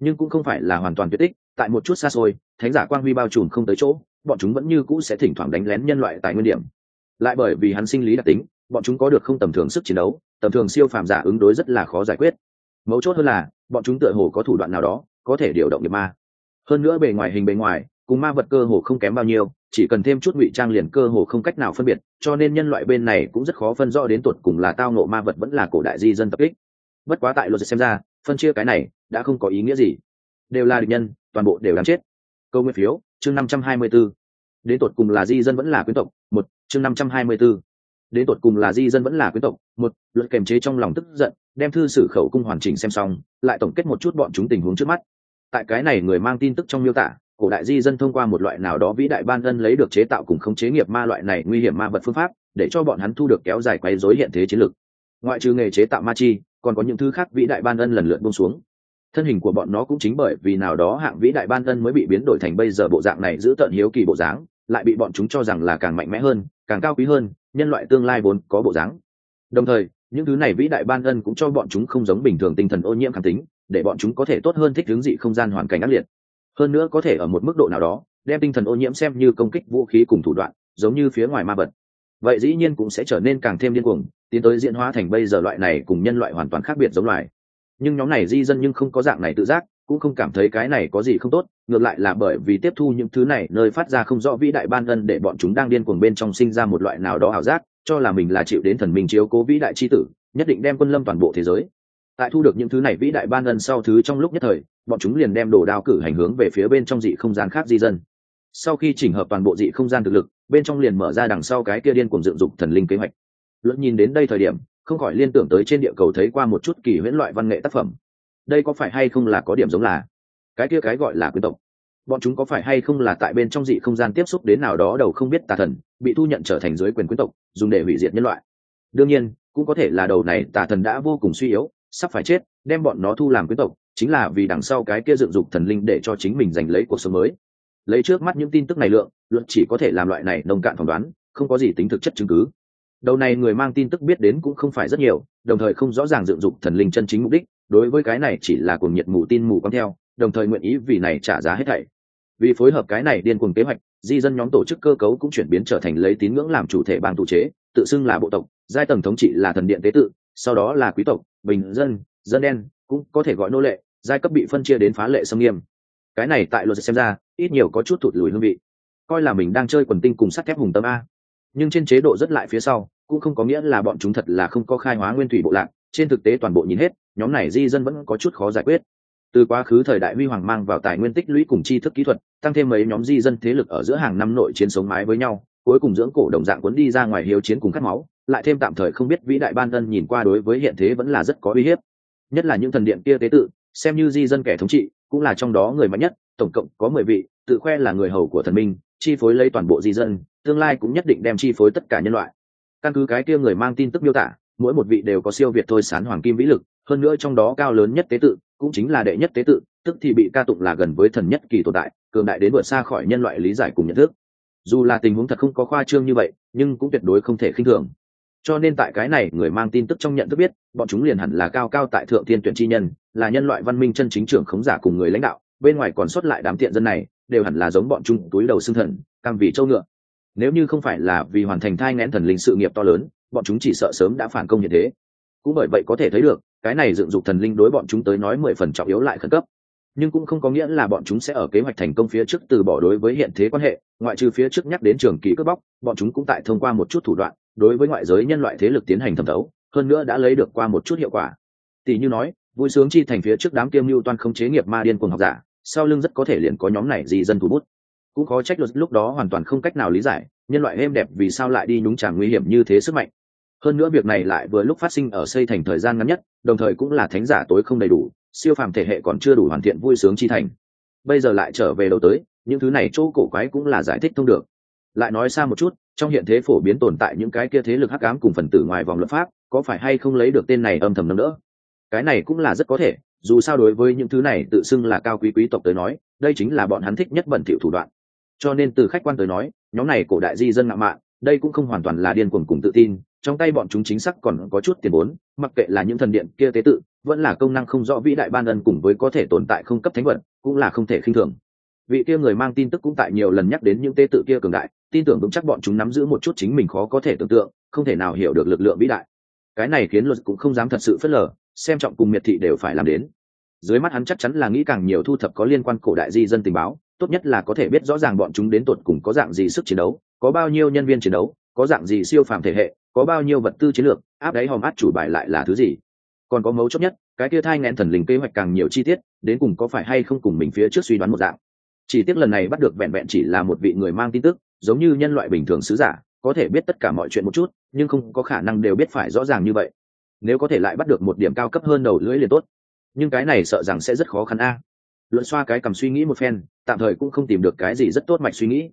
Nhưng cũng không phải là hoàn toàn tuyệt tích, tại một chút xa xôi, thánh giả quang huy bao trùm không tới chỗ, bọn chúng vẫn như cũ sẽ thỉnh thoảng đánh lén nhân loại tại nguyên điểm. Lại bởi vì hắn sinh lý đặc tính, bọn chúng có được không tầm thường sức chiến đấu, tầm thường siêu phàm giả ứng đối rất là khó giải quyết. Mấu chốt hơn là, bọn chúng tựa hồ có thủ đoạn nào đó, có thể điều động nghiệp ma. Hơn nữa bề ngoài hình bề ngoài cùng ma vật cơ hồ không kém bao nhiêu, chỉ cần thêm chút ngụy trang liền cơ hồ không cách nào phân biệt, cho nên nhân loại bên này cũng rất khó phân rõ đến tột cùng là tao nộ ma vật vẫn là cổ đại di dân tập kích bất quá tại luật xem ra, phân chia cái này đã không có ý nghĩa gì đều là địch nhân, toàn bộ đều đáng chết câu nguyên phiếu, chương năm trăm hai mươi 524. đến tột cùng là di dân vẫn là quyến tộc, một, chương năm trăm hai mươi 524. đến tột cùng là di dân vẫn là quyến tộc, một, luật kềm chế trong lòng tức giận, đem thư sử khẩu cung hoàn chỉnh xem xong, lại tổng kết một chút bọn chúng tình huống trước mắt tại cái này người mang tin tức trong miêu tả cổ đại di dân thông qua một loại nào đó vĩ đại ban ân lấy được chế tạo cùng khống chế nghiệp ma loại này nguy hiểm ma vật phương pháp, để cho bọn hắn thu được kéo dài quay dối hiện thế chiến lược. Ngoại trừ nghề chế tạo ma chi, còn có những thứ khác vĩ đại ban ân lần lượt buông xuống. Thân hình của bọn nó cũng chính bởi vì nào đó hạng vĩ đại ban ân mới bị biến đổi thành bây giờ bộ dạng này giữ tận hiếu kỳ bộ dáng, lại bị bọn chúng cho rằng là càng mạnh mẽ hơn, càng cao quý hơn, nhân loại tương lai vốn có bộ dáng. Đồng thời, những thứ này vĩ đại ban ân cũng cho bọn chúng không giống bình thường tinh thần ô nhiễm kháng tính, để bọn chúng có thể tốt hơn thích hướng dị không gian hoàn cảnh ác liệt hơn nữa có thể ở một mức độ nào đó, đem tinh thần ô nhiễm xem như công kích vũ khí cùng thủ đoạn, giống như phía ngoài ma vật. Vậy dĩ nhiên cũng sẽ trở nên càng thêm điên cuồng, tiến tới diễn hóa thành bây giờ loại này cùng nhân loại hoàn toàn khác biệt giống loài. Nhưng nhóm này di dân nhưng không có dạng này tự giác, cũng không cảm thấy cái này có gì không tốt, ngược lại là bởi vì tiếp thu những thứ này, nơi phát ra không rõ vĩ đại ban ân để bọn chúng đang điên cuồng bên trong sinh ra một loại nào đó ảo giác, cho là mình là chịu đến thần minh chiếu cố vĩ đại c tử, nhất định đem quân lâm toàn bộ thế giới tại thu được những thứ này vĩ đại ban ân sau thứ trong lúc nhất thời, bọn chúng liền đem đồ đao cử hành hướng về phía bên trong dị không gian khác di dân. Sau khi chỉnh hợp toàn bộ dị không gian thực lực, bên trong liền mở ra đằng sau cái kia điên cuồng dựng dục thần linh kế hoạch. Luận nhìn đến đây thời điểm, không khỏi liên tưởng tới trên địa cầu thấy qua một chút kỳ huyễn loại văn nghệ tác phẩm. Đây có phải hay không là có điểm giống là cái kia cái gọi là quyến tộc? Bọn chúng có phải hay không là tại bên trong dị không gian tiếp xúc đến nào đó đầu không biết tà thần, bị thu nhận trở thành dưới quyền quyến tộc, dùng để hủy diệt nhân loại? Đương nhiên, cũng có thể là đầu này tà thần đã vô cùng suy yếu sắp phải chết, đem bọn nó thu làm quyến tộc, chính là vì đằng sau cái kia dựng dục thần linh để cho chính mình giành lấy cuộc sống mới. Lấy trước mắt những tin tức này lượng luận chỉ có thể làm loại này nông cạn phỏng đoán, không có gì tính thực chất chứng cứ. Đầu này người mang tin tức biết đến cũng không phải rất nhiều, đồng thời không rõ ràng dựng dục thần linh chân chính mục đích, đối với cái này chỉ là cuồng nhiệt mù tin mù con theo, đồng thời nguyện ý vì này trả giá hết thảy. Vì phối hợp cái này điên cuồng kế hoạch, di dân nhóm tổ chức cơ cấu cũng chuyển biến trở thành lấy tín ngưỡng làm chủ thể bang tụ chế, tự xưng là bộ tộc, giai tầng thống trị là thần điện tế tự sau đó là quý tộc, bình dân dân đen, cũng có thể gọi nô lệ, giai cấp bị phân chia đến phá lệ xâm nghiêm. Cái này tại luật xem ra, ít nhiều có chút thụt lùi hương vị. Coi là mình đang chơi quần tinh cùng sắt thép hùng tâm a. Nhưng trên chế độ rất lại phía sau, cũng không có nghĩa là bọn chúng thật là không có khai hóa nguyên thủy bộ lạc, trên thực tế toàn bộ nhìn hết, nhóm này di dân vẫn có chút khó giải quyết. Từ quá khứ thời đại huy hoàng mang vào tài nguyên tích lũy cùng tri thức kỹ thuật, tăng thêm mấy nhóm di dân thế lực ở giữa hàng năm nội chiến sống mái với nhau, cuối cùng dưỡng cổ đồng dạng cuốn đi ra ngoài hiếu chiến cùng cắt máu lại thêm tạm thời không biết vĩ đại ban ân nhìn qua đối với hiện thế vẫn là rất có uy hiếp. Nhất là những thần điện kia tế tự, xem như di dân kẻ thống trị, cũng là trong đó người mạnh nhất, tổng cộng có mười vị, tự khoe là người hầu của thần minh, chi phối lấy toàn bộ di dân, tương lai cũng nhất định đem chi phối tất cả nhân loại. Căn cứ cái kia người mang tin tức miêu tả, mỗi một vị đều có siêu việt thôi sán hoàng kim vĩ lực, hơn nữa trong đó cao lớn nhất tế tự, cũng chính là đệ nhất tế tự, tức thì bị ca tụng là gần với thần nhất kỳ tồn tại, cường đại đến vượt xa khỏi nhân loại lý giải cùng nhận thức. Dù là tình huống thật không có khoa trương như vậy, nhưng cũng tuyệt đối không thể khinh thường cho nên tại cái này người mang tin tức trong nhận thức biết, bọn chúng liền hẳn là cao cao tại thượng thiên tuyển chi nhân, là nhân loại văn minh chân chính trưởng khống giả cùng người lãnh đạo, bên ngoài còn xuất lại đám tiện dân này, đều hẳn là giống bọn chúng, túi đầu xương thần, cam vì châu ngựa. Nếu như không phải là vì hoàn thành thai ngẽn thần linh sự nghiệp to lớn, bọn chúng chỉ sợ sớm đã phản công như thế. Cũng bởi vậy có thể thấy được, cái này dựng dục thần linh đối bọn chúng tới nói mười phần trọng yếu lại khẩn cấp nhưng cũng không có nghĩa là bọn chúng sẽ ở kế hoạch thành công phía trước từ bỏ đối với hiện thế quan hệ, ngoại trừ phía trước nhắc đến trường kỳ cướp bóc, bọn chúng cũng tại thông qua một chút thủ đoạn, đối với ngoại giới nhân loại thế lực tiến hành thẩm thấu, hơn nữa đã lấy được qua một chút hiệu quả. Tỷ như nói, vui sướng chi thành phía trước đám kiêm mưu toan không chế nghiệp ma điên cuồng học giả, sau lưng rất có thể liền có nhóm này gì dân thủ bút. Cũng khó trách luật lúc đó hoàn toàn không cách nào lý giải, nhân loại êm đẹp vì sao lại đi nhúng chàng nguy hiểm như thế sức mạnh. Hơn nữa việc này lại vừa lúc phát sinh ở xây thành thời gian ngắn nhất, đồng thời cũng là thánh giả tối không đầy đủ siêu phàm thể hệ còn chưa đủ hoàn thiện vui sướng chi thành. Bây giờ lại trở về đầu tới, những thứ này chỗ cổ quái cũng là giải thích thông được. Lại nói xa một chút, trong hiện thế phổ biến tồn tại những cái kia thế lực hắc ám cùng phần tử ngoài vòng luật pháp, có phải hay không lấy được tên này âm thầm nâng đỡ? Cái này cũng là rất có thể, dù sao đối với những thứ này tự xưng là cao quý quý tộc tới nói, đây chính là bọn hắn thích nhất bẩn thỉu thủ đoạn. Cho nên từ khách quan tới nói, nhóm này cổ đại di dân ngạo mạn, đây cũng không hoàn toàn là điên cuồng cùng tự tin, trong tay bọn chúng chính xác còn có chút tiền vốn, mặc kệ là những thần điện kia tế tự vẫn là công năng không rõ vĩ đại ban ân cùng với có thể tồn tại không cấp thánh vật, cũng là không thể khinh thường. Vị kia người mang tin tức cũng tại nhiều lần nhắc đến những tế tự kia cường đại, tin tưởng vững chắc bọn chúng nắm giữ một chút chính mình khó có thể tưởng tượng, không thể nào hiểu được lực lượng vĩ đại. Cái này khiến luật cũng không dám thật sự phớt lờ, xem trọng cùng miệt thị đều phải làm đến. Dưới mắt hắn chắc chắn là nghĩ càng nhiều thu thập có liên quan cổ đại di dân tình báo, tốt nhất là có thể biết rõ ràng bọn chúng đến tột cùng có dạng gì sức chiến đấu, có bao nhiêu nhân viên chiến đấu, có dạng gì siêu phàm thể hệ, có bao nhiêu vật tư chiến lược, áp đáy hòm át chủ bài lại là thứ gì còn có mấu chốt nhất, cái kia thai ngẹn thần linh kế hoạch càng nhiều chi tiết, đến cùng có phải hay không cùng mình phía trước suy đoán một dạng. Chỉ tiếc lần này bắt được vẹn vẹn chỉ là một vị người mang tin tức, giống như nhân loại bình thường sứ giả, có thể biết tất cả mọi chuyện một chút, nhưng không có khả năng đều biết phải rõ ràng như vậy. Nếu có thể lại bắt được một điểm cao cấp hơn đầu lưỡi liền tốt. Nhưng cái này sợ rằng sẽ rất khó khăn a. Luận xoa cái cầm suy nghĩ một phen, tạm thời cũng không tìm được cái gì rất tốt mạch suy nghĩ.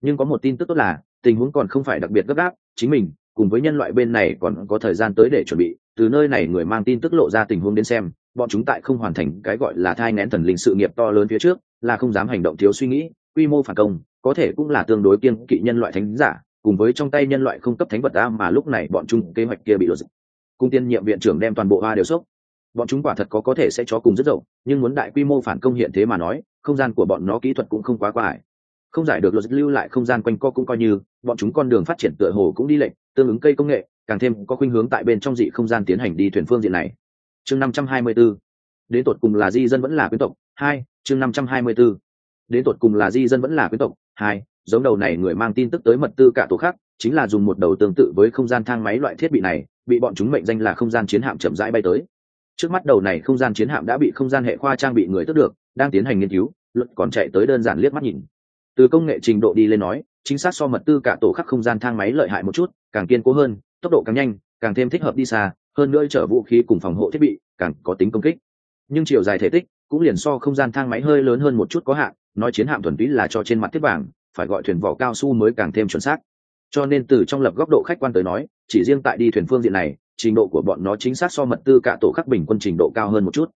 Nhưng có một tin tức tốt là, tình huống còn không phải đặc biệt gấp gáp, chính mình, cùng với nhân loại bên này còn có thời gian tới để chuẩn bị từ nơi này người mang tin tức lộ ra tình huống đến xem, bọn chúng tại không hoàn thành cái gọi là thai nén thần linh sự nghiệp to lớn phía trước, là không dám hành động thiếu suy nghĩ, quy mô phản công, có thể cũng là tương đối kiên kỵ nhân loại thánh giả, cùng với trong tay nhân loại không cấp thánh vật ra mà lúc này bọn chúng kế hoạch kia bị lộ dịch. Cung tiên nhiệm viện trưởng đem toàn bộ hoa đều sốc. Bọn chúng quả thật có có thể sẽ chó cùng rất dậu, nhưng muốn đại quy mô phản công hiện thế mà nói, không gian của bọn nó kỹ thuật cũng không quá quải. Không giải được luật lưu lại không gian quanh co cũng coi như, bọn chúng con đường phát triển tựa hồ cũng đi lệch tương ứng cây công nghệ, càng thêm có khuynh hướng tại bên trong dị không gian tiến hành đi thuyền phương diện này. Chương năm trăm hai mươi 524 đến tột cùng là di dân vẫn là quyến tộc? Hai, chương năm trăm hai mươi 524 đến tột cùng là di dân vẫn là quyến tộc? Hai, giống đầu này người mang tin tức tới mật tư cả tổ khác, chính là dùng một đầu tương tự với không gian thang máy loại thiết bị này, bị bọn chúng mệnh danh là không gian chiến hạm chậm rãi bay tới. Trước mắt đầu này không gian chiến hạm đã bị không gian hệ khoa trang bị người tước được, đang tiến hành nghiên cứu, luật còn chạy tới đơn giản liếc mắt nhìn. Từ công nghệ trình độ đi lên nói chính xác so mật tư cả tổ khắc không gian thang máy lợi hại một chút, càng kiên cố hơn, tốc độ càng nhanh, càng thêm thích hợp đi xa, hơn nữa chở vũ khí cùng phòng hộ thiết bị càng có tính công kích. Nhưng chiều dài thể tích cũng liền so không gian thang máy hơi lớn hơn một chút có hạn, nói chiến hạm thuần túy là cho trên mặt thiết bảng, phải gọi thuyền vỏ cao su mới càng thêm chuẩn xác. Cho nên từ trong lập góc độ khách quan tới nói, chỉ riêng tại đi thuyền phương diện này, trình độ của bọn nó chính xác so mật tư cả tổ khắc bình quân trình độ cao hơn một chút.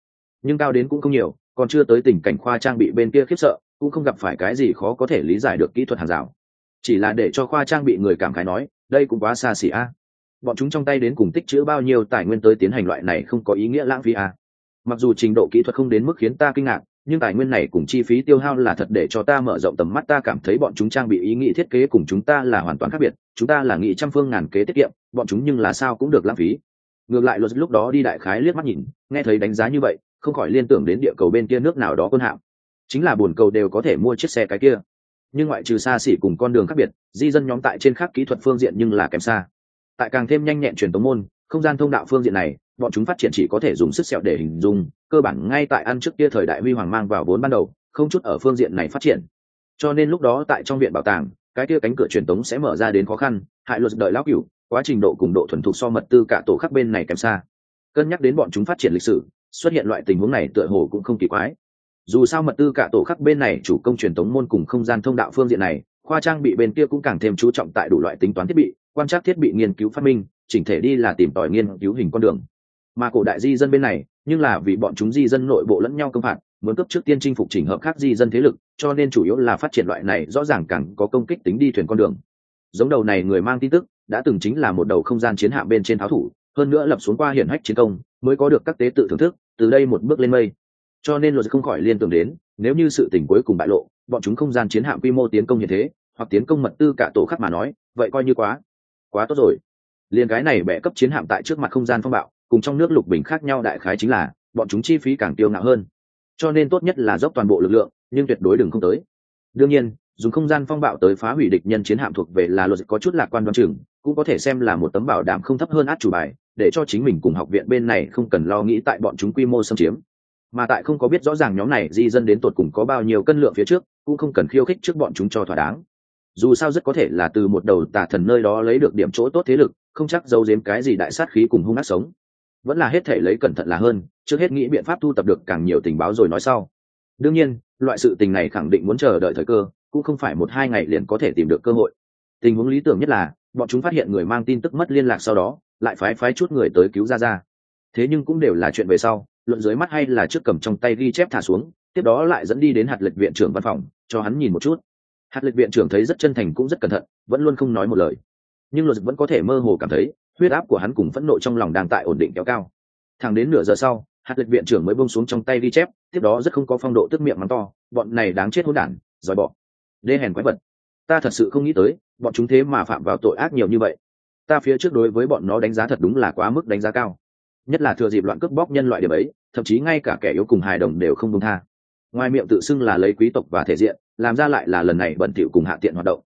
Nhưng cao đến cũng không nhiều, còn chưa tới tình cảnh khoa trang bị bên kia khiếp sợ, cũng không gặp phải cái gì khó có thể lý giải được kỹ thuật hàng rào chỉ là để cho khoa trang bị người cảm khái nói, đây cũng quá xa xỉ a. Bọn chúng trong tay đến cùng tích chữ bao nhiêu tài nguyên tới tiến hành loại này không có ý nghĩa lãng phí a. Mặc dù trình độ kỹ thuật không đến mức khiến ta kinh ngạc, nhưng tài nguyên này cùng chi phí tiêu hao là thật để cho ta mở rộng tầm mắt, ta cảm thấy bọn chúng trang bị ý nghĩ thiết kế cùng chúng ta là hoàn toàn khác biệt, chúng ta là nghĩ trăm phương ngàn kế tiết kiệm, bọn chúng nhưng là sao cũng được lãng phí. Ngược lại luật lúc đó đi đại khái liếc mắt nhìn, nghe thấy đánh giá như vậy, không khỏi liên tưởng đến địa cầu bên kia nước nào đó quân hạm. Chính là buồn cầu đều có thể mua chiếc xe cái kia nhưng ngoại trừ xa xỉ cùng con đường khác biệt, di dân nhóm tại trên khác kỹ thuật phương diện nhưng là kém xa. Tại càng thêm nhanh nhẹn truyền tống môn, không gian thông đạo phương diện này, bọn chúng phát triển chỉ có thể dùng sức sẹo để hình dung, cơ bản ngay tại ăn trước kia thời đại huy hoàng mang vào vốn ban đầu, không chút ở phương diện này phát triển. Cho nên lúc đó tại trong viện bảo tàng, cái kia cánh cửa truyền tống sẽ mở ra đến khó khăn, hại luật đợi lão cửu, quá trình độ cùng độ thuần thục so mật tư cả tổ khác bên này kém xa. Cân nhắc đến bọn chúng phát triển lịch sử, xuất hiện loại tình huống này tựa hồ cũng không kỳ quái dù sao mật tư cả tổ khắc bên này chủ công truyền tống môn cùng không gian thông đạo phương diện này, khoa trang bị bên kia cũng càng thêm chú trọng tại đủ loại tính toán thiết bị, quan trắc thiết bị nghiên cứu phát minh, chỉnh thể đi là tìm tòi nghiên cứu hình con đường. Mà cổ đại di dân bên này, nhưng là vì bọn chúng di dân nội bộ lẫn nhau công phạt, muốn cấp trước tiên chinh phục chỉnh hợp khác di dân thế lực, cho nên chủ yếu là phát triển loại này rõ ràng càng có công kích tính đi thuyền con đường. Giống đầu này người mang tin tức, đã từng chính là một đầu không gian chiến hạm bên trên tháo thủ, hơn nữa lập xuống qua hiển hách chiến công, mới có được các tế tự thưởng thức, từ đây một bước lên mây cho nên luật không khỏi liên tưởng đến, nếu như sự tình cuối cùng bại lộ, bọn chúng không gian chiến hạm quy mô tiến công như thế, hoặc tiến công mật tư cả tổ khắc mà nói, vậy coi như quá quá tốt rồi. Liền cái này bẻ cấp chiến hạm tại trước mặt không gian phong bạo, cùng trong nước lục bình khác nhau đại khái chính là, bọn chúng chi phí càng tiêu ngạo hơn. Cho nên tốt nhất là dốc toàn bộ lực lượng, nhưng tuyệt đối đừng không tới. Đương nhiên, dùng không gian phong bạo tới phá hủy địch nhân chiến hạm thuộc về là luật có chút lạc quan đoan chừng, cũng có thể xem là một tấm bảo đảm không thấp hơn át chủ bài, để cho chính mình cùng học viện bên này không cần lo nghĩ tại bọn chúng quy mô xâm chiếm mà tại không có biết rõ ràng nhóm này di dân đến tột cùng có bao nhiêu cân lượng phía trước, cũng không cần khiêu khích trước bọn chúng cho thỏa đáng. Dù sao rất có thể là từ một đầu tà thần nơi đó lấy được điểm chỗ tốt thế lực, không chắc giấu giếm cái gì đại sát khí cùng hung ác sống. Vẫn là hết thể lấy cẩn thận là hơn, trước hết nghĩ biện pháp thu tập được càng nhiều tình báo rồi nói sau. Đương nhiên, loại sự tình này khẳng định muốn chờ đợi thời cơ, cũng không phải một hai ngày liền có thể tìm được cơ hội. Tình huống lý tưởng nhất là, bọn chúng phát hiện người mang tin tức mất liên lạc sau đó, lại phái phái chút người tới cứu ra ra thế nhưng cũng đều là chuyện về sau luận dưới mắt hay là trước cầm trong tay ghi chép thả xuống, tiếp đó lại dẫn đi đến hạt lệch viện trưởng văn phòng, cho hắn nhìn một chút. Hạt lệch viện trưởng thấy rất chân thành cũng rất cẩn thận, vẫn luôn không nói một lời. Nhưng luật vẫn có thể mơ hồ cảm thấy, huyết áp của hắn cùng phẫn nộ trong lòng đang tại ổn định kéo cao. Thẳng đến nửa giờ sau, hạt lệch viện trưởng mới bông xuống trong tay ghi chép, tiếp đó rất không có phong độ tức miệng mắng to, bọn này đáng chết hôn đản giỏi bỏ. Đê hèn quái vật. Ta thật sự không nghĩ tới, bọn chúng thế mà phạm vào tội ác nhiều như vậy. Ta phía trước đối với bọn nó đánh giá thật đúng là quá mức đánh giá cao nhất là thừa dịp loạn cướp bóc nhân loại điểm ấy, thậm chí ngay cả kẻ yếu cùng hài đồng đều không công tha. Ngoài miệng tự xưng là lấy quý tộc và thể diện, làm ra lại là lần này bẩn thỉu cùng hạ tiện hoạt động.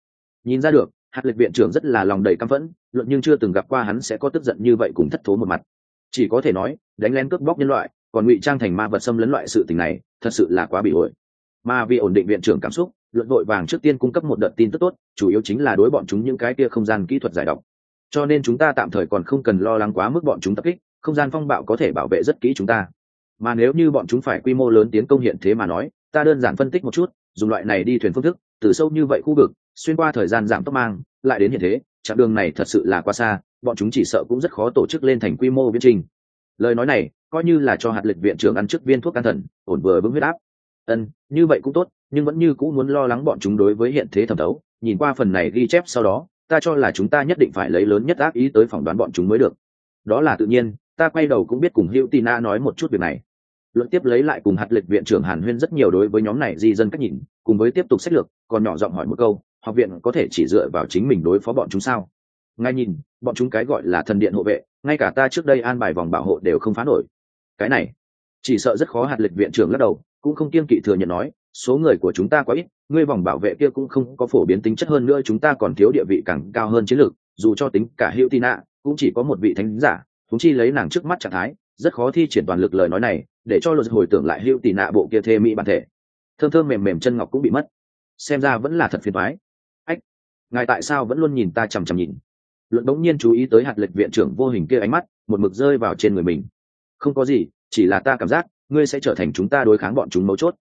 Nhìn ra được, hạt lịch viện trưởng rất là lòng đầy căm phẫn, luận nhưng chưa từng gặp qua hắn sẽ có tức giận như vậy cùng thất thố một mặt. Chỉ có thể nói, đánh lén cướp bóc nhân loại, còn ngụy trang thành ma vật xâm lấn loại sự tình này, thật sự là quá bị ổi mà vì ổn định viện trưởng cảm xúc, luận vội vàng trước tiên cung cấp một đợt tin tức tốt, chủ yếu chính là đối bọn chúng những cái kia không gian kỹ thuật giải độc. Cho nên chúng ta tạm thời còn không cần lo lắng quá mức bọn chúng tập kích không gian phong bạo có thể bảo vệ rất kỹ chúng ta. Mà nếu như bọn chúng phải quy mô lớn tiến công hiện thế mà nói, ta đơn giản phân tích một chút, dùng loại này đi thuyền phương thức, từ sâu như vậy khu vực, xuyên qua thời gian giảm tốc mang, lại đến hiện thế, chặng đường này thật sự là quá xa, bọn chúng chỉ sợ cũng rất khó tổ chức lên thành quy mô viễn trình. Lời nói này, coi như là cho hạt lịch viện trưởng ăn trước viên thuốc an thần, ổn vừa vững huyết áp. Ân, như vậy cũng tốt, nhưng vẫn như cũng muốn lo lắng bọn chúng đối với hiện thế thẩm thấu, nhìn qua phần này ghi chép sau đó, ta cho là chúng ta nhất định phải lấy lớn nhất ác ý tới phỏng đoán bọn chúng mới được. Đó là tự nhiên ta quay đầu cũng biết cùng hữu tina nói một chút việc này. Luận tiếp lấy lại cùng hạt lịch viện trưởng hàn huyên rất nhiều đối với nhóm này di dân cách nhìn, cùng với tiếp tục sách lược, còn nhỏ giọng hỏi một câu, học viện có thể chỉ dựa vào chính mình đối phó bọn chúng sao? Ngay nhìn, bọn chúng cái gọi là thần điện hộ vệ, ngay cả ta trước đây an bài vòng bảo hộ đều không phá nổi. Cái này, chỉ sợ rất khó, hạt lịch viện trưởng lắc đầu, cũng không kiên kỵ thừa nhận nói, số người của chúng ta quá ít, ngươi vòng bảo vệ kia cũng không có phổ biến tính chất hơn nữa, chúng ta còn thiếu địa vị càng cao hơn chiến lược, dù cho tính cả hữu tina cũng chỉ có một vị thánh giả thúng chi lấy nàng trước mắt trạng thái, rất khó thi triển toàn lực lời nói này, để cho luật hồi tưởng lại hữu tì nạ bộ kia thê mỹ bản thể. Thơm thơm mềm mềm chân ngọc cũng bị mất. Xem ra vẫn là thật phiền thoái ách, ngài tại sao vẫn luôn nhìn ta chằm chằm nhìn? Luận bỗng nhiên chú ý tới hạt lệch viện trưởng vô hình kia ánh mắt, một mực rơi vào trên người mình. Không có gì, chỉ là ta cảm giác, ngươi sẽ trở thành chúng ta đối kháng bọn chúng mấu chốt.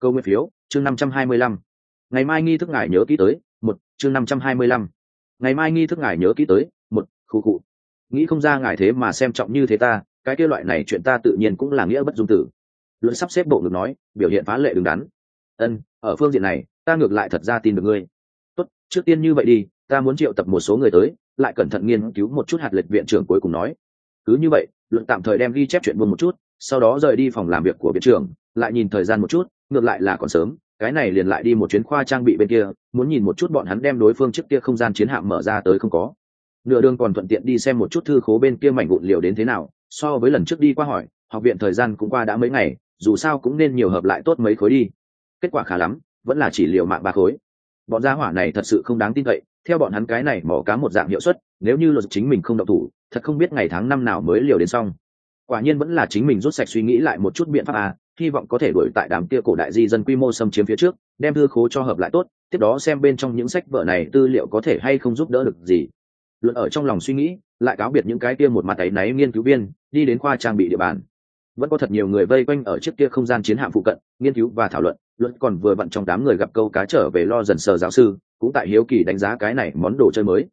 Câu nguyên phiếu, chương năm trăm hai mươi lăm. Ngày mai nghi thức ngài nhớ kỹ tới, một, chương năm trăm hai mươi lăm. Ngày mai nghi thức ngài nhớ kỹ tới, một, khu cụ nghĩ không ra ngài thế mà xem trọng như thế ta, cái kia loại này chuyện ta tự nhiên cũng là nghĩa bất dung tử. Luận sắp xếp bộ ngực nói, biểu hiện phá lệ đứng đắn. Ân, ở phương diện này, ta ngược lại thật ra tin được ngươi. Tốt, trước tiên như vậy đi, ta muốn triệu tập một số người tới, lại cẩn thận nghiên cứu một chút hạt lệch viện trưởng cuối cùng nói. Cứ như vậy luận tạm thời đem ghi chép chuyện buồn một chút, sau đó rời đi phòng làm việc của viện trưởng, lại nhìn thời gian một chút, ngược lại là còn sớm, cái này liền lại đi một chuyến khoa trang bị bên kia, muốn nhìn một chút bọn hắn đem đối phương trước kia không gian chiến hạm mở ra tới không có nửa đường còn thuận tiện đi xem một chút thư khố bên kia mảnh vụn liệu đến thế nào, so với lần trước đi qua hỏi, học viện thời gian cũng qua đã mấy ngày, dù sao cũng nên nhiều hợp lại tốt mấy khối đi. Kết quả khá lắm, vẫn là chỉ liệu mạng ba khối. Bọn gia hỏa này thật sự không đáng tin cậy, theo bọn hắn cái này mỏ cá một dạng hiệu suất, nếu như luật chính mình không độc thủ, thật không biết ngày tháng năm nào mới liều đến xong. Quả nhiên vẫn là chính mình rút sạch suy nghĩ lại một chút biện pháp à hy vọng có thể đuổi tại đám kia cổ đại di dân quy mô xâm chiếm phía trước, đem thư khố cho hợp lại tốt, tiếp đó xem bên trong những sách vở này tư liệu có thể hay không giúp đỡ được gì luận ở trong lòng suy nghĩ, lại cáo biệt những cái kia một mặt tay náy nghiên cứu viên, đi đến khoa trang bị địa bàn. Vẫn có thật nhiều người vây quanh ở trước kia không gian chiến hạm phụ cận, nghiên cứu và thảo luận luận còn vừa vặn trong đám người gặp câu cá trở về lo dần sờ giáo sư, cũng tại hiếu kỳ đánh giá cái này món đồ chơi mới.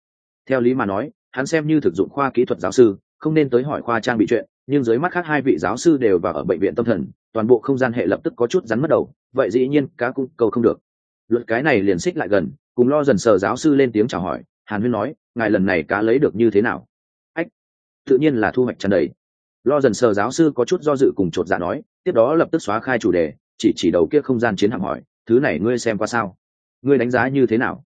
Theo lý mà nói, hắn xem như thực dụng khoa kỹ thuật giáo sư, không nên tới hỏi khoa trang bị chuyện, nhưng dưới mắt khác hai vị giáo sư đều vào ở bệnh viện tâm thần, toàn bộ không gian hệ lập tức có chút rắn mất đầu, vậy dĩ nhiên cá cũng cầu không được. Luật cái này liền xích lại gần, cùng lo dần sờ giáo sư lên tiếng chào hỏi, hàn huyên nói ngài lần này cá lấy được như thế nào? Ách, tự nhiên là thu hoạch tràn đầy. Lo dần sờ giáo sư có chút do dự cùng chột dạ nói, tiếp đó lập tức xóa khai chủ đề, chỉ chỉ đầu kia không gian chiến hạm hỏi, thứ này ngươi xem qua sao? Ngươi đánh giá như thế nào?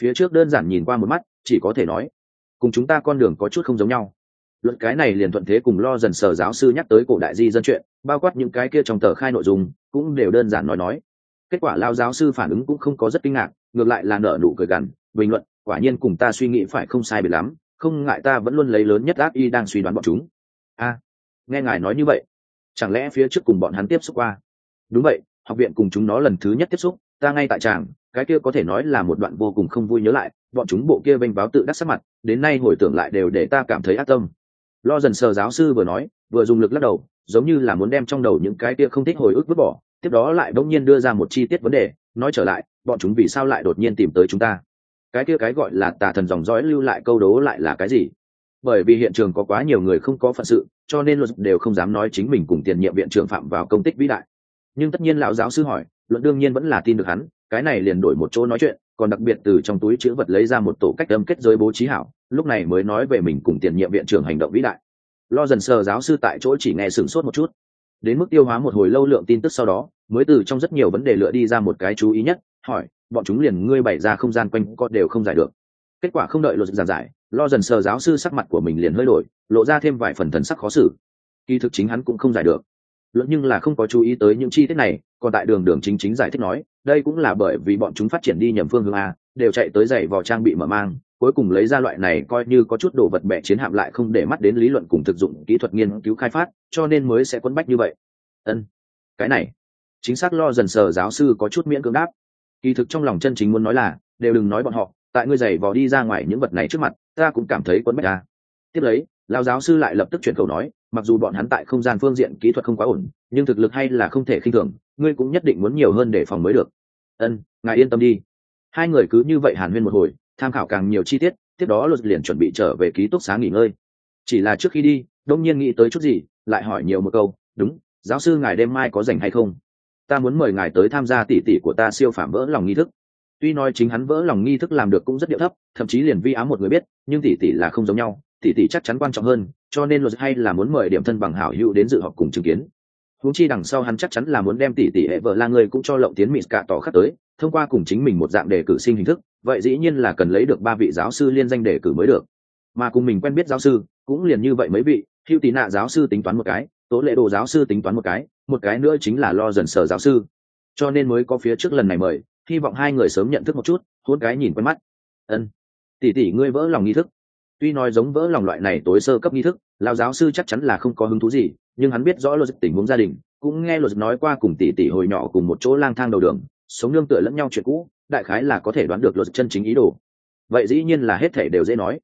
Phía trước đơn giản nhìn qua một mắt, chỉ có thể nói, cùng chúng ta con đường có chút không giống nhau. Luận cái này liền thuận thế cùng lo dần sờ giáo sư nhắc tới cổ đại di dân chuyện, bao quát những cái kia trong tờ khai nội dung, cũng đều đơn giản nói nói. Kết quả lao giáo sư phản ứng cũng không có rất kinh ngạc, ngược lại là nở nụ cười gằn, bình luận quả nhiên cùng ta suy nghĩ phải không sai biệt lắm, không ngại ta vẫn luôn lấy lớn nhất ác y đang suy đoán bọn chúng. A, nghe ngài nói như vậy, chẳng lẽ phía trước cùng bọn hắn tiếp xúc qua? Đúng vậy, học viện cùng chúng nó lần thứ nhất tiếp xúc, ta ngay tại tràng, cái kia có thể nói là một đoạn vô cùng không vui nhớ lại, bọn chúng bộ kia vênh báo tự đắc sắc mặt, đến nay hồi tưởng lại đều để ta cảm thấy ác tâm. Lo dần sờ giáo sư vừa nói, vừa dùng lực lắc đầu, giống như là muốn đem trong đầu những cái kia không thích hồi ức vứt bỏ, tiếp đó lại bỗng nhiên đưa ra một chi tiết vấn đề, nói trở lại, bọn chúng vì sao lại đột nhiên tìm tới chúng ta? Cái kia cái gọi là tà thần dòng dõi lưu lại câu đố lại là cái gì? Bởi vì hiện trường có quá nhiều người không có phận sự, cho nên luật đều không dám nói chính mình cùng tiền nhiệm viện trưởng phạm vào công tích vĩ đại. Nhưng tất nhiên lão giáo sư hỏi luận đương nhiên vẫn là tin được hắn, cái này liền đổi một chỗ nói chuyện, còn đặc biệt từ trong túi chữ vật lấy ra một tổ cách âm kết giới bố trí hảo, lúc này mới nói về mình cùng tiền nhiệm viện trưởng hành động vĩ đại. Lo dần sờ giáo sư tại chỗ chỉ nghe sửng sốt một chút. Đến mức tiêu hóa một hồi lâu lượng tin tức sau đó, mới từ trong rất nhiều vấn đề lựa đi ra một cái chú ý nhất, hỏi bọn chúng liền ngươi bày ra không gian quanh co đều không giải được. Kết quả không đợi luật giảng giải, lo dần sờ giáo sư sắc mặt của mình liền hơi đổi, lộ ra thêm vài phần thần sắc khó xử. Kỳ thực chính hắn cũng không giải được. Luận nhưng là không có chú ý tới những chi tiết này, còn tại đường đường chính chính giải thích nói, đây cũng là bởi vì bọn chúng phát triển đi nhầm phương hướng a, đều chạy tới giày vào trang bị mở mang, cuối cùng lấy ra loại này coi như có chút đồ vật bẻ chiến hạm lại không để mắt đến lý luận cùng thực dụng kỹ thuật nghiên cứu khai phát, cho nên mới sẽ quấn bách như vậy. Ân, cái này, chính xác lo dần sờ giáo sư có chút miễn cưỡng đáp kỳ thực trong lòng chân chính muốn nói là, đều đừng nói bọn họ, tại ngươi giày vò đi ra ngoài những vật này trước mặt, ta cũng cảm thấy quấn bách ta. Tiếp lấy lao giáo sư lại lập tức chuyển cầu nói, mặc dù bọn hắn tại không gian phương diện kỹ thuật không quá ổn, nhưng thực lực hay là không thể khinh thường, ngươi cũng nhất định muốn nhiều hơn để phòng mới được. Ân, ngài yên tâm đi. Hai người cứ như vậy hàn huyên một hồi, tham khảo càng nhiều chi tiết, tiếp đó luật liền chuẩn bị trở về ký túc xá nghỉ ngơi. Chỉ là trước khi đi đông nhiên nghĩ tới chút gì, lại hỏi nhiều một câu, đúng, giáo sư ngài đêm mai có rảnh hay không? Ta muốn mời ngài tới tham gia tỉ tỉ của ta siêu phạm vỡ lòng nghi thức. Tuy nói chính hắn vỡ lòng nghi thức làm được cũng rất điệu thấp, thậm chí liền vi ám một người biết, nhưng tỉ tỉ là không giống nhau, tỉ tỉ chắc chắn quan trọng hơn, cho nên luật hay là muốn mời điểm thân bằng hảo hữu đến dự họp cùng chứng kiến. Huống chi đằng sau hắn chắc chắn là muốn đem tỷ tỷ hệ vợ la người cũng cho lộng tiến mịt cả tỏ khắc tới, thông qua cùng chính mình một dạng đề cử sinh hình thức, vậy dĩ nhiên là cần lấy được ba vị giáo sư liên danh đề cử mới được. Mà cùng mình quen biết giáo sư, cũng liền như vậy mấy vị, hữu tì nạ giáo sư tính toán một cái tố lệ đồ giáo sư tính toán một cái một cái nữa chính là lo dần sở giáo sư. Cho nên mới có phía trước lần này mời, hy vọng hai người sớm nhận thức một chút, hôn cái nhìn quen mắt. Ân. Tỷ tỷ ngươi vỡ lòng nghi thức. Tuy nói giống vỡ lòng loại này tối sơ cấp nghi thức, lão giáo sư chắc chắn là không có hứng thú gì, nhưng hắn biết rõ logic tình huống gia đình, cũng nghe luật nói qua cùng tỷ tỷ hồi nhỏ cùng một chỗ lang thang đầu đường, sống nương tựa lẫn nhau chuyện cũ, đại khái là có thể đoán được luật chân chính ý đồ. Vậy dĩ nhiên là hết thể đều dễ nói.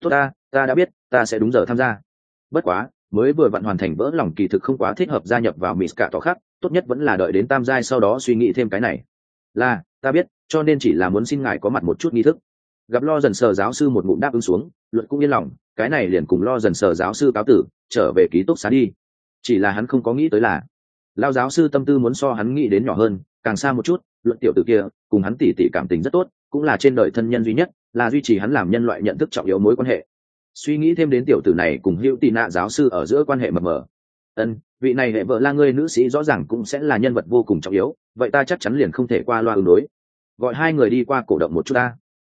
Tốt ta ta đã biết, ta sẽ đúng giờ tham gia. Bất quá mới vừa vặn hoàn thành vỡ lòng kỳ thực không quá thích hợp gia nhập vào mỹ cả tỏ khác, tốt nhất vẫn là đợi đến tam giai sau đó suy nghĩ thêm cái này. Là, ta biết, cho nên chỉ là muốn xin ngài có mặt một chút nghi thức. Gặp lo dần sờ giáo sư một ngụm đáp ứng xuống, luận cũng yên lòng, cái này liền cùng lo dần sờ giáo sư cáo tử, trở về ký túc xá đi. Chỉ là hắn không có nghĩ tới là, lao giáo sư tâm tư muốn so hắn nghĩ đến nhỏ hơn, càng xa một chút, luận tiểu tử kia, cùng hắn tỉ tỉ cảm tình rất tốt, cũng là trên đời thân nhân duy nhất, là duy trì hắn làm nhân loại nhận thức trọng yếu mối quan hệ suy nghĩ thêm đến tiểu tử này cùng hữu tị nạ giáo sư ở giữa quan hệ mập mờ. Ân, vị này hệ vợ la ngươi nữ sĩ rõ ràng cũng sẽ là nhân vật vô cùng trọng yếu, vậy ta chắc chắn liền không thể qua loa ứng đối. Gọi hai người đi qua cổ động một chút ta.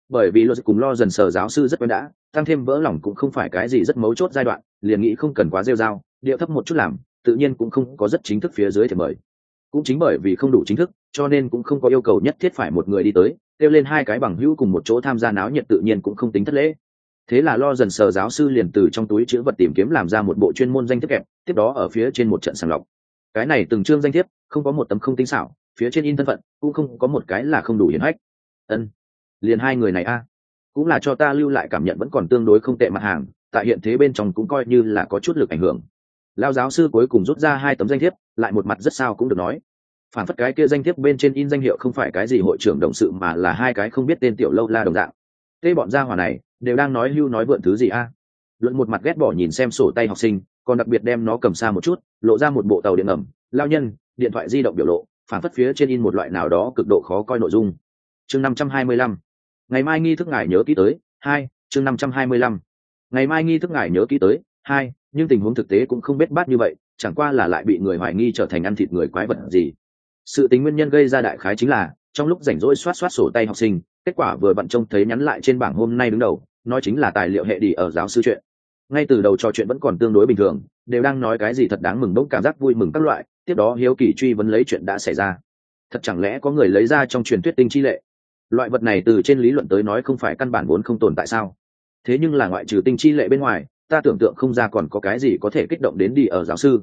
Bởi vì luật cùng lo dần sờ giáo sư rất quen đã, tăng thêm vỡ lòng cũng không phải cái gì rất mấu chốt giai đoạn, liền nghĩ không cần quá rêu dao điệu thấp một chút làm, tự nhiên cũng không có rất chính thức phía dưới thì mời. Cũng chính bởi vì không đủ chính thức, cho nên cũng không có yêu cầu nhất thiết phải một người đi tới, kêu lên hai cái bằng hữu cùng một chỗ tham gia náo nhiệt tự nhiên cũng không tính thất lễ thế là lo dần sờ giáo sư liền từ trong túi chữ vật tìm kiếm làm ra một bộ chuyên môn danh thiếp kẹp, tiếp đó ở phía trên một trận sàng lọc. Cái này từng chương danh thiếp, không có một tấm không tinh xảo, phía trên in thân phận, cũng không có một cái là không đủ hiển hách. Ân, liền hai người này a. Cũng là cho ta lưu lại cảm nhận vẫn còn tương đối không tệ mặt hàng, tại hiện thế bên trong cũng coi như là có chút lực ảnh hưởng. Lao giáo sư cuối cùng rút ra hai tấm danh thiếp, lại một mặt rất sao cũng được nói. Phản phất cái kia danh thiếp bên trên in danh hiệu không phải cái gì hội trưởng đồng sự mà là hai cái không biết tên tiểu lâu la đồng dạng tê bọn gia hỏa này, đều đang nói hưu nói vượn thứ gì a? Luận một mặt ghét bỏ nhìn xem sổ tay học sinh, còn đặc biệt đem nó cầm xa một chút, lộ ra một bộ tàu điện ẩm lao nhân, điện thoại di động biểu lộ, phản phất phía trên in một loại nào đó cực độ khó coi nội dung. Chương năm trăm hai mươi lăm. Ngày mai nghi thức ngài nhớ ký tới, hai, chương năm trăm hai mươi lăm. Ngày mai nghi thức ngài nhớ ký tới, hai, nhưng tình huống thực tế cũng không biết bát như vậy, chẳng qua là lại bị người hoài nghi trở thành ăn thịt người quái vật gì. Sự tính nguyên nhân gây ra đại khái chính là, trong lúc rảnh rỗi xoát xoát sổ tay học sinh kết quả vừa bận trông thấy nhắn lại trên bảng hôm nay đứng đầu, nói chính là tài liệu hệ đi ở giáo sư chuyện. Ngay từ đầu trò chuyện vẫn còn tương đối bình thường, đều đang nói cái gì thật đáng mừng bỗng cảm giác vui mừng các loại, tiếp đó hiếu kỳ truy vấn lấy chuyện đã xảy ra. Thật chẳng lẽ có người lấy ra trong truyền thuyết tinh chi lệ? Loại vật này từ trên lý luận tới nói không phải căn bản vốn không tồn tại sao? Thế nhưng là ngoại trừ tinh chi lệ bên ngoài, ta tưởng tượng không ra còn có cái gì có thể kích động đến đi ở giáo sư.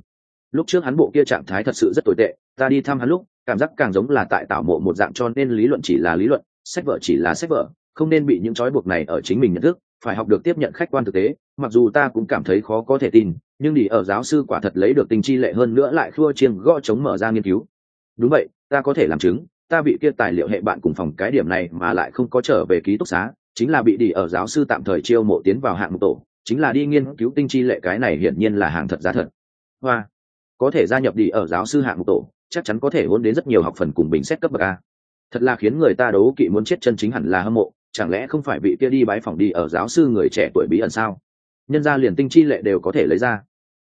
Lúc trước hắn bộ kia trạng thái thật sự rất tồi tệ, ta đi thăm hắn lúc, cảm giác càng giống là tại tạo mộ một dạng cho nên lý luận chỉ là lý luận sách vở chỉ là sách vở, không nên bị những trói buộc này ở chính mình nhận thức, phải học được tiếp nhận khách quan thực tế, mặc dù ta cũng cảm thấy khó có thể tin, nhưng đi ở giáo sư quả thật lấy được tình chi lệ hơn nữa lại khua chiêng gõ chống mở ra nghiên cứu. Đúng vậy, ta có thể làm chứng, ta bị kia tài liệu hệ bạn cùng phòng cái điểm này mà lại không có trở về ký túc xá, chính là bị đi ở giáo sư tạm thời chiêu mộ tiến vào hạng mục tổ, chính là đi nghiên cứu tinh chi lệ cái này hiển nhiên là hàng thật giá thật. Hoa, có thể gia nhập đi ở giáo sư hạng mục tổ, chắc chắn có thể hôn đến rất nhiều học phần cùng bình xét cấp bậc a thật là khiến người ta đấu kỵ muốn chết chân chính hẳn là hâm mộ, chẳng lẽ không phải vị kia đi bái phòng đi ở giáo sư người trẻ tuổi bí ẩn sao? Nhân ra liền tinh chi lệ đều có thể lấy ra.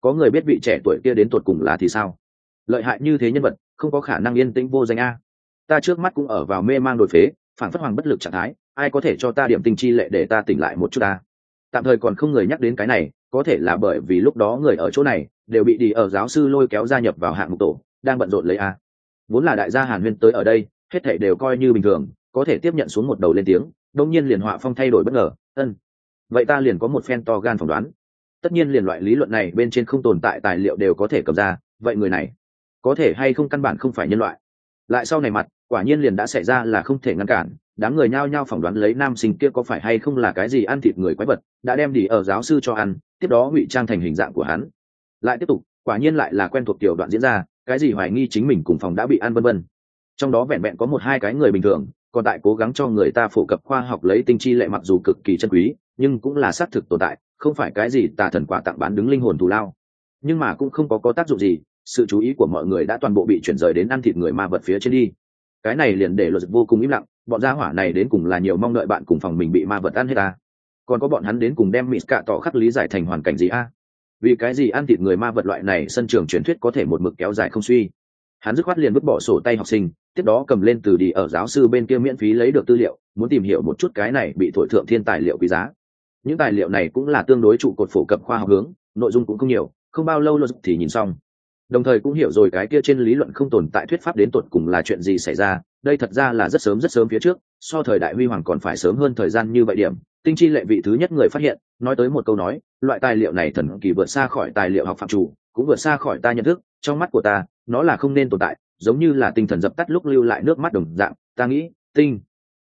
Có người biết vị trẻ tuổi kia đến tuột cùng là thì sao? Lợi hại như thế nhân vật, không có khả năng yên tĩnh vô danh a. Ta trước mắt cũng ở vào mê mang đồi phế, phản phất hoàng bất lực trạng thái, ai có thể cho ta điểm tinh chi lệ để ta tỉnh lại một chút ta? Tạm thời còn không người nhắc đến cái này, có thể là bởi vì lúc đó người ở chỗ này đều bị đi ở giáo sư lôi kéo gia nhập vào hạng mục tổ, đang bận rộn lấy a. Vốn là đại gia hàn huyên tới ở đây hết thảy đều coi như bình thường, có thể tiếp nhận xuống một đầu lên tiếng đông nhiên liền họa phong thay đổi bất ngờ, ân, vậy ta liền có một phen to gan phỏng đoán. Tất nhiên liền loại lý luận này bên trên không tồn tại tài liệu đều có thể cầm ra, vậy người này có thể hay không căn bản không phải nhân loại? Lại sau này mặt, quả nhiên liền đã xảy ra là không thể ngăn cản, đám người nhao nhao phỏng đoán lấy nam sinh kia có phải hay không là cái gì ăn thịt người quái vật, đã đem đi ở giáo sư cho ăn, tiếp đó ngụy trang thành hình dạng của hắn. Lại tiếp tục, quả nhiên lại là quen thuộc tiểu đoạn diễn ra, cái gì hoài nghi chính mình cùng phòng đã bị ăn vân vân trong đó vẹn vẹn có một hai cái người bình thường, còn tại cố gắng cho người ta phổ cập khoa học lấy tinh chi lệ mặc dù cực kỳ chân quý, nhưng cũng là xác thực tồn tại, không phải cái gì tà thần quả tặng bán đứng linh hồn thù lao. Nhưng mà cũng không có có tác dụng gì, sự chú ý của mọi người đã toàn bộ bị chuyển rời đến ăn thịt người ma vật phía trên đi. Cái này liền để luật vô cùng im lặng, bọn gia hỏa này đến cùng là nhiều mong đợi bạn cùng phòng mình bị ma vật ăn hết ta còn có bọn hắn đến cùng đem mịt cạ tỏ khắc lý giải thành hoàn cảnh gì a vì cái gì ăn thịt người ma vật loại này sân trường truyền thuyết có thể một mực kéo dài không suy? Hắn dứt khoát liền vứt bỏ sổ tay học sinh tiếp đó cầm lên từ đi ở giáo sư bên kia miễn phí lấy được tư liệu, muốn tìm hiểu một chút cái này bị thổi thượng thiên tài liệu quý giá. Những tài liệu này cũng là tương đối trụ cột phổ cập khoa học hướng, nội dung cũng không nhiều, không bao lâu luật thì nhìn xong. Đồng thời cũng hiểu rồi cái kia trên lý luận không tồn tại thuyết pháp đến tột cùng là chuyện gì xảy ra, đây thật ra là rất sớm rất sớm phía trước, so thời đại huy hoàng còn phải sớm hơn thời gian như vậy điểm. Tinh chi lệ vị thứ nhất người phát hiện, nói tới một câu nói, loại tài liệu này thần kỳ vượt xa khỏi tài liệu học phạm chủ, cũng vượt xa khỏi ta nhận thức, trong mắt của ta, nó là không nên tồn tại giống như là tinh thần dập tắt lúc lưu lại nước mắt đồng dạng, ta nghĩ, tinh,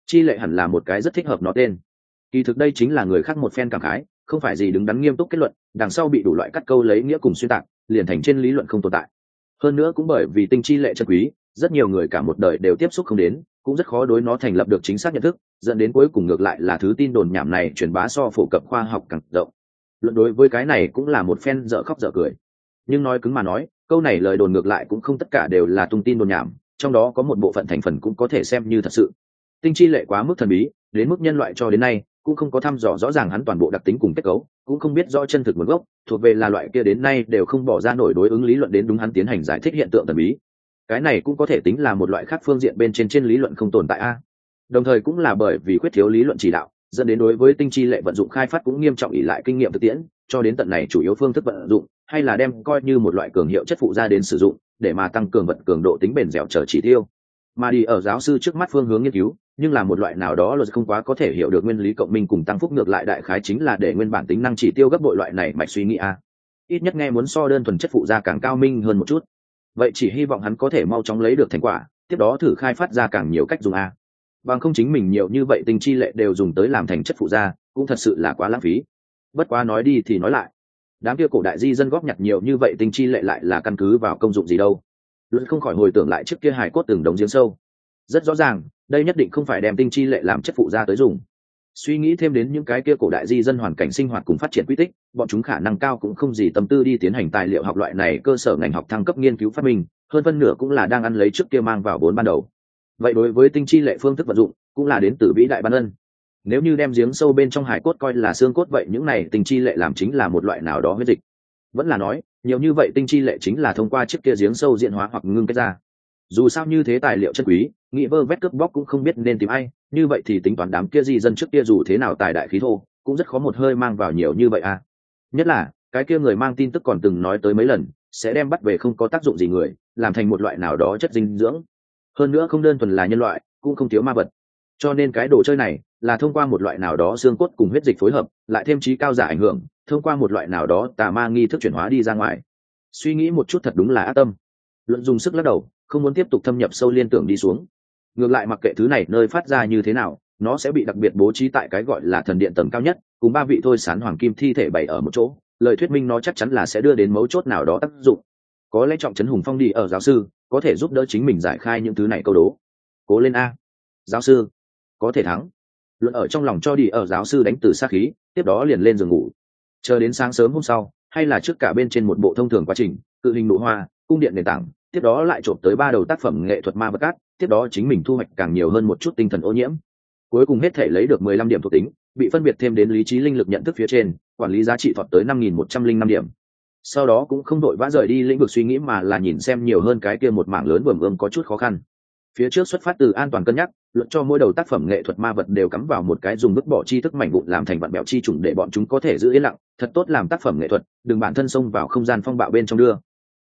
chi lệ hẳn là một cái rất thích hợp nó tên. Kỳ thực đây chính là người khác một phen cảm khái, không phải gì đứng đắn nghiêm túc kết luận, đằng sau bị đủ loại cắt câu lấy nghĩa cùng xuyên tạc, liền thành trên lý luận không tồn tại. Hơn nữa cũng bởi vì tinh chi lệ chân quý, rất nhiều người cả một đời đều tiếp xúc không đến, cũng rất khó đối nó thành lập được chính xác nhận thức, dẫn đến cuối cùng ngược lại là thứ tin đồn nhảm này truyền bá so phổ cập khoa học càng rộng. Luận đối với cái này cũng là một phen dở khóc dở cười. Nhưng nói cứng mà nói câu này lời đồn ngược lại cũng không tất cả đều là tung tin đồn nhảm, trong đó có một bộ phận thành phần cũng có thể xem như thật sự. Tinh chi lệ quá mức thần bí, đến mức nhân loại cho đến nay cũng không có thăm dò rõ ràng hắn toàn bộ đặc tính cùng kết cấu, cũng không biết rõ chân thực nguồn gốc, thuộc về là loại kia đến nay đều không bỏ ra nổi đối ứng lý luận đến đúng hắn tiến hành giải thích hiện tượng thần bí. Cái này cũng có thể tính là một loại khác phương diện bên trên trên lý luận không tồn tại a. Đồng thời cũng là bởi vì khuyết thiếu lý luận chỉ đạo, dẫn đến đối với tinh chi lệ vận dụng khai phát cũng nghiêm trọng ỉ lại kinh nghiệm thực tiễn, cho đến tận này chủ yếu phương thức vận dụng hay là đem coi như một loại cường hiệu chất phụ ra đến sử dụng, để mà tăng cường vật cường độ tính bền dẻo trở chỉ tiêu. Mà đi ở giáo sư trước mắt phương hướng nghiên cứu, nhưng là một loại nào đó luật không quá có thể hiểu được nguyên lý cộng minh cùng tăng phúc ngược lại đại khái chính là để nguyên bản tính năng chỉ tiêu gấp bội loại này mạch suy nghĩ a. Ít nhất nghe muốn so đơn thuần chất phụ ra càng cao minh hơn một chút. Vậy chỉ hy vọng hắn có thể mau chóng lấy được thành quả, tiếp đó thử khai phát ra càng nhiều cách dùng a. Bằng không chính mình nhiều như vậy tinh chi lệ đều dùng tới làm thành chất phụ da cũng thật sự là quá lãng phí. Bất quá nói đi thì nói lại đám kia cổ đại di dân góp nhặt nhiều như vậy tinh chi lệ lại là căn cứ vào công dụng gì đâu? Luận không khỏi hồi tưởng lại trước kia hài cốt từng đống giếng sâu. Rất rõ ràng, đây nhất định không phải đem tinh chi lệ làm chất phụ ra tới dùng. Suy nghĩ thêm đến những cái kia cổ đại di dân hoàn cảnh sinh hoạt cùng phát triển quy tích, bọn chúng khả năng cao cũng không gì tâm tư đi tiến hành tài liệu học loại này cơ sở ngành học thăng cấp nghiên cứu phát minh, hơn phân nửa cũng là đang ăn lấy trước kia mang vào vốn ban đầu. Vậy đối với tinh chi lệ phương thức vận dụng, cũng là đến từ vĩ đại ban ân nếu như đem giếng sâu bên trong hải cốt coi là xương cốt vậy những này tinh chi lệ làm chính là một loại nào đó huyết dịch. Vẫn là nói, nhiều như vậy tinh chi lệ chính là thông qua chiếc kia giếng sâu diện hóa hoặc ngưng kết ra. Dù sao như thế tài liệu chân quý nghị vơ vét cướp bóc cũng không biết nên tìm ai, như vậy thì tính toán đám kia di dân trước kia dù thế nào tài đại khí thô, cũng rất khó một hơi mang vào nhiều như vậy à. Nhất là, cái kia người mang tin tức còn từng nói tới mấy lần, sẽ đem bắt về không có tác dụng gì người, làm thành một loại nào đó chất dinh dưỡng. Hơn nữa không đơn thuần là nhân loại, cũng không thiếu ma vật. Cho nên cái đồ chơi này là thông qua một loại nào đó xương cốt cùng huyết dịch phối hợp, lại thêm trí cao giả ảnh hưởng, thông qua một loại nào đó tà ma nghi thức chuyển hóa đi ra ngoài. Suy nghĩ một chút thật đúng là ác tâm. Luận dùng sức lắc đầu, không muốn tiếp tục thâm nhập sâu liên tưởng đi xuống. Ngược lại mặc kệ thứ này nơi phát ra như thế nào, nó sẽ bị đặc biệt bố trí tại cái gọi là thần điện tầng cao nhất, cùng ba vị thôi sán hoàng kim thi thể bày ở một chỗ, lời thuyết minh nó chắc chắn là sẽ đưa đến mấu chốt nào đó tác dụng. Có lẽ trọng trấn hùng phong đi ở giáo sư, có thể giúp đỡ chính mình giải khai những thứ này câu đố. Cố lên a. Giáo sư, có thể thắng luận ở trong lòng cho đi ở giáo sư đánh từ sát khí, tiếp đó liền lên giường ngủ. Chờ đến sáng sớm hôm sau, hay là trước cả bên trên một bộ thông thường quá trình, cự hình nụ hoa, cung điện nền tảng, tiếp đó lại trộm tới ba đầu tác phẩm nghệ thuật ma vật cát, tiếp đó chính mình thu hoạch càng nhiều hơn một chút tinh thần ô nhiễm. Cuối cùng hết thể lấy được mười lăm điểm thuộc tính, bị phân biệt thêm đến lý trí linh lực nhận thức phía trên, quản lý giá trị thọt tới năm nghìn một trăm linh năm điểm. Sau đó cũng không đội vã rời đi lĩnh vực suy nghĩ mà là nhìn xem nhiều hơn cái kia một mảng lớn vườm ươm có chút khó khăn. Phía trước xuất phát từ an toàn cân nhắc luận cho mỗi đầu tác phẩm nghệ thuật ma vật đều cắm vào một cái dùng bức bỏ chi thức mảnh vụn làm thành vạn bẹo chi trùng để bọn chúng có thể giữ yên lặng, thật tốt làm tác phẩm nghệ thuật, đừng bản thân xông vào không gian phong bạo bên trong đưa.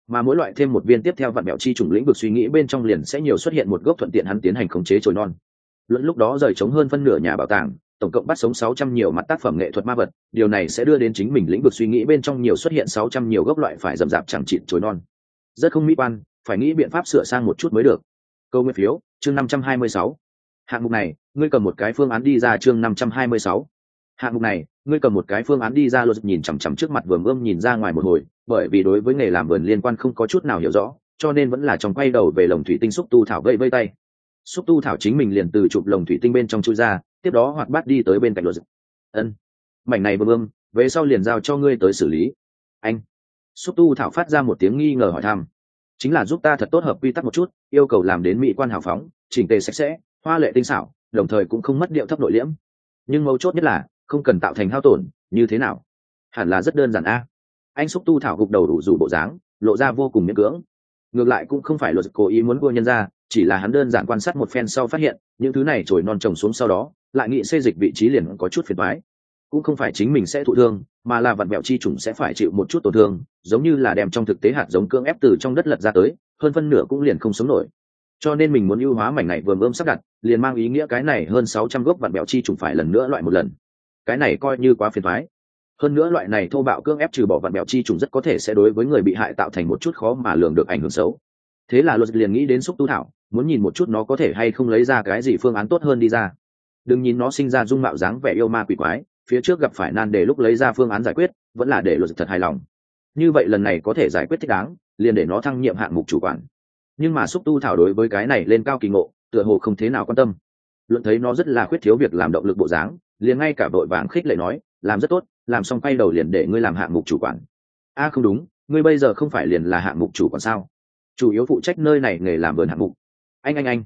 Mà mỗi loại thêm một viên tiếp theo vạn bẹo chi trùng lĩnh vực suy nghĩ bên trong liền sẽ nhiều xuất hiện một gốc thuận tiện hắn tiến hành khống chế trồi non. Luận lúc đó rời trống hơn phân nửa nhà bảo tàng, tổng cộng bắt sống sáu trăm nhiều mặt tác phẩm nghệ thuật ma vật, điều này sẽ đưa đến chính mình lĩnh vực suy nghĩ bên trong nhiều xuất hiện sáu trăm nhiều gốc loại phải rậm rạp chẳng chịt trồi non. Rất không mỹ quan, phải nghĩ biện pháp sửa sang một chút mới được. Câu nguyên phiếu, chương năm trăm hai mươi sáu hạng mục này, ngươi cầm một cái phương án đi ra chương năm trăm hai mươi sáu. Hạng mục này, ngươi cầm một cái phương án đi ra luật nhìn chằm chằm trước mặt vườn ươm nhìn ra ngoài một hồi, bởi vì đối với nghề làm vườn liên quan không có chút nào hiểu rõ, cho nên vẫn là trong quay đầu về lồng thủy tinh xúc tu thảo vây vây tay. Xúc tu thảo chính mình liền từ chụp lồng thủy tinh bên trong chui ra, tiếp đó hoạt bát đi tới bên cạnh luật. Ân. Mảnh này vườn ươm, về sau liền giao cho ngươi tới xử lý. Anh. Xúc tu thảo phát ra một tiếng nghi ngờ hỏi thăm. Chính là giúp ta thật tốt hợp quy tắc một chút, yêu cầu làm đến mỹ quan hào phóng, chỉnh tề sạch sẽ hoa lệ tinh xảo, đồng thời cũng không mất điệu thấp nội liễm. Nhưng mấu chốt nhất là, không cần tạo thành hao tổn, như thế nào? Hẳn là rất đơn giản a. Anh xúc tu thảo gục đầu đủ rủ bộ dáng, lộ ra vô cùng miễn cưỡng. Ngược lại cũng không phải luật cố ý muốn vua nhân ra, chỉ là hắn đơn giản quan sát một phen sau phát hiện, những thứ này trồi non trồng xuống sau đó, lại nghị xây dịch vị trí liền có chút phiền thoái cũng không phải chính mình sẽ thụ thương, mà là vặn mẹo chi trùng sẽ phải chịu một chút tổn thương, giống như là đem trong thực tế hạt giống cưỡng ép từ trong đất lật ra tới, hơn phân nửa cũng liền không sống nổi cho nên mình muốn ưu hóa mảnh này vừa ươm sắp đặt, liền mang ý nghĩa cái này hơn sáu trăm gốc vạn bẹo chi trùng phải lần nữa loại một lần. Cái này coi như quá phiền thoái hơn nữa loại này thô bạo cưỡng ép trừ bỏ vạn bẹo chi trùng rất có thể sẽ đối với người bị hại tạo thành một chút khó mà lường được ảnh hưởng xấu. Thế là luật liền nghĩ đến xúc tu thảo, muốn nhìn một chút nó có thể hay không lấy ra cái gì phương án tốt hơn đi ra. Đừng nhìn nó sinh ra dung mạo dáng vẻ yêu ma quỷ quái, phía trước gặp phải nan để lúc lấy ra phương án giải quyết, vẫn là để luật thật hài lòng. Như vậy lần này có thể giải quyết thích đáng, liền để nó thăng nhiệm hạng mục chủ quản nhưng mà xúc tu thảo đối với cái này lên cao kỳ ngộ, tựa hồ không thế nào quan tâm. Luận thấy nó rất là khuyết thiếu việc làm động lực bộ dáng, liền ngay cả vội vàng khích lệ nói, làm rất tốt, làm xong quay đầu liền để ngươi làm hạng mục chủ quản. A, không đúng, ngươi bây giờ không phải liền là hạng mục chủ quản sao? Chủ yếu phụ trách nơi này nghề làm vườn hạng mục. Anh anh anh.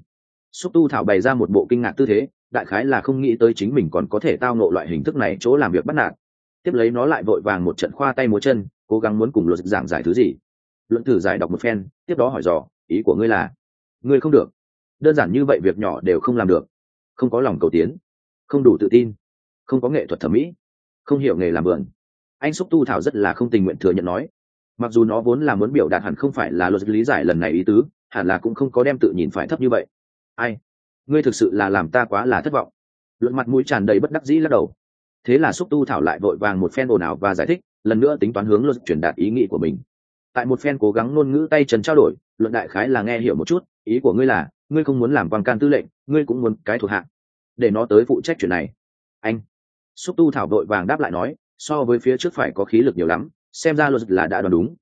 Xúc tu thảo bày ra một bộ kinh ngạc tư thế, đại khái là không nghĩ tới chính mình còn có thể tao nộ loại hình thức này chỗ làm việc bắt nạt. Tiếp lấy nó lại vội vàng một trận khoa tay múa chân, cố gắng muốn cùng luật giảng giải thứ gì. Luận thử giải đọc một phen, tiếp đó hỏi dò ý của ngươi là, ngươi không được. Đơn giản như vậy việc nhỏ đều không làm được. Không có lòng cầu tiến, không đủ tự tin, không có nghệ thuật thẩm mỹ, không hiểu nghề làm vườn. Anh xúc tu thảo rất là không tình nguyện thừa nhận nói, mặc dù nó vốn là muốn biểu đạt hẳn không phải là luật lý giải lần này ý tứ, hẳn là cũng không có đem tự nhìn phải thấp như vậy. Ai? Ngươi thực sự là làm ta quá là thất vọng. Luận mặt mũi tràn đầy bất đắc dĩ lắc đầu. Thế là xúc tu thảo lại vội vàng một phen ồn ào và giải thích, lần nữa tính toán hướng luật truyền đạt ý nghĩ của mình tại một phen cố gắng ngôn ngữ tay chân trao đổi, luận đại khái là nghe hiểu một chút, ý của ngươi là, ngươi không muốn làm quan can tư lệnh, ngươi cũng muốn cái thuộc hạ để nó tới phụ trách chuyện này. Anh. Xúc tu thảo vội vàng đáp lại nói, so với phía trước phải có khí lực nhiều lắm, xem ra luật là đã đoán đúng.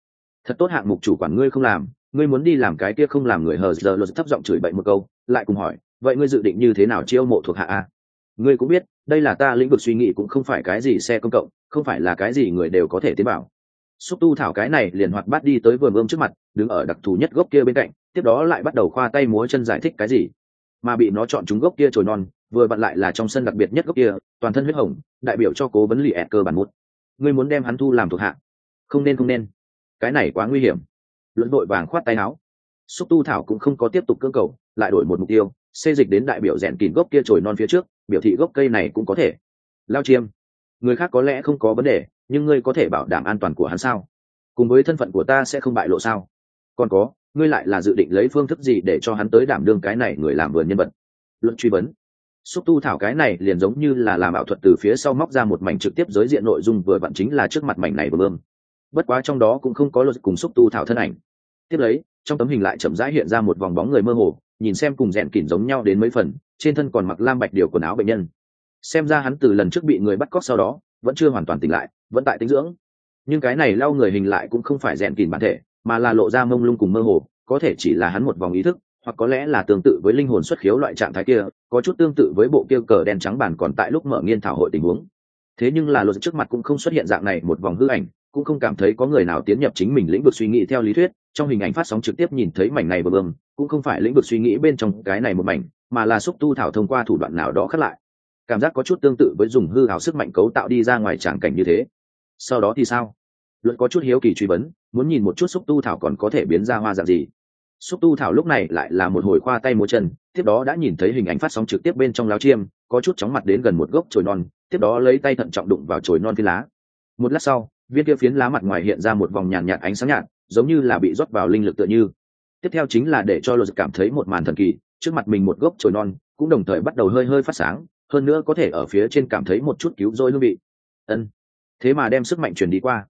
Thật tốt hạng mục chủ quản ngươi không làm, ngươi muốn đi làm cái kia không làm người hờ giờ, luật thấp giọng chửi bậy một câu, lại cùng hỏi, vậy ngươi dự định như thế nào chiêu mộ thuộc hạ a? Ngươi cũng biết, đây là ta lĩnh vực suy nghĩ cũng không phải cái gì xe công cộng, không phải là cái gì người đều có thể tiến bảo xúc tu thảo cái này liền hoạt bát đi tới vườn ươm trước mặt, đứng ở đặc thù nhất gốc kia bên cạnh, tiếp đó lại bắt đầu khoa tay múa chân giải thích cái gì. Mà bị nó chọn chúng gốc kia trồi non, vừa vặn lại là trong sân đặc biệt nhất gốc kia, toàn thân huyết hồng, đại biểu cho cố vấn lì ẹt cơ bản mút ngươi muốn đem hắn thu làm thuộc hạ? Không nên không nên. Cái này quá nguy hiểm. Luận đội vàng khoát tay áo. Xúc tu thảo cũng không có tiếp tục cơ cầu, lại đổi một mục tiêu, xê dịch đến đại biểu rèn kín gốc kia trồi non phía trước, biểu thị gốc cây này cũng có thể. Lao chiêm người khác có lẽ không có vấn đề, nhưng ngươi có thể bảo đảm an toàn của hắn sao? Cùng với thân phận của ta sẽ không bại lộ sao? Còn có, ngươi lại là dự định lấy phương thức gì để cho hắn tới đảm đương cái này người làm vườn nhân vật? Luận truy vấn. Xúc tu thảo cái này liền giống như là làm ảo thuật từ phía sau móc ra một mảnh trực tiếp giới diện nội dung vừa vặn chính là trước mặt mảnh này vừa bơm. Bất quá trong đó cũng không có luật cùng xúc tu thảo thân ảnh. Tiếp lấy, trong tấm hình lại chậm rãi hiện ra một vòng bóng người mơ hồ, nhìn xem cùng rèn kỉn giống nhau đến mấy phần, trên thân còn mặc lam bạch điều quần áo bệnh nhân xem ra hắn từ lần trước bị người bắt cóc sau đó, vẫn chưa hoàn toàn tỉnh lại, vẫn tại tinh dưỡng. Nhưng cái này lau người hình lại cũng không phải rèn kỉn bản thể, mà là lộ ra mông lung cùng mơ hồ, có thể chỉ là hắn một vòng ý thức, hoặc có lẽ là tương tự với linh hồn xuất khiếu loại trạng thái kia, có chút tương tự với bộ kia cờ đen trắng bản còn tại lúc mở nghiên thảo hội tình huống. Thế nhưng là luật trước mặt cũng không xuất hiện dạng này một vòng hư ảnh, cũng không cảm thấy có người nào tiến nhập chính mình lĩnh vực suy nghĩ theo lý thuyết, trong hình ảnh phát sóng trực tiếp nhìn thấy mảnh này bờ bơm, cũng không phải lĩnh vực suy nghĩ bên trong cái này một mảnh, mà là xúc tu thảo thông qua thủ đoạn nào đó khắc lại cảm giác có chút tương tự với dùng hư hào sức mạnh cấu tạo đi ra ngoài tràng cảnh như thế. Sau đó thì sao? Luận có chút hiếu kỳ truy vấn muốn nhìn một chút xúc tu thảo còn có thể biến ra hoa dạng gì. Xúc tu thảo lúc này lại là một hồi khoa tay múa chân tiếp đó đã nhìn thấy hình ảnh phát sóng trực tiếp bên trong láo chiêm có chút chóng mặt đến gần một gốc chồi non tiếp đó lấy tay thận trọng đụng vào chồi non phi lá. Một lát sau viên kia phiến lá mặt ngoài hiện ra một vòng nhàn nhạt, nhạt ánh sáng nhạt giống như là bị rót vào linh lực tựa như. Tiếp theo chính là để cho luật cảm thấy một màn thần kỳ trước mặt mình một gốc chồi non cũng đồng thời bắt đầu hơi hơi phát sáng hơn nữa có thể ở phía trên cảm thấy một chút cứu rỗi hương vị. Ân. Thế mà đem sức mạnh truyền đi qua.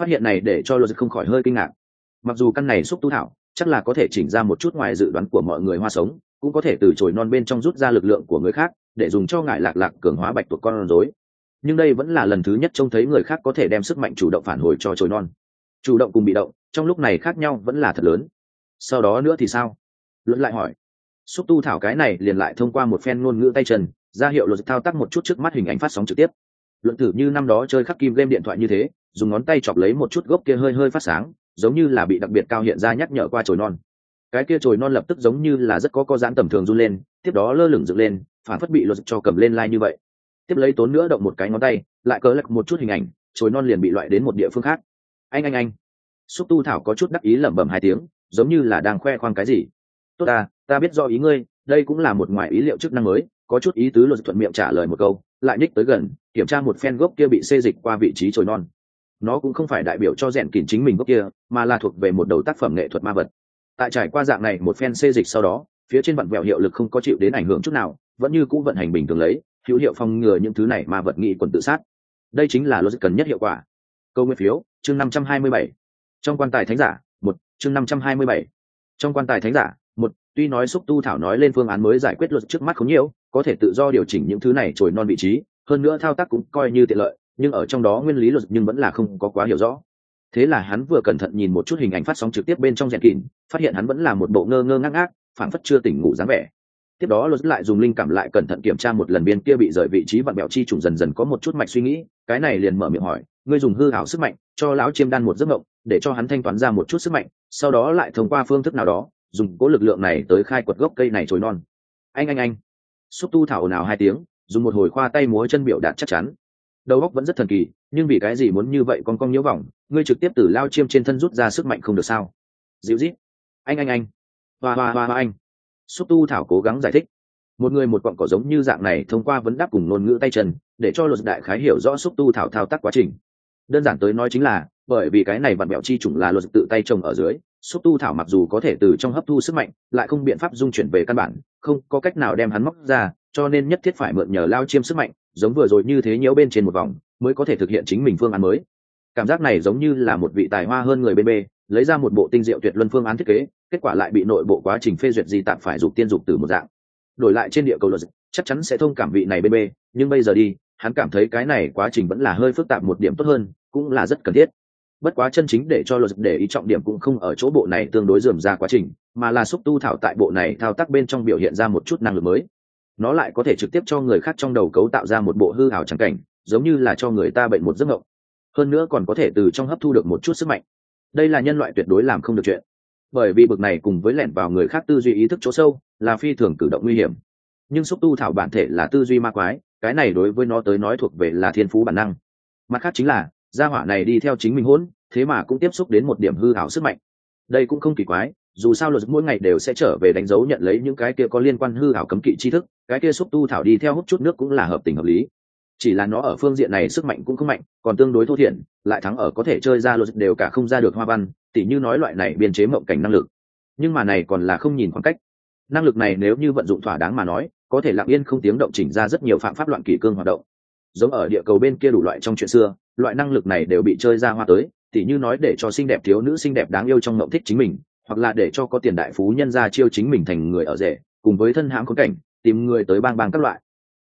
Phát hiện này để cho luật không khỏi hơi kinh ngạc. Mặc dù căn này xúc tu thảo, chắc là có thể chỉnh ra một chút ngoài dự đoán của mọi người hoa sống, cũng có thể từ chồi non bên trong rút ra lực lượng của người khác, để dùng cho ngại lạc lạc cường hóa bạch tuộc con rối. Nhưng đây vẫn là lần thứ nhất trông thấy người khác có thể đem sức mạnh chủ động phản hồi cho chồi non. Chủ động cùng bị động, trong lúc này khác nhau vẫn là thật lớn. Sau đó nữa thì sao? Luận lại hỏi. Xúc tu thảo cái này liền lại thông qua một phen ngôn ngữ tay chân ra hiệu luật thao tác một chút trước mắt hình ảnh phát sóng trực tiếp. Luận tử như năm đó chơi khắc kim game điện thoại như thế, dùng ngón tay chọc lấy một chút gốc kia hơi hơi phát sáng, giống như là bị đặc biệt cao hiện ra nhắc nhở qua chồi non. Cái kia chồi non lập tức giống như là rất có co giãn tầm thường run lên, tiếp đó lơ lửng dựng lên, phản phất bị luật cho cầm lên lai、like、như vậy. Tiếp lấy tốn nữa động một cái ngón tay, lại cớ lật một chút hình ảnh, chồi non liền bị loại đến một địa phương khác. Anh anh anh. Xúc tu thảo có chút đắc ý lẩm bẩm hai tiếng, giống như là đang khoe khoang cái gì. Tốt ta ta biết do ý ngươi, đây cũng là một ngoài ý liệu chức năng mới có chút ý tứ luật thuận miệng trả lời một câu, lại nhích tới gần, kiểm tra một phen gốc kia bị xê dịch qua vị trí trồi non. Nó cũng không phải đại biểu cho rèn kỉn chính mình gốc kia, mà là thuộc về một đầu tác phẩm nghệ thuật ma vật. Tại trải qua dạng này một phen xê dịch sau đó, phía trên vặn vẹo hiệu lực không có chịu đến ảnh hưởng chút nào, vẫn như cũ vận hành bình thường lấy, hữu hiệu phòng ngừa những thứ này ma vật nghị quần tự sát. Đây chính là logic cần nhất hiệu quả. Câu nguyên phiếu, chương năm trăm hai mươi bảy. Trong quan tài thánh giả, một, chương năm trăm hai mươi bảy. Trong quan tài thánh giả, một, tuy nói xúc tu thảo nói lên phương án mới giải quyết luật trước mắt không nhiều có thể tự do điều chỉnh những thứ này trồi non vị trí, hơn nữa thao tác cũng coi như tiện lợi, nhưng ở trong đó nguyên lý luật nhưng vẫn là không có quá hiểu rõ. Thế là hắn vừa cẩn thận nhìn một chút hình ảnh phát sóng trực tiếp bên trong rèn kỉn phát hiện hắn vẫn là một bộ ngơ ngơ ngác ngác phản phất chưa tỉnh ngủ dáng vẻ. Tiếp đó luật lại dùng linh cảm lại cẩn thận kiểm tra một lần biên kia bị rời vị trí vặn bẹo chi trùng dần dần có một chút mạch suy nghĩ, cái này liền mở miệng hỏi, ngươi dùng hư hảo sức mạnh cho lão chiêm đan một giấc mộng, để cho hắn thanh toán ra một chút sức mạnh, sau đó lại thông qua phương thức nào đó, dùng cố lực lượng này tới khai quật gốc cây này trồi non. Anh anh anh xúc tu thảo nào hai tiếng, dùng một hồi khoa tay múa chân biểu đạt chắc chắn. Đầu óc vẫn rất thần kỳ, nhưng vì cái gì muốn như vậy con cong nhớ vòng ngươi trực tiếp từ lao chiêm trên thân rút ra sức mạnh không được sao? Dịu rít anh anh anh. Hoa hoa hoa hoa, anh. Xúc tu thảo cố gắng giải thích. Một người một quặng cỏ giống như dạng này thông qua vấn đáp cùng ngôn ngữ tay chân, để cho luật đại khái hiểu rõ xúc tu thảo thao tác quá trình. Đơn giản tới nói chính là, bởi vì cái này vặn mẹo chi chủng là luật tự tay trồng ở dưới xúc tu thảo mặc dù có thể từ trong hấp thu sức mạnh, lại không biện pháp dung chuyển về căn bản, không có cách nào đem hắn móc ra, cho nên nhất thiết phải mượn nhờ lao chiêm sức mạnh, giống vừa rồi như thế nhiễu bên trên một vòng, mới có thể thực hiện chính mình phương án mới. Cảm giác này giống như là một vị tài hoa hơn người bên b lấy ra một bộ tinh diệu tuyệt luân phương án thiết kế, kết quả lại bị nội bộ quá trình phê duyệt di tạm phải dục tiên dục từ một dạng. Đổi lại trên địa cầu luật, chắc chắn sẽ thông cảm vị này bên b nhưng bây giờ đi, hắn cảm thấy cái này quá trình vẫn là hơi phức tạp một điểm tốt hơn, cũng là rất cần thiết bất quá chân chính để cho luật để ý trọng điểm cũng không ở chỗ bộ này tương đối dườm ra quá trình, mà là xúc tu thảo tại bộ này thao tác bên trong biểu hiện ra một chút năng lực mới. Nó lại có thể trực tiếp cho người khác trong đầu cấu tạo ra một bộ hư hảo trắng cảnh, giống như là cho người ta bệnh một giấc ngộng hơn nữa còn có thể từ trong hấp thu được một chút sức mạnh. Đây là nhân loại tuyệt đối làm không được chuyện. Bởi vì bực này cùng với lẻn vào người khác tư duy ý thức chỗ sâu, là phi thường cử động nguy hiểm. Nhưng xúc tu thảo bản thể là tư duy ma quái, cái này đối với nó tới nói thuộc về là thiên phú bản năng. Mặt khác chính là gia hỏa này đi theo chính mình hỗn, thế mà cũng tiếp xúc đến một điểm hư hảo sức mạnh. Đây cũng không kỳ quái, dù sao luật mỗi ngày đều sẽ trở về đánh dấu nhận lấy những cái kia có liên quan hư hảo cấm kỵ tri thức, cái kia xúc tu thảo đi theo hút chút nước cũng là hợp tình hợp lý. Chỉ là nó ở phương diện này sức mạnh cũng không mạnh, còn tương đối thô thiển, lại thắng ở có thể chơi ra luật đều cả không ra được hoa văn, tỉ như nói loại này biên chế mộng cảnh năng lực. Nhưng mà này còn là không nhìn khoảng cách. Năng lực này nếu như vận dụng thỏa đáng mà nói, có thể lặng yên không tiếng động chỉnh ra rất nhiều phạm pháp loạn kỷ cương hoạt động giống ở địa cầu bên kia đủ loại trong chuyện xưa, loại năng lực này đều bị chơi ra hoa tới, tỉ như nói để cho xinh đẹp thiếu nữ xinh đẹp đáng yêu trong mộng thích chính mình, hoặc là để cho có tiền đại phú nhân ra chiêu chính mình thành người ở rể, cùng với thân hãm khốn cảnh, tìm người tới bang bang các loại.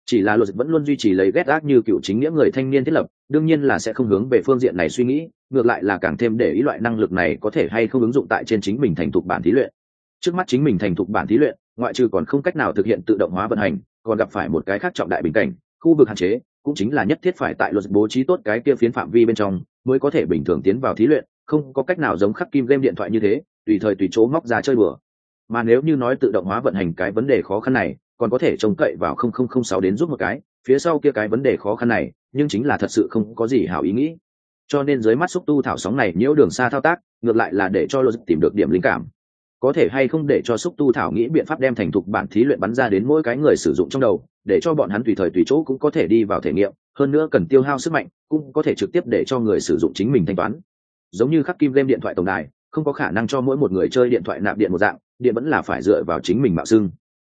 Chỉ là luật vẫn luôn duy trì lấy ghét ác như cựu chính nghĩa người thanh niên thiết lập, đương nhiên là sẽ không hướng về phương diện này suy nghĩ, ngược lại là càng thêm để ý loại năng lực này có thể hay không ứng dụng tại trên chính mình thành thục bản thí luyện. Trước mắt chính mình thành thục bản thí luyện, ngoại trừ còn không cách nào thực hiện tự động hóa vận hành, còn gặp phải một cái khác trọng đại bình cảnh, khu vực hạn chế cũng chính là nhất thiết phải tại luật bố trí tốt cái kia phiến phạm vi bên trong, mới có thể bình thường tiến vào thí luyện, không có cách nào giống khắc kim game điện thoại như thế, tùy thời tùy chỗ móc ra chơi bừa mà nếu như nói tự động hóa vận hành cái vấn đề khó khăn này, còn có thể trông cậy vào không không không sáu đến giúp một cái, phía sau kia cái vấn đề khó khăn này, nhưng chính là thật sự không có gì hảo ý nghĩ. Cho nên dưới mắt xúc tu thảo sóng này nhiễu đường xa thao tác, ngược lại là để cho luật tìm được điểm linh cảm có thể hay không để cho xúc tu thảo nghĩ biện pháp đem thành thục bản thí luyện bắn ra đến mỗi cái người sử dụng trong đầu, để cho bọn hắn tùy thời tùy chỗ cũng có thể đi vào thể nghiệm, hơn nữa cần tiêu hao sức mạnh, cũng có thể trực tiếp để cho người sử dụng chính mình thanh toán. Giống như khắc kim game điện thoại tổng đài, không có khả năng cho mỗi một người chơi điện thoại nạp điện một dạng, điện vẫn là phải dựa vào chính mình mạo xưng.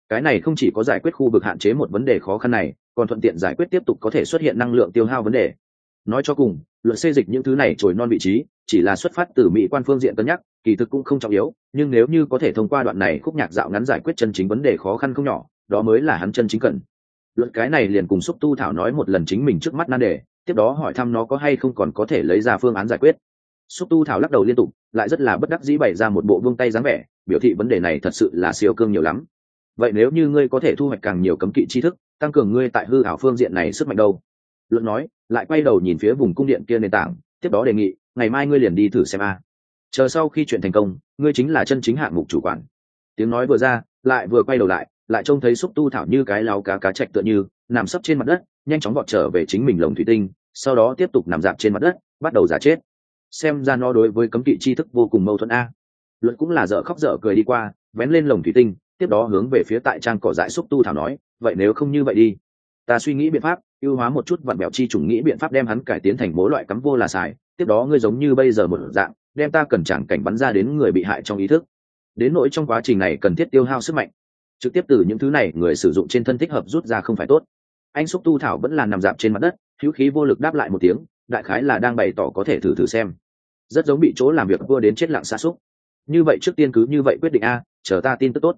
Cái này không chỉ có giải quyết khu vực hạn chế một vấn đề khó khăn này, còn thuận tiện giải quyết tiếp tục có thể xuất hiện năng lượng tiêu hao vấn đề. Nói cho cùng, luật xây dịch những thứ này trồi non vị trí, chỉ là xuất phát từ mỹ quan phương diện cân nhắc kỳ thực cũng không trọng yếu, nhưng nếu như có thể thông qua đoạn này khúc nhạc dạo ngắn giải quyết chân chính vấn đề khó khăn không nhỏ, đó mới là hắn chân chính cần. Luật cái này liền cùng xúc tu thảo nói một lần chính mình trước mắt nan đề, tiếp đó hỏi thăm nó có hay không còn có thể lấy ra phương án giải quyết. Xúc tu thảo lắc đầu liên tục, lại rất là bất đắc dĩ bày ra một bộ vương tay dáng vẻ, biểu thị vấn đề này thật sự là siêu cương nhiều lắm. Vậy nếu như ngươi có thể thu hoạch càng nhiều cấm kỵ tri thức, tăng cường ngươi tại hư ảo phương diện này sức mạnh đâu? Luận nói, lại quay đầu nhìn phía vùng cung điện kia nền tảng, tiếp đó đề nghị, ngày mai ngươi liền đi thử xem a chờ sau khi chuyện thành công, ngươi chính là chân chính hạng mục chủ quản. Tiếng nói vừa ra, lại vừa quay đầu lại lại trông thấy xúc tu thảo như cái lao cá cá chạch tựa như, nằm sấp trên mặt đất, nhanh chóng bọt trở về chính mình lồng thủy tinh, sau đó tiếp tục nằm dạp trên mặt đất, bắt đầu giả chết. Xem ra nó đối với cấm kỵ tri thức vô cùng mâu thuẫn a. Luận cũng là dở khóc dở cười đi qua, vén lên lồng thủy tinh, tiếp đó hướng về phía tại trang cỏ dại xúc tu thảo nói, vậy nếu không như vậy đi, ta suy nghĩ biện pháp, ưu hóa một chút vặn bẹo chi trùng nghĩ biện pháp đem hắn cải tiến thành mỗi loại cắm vô là xài, tiếp đó ngươi giống như bây giờ một dạng đem ta cần chẳng cảnh bắn ra đến người bị hại trong ý thức. Đến nỗi trong quá trình này cần thiết tiêu hao sức mạnh, trực tiếp từ những thứ này người sử dụng trên thân thích hợp rút ra không phải tốt. Anh xúc tu thảo vẫn là nằm dạp trên mặt đất, hữu khí vô lực đáp lại một tiếng, đại khái là đang bày tỏ có thể thử thử xem. Rất giống bị chỗ làm việc vừa đến chết lặng xa xúc. Như vậy trước tiên cứ như vậy quyết định a, chờ ta tin tức tốt.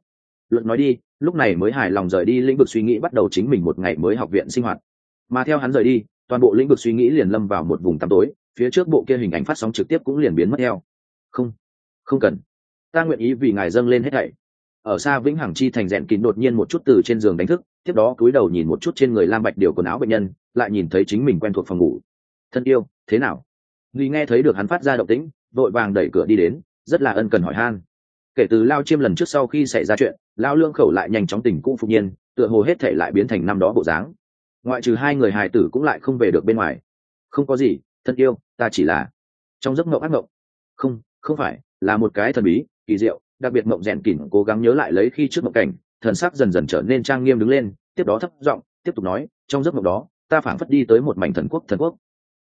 Luận nói đi, lúc này mới hài lòng rời đi lĩnh vực suy nghĩ bắt đầu chính mình một ngày mới học viện sinh hoạt. Mà theo hắn rời đi toàn bộ lĩnh vực suy nghĩ liền lâm vào một vùng tăm tối, phía trước bộ kia hình ảnh phát sóng trực tiếp cũng liền biến mất theo. Không không cần. Ta nguyện ý vì ngài dâng lên hết thảy. Ở xa vĩnh hằng chi thành rèn kín đột nhiên một chút từ trên giường đánh thức, tiếp đó cúi đầu nhìn một chút trên người lam bạch điều quần áo bệnh nhân, lại nhìn thấy chính mình quen thuộc phòng ngủ. Thân yêu, thế nào? Nghi nghe thấy được hắn phát ra động tĩnh, vội vàng đẩy cửa đi đến, rất là ân cần hỏi han. Kể từ lao chiêm lần trước sau khi xảy ra chuyện, lao lương khẩu lại nhanh chóng tình cũ phục nhiên, tựa hồ hết thể lại biến thành năm đó bộ dáng ngoại trừ hai người hài tử cũng lại không về được bên ngoài. Không có gì, thân yêu, ta chỉ là trong giấc mộng ác mộng. Không không phải, là một cái thần bí, kỳ diệu, đặc biệt mộng rèn kỉnh cố gắng nhớ lại lấy khi trước mộng cảnh, thần sắc dần dần trở nên trang nghiêm đứng lên, tiếp đó thấp giọng, tiếp tục nói, trong giấc mộng đó, ta phảng phất đi tới một mảnh thần quốc thần quốc.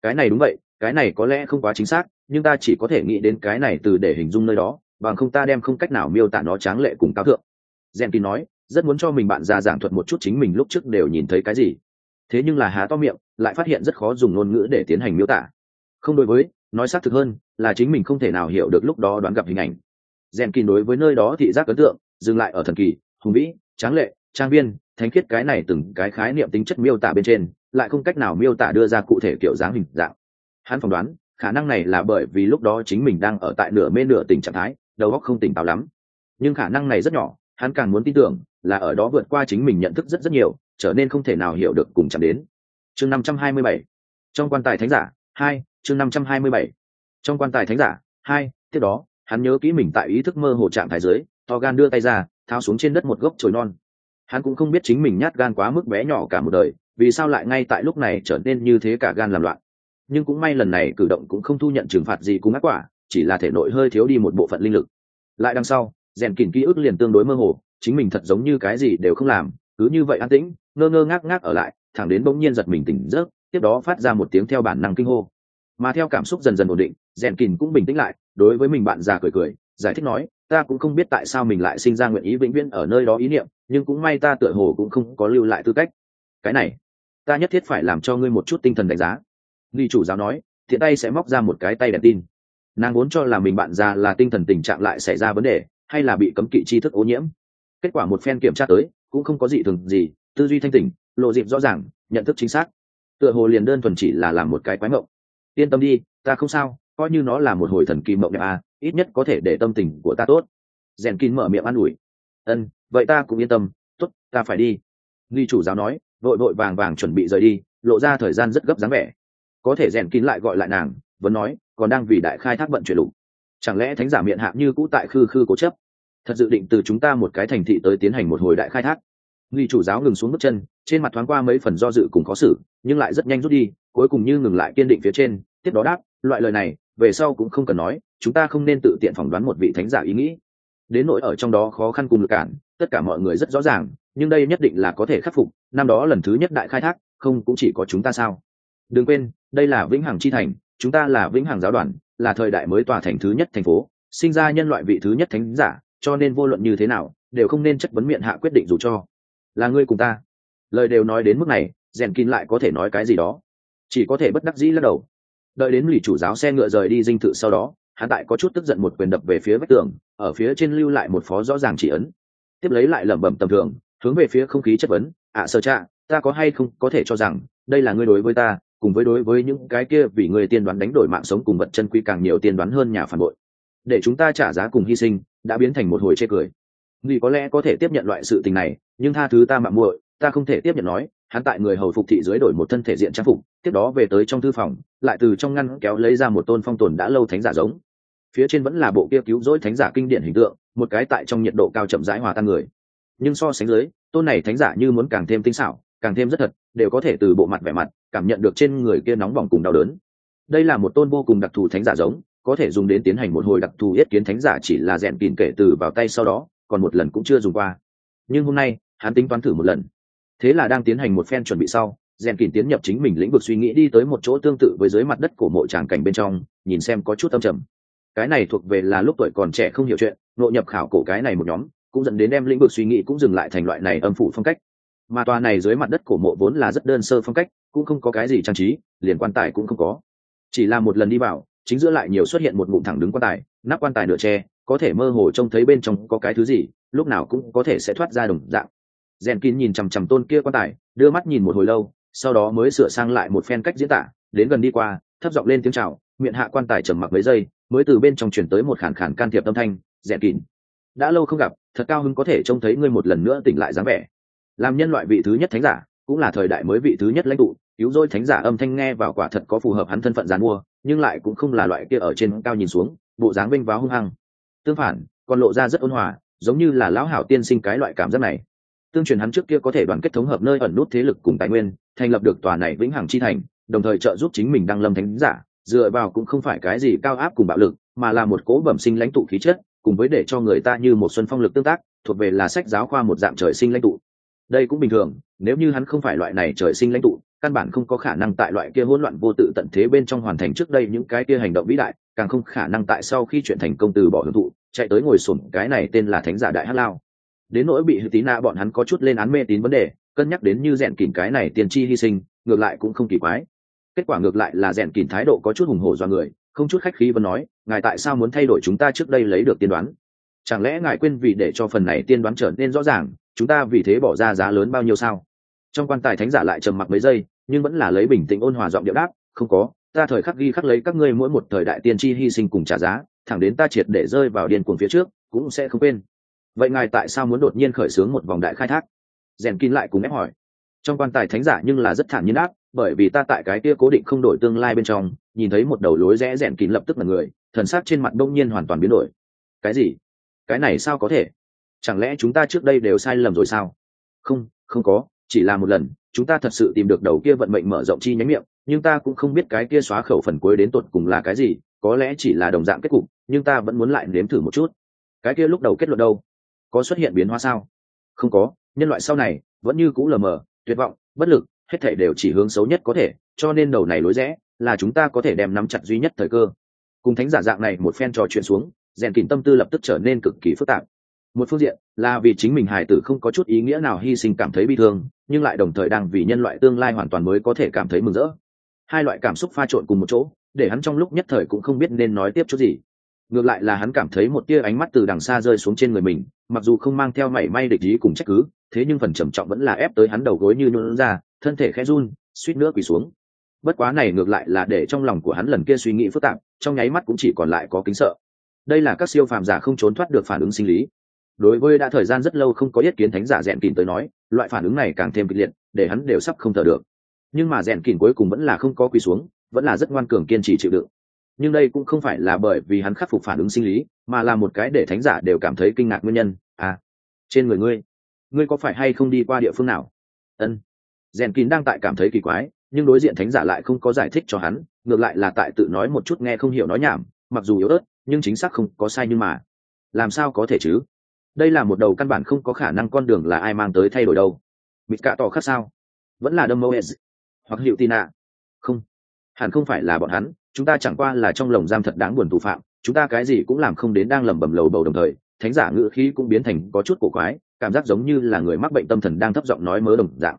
Cái này đúng vậy, cái này có lẽ không quá chính xác, nhưng ta chỉ có thể nghĩ đến cái này từ để hình dung nơi đó, bằng không ta đem không cách nào miêu tả nó tráng lệ cùng cao thượng. Rèn kín nói, rất muốn cho mình bạn ra giảng thuật một chút chính mình lúc trước đều nhìn thấy cái gì thế nhưng là há to miệng, lại phát hiện rất khó dùng ngôn ngữ để tiến hành miêu tả. Không đối với, nói xác thực hơn, là chính mình không thể nào hiểu được lúc đó đoán gặp hình ảnh. Rèn kỳ đối với nơi đó thị giác ấn tượng, dừng lại ở thần kỳ, hùng vĩ, tráng lệ, trang viên, thánh khiết cái này từng cái khái niệm tính chất miêu tả bên trên, lại không cách nào miêu tả đưa ra cụ thể kiểu dáng hình dạng. Hắn phỏng đoán, khả năng này là bởi vì lúc đó chính mình đang ở tại nửa mê nửa tình trạng thái, đầu óc không tỉnh táo lắm. Nhưng khả năng này rất nhỏ, hắn càng muốn tin tưởng là ở đó vượt qua chính mình nhận thức rất rất nhiều trở nên không thể nào hiểu được cùng chạm đến. Chương năm trăm hai mươi bảy. Trong quan tài thánh giả, hai, chương năm trăm hai mươi bảy. Trong quan tài thánh giả, hai, tiếp đó, hắn nhớ kỹ mình tại ý thức mơ hồ trạng thái dưới, to gan đưa tay ra, tháo xuống trên đất một gốc chồi non. Hắn cũng không biết chính mình nhát gan quá mức bé nhỏ cả một đời, vì sao lại ngay tại lúc này trở nên như thế cả gan làm loạn. Nhưng cũng may lần này cử động cũng không thu nhận trừng phạt gì cùng ác quả, chỉ là thể nội hơi thiếu đi một bộ phận linh lực. Lại đằng sau, rèn kỉn ký ức liền tương đối mơ hồ, chính mình thật giống như cái gì đều không làm cứ như vậy an tĩnh, ngơ ngơ ngác ngác ở lại, thẳng đến bỗng nhiên giật mình tỉnh giấc, tiếp đó phát ra một tiếng theo bản năng kinh hô. Mà theo cảm xúc dần dần ổn định, rèn kìn cũng bình tĩnh lại, đối với mình bạn già cười cười, giải thích nói, ta cũng không biết tại sao mình lại sinh ra nguyện ý vĩnh viễn ở nơi đó ý niệm, nhưng cũng may ta tựa hồ cũng không có lưu lại tư cách. Cái này, ta nhất thiết phải làm cho ngươi một chút tinh thần đánh giá. Nghi chủ giáo nói, thiện tay sẽ móc ra một cái tay đèn tin. Nàng vốn cho là mình bạn già là tinh thần tình trạng lại xảy ra vấn đề, hay là bị cấm kỵ tri thức ô nhiễm. Kết quả một phen kiểm tra tới cũng không có gì thường gì, tư duy thanh tỉnh lộ dịp rõ ràng, nhận thức chính xác. Tựa hồ liền đơn thuần chỉ là làm một cái quái mộng yên tâm đi, ta không sao, coi như nó là một hồi thần kỳ mộng đẹp à ít nhất có thể để tâm tình của ta tốt. Rèn kín mở miệng an ủi. Ân vậy ta cũng yên tâm, tốt, ta phải đi. Nghi chủ giáo nói, vội vội vàng vàng chuẩn bị rời đi, lộ ra thời gian rất gấp dáng vẻ. Có thể rèn kín lại gọi lại nàng, vẫn nói, còn đang vì đại khai thác vận chuyển lục chẳng lẽ thánh giả miệng hạ như cũ tại khư khư cố chấp? Thật dự định từ chúng ta một cái thành thị tới tiến hành một hồi đại khai thác. Nghi chủ giáo ngừng xuống bước chân, trên mặt thoáng qua mấy phần do dự cùng khó xử, nhưng lại rất nhanh rút đi, cuối cùng như ngừng lại kiên định phía trên, tiếp đó đáp, loại lời này, về sau cũng không cần nói, chúng ta không nên tự tiện phỏng đoán một vị thánh giả ý nghĩ. Đến nỗi ở trong đó khó khăn cùng lực cản, tất cả mọi người rất rõ ràng, nhưng đây nhất định là có thể khắc phục, năm đó lần thứ nhất đại khai thác, không cũng chỉ có chúng ta sao. Đừng quên, đây là vĩnh hằng chi thành, chúng ta là vĩnh hằng giáo đoàn, là thời đại mới tòa thành thứ nhất thành phố, sinh ra nhân loại vị thứ nhất thánh giả cho nên vô luận như thế nào đều không nên chất vấn miệng hạ quyết định dù cho. Là ngươi cùng ta. Lời đều nói đến mức này rèn kín lại có thể nói cái gì đó. Chỉ có thể bất đắc dĩ lắc đầu. Đợi đến lì chủ giáo xe ngựa rời đi dinh thự sau đó hắn tại có chút tức giận một quyền đập về phía vách tường ở phía trên lưu lại một phó rõ ràng chỉ ấn. Tiếp lấy lại lẩm bẩm tầm thường hướng về phía không khí chất vấn ạ à, sơ cha ta có hay không có thể cho rằng đây là ngươi đối với ta cùng với đối với những cái kia vì người tiên đoán đánh đổi mạng sống cùng vật chân quy càng nhiều tiên đoán hơn nhà phản bội. Để chúng ta trả giá cùng hy sinh đã biến thành một hồi chê cười. Nghi có lẽ có thể tiếp nhận loại sự tình này, nhưng tha thứ ta mạng muội, ta không thể tiếp nhận nói, hắn tại người hầu phục thị dưới đổi một thân thể diện trang phục, tiếp đó về tới trong thư phòng, lại từ trong ngăn kéo lấy ra một tôn phong tồn đã lâu thánh giả giống. Phía trên vẫn là bộ kia cứu rỗi thánh giả kinh điển hình tượng, một cái tại trong nhiệt độ cao chậm rãi hòa tan người. Nhưng so sánh dưới, tôn này thánh giả như muốn càng thêm tinh xảo, càng thêm rất thật, đều có thể từ bộ mặt vẻ mặt, cảm nhận được trên người kia nóng bỏng cùng đau đớn. Đây là một tôn vô cùng đặc thù thánh giả giống có thể dùng đến tiến hành một hồi đặc thù yết kiến thánh giả chỉ là rèn kìn kể từ vào tay sau đó, còn một lần cũng chưa dùng qua. Nhưng hôm nay, hắn tính toán thử một lần. Thế là đang tiến hành một phen chuẩn bị sau, rèn kìn tiến nhập chính mình lĩnh vực suy nghĩ đi tới một chỗ tương tự với dưới mặt đất của mộ tràng cảnh bên trong, nhìn xem có chút âm trầm. Cái này thuộc về là lúc tuổi còn trẻ không hiểu chuyện, nội nhập khảo cổ cái này một nhóm, cũng dẫn đến đem lĩnh vực suy nghĩ cũng dừng lại thành loại này âm phủ phong cách. Mà tòa này dưới mặt đất cổ mộ vốn là rất đơn sơ phong cách, cũng không có cái gì trang trí, liền quan tài cũng không có. Chỉ là một lần đi vào chính giữa lại nhiều xuất hiện một ngụm thẳng đứng quan tài, nắp quan tài nửa tre có thể mơ hồ trông thấy bên trong có cái thứ gì, lúc nào cũng có thể sẽ thoát ra đồng dạng. Rèn kín nhìn chằm chằm tôn kia quan tài, đưa mắt nhìn một hồi lâu, sau đó mới sửa sang lại một phen cách diễn tả, đến gần đi qua, thấp giọng lên tiếng chào, miệng hạ quan tài trầm mặc mấy giây, mới từ bên trong chuyển tới một khản khản can thiệp âm thanh, rèn kín, đã lâu không gặp, thật cao hứng có thể trông thấy ngươi một lần nữa tỉnh lại dáng vẻ. Làm nhân loại vị thứ nhất thánh giả, cũng là thời đại mới vị thứ nhất lãnh tụ, cứu rỗi thánh giả âm thanh nghe vào quả thật có phù hợp hắn thân phận giàn mua nhưng lại cũng không là loại kia ở trên cao nhìn xuống, bộ dáng vinh váo hung hăng. Tương phản, còn lộ ra rất ôn hòa, giống như là lão hảo tiên sinh cái loại cảm giác này. Tương truyền hắn trước kia có thể đoàn kết thống hợp nơi ẩn nút thế lực cùng tài nguyên, thành lập được tòa này vĩnh hằng chi thành, đồng thời trợ giúp chính mình đăng lâm thánh giả, dựa vào cũng không phải cái gì cao áp cùng bạo lực, mà là một cố bẩm sinh lãnh tụ khí chất, cùng với để cho người ta như một xuân phong lực tương tác, thuộc về là sách giáo khoa một dạng trời sinh lãnh tụ đây cũng bình thường, nếu như hắn không phải loại này trời sinh lãnh tụ, căn bản không có khả năng tại loại kia hỗn loạn vô tự tận thế bên trong hoàn thành trước đây những cái kia hành động vĩ đại, càng không khả năng tại sau khi chuyện thành công từ bỏ hưởng thụ, chạy tới ngồi sổn cái này tên là thánh giả đại hát lao. Đến nỗi bị hữu tí na bọn hắn có chút lên án mê tín vấn đề, cân nhắc đến như rèn kìm cái này tiền chi hy sinh, ngược lại cũng không kỳ quái. Kết quả ngược lại là rèn kìm thái độ có chút hùng hổ do người, không chút khách khí vẫn nói, ngài tại sao muốn thay đổi chúng ta trước đây lấy được tiên đoán? Chẳng lẽ ngài quên vì để cho phần này tiên đoán trở nên rõ ràng chúng ta vì thế bỏ ra giá lớn bao nhiêu sao? Trong quan tài thánh giả lại trầm mặc mấy giây, nhưng vẫn là lấy bình tĩnh ôn hòa giọng điệu đáp, không có, ta thời khắc ghi khắc lấy các ngươi mỗi một thời đại tiên tri hy sinh cùng trả giá, thẳng đến ta triệt để rơi vào điên cuồng phía trước, cũng sẽ không quên. Vậy ngài tại sao muốn đột nhiên khởi xướng một vòng đại khai thác? Rèn kín lại cùng ép hỏi. Trong quan tài thánh giả nhưng là rất thản nhiên áp bởi vì ta tại cái kia cố định không đổi tương lai bên trong, nhìn thấy một đầu lối rẽ rèn kín lập tức là người, thần sắc trên mặt đông nhiên hoàn toàn biến đổi. Cái gì? Cái này sao có thể? Chẳng lẽ chúng ta trước đây đều sai lầm rồi sao? Không không có, chỉ là một lần, chúng ta thật sự tìm được đầu kia vận mệnh mở rộng chi nhánh miệng, nhưng ta cũng không biết cái kia xóa khẩu phần cuối đến tột cùng là cái gì, có lẽ chỉ là đồng dạng kết cục, nhưng ta vẫn muốn lại nếm thử một chút. Cái kia lúc đầu kết luận đâu? Có xuất hiện biến hóa sao? Không có, nhân loại sau này vẫn như cũ lờ mờ, tuyệt vọng, bất lực, hết thể đều chỉ hướng xấu nhất có thể, cho nên đầu này lối rẽ là chúng ta có thể đem nắm chặt duy nhất thời cơ. Cùng thánh giả dạng này một phen trò chuyện xuống, rèn kìm tâm tư lập tức trở nên cực kỳ phức tạp một phương diện là vì chính mình hài tử không có chút ý nghĩa nào hy sinh cảm thấy bi thương, nhưng lại đồng thời đang vì nhân loại tương lai hoàn toàn mới có thể cảm thấy mừng rỡ. Hai loại cảm xúc pha trộn cùng một chỗ, để hắn trong lúc nhất thời cũng không biết nên nói tiếp chút gì. Ngược lại là hắn cảm thấy một tia ánh mắt từ đằng xa rơi xuống trên người mình, mặc dù không mang theo mảy may địch ý cùng trách cứ, thế nhưng phần trầm trọng vẫn là ép tới hắn đầu gối như nôn ra thân thể khẽ run, suýt nữa quỳ xuống. Bất quá này ngược lại là để trong lòng của hắn lần kia suy nghĩ phức tạp, trong nháy mắt cũng chỉ còn lại có kính sợ. Đây là các siêu phàm giả không trốn thoát được phản ứng sinh lý đối với đã thời gian rất lâu không có yết kiến thánh giả rèn kìn tới nói, loại phản ứng này càng thêm kịch liệt, để hắn đều sắp không thở được. Nhưng mà rèn kìn cuối cùng vẫn là không có quỳ xuống, vẫn là rất ngoan cường kiên trì chịu đựng. Nhưng đây cũng không phải là bởi vì hắn khắc phục phản ứng sinh lý, mà là một cái để thánh giả đều cảm thấy kinh ngạc nguyên nhân. À trên người ngươi ngươi có phải hay không đi qua địa phương nào? Ân. Rèn kín đang tại cảm thấy kỳ quái, nhưng đối diện thánh giả lại không có giải thích cho hắn, ngược lại là tại tự nói một chút nghe không hiểu nói nhảm, mặc dù yếu ớt, nhưng chính xác không có sai nhưng mà. Làm sao có thể chứ? Đây là một đầu căn bản không có khả năng con đường là ai mang tới thay đổi đâu. Mít cạ tỏ khác sao? Vẫn là đâm mô hoặc hiệu tin ạ không. Hẳn không phải là bọn hắn, chúng ta chẳng qua là trong lồng giam thật đáng buồn tù phạm, chúng ta cái gì cũng làm không đến đang lẩm bẩm lầu bầu đồng thời, thánh giả ngữ khí cũng biến thành có chút cổ quái, cảm giác giống như là người mắc bệnh tâm thần đang thấp giọng nói mớ đồng dạng.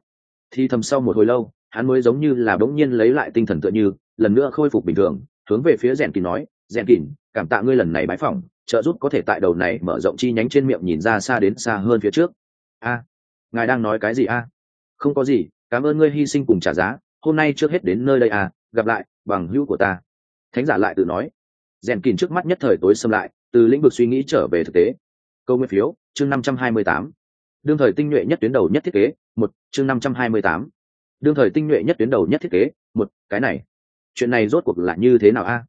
Thì thầm sau một hồi lâu, hắn mới giống như là bỗng nhiên lấy lại tinh thần tựa như, lần nữa khôi phục bình thường, hướng về phía rèn kín nói, rèn kín cảm tạ ngươi lần này bái phỏng trợ giúp có thể tại đầu này mở rộng chi nhánh trên miệng nhìn ra xa đến xa hơn phía trước. A, ngài đang nói cái gì a? Không có gì, cảm ơn ngươi hy sinh cùng trả giá. Hôm nay trước hết đến nơi đây à gặp lại, bằng hữu của ta. Thánh giả lại tự nói. Rèn kín trước mắt nhất thời tối xâm lại, từ lĩnh vực suy nghĩ trở về thực tế. Câu nguyên phiếu, chương năm trăm hai mươi tám. Đương thời tinh nhuệ nhất tuyến đầu nhất thiết kế, một, chương năm trăm hai mươi tám. Đương thời tinh nhuệ nhất tuyến đầu nhất thiết kế, một, cái này. Chuyện này rốt cuộc là như thế nào a?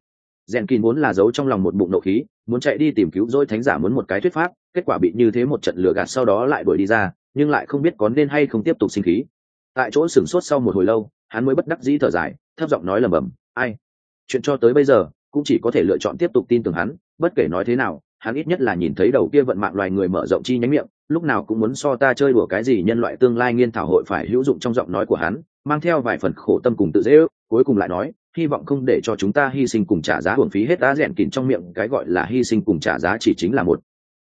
Rèn kín muốn là giấu trong lòng một bụng nộ khí muốn chạy đi tìm cứu dỗi thánh giả muốn một cái thuyết pháp, kết quả bị như thế một trận lửa gạt sau đó lại đuổi đi ra, nhưng lại không biết có nên hay không tiếp tục sinh khí. Tại chỗ sửng sốt sau một hồi lâu, hắn mới bất đắc dĩ thở dài, thấp giọng nói lầm bầm, ai? Chuyện cho tới bây giờ, cũng chỉ có thể lựa chọn tiếp tục tin tưởng hắn, bất kể nói thế nào, hắn ít nhất là nhìn thấy đầu kia vận mạng loài người mở rộng chi nhánh miệng, lúc nào cũng muốn so ta chơi đùa cái gì nhân loại tương lai nghiên thảo hội phải hữu dụng trong giọng nói của hắn mang theo vài phần khổ tâm cùng tự dễ ước, cuối cùng lại nói, hy vọng không để cho chúng ta hy sinh cùng trả giá hưởng phí hết đã rèn kín trong miệng, cái gọi là hy sinh cùng trả giá chỉ chính là một.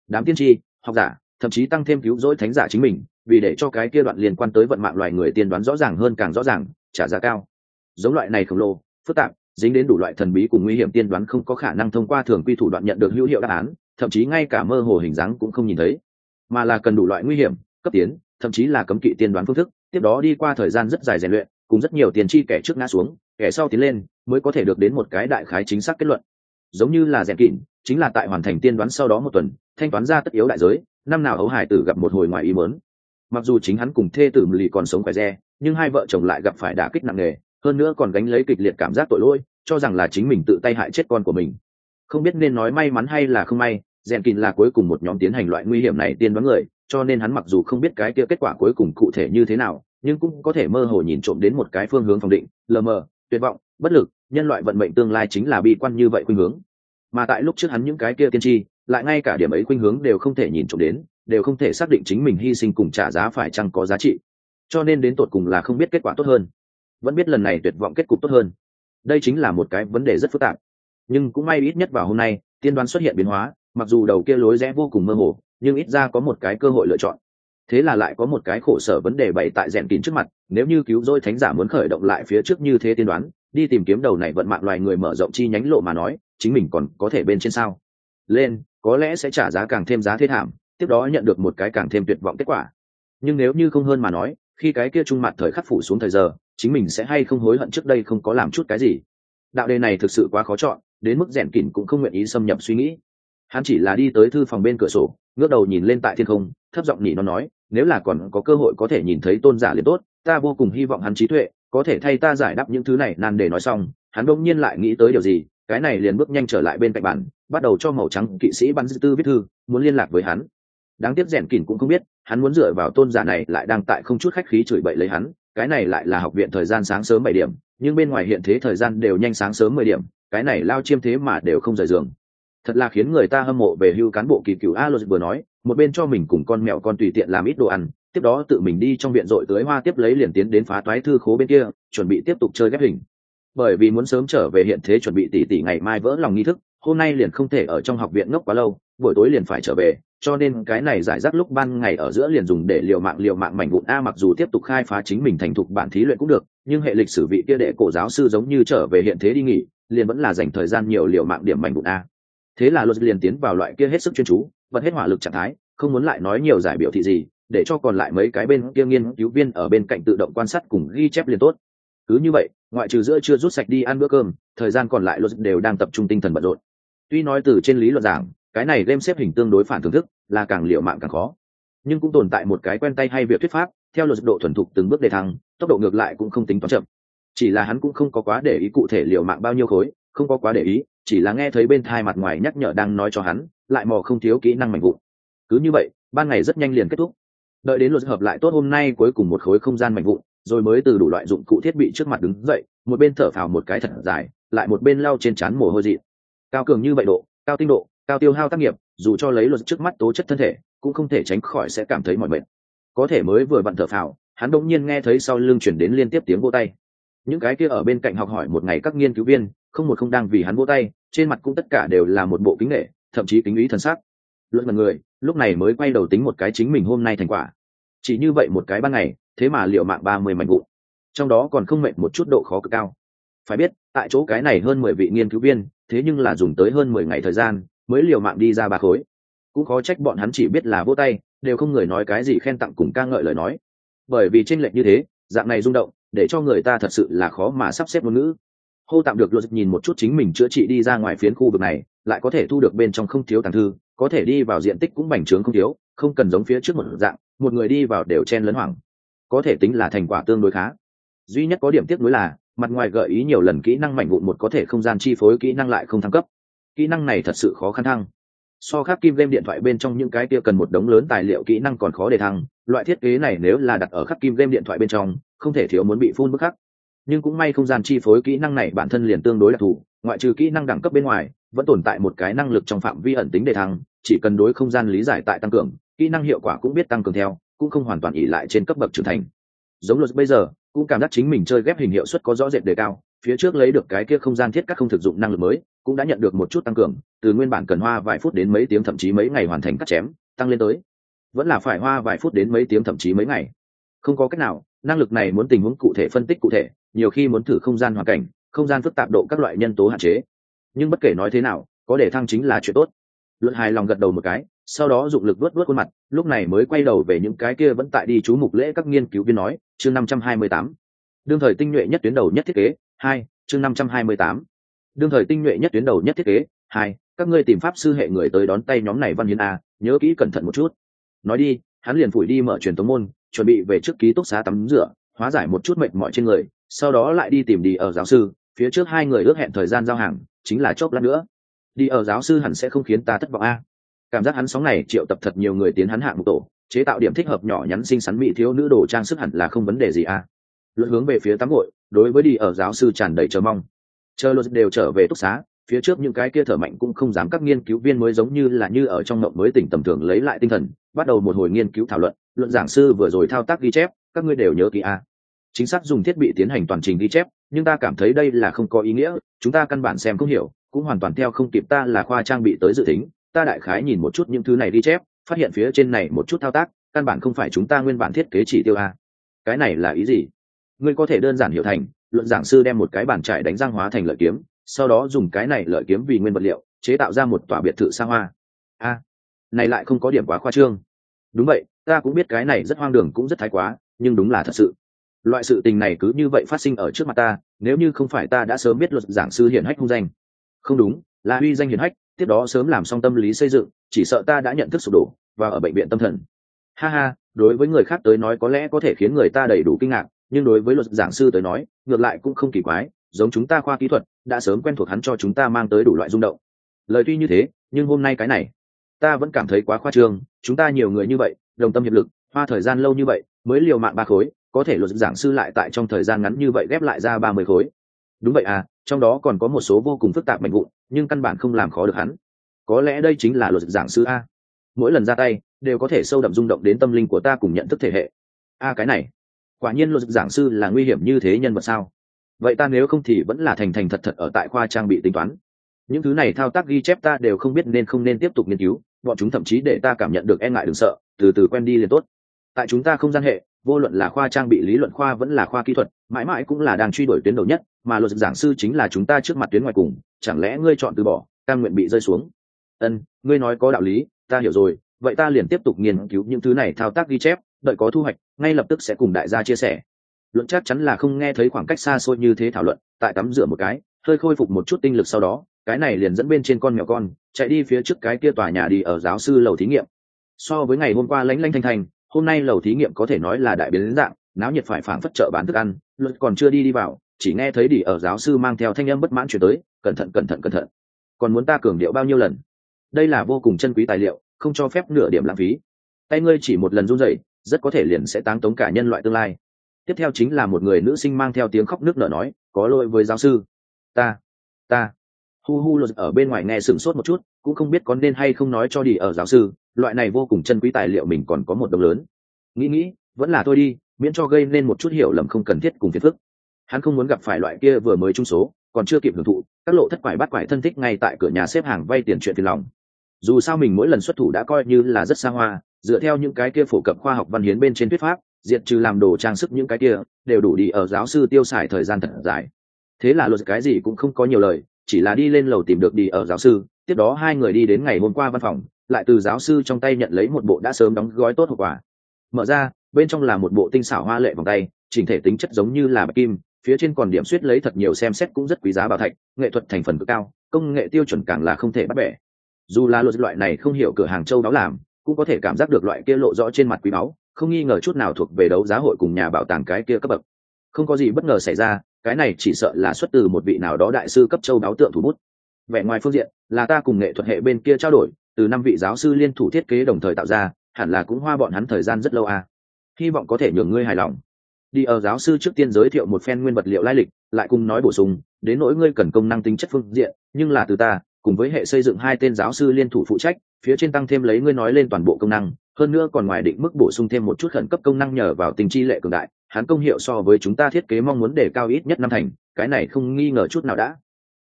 Đám tiên tri, học giả, thậm chí tăng thêm cứu rỗi thánh giả chính mình, vì để cho cái kia đoạn liên quan tới vận mạng loài người tiên đoán rõ ràng hơn càng rõ ràng, trả giá cao. Giống loại này khổng lồ, phức tạp, dính đến đủ loại thần bí cùng nguy hiểm tiên đoán không có khả năng thông qua thường quy thủ đoạn nhận được hữu hiệu đáp án, thậm chí ngay cả mơ hồ hình dáng cũng không nhìn thấy. Mà là cần đủ loại nguy hiểm, cấp tiến, thậm chí là cấm kỵ tiên đoán phương thức tiếp đó đi qua thời gian rất dài rèn luyện, cùng rất nhiều tiền chi kẻ trước ngã xuống, kẻ sau tiến lên, mới có thể được đến một cái đại khái chính xác kết luận. Giống như là rèn kịn chính là tại hoàn thành tiên đoán sau đó một tuần, thanh toán ra tất yếu đại giới, năm nào ấu hải tử gặp một hồi ngoài ý mớn mặc dù chính hắn cùng thê tử lì còn sống khỏe re, nhưng hai vợ chồng lại gặp phải đả kích nặng nề, hơn nữa còn gánh lấy kịch liệt cảm giác tội lỗi, cho rằng là chính mình tự tay hại chết con của mình. Không biết nên nói may mắn hay là không may, rèn kín là cuối cùng một nhóm tiến hành loại nguy hiểm này tiên đoán người, cho nên hắn mặc dù không biết cái kia kết quả cuối cùng cụ thể như thế nào nhưng cũng có thể mơ hồ nhìn trộm đến một cái phương hướng phòng định, lờ mờ, tuyệt vọng, bất lực, nhân loại vận mệnh tương lai chính là bi quan như vậy khuynh hướng. Mà tại lúc trước hắn những cái kia tiên tri, lại ngay cả điểm ấy khuynh hướng đều không thể nhìn trộm đến, đều không thể xác định chính mình hy sinh cùng trả giá phải chăng có giá trị. Cho nên đến tột cùng là không biết kết quả tốt hơn, vẫn biết lần này tuyệt vọng kết cục tốt hơn. Đây chính là một cái vấn đề rất phức tạp. Nhưng cũng may ít nhất vào hôm nay, tiên đoán xuất hiện biến hóa, mặc dù đầu kia lối rẽ vô cùng mơ hồ, nhưng ít ra có một cái cơ hội lựa chọn thế là lại có một cái khổ sở vấn đề bày tại rèn kín trước mặt, nếu như cứu rỗi thánh giả muốn khởi động lại phía trước như thế tiên đoán, đi tìm kiếm đầu này vận mạng loài người mở rộng chi nhánh lộ mà nói, chính mình còn có thể bên trên sao? Lên, có lẽ sẽ trả giá càng thêm giá thế thảm, tiếp đó nhận được một cái càng thêm tuyệt vọng kết quả. Nhưng nếu như không hơn mà nói, khi cái kia trung mặt thời khắc phủ xuống thời giờ, chính mình sẽ hay không hối hận trước đây không có làm chút cái gì? Đạo đề này thực sự quá khó chọn, đến mức rèn kín cũng không nguyện ý xâm nhập suy nghĩ. Hắn chỉ là đi tới thư phòng bên cửa sổ, ngước đầu nhìn lên tại thiên không, thấp giọng nhỉ nó nói nếu là còn có cơ hội có thể nhìn thấy tôn giả liền tốt, ta vô cùng hy vọng hắn trí tuệ, có thể thay ta giải đáp những thứ này, nan để nói xong, hắn đông nhiên lại nghĩ tới điều gì, cái này liền bước nhanh trở lại bên cạnh bản, bắt đầu cho màu trắng kỵ sĩ bắn dư tư viết thư, muốn liên lạc với hắn. Đáng tiếc rèn kỉn cũng không biết, hắn muốn dựa vào tôn giả này lại đang tại không chút khách khí chửi bậy lấy hắn, cái này lại là học viện thời gian sáng sớm bảy điểm, nhưng bên ngoài hiện thế thời gian đều nhanh sáng sớm mười điểm, cái này lao chiêm thế mà đều không rời giường. Thật là khiến người ta hâm mộ về hưu cán bộ kỳ cựu a lô vừa nói một bên cho mình cùng con mèo con tùy tiện làm ít đồ ăn, tiếp đó tự mình đi trong viện dội tưới hoa tiếp lấy liền tiến đến phá toái thư khố bên kia, chuẩn bị tiếp tục chơi ghép hình. Bởi vì muốn sớm trở về hiện thế chuẩn bị tỉ tỉ ngày mai vỡ lòng nghi thức, hôm nay liền không thể ở trong học viện ngốc quá lâu, buổi tối liền phải trở về, cho nên cái này giải rác lúc ban ngày ở giữa liền dùng để liều mạng liều mạng mảnh vụn a mặc dù tiếp tục khai phá chính mình thành thục bản thí luyện cũng được, nhưng hệ lịch sử vị kia đệ cổ giáo sư giống như trở về hiện thế đi nghỉ, liền vẫn là dành thời gian nhiều liều mạng điểm mảnh vụn a thế là luật liền tiến vào loại kia hết sức chuyên chú, bật hết hỏa lực trạng thái, không muốn lại nói nhiều giải biểu thị gì, để cho còn lại mấy cái bên kia nghiên cứu viên ở bên cạnh tự động quan sát cùng ghi chép liền tốt. Cứ như vậy, ngoại trừ giữa chưa rút sạch đi ăn bữa cơm, thời gian còn lại luật đều đang tập trung tinh thần bận rộn. Tuy nói từ trên lý luận giảng, cái này game xếp hình tương đối phản thưởng thức, là càng liệu mạng càng khó. Nhưng cũng tồn tại một cái quen tay hay việc thuyết pháp, theo luật độ thuần thục từng bước đề thăng, tốc độ ngược lại cũng không tính toán chậm. Chỉ là hắn cũng không có quá để ý cụ thể liệu mạng bao nhiêu khối không có quá để ý, chỉ là nghe thấy bên thai mặt ngoài nhắc nhở đang nói cho hắn, lại mò không thiếu kỹ năng mạnh vụn. Cứ như vậy, ban ngày rất nhanh liền kết thúc. Đợi đến luật hợp lại tốt hôm nay cuối cùng một khối không gian mạnh vụn, rồi mới từ đủ loại dụng cụ thiết bị trước mặt đứng dậy, một bên thở phào một cái thật dài, lại một bên lau trên trán mồ hôi dị. Cao cường như vậy độ, cao tinh độ, cao tiêu hao tác nghiệp, dù cho lấy luật trước mắt tố chất thân thể, cũng không thể tránh khỏi sẽ cảm thấy mỏi mệt. Có thể mới vừa vặn thở phào, hắn đột nhiên nghe thấy sau lưng chuyển đến liên tiếp tiếng vô tay. Những cái kia ở bên cạnh học hỏi một ngày các nghiên cứu viên không một không đang vì hắn vỗ tay, trên mặt cũng tất cả đều là một bộ kính nghệ thậm chí kính ý thần sắc. Luận là người, lúc này mới quay đầu tính một cái chính mình hôm nay thành quả. Chỉ như vậy một cái ban ngày, thế mà liệu mạng ba mươi mảnh vụ trong đó còn không mệnh một chút độ khó cực cao. Phải biết, tại chỗ cái này hơn mười vị nghiên cứu viên, thế nhưng là dùng tới hơn mười ngày thời gian, mới liều mạng đi ra ba khối. Cũng khó trách bọn hắn chỉ biết là vô tay, đều không người nói cái gì khen tặng cùng ca ngợi lời nói. Bởi vì tranh lệch như thế, dạng này rung động, để cho người ta thật sự là khó mà sắp xếp ngôn ngữ hô tạm được luật nhìn một chút chính mình chữa trị đi ra ngoài phiến khu vực này, lại có thể thu được bên trong không thiếu tàng thư, có thể đi vào diện tích cũng bành trướng không thiếu, không cần giống phía trước một dạng, một người đi vào đều chen lấn hoảng. Có thể tính là thành quả tương đối khá. Duy nhất có điểm tiếc nuối là, mặt ngoài gợi ý nhiều lần kỹ năng mạnh vụn một có thể không gian chi phối kỹ năng lại không thăng cấp. Kỹ năng này thật sự khó khăn thăng. So khác kim game điện thoại bên trong những cái kia cần một đống lớn tài liệu kỹ năng còn khó để thăng, loại thiết kế này nếu là đặt ở khắc kim game điện thoại bên trong, không thể thiếu muốn bị phun bức khắc nhưng cũng may không gian chi phối kỹ năng này bản thân liền tương đối đặc thù, ngoại trừ kỹ năng đẳng cấp bên ngoài, vẫn tồn tại một cái năng lực trong phạm vi ẩn tính đề thăng, chỉ cần đối không gian lý giải tại tăng cường, kỹ năng hiệu quả cũng biết tăng cường theo, cũng không hoàn toàn ỉ lại trên cấp bậc trưởng thành. Giống luật bây giờ, cũng cảm giác chính mình chơi ghép hình hiệu suất có rõ rệt đề cao, phía trước lấy được cái kia không gian thiết các không thực dụng năng lực mới, cũng đã nhận được một chút tăng cường, từ nguyên bản cần hoa vài phút đến mấy tiếng thậm chí mấy ngày hoàn thành cắt chém, tăng lên tới. Vẫn là phải hoa vài phút đến mấy tiếng thậm chí mấy ngày. Không có cách nào năng lực này muốn tình huống cụ thể phân tích cụ thể, nhiều khi muốn thử không gian hoàn cảnh, không gian phức tạp độ các loại nhân tố hạn chế. Nhưng bất kể nói thế nào, có để thăng chính là chuyện tốt. Luận hài lòng gật đầu một cái, sau đó dụng lực vớt vớt khuôn mặt, lúc này mới quay đầu về những cái kia vẫn tại đi chú mục lễ các nghiên cứu viên nói, chương năm trăm hai mươi tám. Đương thời tinh nhuệ nhất tuyến đầu nhất thiết kế, hai, chương năm trăm hai mươi tám. Đương thời tinh nhuệ nhất tuyến đầu nhất thiết kế, hai, các ngươi tìm pháp sư hệ người tới đón tay nhóm này văn hiến a, nhớ kỹ cẩn thận một chút. Nói đi, hắn liền phủi đi mở truyền tống môn chuẩn bị về trước ký túc xá tắm rửa, hóa giải một chút mệt mỏi trên người, sau đó lại đi tìm đi ở giáo sư, phía trước hai người ước hẹn thời gian giao hàng, chính là chốc lát nữa. Đi ở giáo sư hẳn sẽ không khiến ta thất vọng a. Cảm giác hắn sóng này triệu tập thật nhiều người tiến hắn hạng một tổ, chế tạo điểm thích hợp nhỏ nhắn xinh xắn mỹ thiếu nữ đồ trang sức hẳn là không vấn đề gì a. Luận hướng về phía tắm gội, đối với đi ở giáo sư tràn đầy chờ mong. Chờ luật đều trở về túc xá phía trước những cái kia thở mạnh cũng không dám các nghiên cứu viên mới giống như là như ở trong mộng mới tỉnh tầm thường lấy lại tinh thần, bắt đầu một hồi nghiên cứu thảo luận luận giảng sư vừa rồi thao tác ghi chép, các ngươi đều nhớ kỹ a chính xác dùng thiết bị tiến hành toàn trình ghi chép, nhưng ta cảm thấy đây là không có ý nghĩa, chúng ta căn bản xem không hiểu, cũng hoàn toàn theo không kịp ta là khoa trang bị tới dự tính, ta đại khái nhìn một chút những thứ này ghi chép, phát hiện phía trên này một chút thao tác, căn bản không phải chúng ta nguyên bản thiết kế chỉ tiêu a. Cái này là ý gì? Ngươi có thể đơn giản hiểu thành, luận giảng sư đem một cái bàn trải đánh răng hóa thành lợi kiếm sau đó dùng cái này lợi kiếm vì nguyên vật liệu, chế tạo ra một tòa biệt thự xa hoa. A, này lại không có điểm quá khoa trương. Đúng vậy, ta cũng biết cái này rất hoang đường cũng rất thái quá, nhưng đúng là thật sự. Loại sự tình này cứ như vậy phát sinh ở trước mặt ta, nếu như không phải ta đã sớm biết luật giảng sư hiển hách hung danh. Không đúng, là huy danh hiển hách, tiếp đó sớm làm xong tâm lý xây dựng, chỉ sợ ta đã nhận thức sụp đổ và ở bệnh viện tâm thần. Ha ha, đối với người khác tới nói có lẽ có thể khiến người ta đầy đủ kinh ngạc, nhưng đối với luật giảng sư tới nói, ngược lại cũng không kỳ quái giống chúng ta khoa kỹ thuật, đã sớm quen thuộc hắn cho chúng ta mang tới đủ loại rung động. Lời tuy như thế, nhưng hôm nay cái này, ta vẫn cảm thấy quá khoa trương, chúng ta nhiều người như vậy, đồng tâm hiệp lực, hoa thời gian lâu như vậy, mới liều mạng ba khối, có thể luật giảng sư lại tại trong thời gian ngắn như vậy ghép lại ra ba mươi khối. Đúng vậy à trong đó còn có một số vô cùng phức tạp mạnh vụn, nhưng căn bản không làm khó được hắn. Có lẽ đây chính là luật giảng sư a. Mỗi lần ra tay, đều có thể sâu đậm rung động đến tâm linh của ta cùng nhận thức thể hệ. A, cái này, quả nhiên luật giảng sư là nguy hiểm như thế nhân vật sao? Vậy ta nếu không thì vẫn là thành thành thật thật ở tại khoa trang bị tính toán. Những thứ này thao tác ghi chép ta đều không biết nên không nên tiếp tục nghiên cứu, bọn chúng thậm chí để ta cảm nhận được e ngại đừng sợ, từ từ quen đi liền tốt. Tại chúng ta không gian hệ, vô luận là khoa trang bị lý luận khoa vẫn là khoa kỹ thuật, mãi mãi cũng là đang truy đuổi tuyến đầu nhất, mà luật giảng sư chính là chúng ta trước mặt tuyến ngoài cùng, chẳng lẽ ngươi chọn từ bỏ cam nguyện bị rơi xuống? Ân, ngươi nói có đạo lý, ta hiểu rồi, vậy ta liền tiếp tục nghiên cứu những thứ này thao tác ghi chép, đợi có thu hoạch, ngay lập tức sẽ cùng đại gia chia sẻ luận chắc chắn là không nghe thấy khoảng cách xa xôi như thế thảo luận, tại tắm rửa một cái, hơi khôi phục một chút tinh lực sau đó, cái này liền dẫn bên trên con mèo con, chạy đi phía trước cái kia tòa nhà đi ở giáo sư lầu thí nghiệm. So với ngày hôm qua lánh lanh thanh thanh, hôm nay lầu thí nghiệm có thể nói là đại biến dạng, náo nhiệt phải phảng phất chợ bán thức ăn, luật còn chưa đi đi vào, chỉ nghe thấy đi ở giáo sư mang theo thanh âm bất mãn chuyển tới, cẩn thận cẩn thận cẩn thận. Còn muốn ta cường điệu bao nhiêu lần? Đây là vô cùng chân quý tài liệu, không cho phép nửa điểm lãng phí. Tay ngươi chỉ một lần run rẩy, rất có thể liền sẽ táng tống cả nhân loại tương lai tiếp theo chính là một người nữ sinh mang theo tiếng khóc nước nở nói, có lỗi với giáo sư. Ta ta. Hu hu luật ở bên ngoài nghe sửng sốt một chút, cũng không biết có nên hay không nói cho đi ở giáo sư, loại này vô cùng chân quý tài liệu mình còn có một đồng lớn. Nghĩ nghĩ, vẫn là thôi đi, miễn cho gây nên một chút hiểu lầm không cần thiết cùng phiền phức. Hắn không muốn gặp phải loại kia vừa mới trung số, còn chưa kịp hưởng thụ, các lộ thất quải bắt quải thân thích ngay tại cửa nhà xếp hàng vay tiền chuyện tiền lòng. Dù sao mình mỗi lần xuất thủ đã coi như là rất xa hoa, dựa theo những cái kia phổ cập khoa học văn hiến bên trên thuyết pháp diệt trừ làm đồ trang sức những cái kia, đều đủ đi ở giáo sư tiêu xài thời gian thật dài. Thế là luật cái gì cũng không có nhiều lời, chỉ là đi lên lầu tìm được đi ở giáo sư, tiếp đó hai người đi đến ngày hôm qua văn phòng, lại từ giáo sư trong tay nhận lấy một bộ đã sớm đóng gói tốt hậu quả. Mở ra, bên trong là một bộ tinh xảo hoa lệ vòng tay, chỉnh thể tính chất giống như là bạch kim, phía trên còn điểm suýt lấy thật nhiều xem xét cũng rất quý giá bảo thạch, nghệ thuật thành phần cực cao, công nghệ tiêu chuẩn càng là không thể bắt bẻ. Dù là luật loại này không hiểu cửa hàng châu đáo làm, cũng có thể cảm giác được loại kia lộ rõ trên mặt quý báu không nghi ngờ chút nào thuộc về đấu giá hội cùng nhà bảo tàng cái kia cấp bậc. Không có gì bất ngờ xảy ra, cái này chỉ sợ là xuất từ một vị nào đó đại sư cấp châu báo tượng thủ bút. Vẻ ngoài phương diện, là ta cùng nghệ thuật hệ bên kia trao đổi, từ năm vị giáo sư liên thủ thiết kế đồng thời tạo ra, hẳn là cũng hoa bọn hắn thời gian rất lâu à. hy vọng có thể nhường ngươi hài lòng. Đi ở giáo sư trước tiên giới thiệu một phen nguyên vật liệu lai lịch, lại cùng nói bổ sung, đến nỗi ngươi cần công năng tính chất phương diện, nhưng là từ ta, cùng với hệ xây dựng hai tên giáo sư liên thủ phụ trách, phía trên tăng thêm lấy ngươi nói lên toàn bộ công năng hơn nữa còn ngoài định mức bổ sung thêm một chút khẩn cấp công năng nhờ vào tình chi lệ cường đại, hắn công hiệu so với chúng ta thiết kế mong muốn để cao ít nhất năm thành, cái này không nghi ngờ chút nào đã.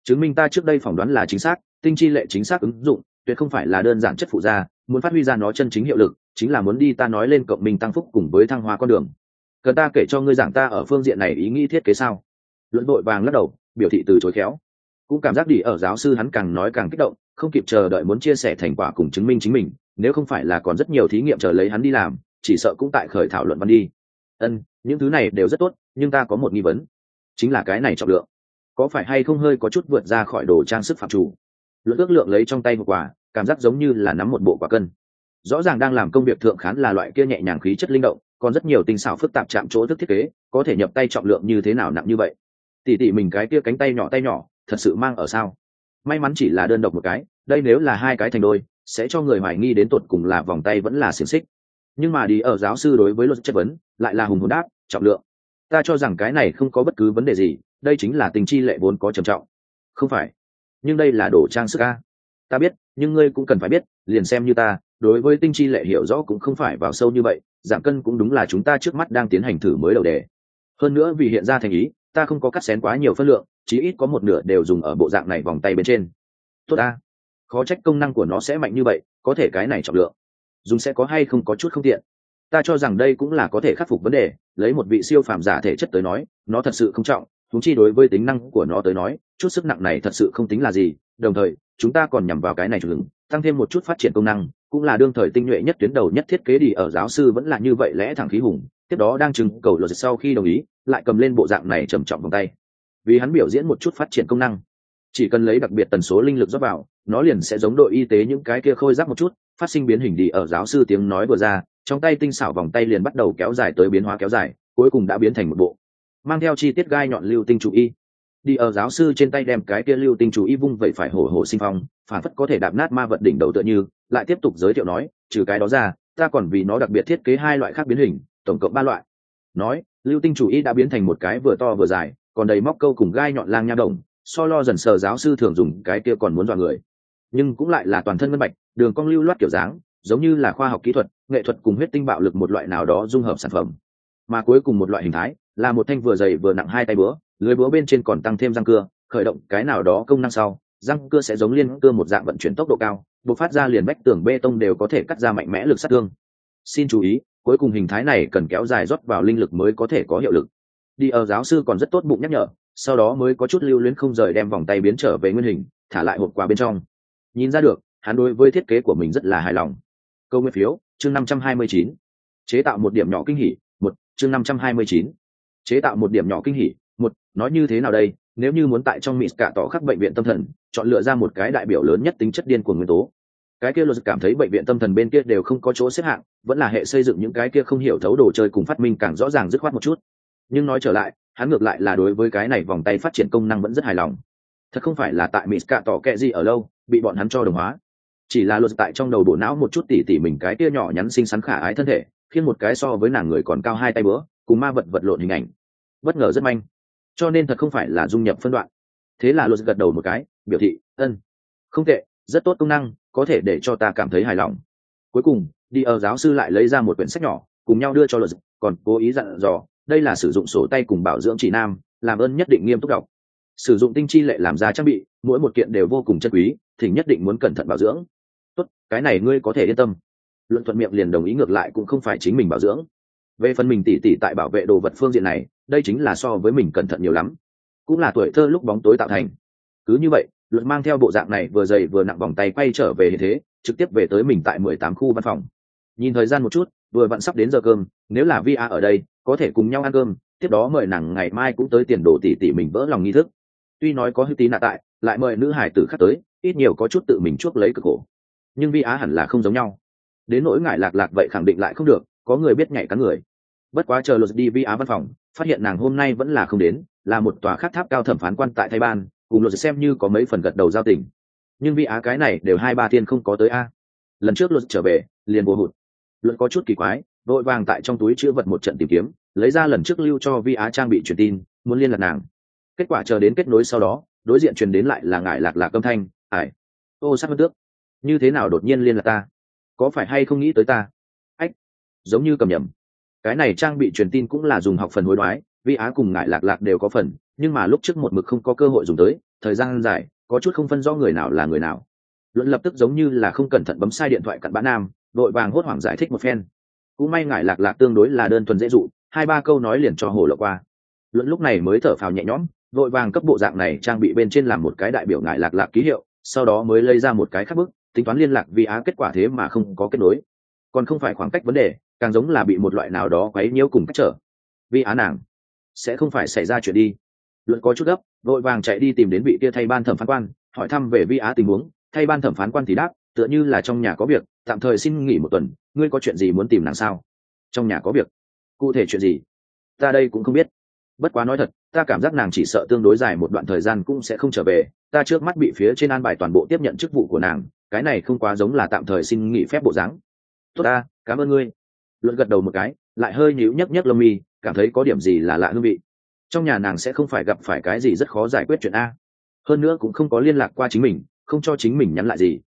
Chứng minh ta trước đây phỏng đoán là chính xác, tinh chi lệ chính xác ứng dụng, tuyệt không phải là đơn giản chất phụ gia muốn phát huy ra nó chân chính hiệu lực, chính là muốn đi ta nói lên cộng minh tăng phúc cùng với thăng hoa con đường. Cần ta kể cho ngươi giảng ta ở phương diện này ý nghĩ thiết kế sao? Luận đội vàng lắc đầu, biểu thị từ chối khéo. Cũng cảm giác đi ở giáo sư hắn càng nói càng kích động, không kịp chờ đợi muốn chia sẻ thành quả cùng chứng minh chính mình nếu không phải là còn rất nhiều thí nghiệm chờ lấy hắn đi làm, chỉ sợ cũng tại khởi thảo luận văn đi. Ân, những thứ này đều rất tốt, nhưng ta có một nghi vấn. Chính là cái này trọng lượng. Có phải hay không hơi có chút vượt ra khỏi đồ trang sức phạm chủ? Luận ước lượng lấy trong tay một quả, cảm giác giống như là nắm một bộ quả cân. Rõ ràng đang làm công việc thượng khán là loại kia nhẹ nhàng khí chất linh động, còn rất nhiều tinh xảo phức tạp chạm chỗ thức thiết kế, có thể nhập tay trọng lượng như thế nào nặng như vậy? Tỉ tỉ mình cái kia cánh tay nhỏ tay nhỏ, thật sự mang ở sao? May mắn chỉ là đơn độc một cái, đây nếu là hai cái thành đôi sẽ cho người hoài nghi đến tột cùng là vòng tay vẫn là xiềng xích. Nhưng mà đi ở giáo sư đối với luật chất vấn, lại là hùng hồn đáp, trọng lượng, ta cho rằng cái này không có bất cứ vấn đề gì, đây chính là tình chi lệ vốn có trầm trọng. Không phải, nhưng đây là đồ trang sức ca ta biết, nhưng ngươi cũng cần phải biết, liền xem như ta, đối với tinh chi lệ hiểu rõ cũng không phải vào sâu như vậy, giảm cân cũng đúng là chúng ta trước mắt đang tiến hành thử mới đầu đề. Hơn nữa vì hiện ra thành ý, ta không có cắt xén quá nhiều phân lượng, chí ít có một nửa đều dùng ở bộ dạng này vòng tay bên trên. Tốt ta khó trách công năng của nó sẽ mạnh như vậy, có thể cái này trọng lượng. Dùng sẽ có hay không có chút không tiện. Ta cho rằng đây cũng là có thể khắc phục vấn đề, lấy một vị siêu phàm giả thể chất tới nói, nó thật sự không trọng thúng chi đối với tính năng của nó tới nói, chút sức nặng này thật sự không tính là gì. Đồng thời, chúng ta còn nhằm vào cái này chủ ứng tăng thêm một chút phát triển công năng, cũng là đương thời tinh nhuệ nhất tuyến đầu nhất thiết kế đi ở giáo sư vẫn là như vậy lẽ thẳng khí hùng, tiếp đó đang chừng cầu luật sau khi đồng ý, lại cầm lên bộ dạng này trầm trọng vòng tay. Vì hắn biểu diễn một chút phát triển công năng, chỉ cần lấy đặc biệt tần số linh lực rót vào nó liền sẽ giống đội y tế những cái kia khôi giáp một chút, phát sinh biến hình đi, ở giáo sư tiếng nói vừa ra, trong tay tinh xảo vòng tay liền bắt đầu kéo dài tới biến hóa kéo dài, cuối cùng đã biến thành một bộ. Mang theo chi tiết gai nhọn lưu tinh chủ y. Đi ở giáo sư trên tay đem cái kia lưu tinh chủ y vung vậy phải hổ hổ sinh phong, phản phất có thể đạp nát ma vật đỉnh đầu tựa như, lại tiếp tục giới thiệu nói, trừ cái đó ra, ta còn vì nó đặc biệt thiết kế hai loại khác biến hình, tổng cộng ba loại. Nói, lưu tinh chủ y đã biến thành một cái vừa to vừa dài, còn đầy móc câu cùng gai nhọn lang nha đồng, so lo dần sờ giáo sư thường dùng cái kia còn muốn dọa người nhưng cũng lại là toàn thân ngân bạch, đường cong lưu loát kiểu dáng, giống như là khoa học kỹ thuật, nghệ thuật cùng huyết tinh bạo lực một loại nào đó dung hợp sản phẩm. Mà cuối cùng một loại hình thái là một thanh vừa dày vừa nặng hai tay búa, lưới búa bên trên còn tăng thêm răng cưa, khởi động cái nào đó công năng sau, răng cưa sẽ giống liên cưa một dạng vận chuyển tốc độ cao buộc phát ra liền vách tường bê tông đều có thể cắt ra mạnh mẽ lực sát thương. Xin chú ý, cuối cùng hình thái này cần kéo dài rót vào linh lực mới có thể có hiệu lực. Đi ở giáo sư còn rất tốt bụng nhắc nhở, sau đó mới có chút lưu luyến không rời đem vòng tay biến trở về nguyên hình, thả lại hộp quà bên trong nhìn ra được, hắn đối với thiết kế của mình rất là hài lòng. Câu nguyên phiếu, chương năm trăm hai mươi chín. Chế tạo một điểm nhỏ kinh hỉ, một, chương năm trăm hai mươi chín. Chế tạo một điểm nhỏ kinh hỉ, một, nói như thế nào đây? Nếu như muốn tại trong mỹ cả tỏ khắc bệnh viện tâm thần, chọn lựa ra một cái đại biểu lớn nhất tính chất điên của nguyên tố. Cái kia luật cảm thấy bệnh viện tâm thần bên kia đều không có chỗ xếp hạng, vẫn là hệ xây dựng những cái kia không hiểu thấu đồ chơi cùng phát minh càng rõ ràng dứt khoát một chút. Nhưng nói trở lại, hắn ngược lại là đối với cái này vòng tay phát triển công năng vẫn rất hài lòng. Thật không phải là tại mỹ cả tỏ kệ gì ở lâu bị bọn hắn cho đồng hóa. Chỉ là luật tại trong đầu bộ não một chút tỉ tỉ mình cái tia nhỏ nhắn xinh xắn khả ái thân thể, khiến một cái so với nàng người còn cao hai tay bữa, cùng ma vật vật lộn hình ảnh. Bất ngờ rất manh. Cho nên thật không phải là dung nhập phân đoạn. Thế là luật gật đầu một cái, biểu thị, ân, không tệ, rất tốt công năng, có thể để cho ta cảm thấy hài lòng. Cuối cùng, đi ở giáo sư lại lấy ra một quyển sách nhỏ, cùng nhau đưa cho luật, còn cố ý dặn dò, đây là sử dụng sổ tay cùng bảo dưỡng chỉ nam, làm ơn nhất định nghiêm túc đọc. Sử dụng tinh chi lệ làm ra trang bị, mỗi một kiện đều vô cùng chân quý thỉnh nhất định muốn cẩn thận bảo dưỡng. Tốt, cái này ngươi có thể yên tâm. Luận thuận miệng liền đồng ý ngược lại cũng không phải chính mình bảo dưỡng. Về phần mình tỉ tỉ tại bảo vệ đồ vật phương diện này, đây chính là so với mình cẩn thận nhiều lắm. Cũng là tuổi thơ lúc bóng tối tạo thành. Cứ như vậy, luận mang theo bộ dạng này vừa dày vừa nặng vòng tay quay trở về như thế, trực tiếp về tới mình tại mười tám khu văn phòng. Nhìn thời gian một chút, vừa vặn sắp đến giờ cơm, nếu là vi a ở đây, có thể cùng nhau ăn cơm, tiếp đó mời nàng ngày mai cũng tới tiền đồ tỉ tỉ mình vỡ lòng nghi thức tuy nói có hư tí nạ tại, lại mời nữ hải tử khác tới, ít nhiều có chút tự mình chuốc lấy cực khổ. Nhưng vi á hẳn là không giống nhau. Đến nỗi ngại lạc lạc vậy khẳng định lại không được, có người biết nhảy cắn người. Bất quá chờ luật đi vi á văn phòng, phát hiện nàng hôm nay vẫn là không đến, là một tòa khác tháp cao thẩm phán quan tại thái ban, cùng luật xem như có mấy phần gật đầu giao tình. Nhưng vi á cái này đều hai ba tiên không có tới a. Lần trước luật trở về, liền bùa hụt. Luật có chút kỳ quái, vội vàng tại trong túi chữ vật một trận tìm kiếm, lấy ra lần trước lưu cho vi á trang bị truyền tin, muốn liên lạc nàng kết quả chờ đến kết nối sau đó, đối diện truyền đến lại là ngại lạc lạc âm thanh ải ô sắc mất tước. Như thế nào đột nhiên liên lạc ta? Có phải hay không nghĩ tới ta? Ách, giống như cầm nhầm. Cái này trang bị truyền tin cũng là dùng học phần hối đoái, vi á cùng ngại lạc lạc đều có phần, nhưng mà lúc trước một mực không có cơ hội dùng tới, thời gian dài, có chút không phân rõ người nào là người nào. Luận lập tức giống như là không cẩn thận bấm sai điện thoại cặn bã nam, đội vàng hốt hoảng giải thích một phen. Cũng may ngại lạc lạc tương đối là đơn thuần dễ dụ, hai ba câu nói liền cho hồ lộ qua. Luận lúc này mới thở phào nhẹ nhõm vội vàng cấp bộ dạng này trang bị bên trên làm một cái đại biểu ngại lạc lạc ký hiệu, sau đó mới lấy ra một cái khác bức, tính toán liên lạc vì á kết quả thế mà không có kết nối. Còn không phải khoảng cách vấn đề, càng giống là bị một loại nào đó quấy nhiễu cùng cách trở. Vi á nàng, sẽ không phải xảy ra chuyện đi. Luận có chút gấp, vội vàng chạy đi tìm đến vị kia thay ban thẩm phán quan, hỏi thăm về vi á tình huống. Thay ban thẩm phán quan thì đáp, tựa như là trong nhà có việc, tạm thời xin nghỉ một tuần, ngươi có chuyện gì muốn tìm nàng sao? Trong nhà có việc. Cụ thể chuyện gì? Ta đây cũng không biết bất quá nói thật, ta cảm giác nàng chỉ sợ tương đối dài một đoạn thời gian cũng sẽ không trở về. Ta trước mắt bị phía trên an bài toàn bộ tiếp nhận chức vụ của nàng, cái này không quá giống là tạm thời xin nghỉ phép bộ dáng. Tốt ta, cảm ơn ngươi. Luận gật đầu một cái, lại hơi nhíu nhấc nhấc lông mi, cảm thấy có điểm gì là lạ hương vị. Trong nhà nàng sẽ không phải gặp phải cái gì rất khó giải quyết chuyện a. Hơn nữa cũng không có liên lạc qua chính mình, không cho chính mình nhắn lại gì.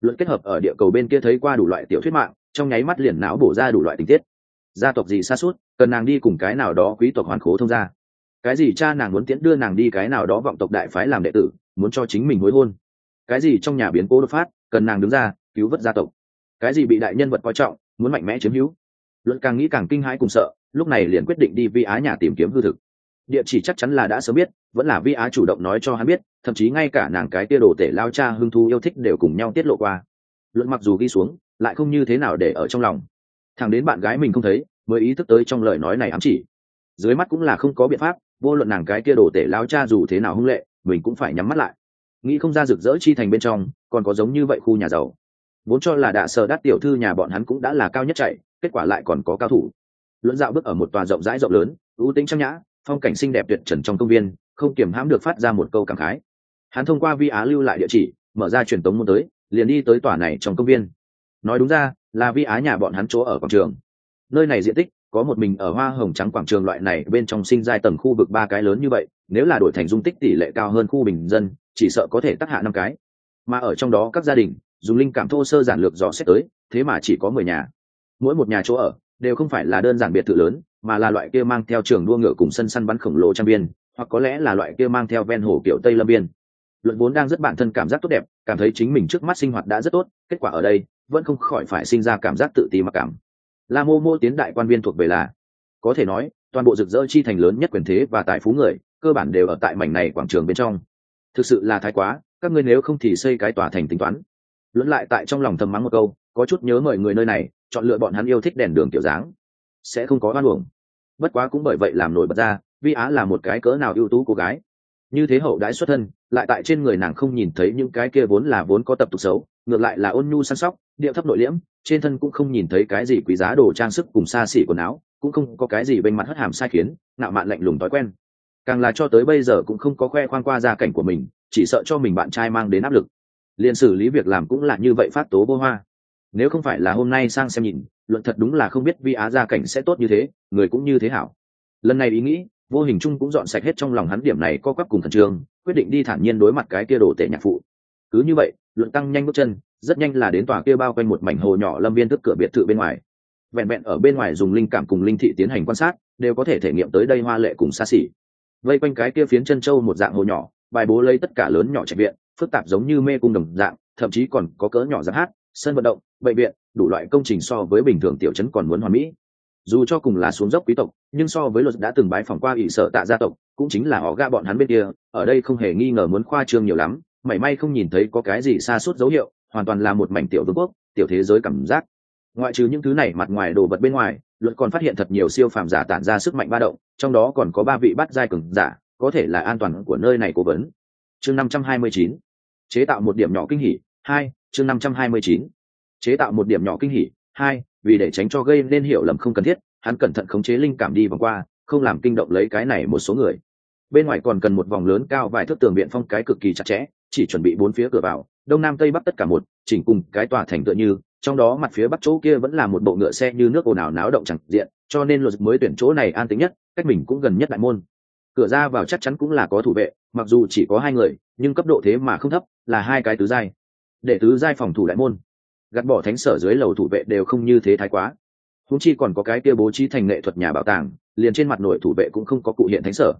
Luận kết hợp ở địa cầu bên kia thấy qua đủ loại tiểu thuyết mạng, trong nháy mắt liền não bổ ra đủ loại tình tiết gia tộc gì xa suốt, cần nàng đi cùng cái nào đó quý tộc hoàn khố thông gia. Cái gì cha nàng muốn tiễn đưa nàng đi cái nào đó vọng tộc đại phái làm đệ tử, muốn cho chính mình hối hôn. Cái gì trong nhà biến cố đột phát, cần nàng đứng ra, cứu vớt gia tộc. Cái gì bị đại nhân vật coi trọng, muốn mạnh mẽ chiếm hữu. Luận càng nghĩ càng kinh hãi cùng sợ, lúc này liền quyết định đi vi á nhà tìm kiếm hư thực. Địa chỉ chắc chắn là đã sớm biết, vẫn là vi á chủ động nói cho hắn biết, thậm chí ngay cả nàng cái tia đồ tể lao cha hưng thu yêu thích đều cùng nhau tiết lộ qua. Luận mặc dù ghi xuống, lại không như thế nào để ở trong lòng thằng đến bạn gái mình không thấy, mới ý thức tới trong lời nói này ám chỉ. Dưới mắt cũng là không có biện pháp, vô luận nàng cái kia đồ tể lao cha dù thế nào hung lệ, mình cũng phải nhắm mắt lại. Nghĩ không ra rực rỡ chi thành bên trong, còn có giống như vậy khu nhà giàu. Vốn cho là đạ sờ đắt tiểu thư nhà bọn hắn cũng đã là cao nhất chạy, kết quả lại còn có cao thủ. Luận dạo bước ở một tòa rộng rãi rộng lớn, ưu tĩnh trang nhã, phong cảnh xinh đẹp tuyệt trần trong công viên, không kiểm hãm được phát ra một câu cảm khái. Hắn thông qua vi á lưu lại địa chỉ, mở ra truyền tống môn tới, liền đi tới tòa này trong công viên. Nói đúng ra là vi á nhà bọn hắn chỗ ở quảng trường. Nơi này diện tích có một mình ở hoa hồng trắng quảng trường loại này, bên trong sinh giai tầng khu vực ba cái lớn như vậy, nếu là đổi thành dung tích tỷ lệ cao hơn khu bình dân, chỉ sợ có thể tắc hạ năm cái. Mà ở trong đó các gia đình, dùng linh cảm thô sơ giản lược dò xét tới, thế mà chỉ có mười nhà. Mỗi một nhà chỗ ở đều không phải là đơn giản biệt thự lớn, mà là loại kia mang theo trường đua ngựa cùng sân săn bắn khổng lồ trang biên, hoặc có lẽ là loại kia mang theo ven hồ kiểu tây lâm biên. Luận vốn đang rất bản thân cảm giác tốt đẹp, cảm thấy chính mình trước mắt sinh hoạt đã rất tốt, kết quả ở đây vẫn không khỏi phải sinh ra cảm giác tự ti mặc cảm. La mô mô tiến đại quan viên thuộc về là, có thể nói, toàn bộ rực rỡ chi thành lớn nhất quyền thế và tài phú người, cơ bản đều ở tại mảnh này quảng trường bên trong. Thực sự là thái quá, các ngươi nếu không thì xây cái tòa thành tính toán. Luận lại tại trong lòng thầm mắng một câu, có chút nhớ mời người nơi này, chọn lựa bọn hắn yêu thích đèn đường kiểu dáng, sẽ không có oan uổng. Bất quá cũng bởi vậy làm nổi bật ra, vi á là một cái cỡ nào ưu tú cô gái. Như thế hậu đãi xuất thân lại tại trên người nàng không nhìn thấy những cái kia vốn là vốn có tập tục xấu, ngược lại là ôn nhu săn sóc điệu thấp nội liễm, trên thân cũng không nhìn thấy cái gì quý giá đồ trang sức cùng xa xỉ quần áo, cũng không có cái gì bên mặt hất hàm sai khiến nạo mạn lạnh lùng thói quen. Càng là cho tới bây giờ cũng không có khoe khoang qua gia cảnh của mình, chỉ sợ cho mình bạn trai mang đến áp lực. Liền xử lý việc làm cũng là như vậy phát tố vô hoa. Nếu không phải là hôm nay sang xem nhìn, luận thật đúng là không biết vi á gia cảnh sẽ tốt như thế, người cũng như thế hảo. Lần này ý nghĩ, vô hình chung cũng dọn sạch hết trong lòng hắn điểm này co quắp cùng thần trường quyết định đi thản nhiên đối mặt cái kia đồ tệ nhạc phụ. Cứ như vậy luận tăng nhanh bước chân, rất nhanh là đến tòa kia bao quanh một mảnh hồ nhỏ lâm viên tức cửa biệt thự bên ngoài. Vẹn vẹn ở bên ngoài dùng linh cảm cùng linh thị tiến hành quan sát, đều có thể thể nghiệm tới đây hoa lệ cùng xa xỉ. Vây quanh cái kia phiến chân châu một dạng hồ nhỏ, bài bố lấy tất cả lớn nhỏ chạy viện, phức tạp giống như mê cung đồng dạng, thậm chí còn có cỡ nhỏ giáp hát, sân vận động, bệnh viện, đủ loại công trình so với bình thường tiểu trấn còn muốn hoàn mỹ dù cho cùng là xuống dốc quý tộc, nhưng so với luật đã từng bái phỏng qua ỷ sở tạ gia tộc, cũng chính là họ ga bọn hắn bên kia, ở đây không hề nghi ngờ muốn khoa trương nhiều lắm, mảy may không nhìn thấy có cái gì xa suốt dấu hiệu, hoàn toàn là một mảnh tiểu vương quốc, tiểu thế giới cảm giác. Ngoại trừ những thứ này mặt ngoài đồ vật bên ngoài, luật còn phát hiện thật nhiều siêu phàm giả tản ra sức mạnh ba động, trong đó còn có ba vị bắt giai cường giả, có thể là an toàn của nơi này cố vấn. Chương năm trăm hai mươi chín. Chế tạo một điểm nhỏ kinh hỉ, hai, chương năm trăm hai mươi chín. Chế tạo một điểm nhỏ kinh hỉ, hai vì để tránh cho gây nên hiểu lầm không cần thiết, hắn cẩn thận khống chế linh cảm đi vòng qua, không làm kinh động lấy cái này một số người. Bên ngoài còn cần một vòng lớn cao vài thước tường biện phong cái cực kỳ chặt chẽ, chỉ chuẩn bị bốn phía cửa vào, đông nam tây bắc tất cả một, chỉnh cùng cái tòa thành tựa như, trong đó mặt phía bắc chỗ kia vẫn là một bộ ngựa xe như nước ồn ào náo động chẳng diện, cho nên luật mới tuyển chỗ này an tính nhất, cách mình cũng gần nhất đại môn. Cửa ra vào chắc chắn cũng là có thủ vệ, mặc dù chỉ có hai người, nhưng cấp độ thế mà không thấp, là hai cái tứ giai. Để tứ giai phòng thủ đại môn gạt bỏ thánh sở dưới lầu thủ vệ đều không như thế thái quá. Húng chi còn có cái kia bố trí thành nghệ thuật nhà bảo tàng, liền trên mặt nội thủ vệ cũng không có cụ hiện thánh sở.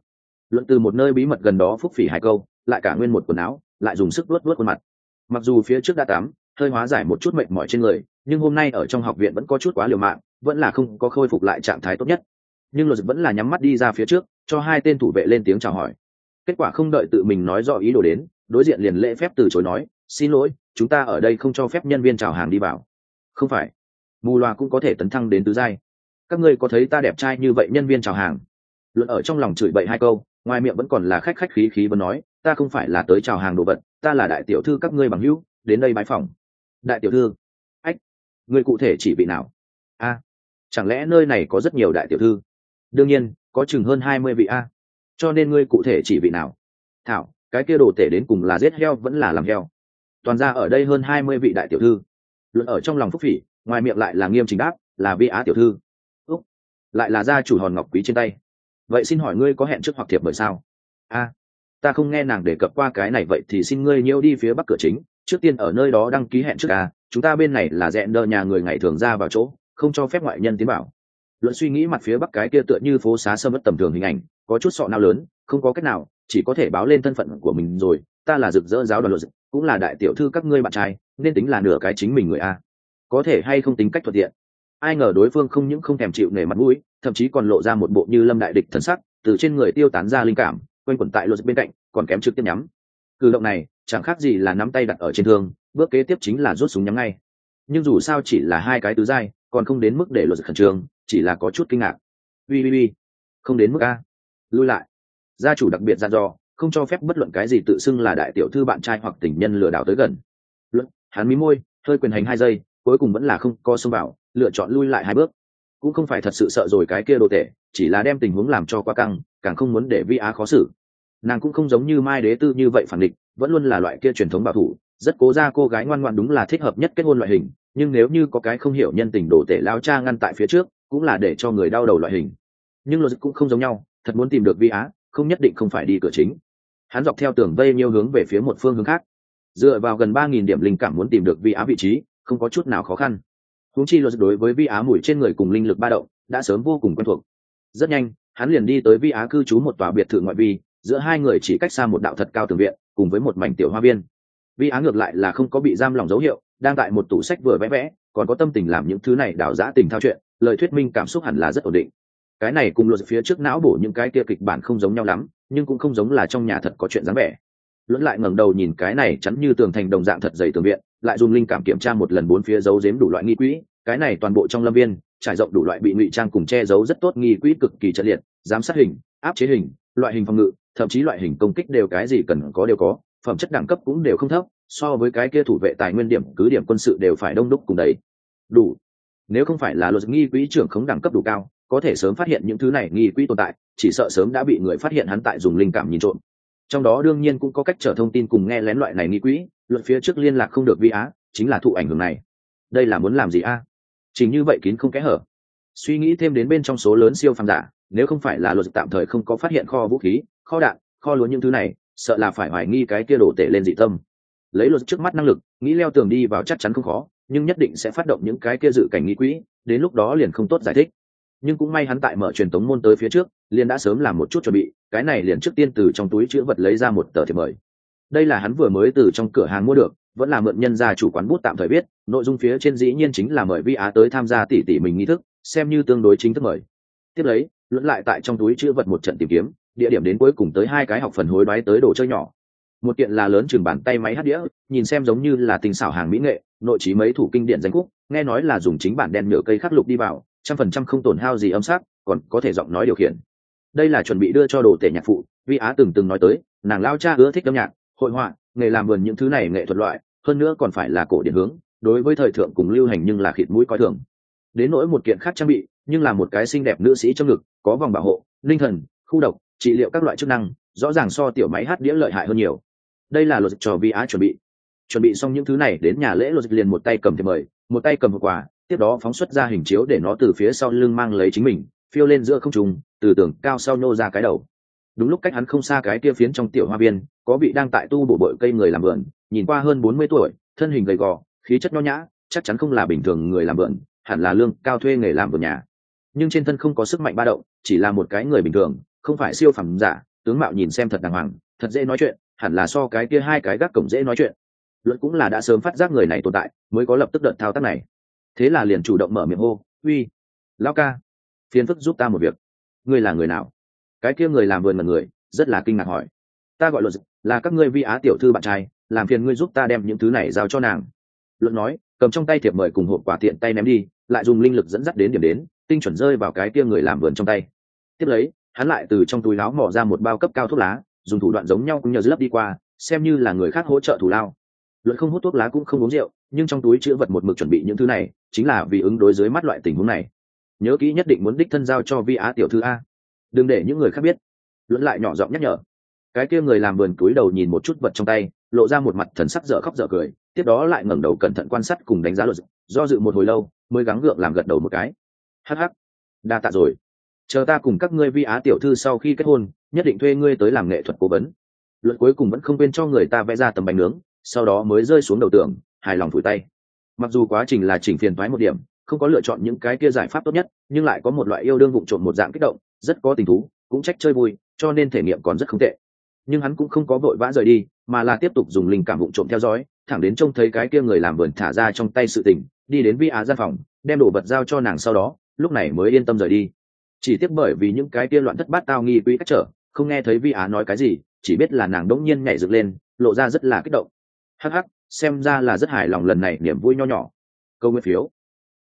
Luận từ một nơi bí mật gần đó phúc phỉ hai câu, lại cả nguyên một quần áo, lại dùng sức luốt luốt khuôn mặt. Mặc dù phía trước đã tắm, hơi hóa giải một chút mệt mỏi trên người, nhưng hôm nay ở trong học viện vẫn có chút quá liều mạng, vẫn là không có khôi phục lại trạng thái tốt nhất. Nhưng luật vẫn là nhắm mắt đi ra phía trước, cho hai tên thủ vệ lên tiếng chào hỏi. Kết quả không đợi tự mình nói rõ ý đồ đến, đối diện liền lễ phép từ chối nói, xin lỗi chúng ta ở đây không cho phép nhân viên chào hàng đi vào. Không phải. Mù loà cũng có thể tấn thăng đến tứ giai. Các ngươi có thấy ta đẹp trai như vậy nhân viên chào hàng? Luận ở trong lòng chửi bậy hai câu, ngoài miệng vẫn còn là khách khách khí khí vẫn nói, ta không phải là tới chào hàng đồ vật, ta là đại tiểu thư các ngươi bằng hữu, đến đây bãi phòng. Đại tiểu thư. Ách người cụ thể chỉ vị nào? A, chẳng lẽ nơi này có rất nhiều đại tiểu thư? Đương nhiên, có chừng hơn hai mươi vị a. Cho nên ngươi cụ thể chỉ vị nào? Thảo, cái kia đồ tể đến cùng là giết heo vẫn là làm heo toàn ra ở đây hơn hai mươi vị đại tiểu thư. Luận ở trong lòng phúc phỉ, ngoài miệng lại là nghiêm trình đáp, là vi á tiểu thư. Úc, lại là gia chủ hòn ngọc quý trên tay. Vậy xin hỏi ngươi có hẹn trước hoặc thiệp bởi sao? A, ta không nghe nàng đề cập qua cái này, vậy thì xin ngươi nhiêu đi phía bắc cửa chính, trước tiên ở nơi đó đăng ký hẹn trước a, chúng ta bên này là dẹn đờ nhà người ngày thường ra vào chỗ, không cho phép ngoại nhân tiến bảo luận suy nghĩ mặt phía bắc cái kia tựa như phố xá sơ mất tầm thường hình ảnh, có chút sọ nào lớn, không có cách nào, chỉ có thể báo lên thân phận của mình rồi, ta là rực rỡ giáo đoàn luật cũng là đại tiểu thư các ngươi bạn trai, nên tính là nửa cái chính mình người a. Có thể hay không tính cách thuận tiện. Ai ngờ đối phương không những không thèm chịu nể mặt mũi, thậm chí còn lộ ra một bộ như lâm đại địch thân sắc, từ trên người tiêu tán ra linh cảm, quanh quẩn tại luật bên cạnh, còn kém trực tiếp nhắm. Cử động này, chẳng khác gì là nắm tay đặt ở trên thương, bước kế tiếp chính là rút súng nhắm ngay. Nhưng dù sao chỉ là hai cái tứ dai còn không đến mức để luật khẩn trương, chỉ là có chút kinh ngạc. Ui ui ui không đến mức a. Lui lại. Gia chủ đặc biệt dặn dò không cho phép bất luận cái gì tự xưng là đại tiểu thư bạn trai hoặc tình nhân lừa đảo tới gần. Luận, hắn mí môi, hơi quyền hành hai giây, cuối cùng vẫn là không co xông vào, lựa chọn lui lại hai bước. Cũng không phải thật sự sợ rồi cái kia đồ tệ chỉ là đem tình huống làm cho quá căng, càng không muốn để vi á khó xử. Nàng cũng không giống như mai đế tư như vậy phản địch vẫn luôn là loại kia truyền thống bảo thủ, rất cố ra cô gái ngoan ngoan đúng là thích hợp nhất kết hôn loại hình, nhưng nếu như có cái không hiểu nhân tình đồ tể lao cha ngăn tại phía trước, cũng là để cho người đau đầu loại hình. Nhưng luật cũng không giống nhau, thật muốn tìm được vi á không nhất định không phải đi cửa chính. Hắn dọc theo tường vây nhiều hướng về phía một phương hướng khác. Dựa vào gần ba nghìn điểm linh cảm muốn tìm được vi á vị trí, không có chút nào khó khăn. Húng chi luật đối với vi á mùi trên người cùng linh lực ba động, đã sớm vô cùng quen thuộc. Rất nhanh, hắn liền đi tới vi á cư trú một tòa biệt thự ngoại vi, giữa hai người chỉ cách xa một đạo thật cao tường viện, cùng với một mảnh tiểu hoa viên. Vi á ngược lại là không có bị giam lòng dấu hiệu, đang tại một tủ sách vừa vẽ vẽ, còn có tâm tình làm những thứ này đảo giã tình thao chuyện, lời thuyết minh cảm xúc hẳn là rất ổn định cái này cùng luật phía trước não bổ những cái kia kịch bản không giống nhau lắm, nhưng cũng không giống là trong nhà thật có chuyện dáng vẻ. Luẫn lại ngẩng đầu nhìn cái này chắn như tường thành đồng dạng thật dày tường viện, lại dùng linh cảm kiểm tra một lần bốn phía dấu giếm đủ loại nghi quỹ, cái này toàn bộ trong lâm viên, trải rộng đủ loại bị ngụy trang cùng che giấu rất tốt nghi quỹ cực kỳ chất liệt, giám sát hình, áp chế hình, loại hình phòng ngự, thậm chí loại hình công kích đều cái gì cần có đều có, phẩm chất đẳng cấp cũng đều không thấp, so với cái kia thủ vệ tài nguyên điểm, cứ điểm quân sự đều phải đông đúc cùng đấy đủ. Nếu không phải là luật nghi quỹ trưởng khống đẳng cấp đủ cao có thể sớm phát hiện những thứ này nghi quỹ tồn tại, chỉ sợ sớm đã bị người phát hiện hắn tại dùng linh cảm nhìn trộm. Trong đó đương nhiên cũng có cách trở thông tin cùng nghe lén loại này nghi quỹ luận phía trước liên lạc không được vi á, chính là thụ ảnh hưởng này. Đây là muốn làm gì a? Chính như vậy kín không kẽ hở. Suy nghĩ thêm đến bên trong số lớn siêu phàm giả, nếu không phải là luật tạm thời không có phát hiện kho vũ khí, kho đạn, kho lúa những thứ này, sợ là phải hoài nghi cái kia đổ tể lên dị tâm. Lấy luật trước mắt năng lực, nghĩ leo tường đi vào chắc chắn không khó, nhưng nhất định sẽ phát động những cái kia dự cảnh nghi quỹ, đến lúc đó liền không tốt giải thích nhưng cũng may hắn tại mở truyền tống môn tới phía trước, liền đã sớm làm một chút chuẩn bị, cái này liền trước tiên từ trong túi chữ vật lấy ra một tờ thiệp mời. Đây là hắn vừa mới từ trong cửa hàng mua được, vẫn là mượn nhân gia chủ quán bút tạm thời biết, nội dung phía trên dĩ nhiên chính là mời vi á tới tham gia tỉ tỉ mình nghi thức, xem như tương đối chính thức mời. Tiếp lấy luận lại tại trong túi chữ vật một trận tìm kiếm, địa điểm đến cuối cùng tới hai cái học phần hối đoái tới đồ chơi nhỏ. Một kiện là lớn chừng bàn tay máy hát đĩa, nhìn xem giống như là tình xảo hàng mỹ nghệ, nội trí mấy thủ kinh điển danh khúc, nghe nói là dùng chính bản đen nhựa cây khắc lục đi vào trăm phần trăm không tổn hao gì âm sắc, còn có thể giọng nói điều khiển. Đây là chuẩn bị đưa cho đồ tể nhạc phụ, vi á từng từng nói tới, nàng lao cha ưa thích âm nhạc, hội họa, nghề làm vườn những thứ này nghệ thuật loại, hơn nữa còn phải là cổ điển hướng, đối với thời thượng cùng lưu hành nhưng là khịt mũi coi thường. Đến nỗi một kiện khác trang bị, nhưng là một cái xinh đẹp nữ sĩ trong ngực, có vòng bảo hộ, linh thần, khu độc, trị liệu các loại chức năng, rõ ràng so tiểu máy hát đĩa lợi hại hơn nhiều. Đây là luật trò vi á chuẩn bị. Chuẩn bị xong những thứ này đến nhà lễ luật liền một tay cầm thì mời, một tay cầm hộp quà tiếp đó phóng xuất ra hình chiếu để nó từ phía sau lưng mang lấy chính mình, phiêu lên giữa không trùng từ tường cao sau nô ra cái đầu. Đúng lúc cách hắn không xa cái kia phiến trong tiểu hoa viên, có vị đang tại tu bổ bội cây người làm vườn nhìn qua hơn bốn mươi tuổi, thân hình gầy gò, khí chất nho nhã, chắc chắn không là bình thường người làm vườn hẳn là lương cao thuê nghề làm vườn nhà. Nhưng trên thân không có sức mạnh ba động, chỉ là một cái người bình thường, không phải siêu phẩm giả, tướng mạo nhìn xem thật đàng hoàng, thật dễ nói chuyện, hẳn là so cái kia hai cái gác cổng dễ nói chuyện. Luận cũng là đã sớm phát giác người này tồn tại, mới có lập tức đợt thao tác này thế là liền chủ động mở miệng hô, uy lao ca, phiền phức giúp ta một việc. Ngươi là người nào? Cái kia người làm vườn mật người, rất là kinh ngạc hỏi. Ta gọi luật là các ngươi vi á tiểu thư bạn trai, làm phiền ngươi giúp ta đem những thứ này giao cho nàng. Luận nói, cầm trong tay thiệp mời cùng hộp quả tiện tay ném đi, lại dùng linh lực dẫn dắt đến điểm đến, tinh chuẩn rơi vào cái kia người làm vườn trong tay. Tiếp lấy, hắn lại từ trong túi láo mỏ ra một bao cấp cao thuốc lá, dùng thủ đoạn giống nhau cũng nhờ lấp đi qua, xem như là người khác hỗ trợ thủ lao luận không hút thuốc lá cũng không uống rượu, nhưng trong túi chữ vật một mực chuẩn bị những thứ này, chính là vì ứng đối dưới mắt loại tình huống này. Nhớ kỹ nhất định muốn đích thân giao cho vi á tiểu thư a. Đừng để những người khác biết. Luận lại nhỏ giọng nhắc nhở. Cái kia người làm vườn túi đầu nhìn một chút vật trong tay, lộ ra một mặt thần sắc dở khóc dở cười, tiếp đó lại ngẩng đầu cẩn thận quan sát cùng đánh giá luật, do dự một hồi lâu, mới gắng gượng làm gật đầu một cái. Hắc hắc. Đa tạ rồi. Chờ ta cùng các ngươi vi á tiểu thư sau khi kết hôn, nhất định thuê ngươi tới làm nghệ thuật cố vấn. Luận cuối cùng vẫn không quên cho người ta vẽ ra tầm bánh nướng sau đó mới rơi xuống đầu tường, hài lòng phủi tay. Mặc dù quá trình là chỉnh phiền thoái một điểm, không có lựa chọn những cái kia giải pháp tốt nhất, nhưng lại có một loại yêu đương vụng trộm một dạng kích động, rất có tình thú, cũng trách chơi vui, cho nên thể nghiệm còn rất không tệ. Nhưng hắn cũng không có vội vã rời đi, mà là tiếp tục dùng linh cảm vụng trộm theo dõi, thẳng đến trông thấy cái kia người làm vườn thả ra trong tay sự tình, đi đến vi á gian phòng, đem đồ vật giao cho nàng sau đó, lúc này mới yên tâm rời đi. Chỉ tiếc bởi vì những cái kia loạn thất bát tao nghi quỹ cách trở, không nghe thấy vi á nói cái gì, chỉ biết là nàng đỗng nhiên nhảy dựng lên, lộ ra rất là kích động hắc hắc, xem ra là rất hài lòng lần này niềm vui nho nhỏ. Câu nguyên phiếu.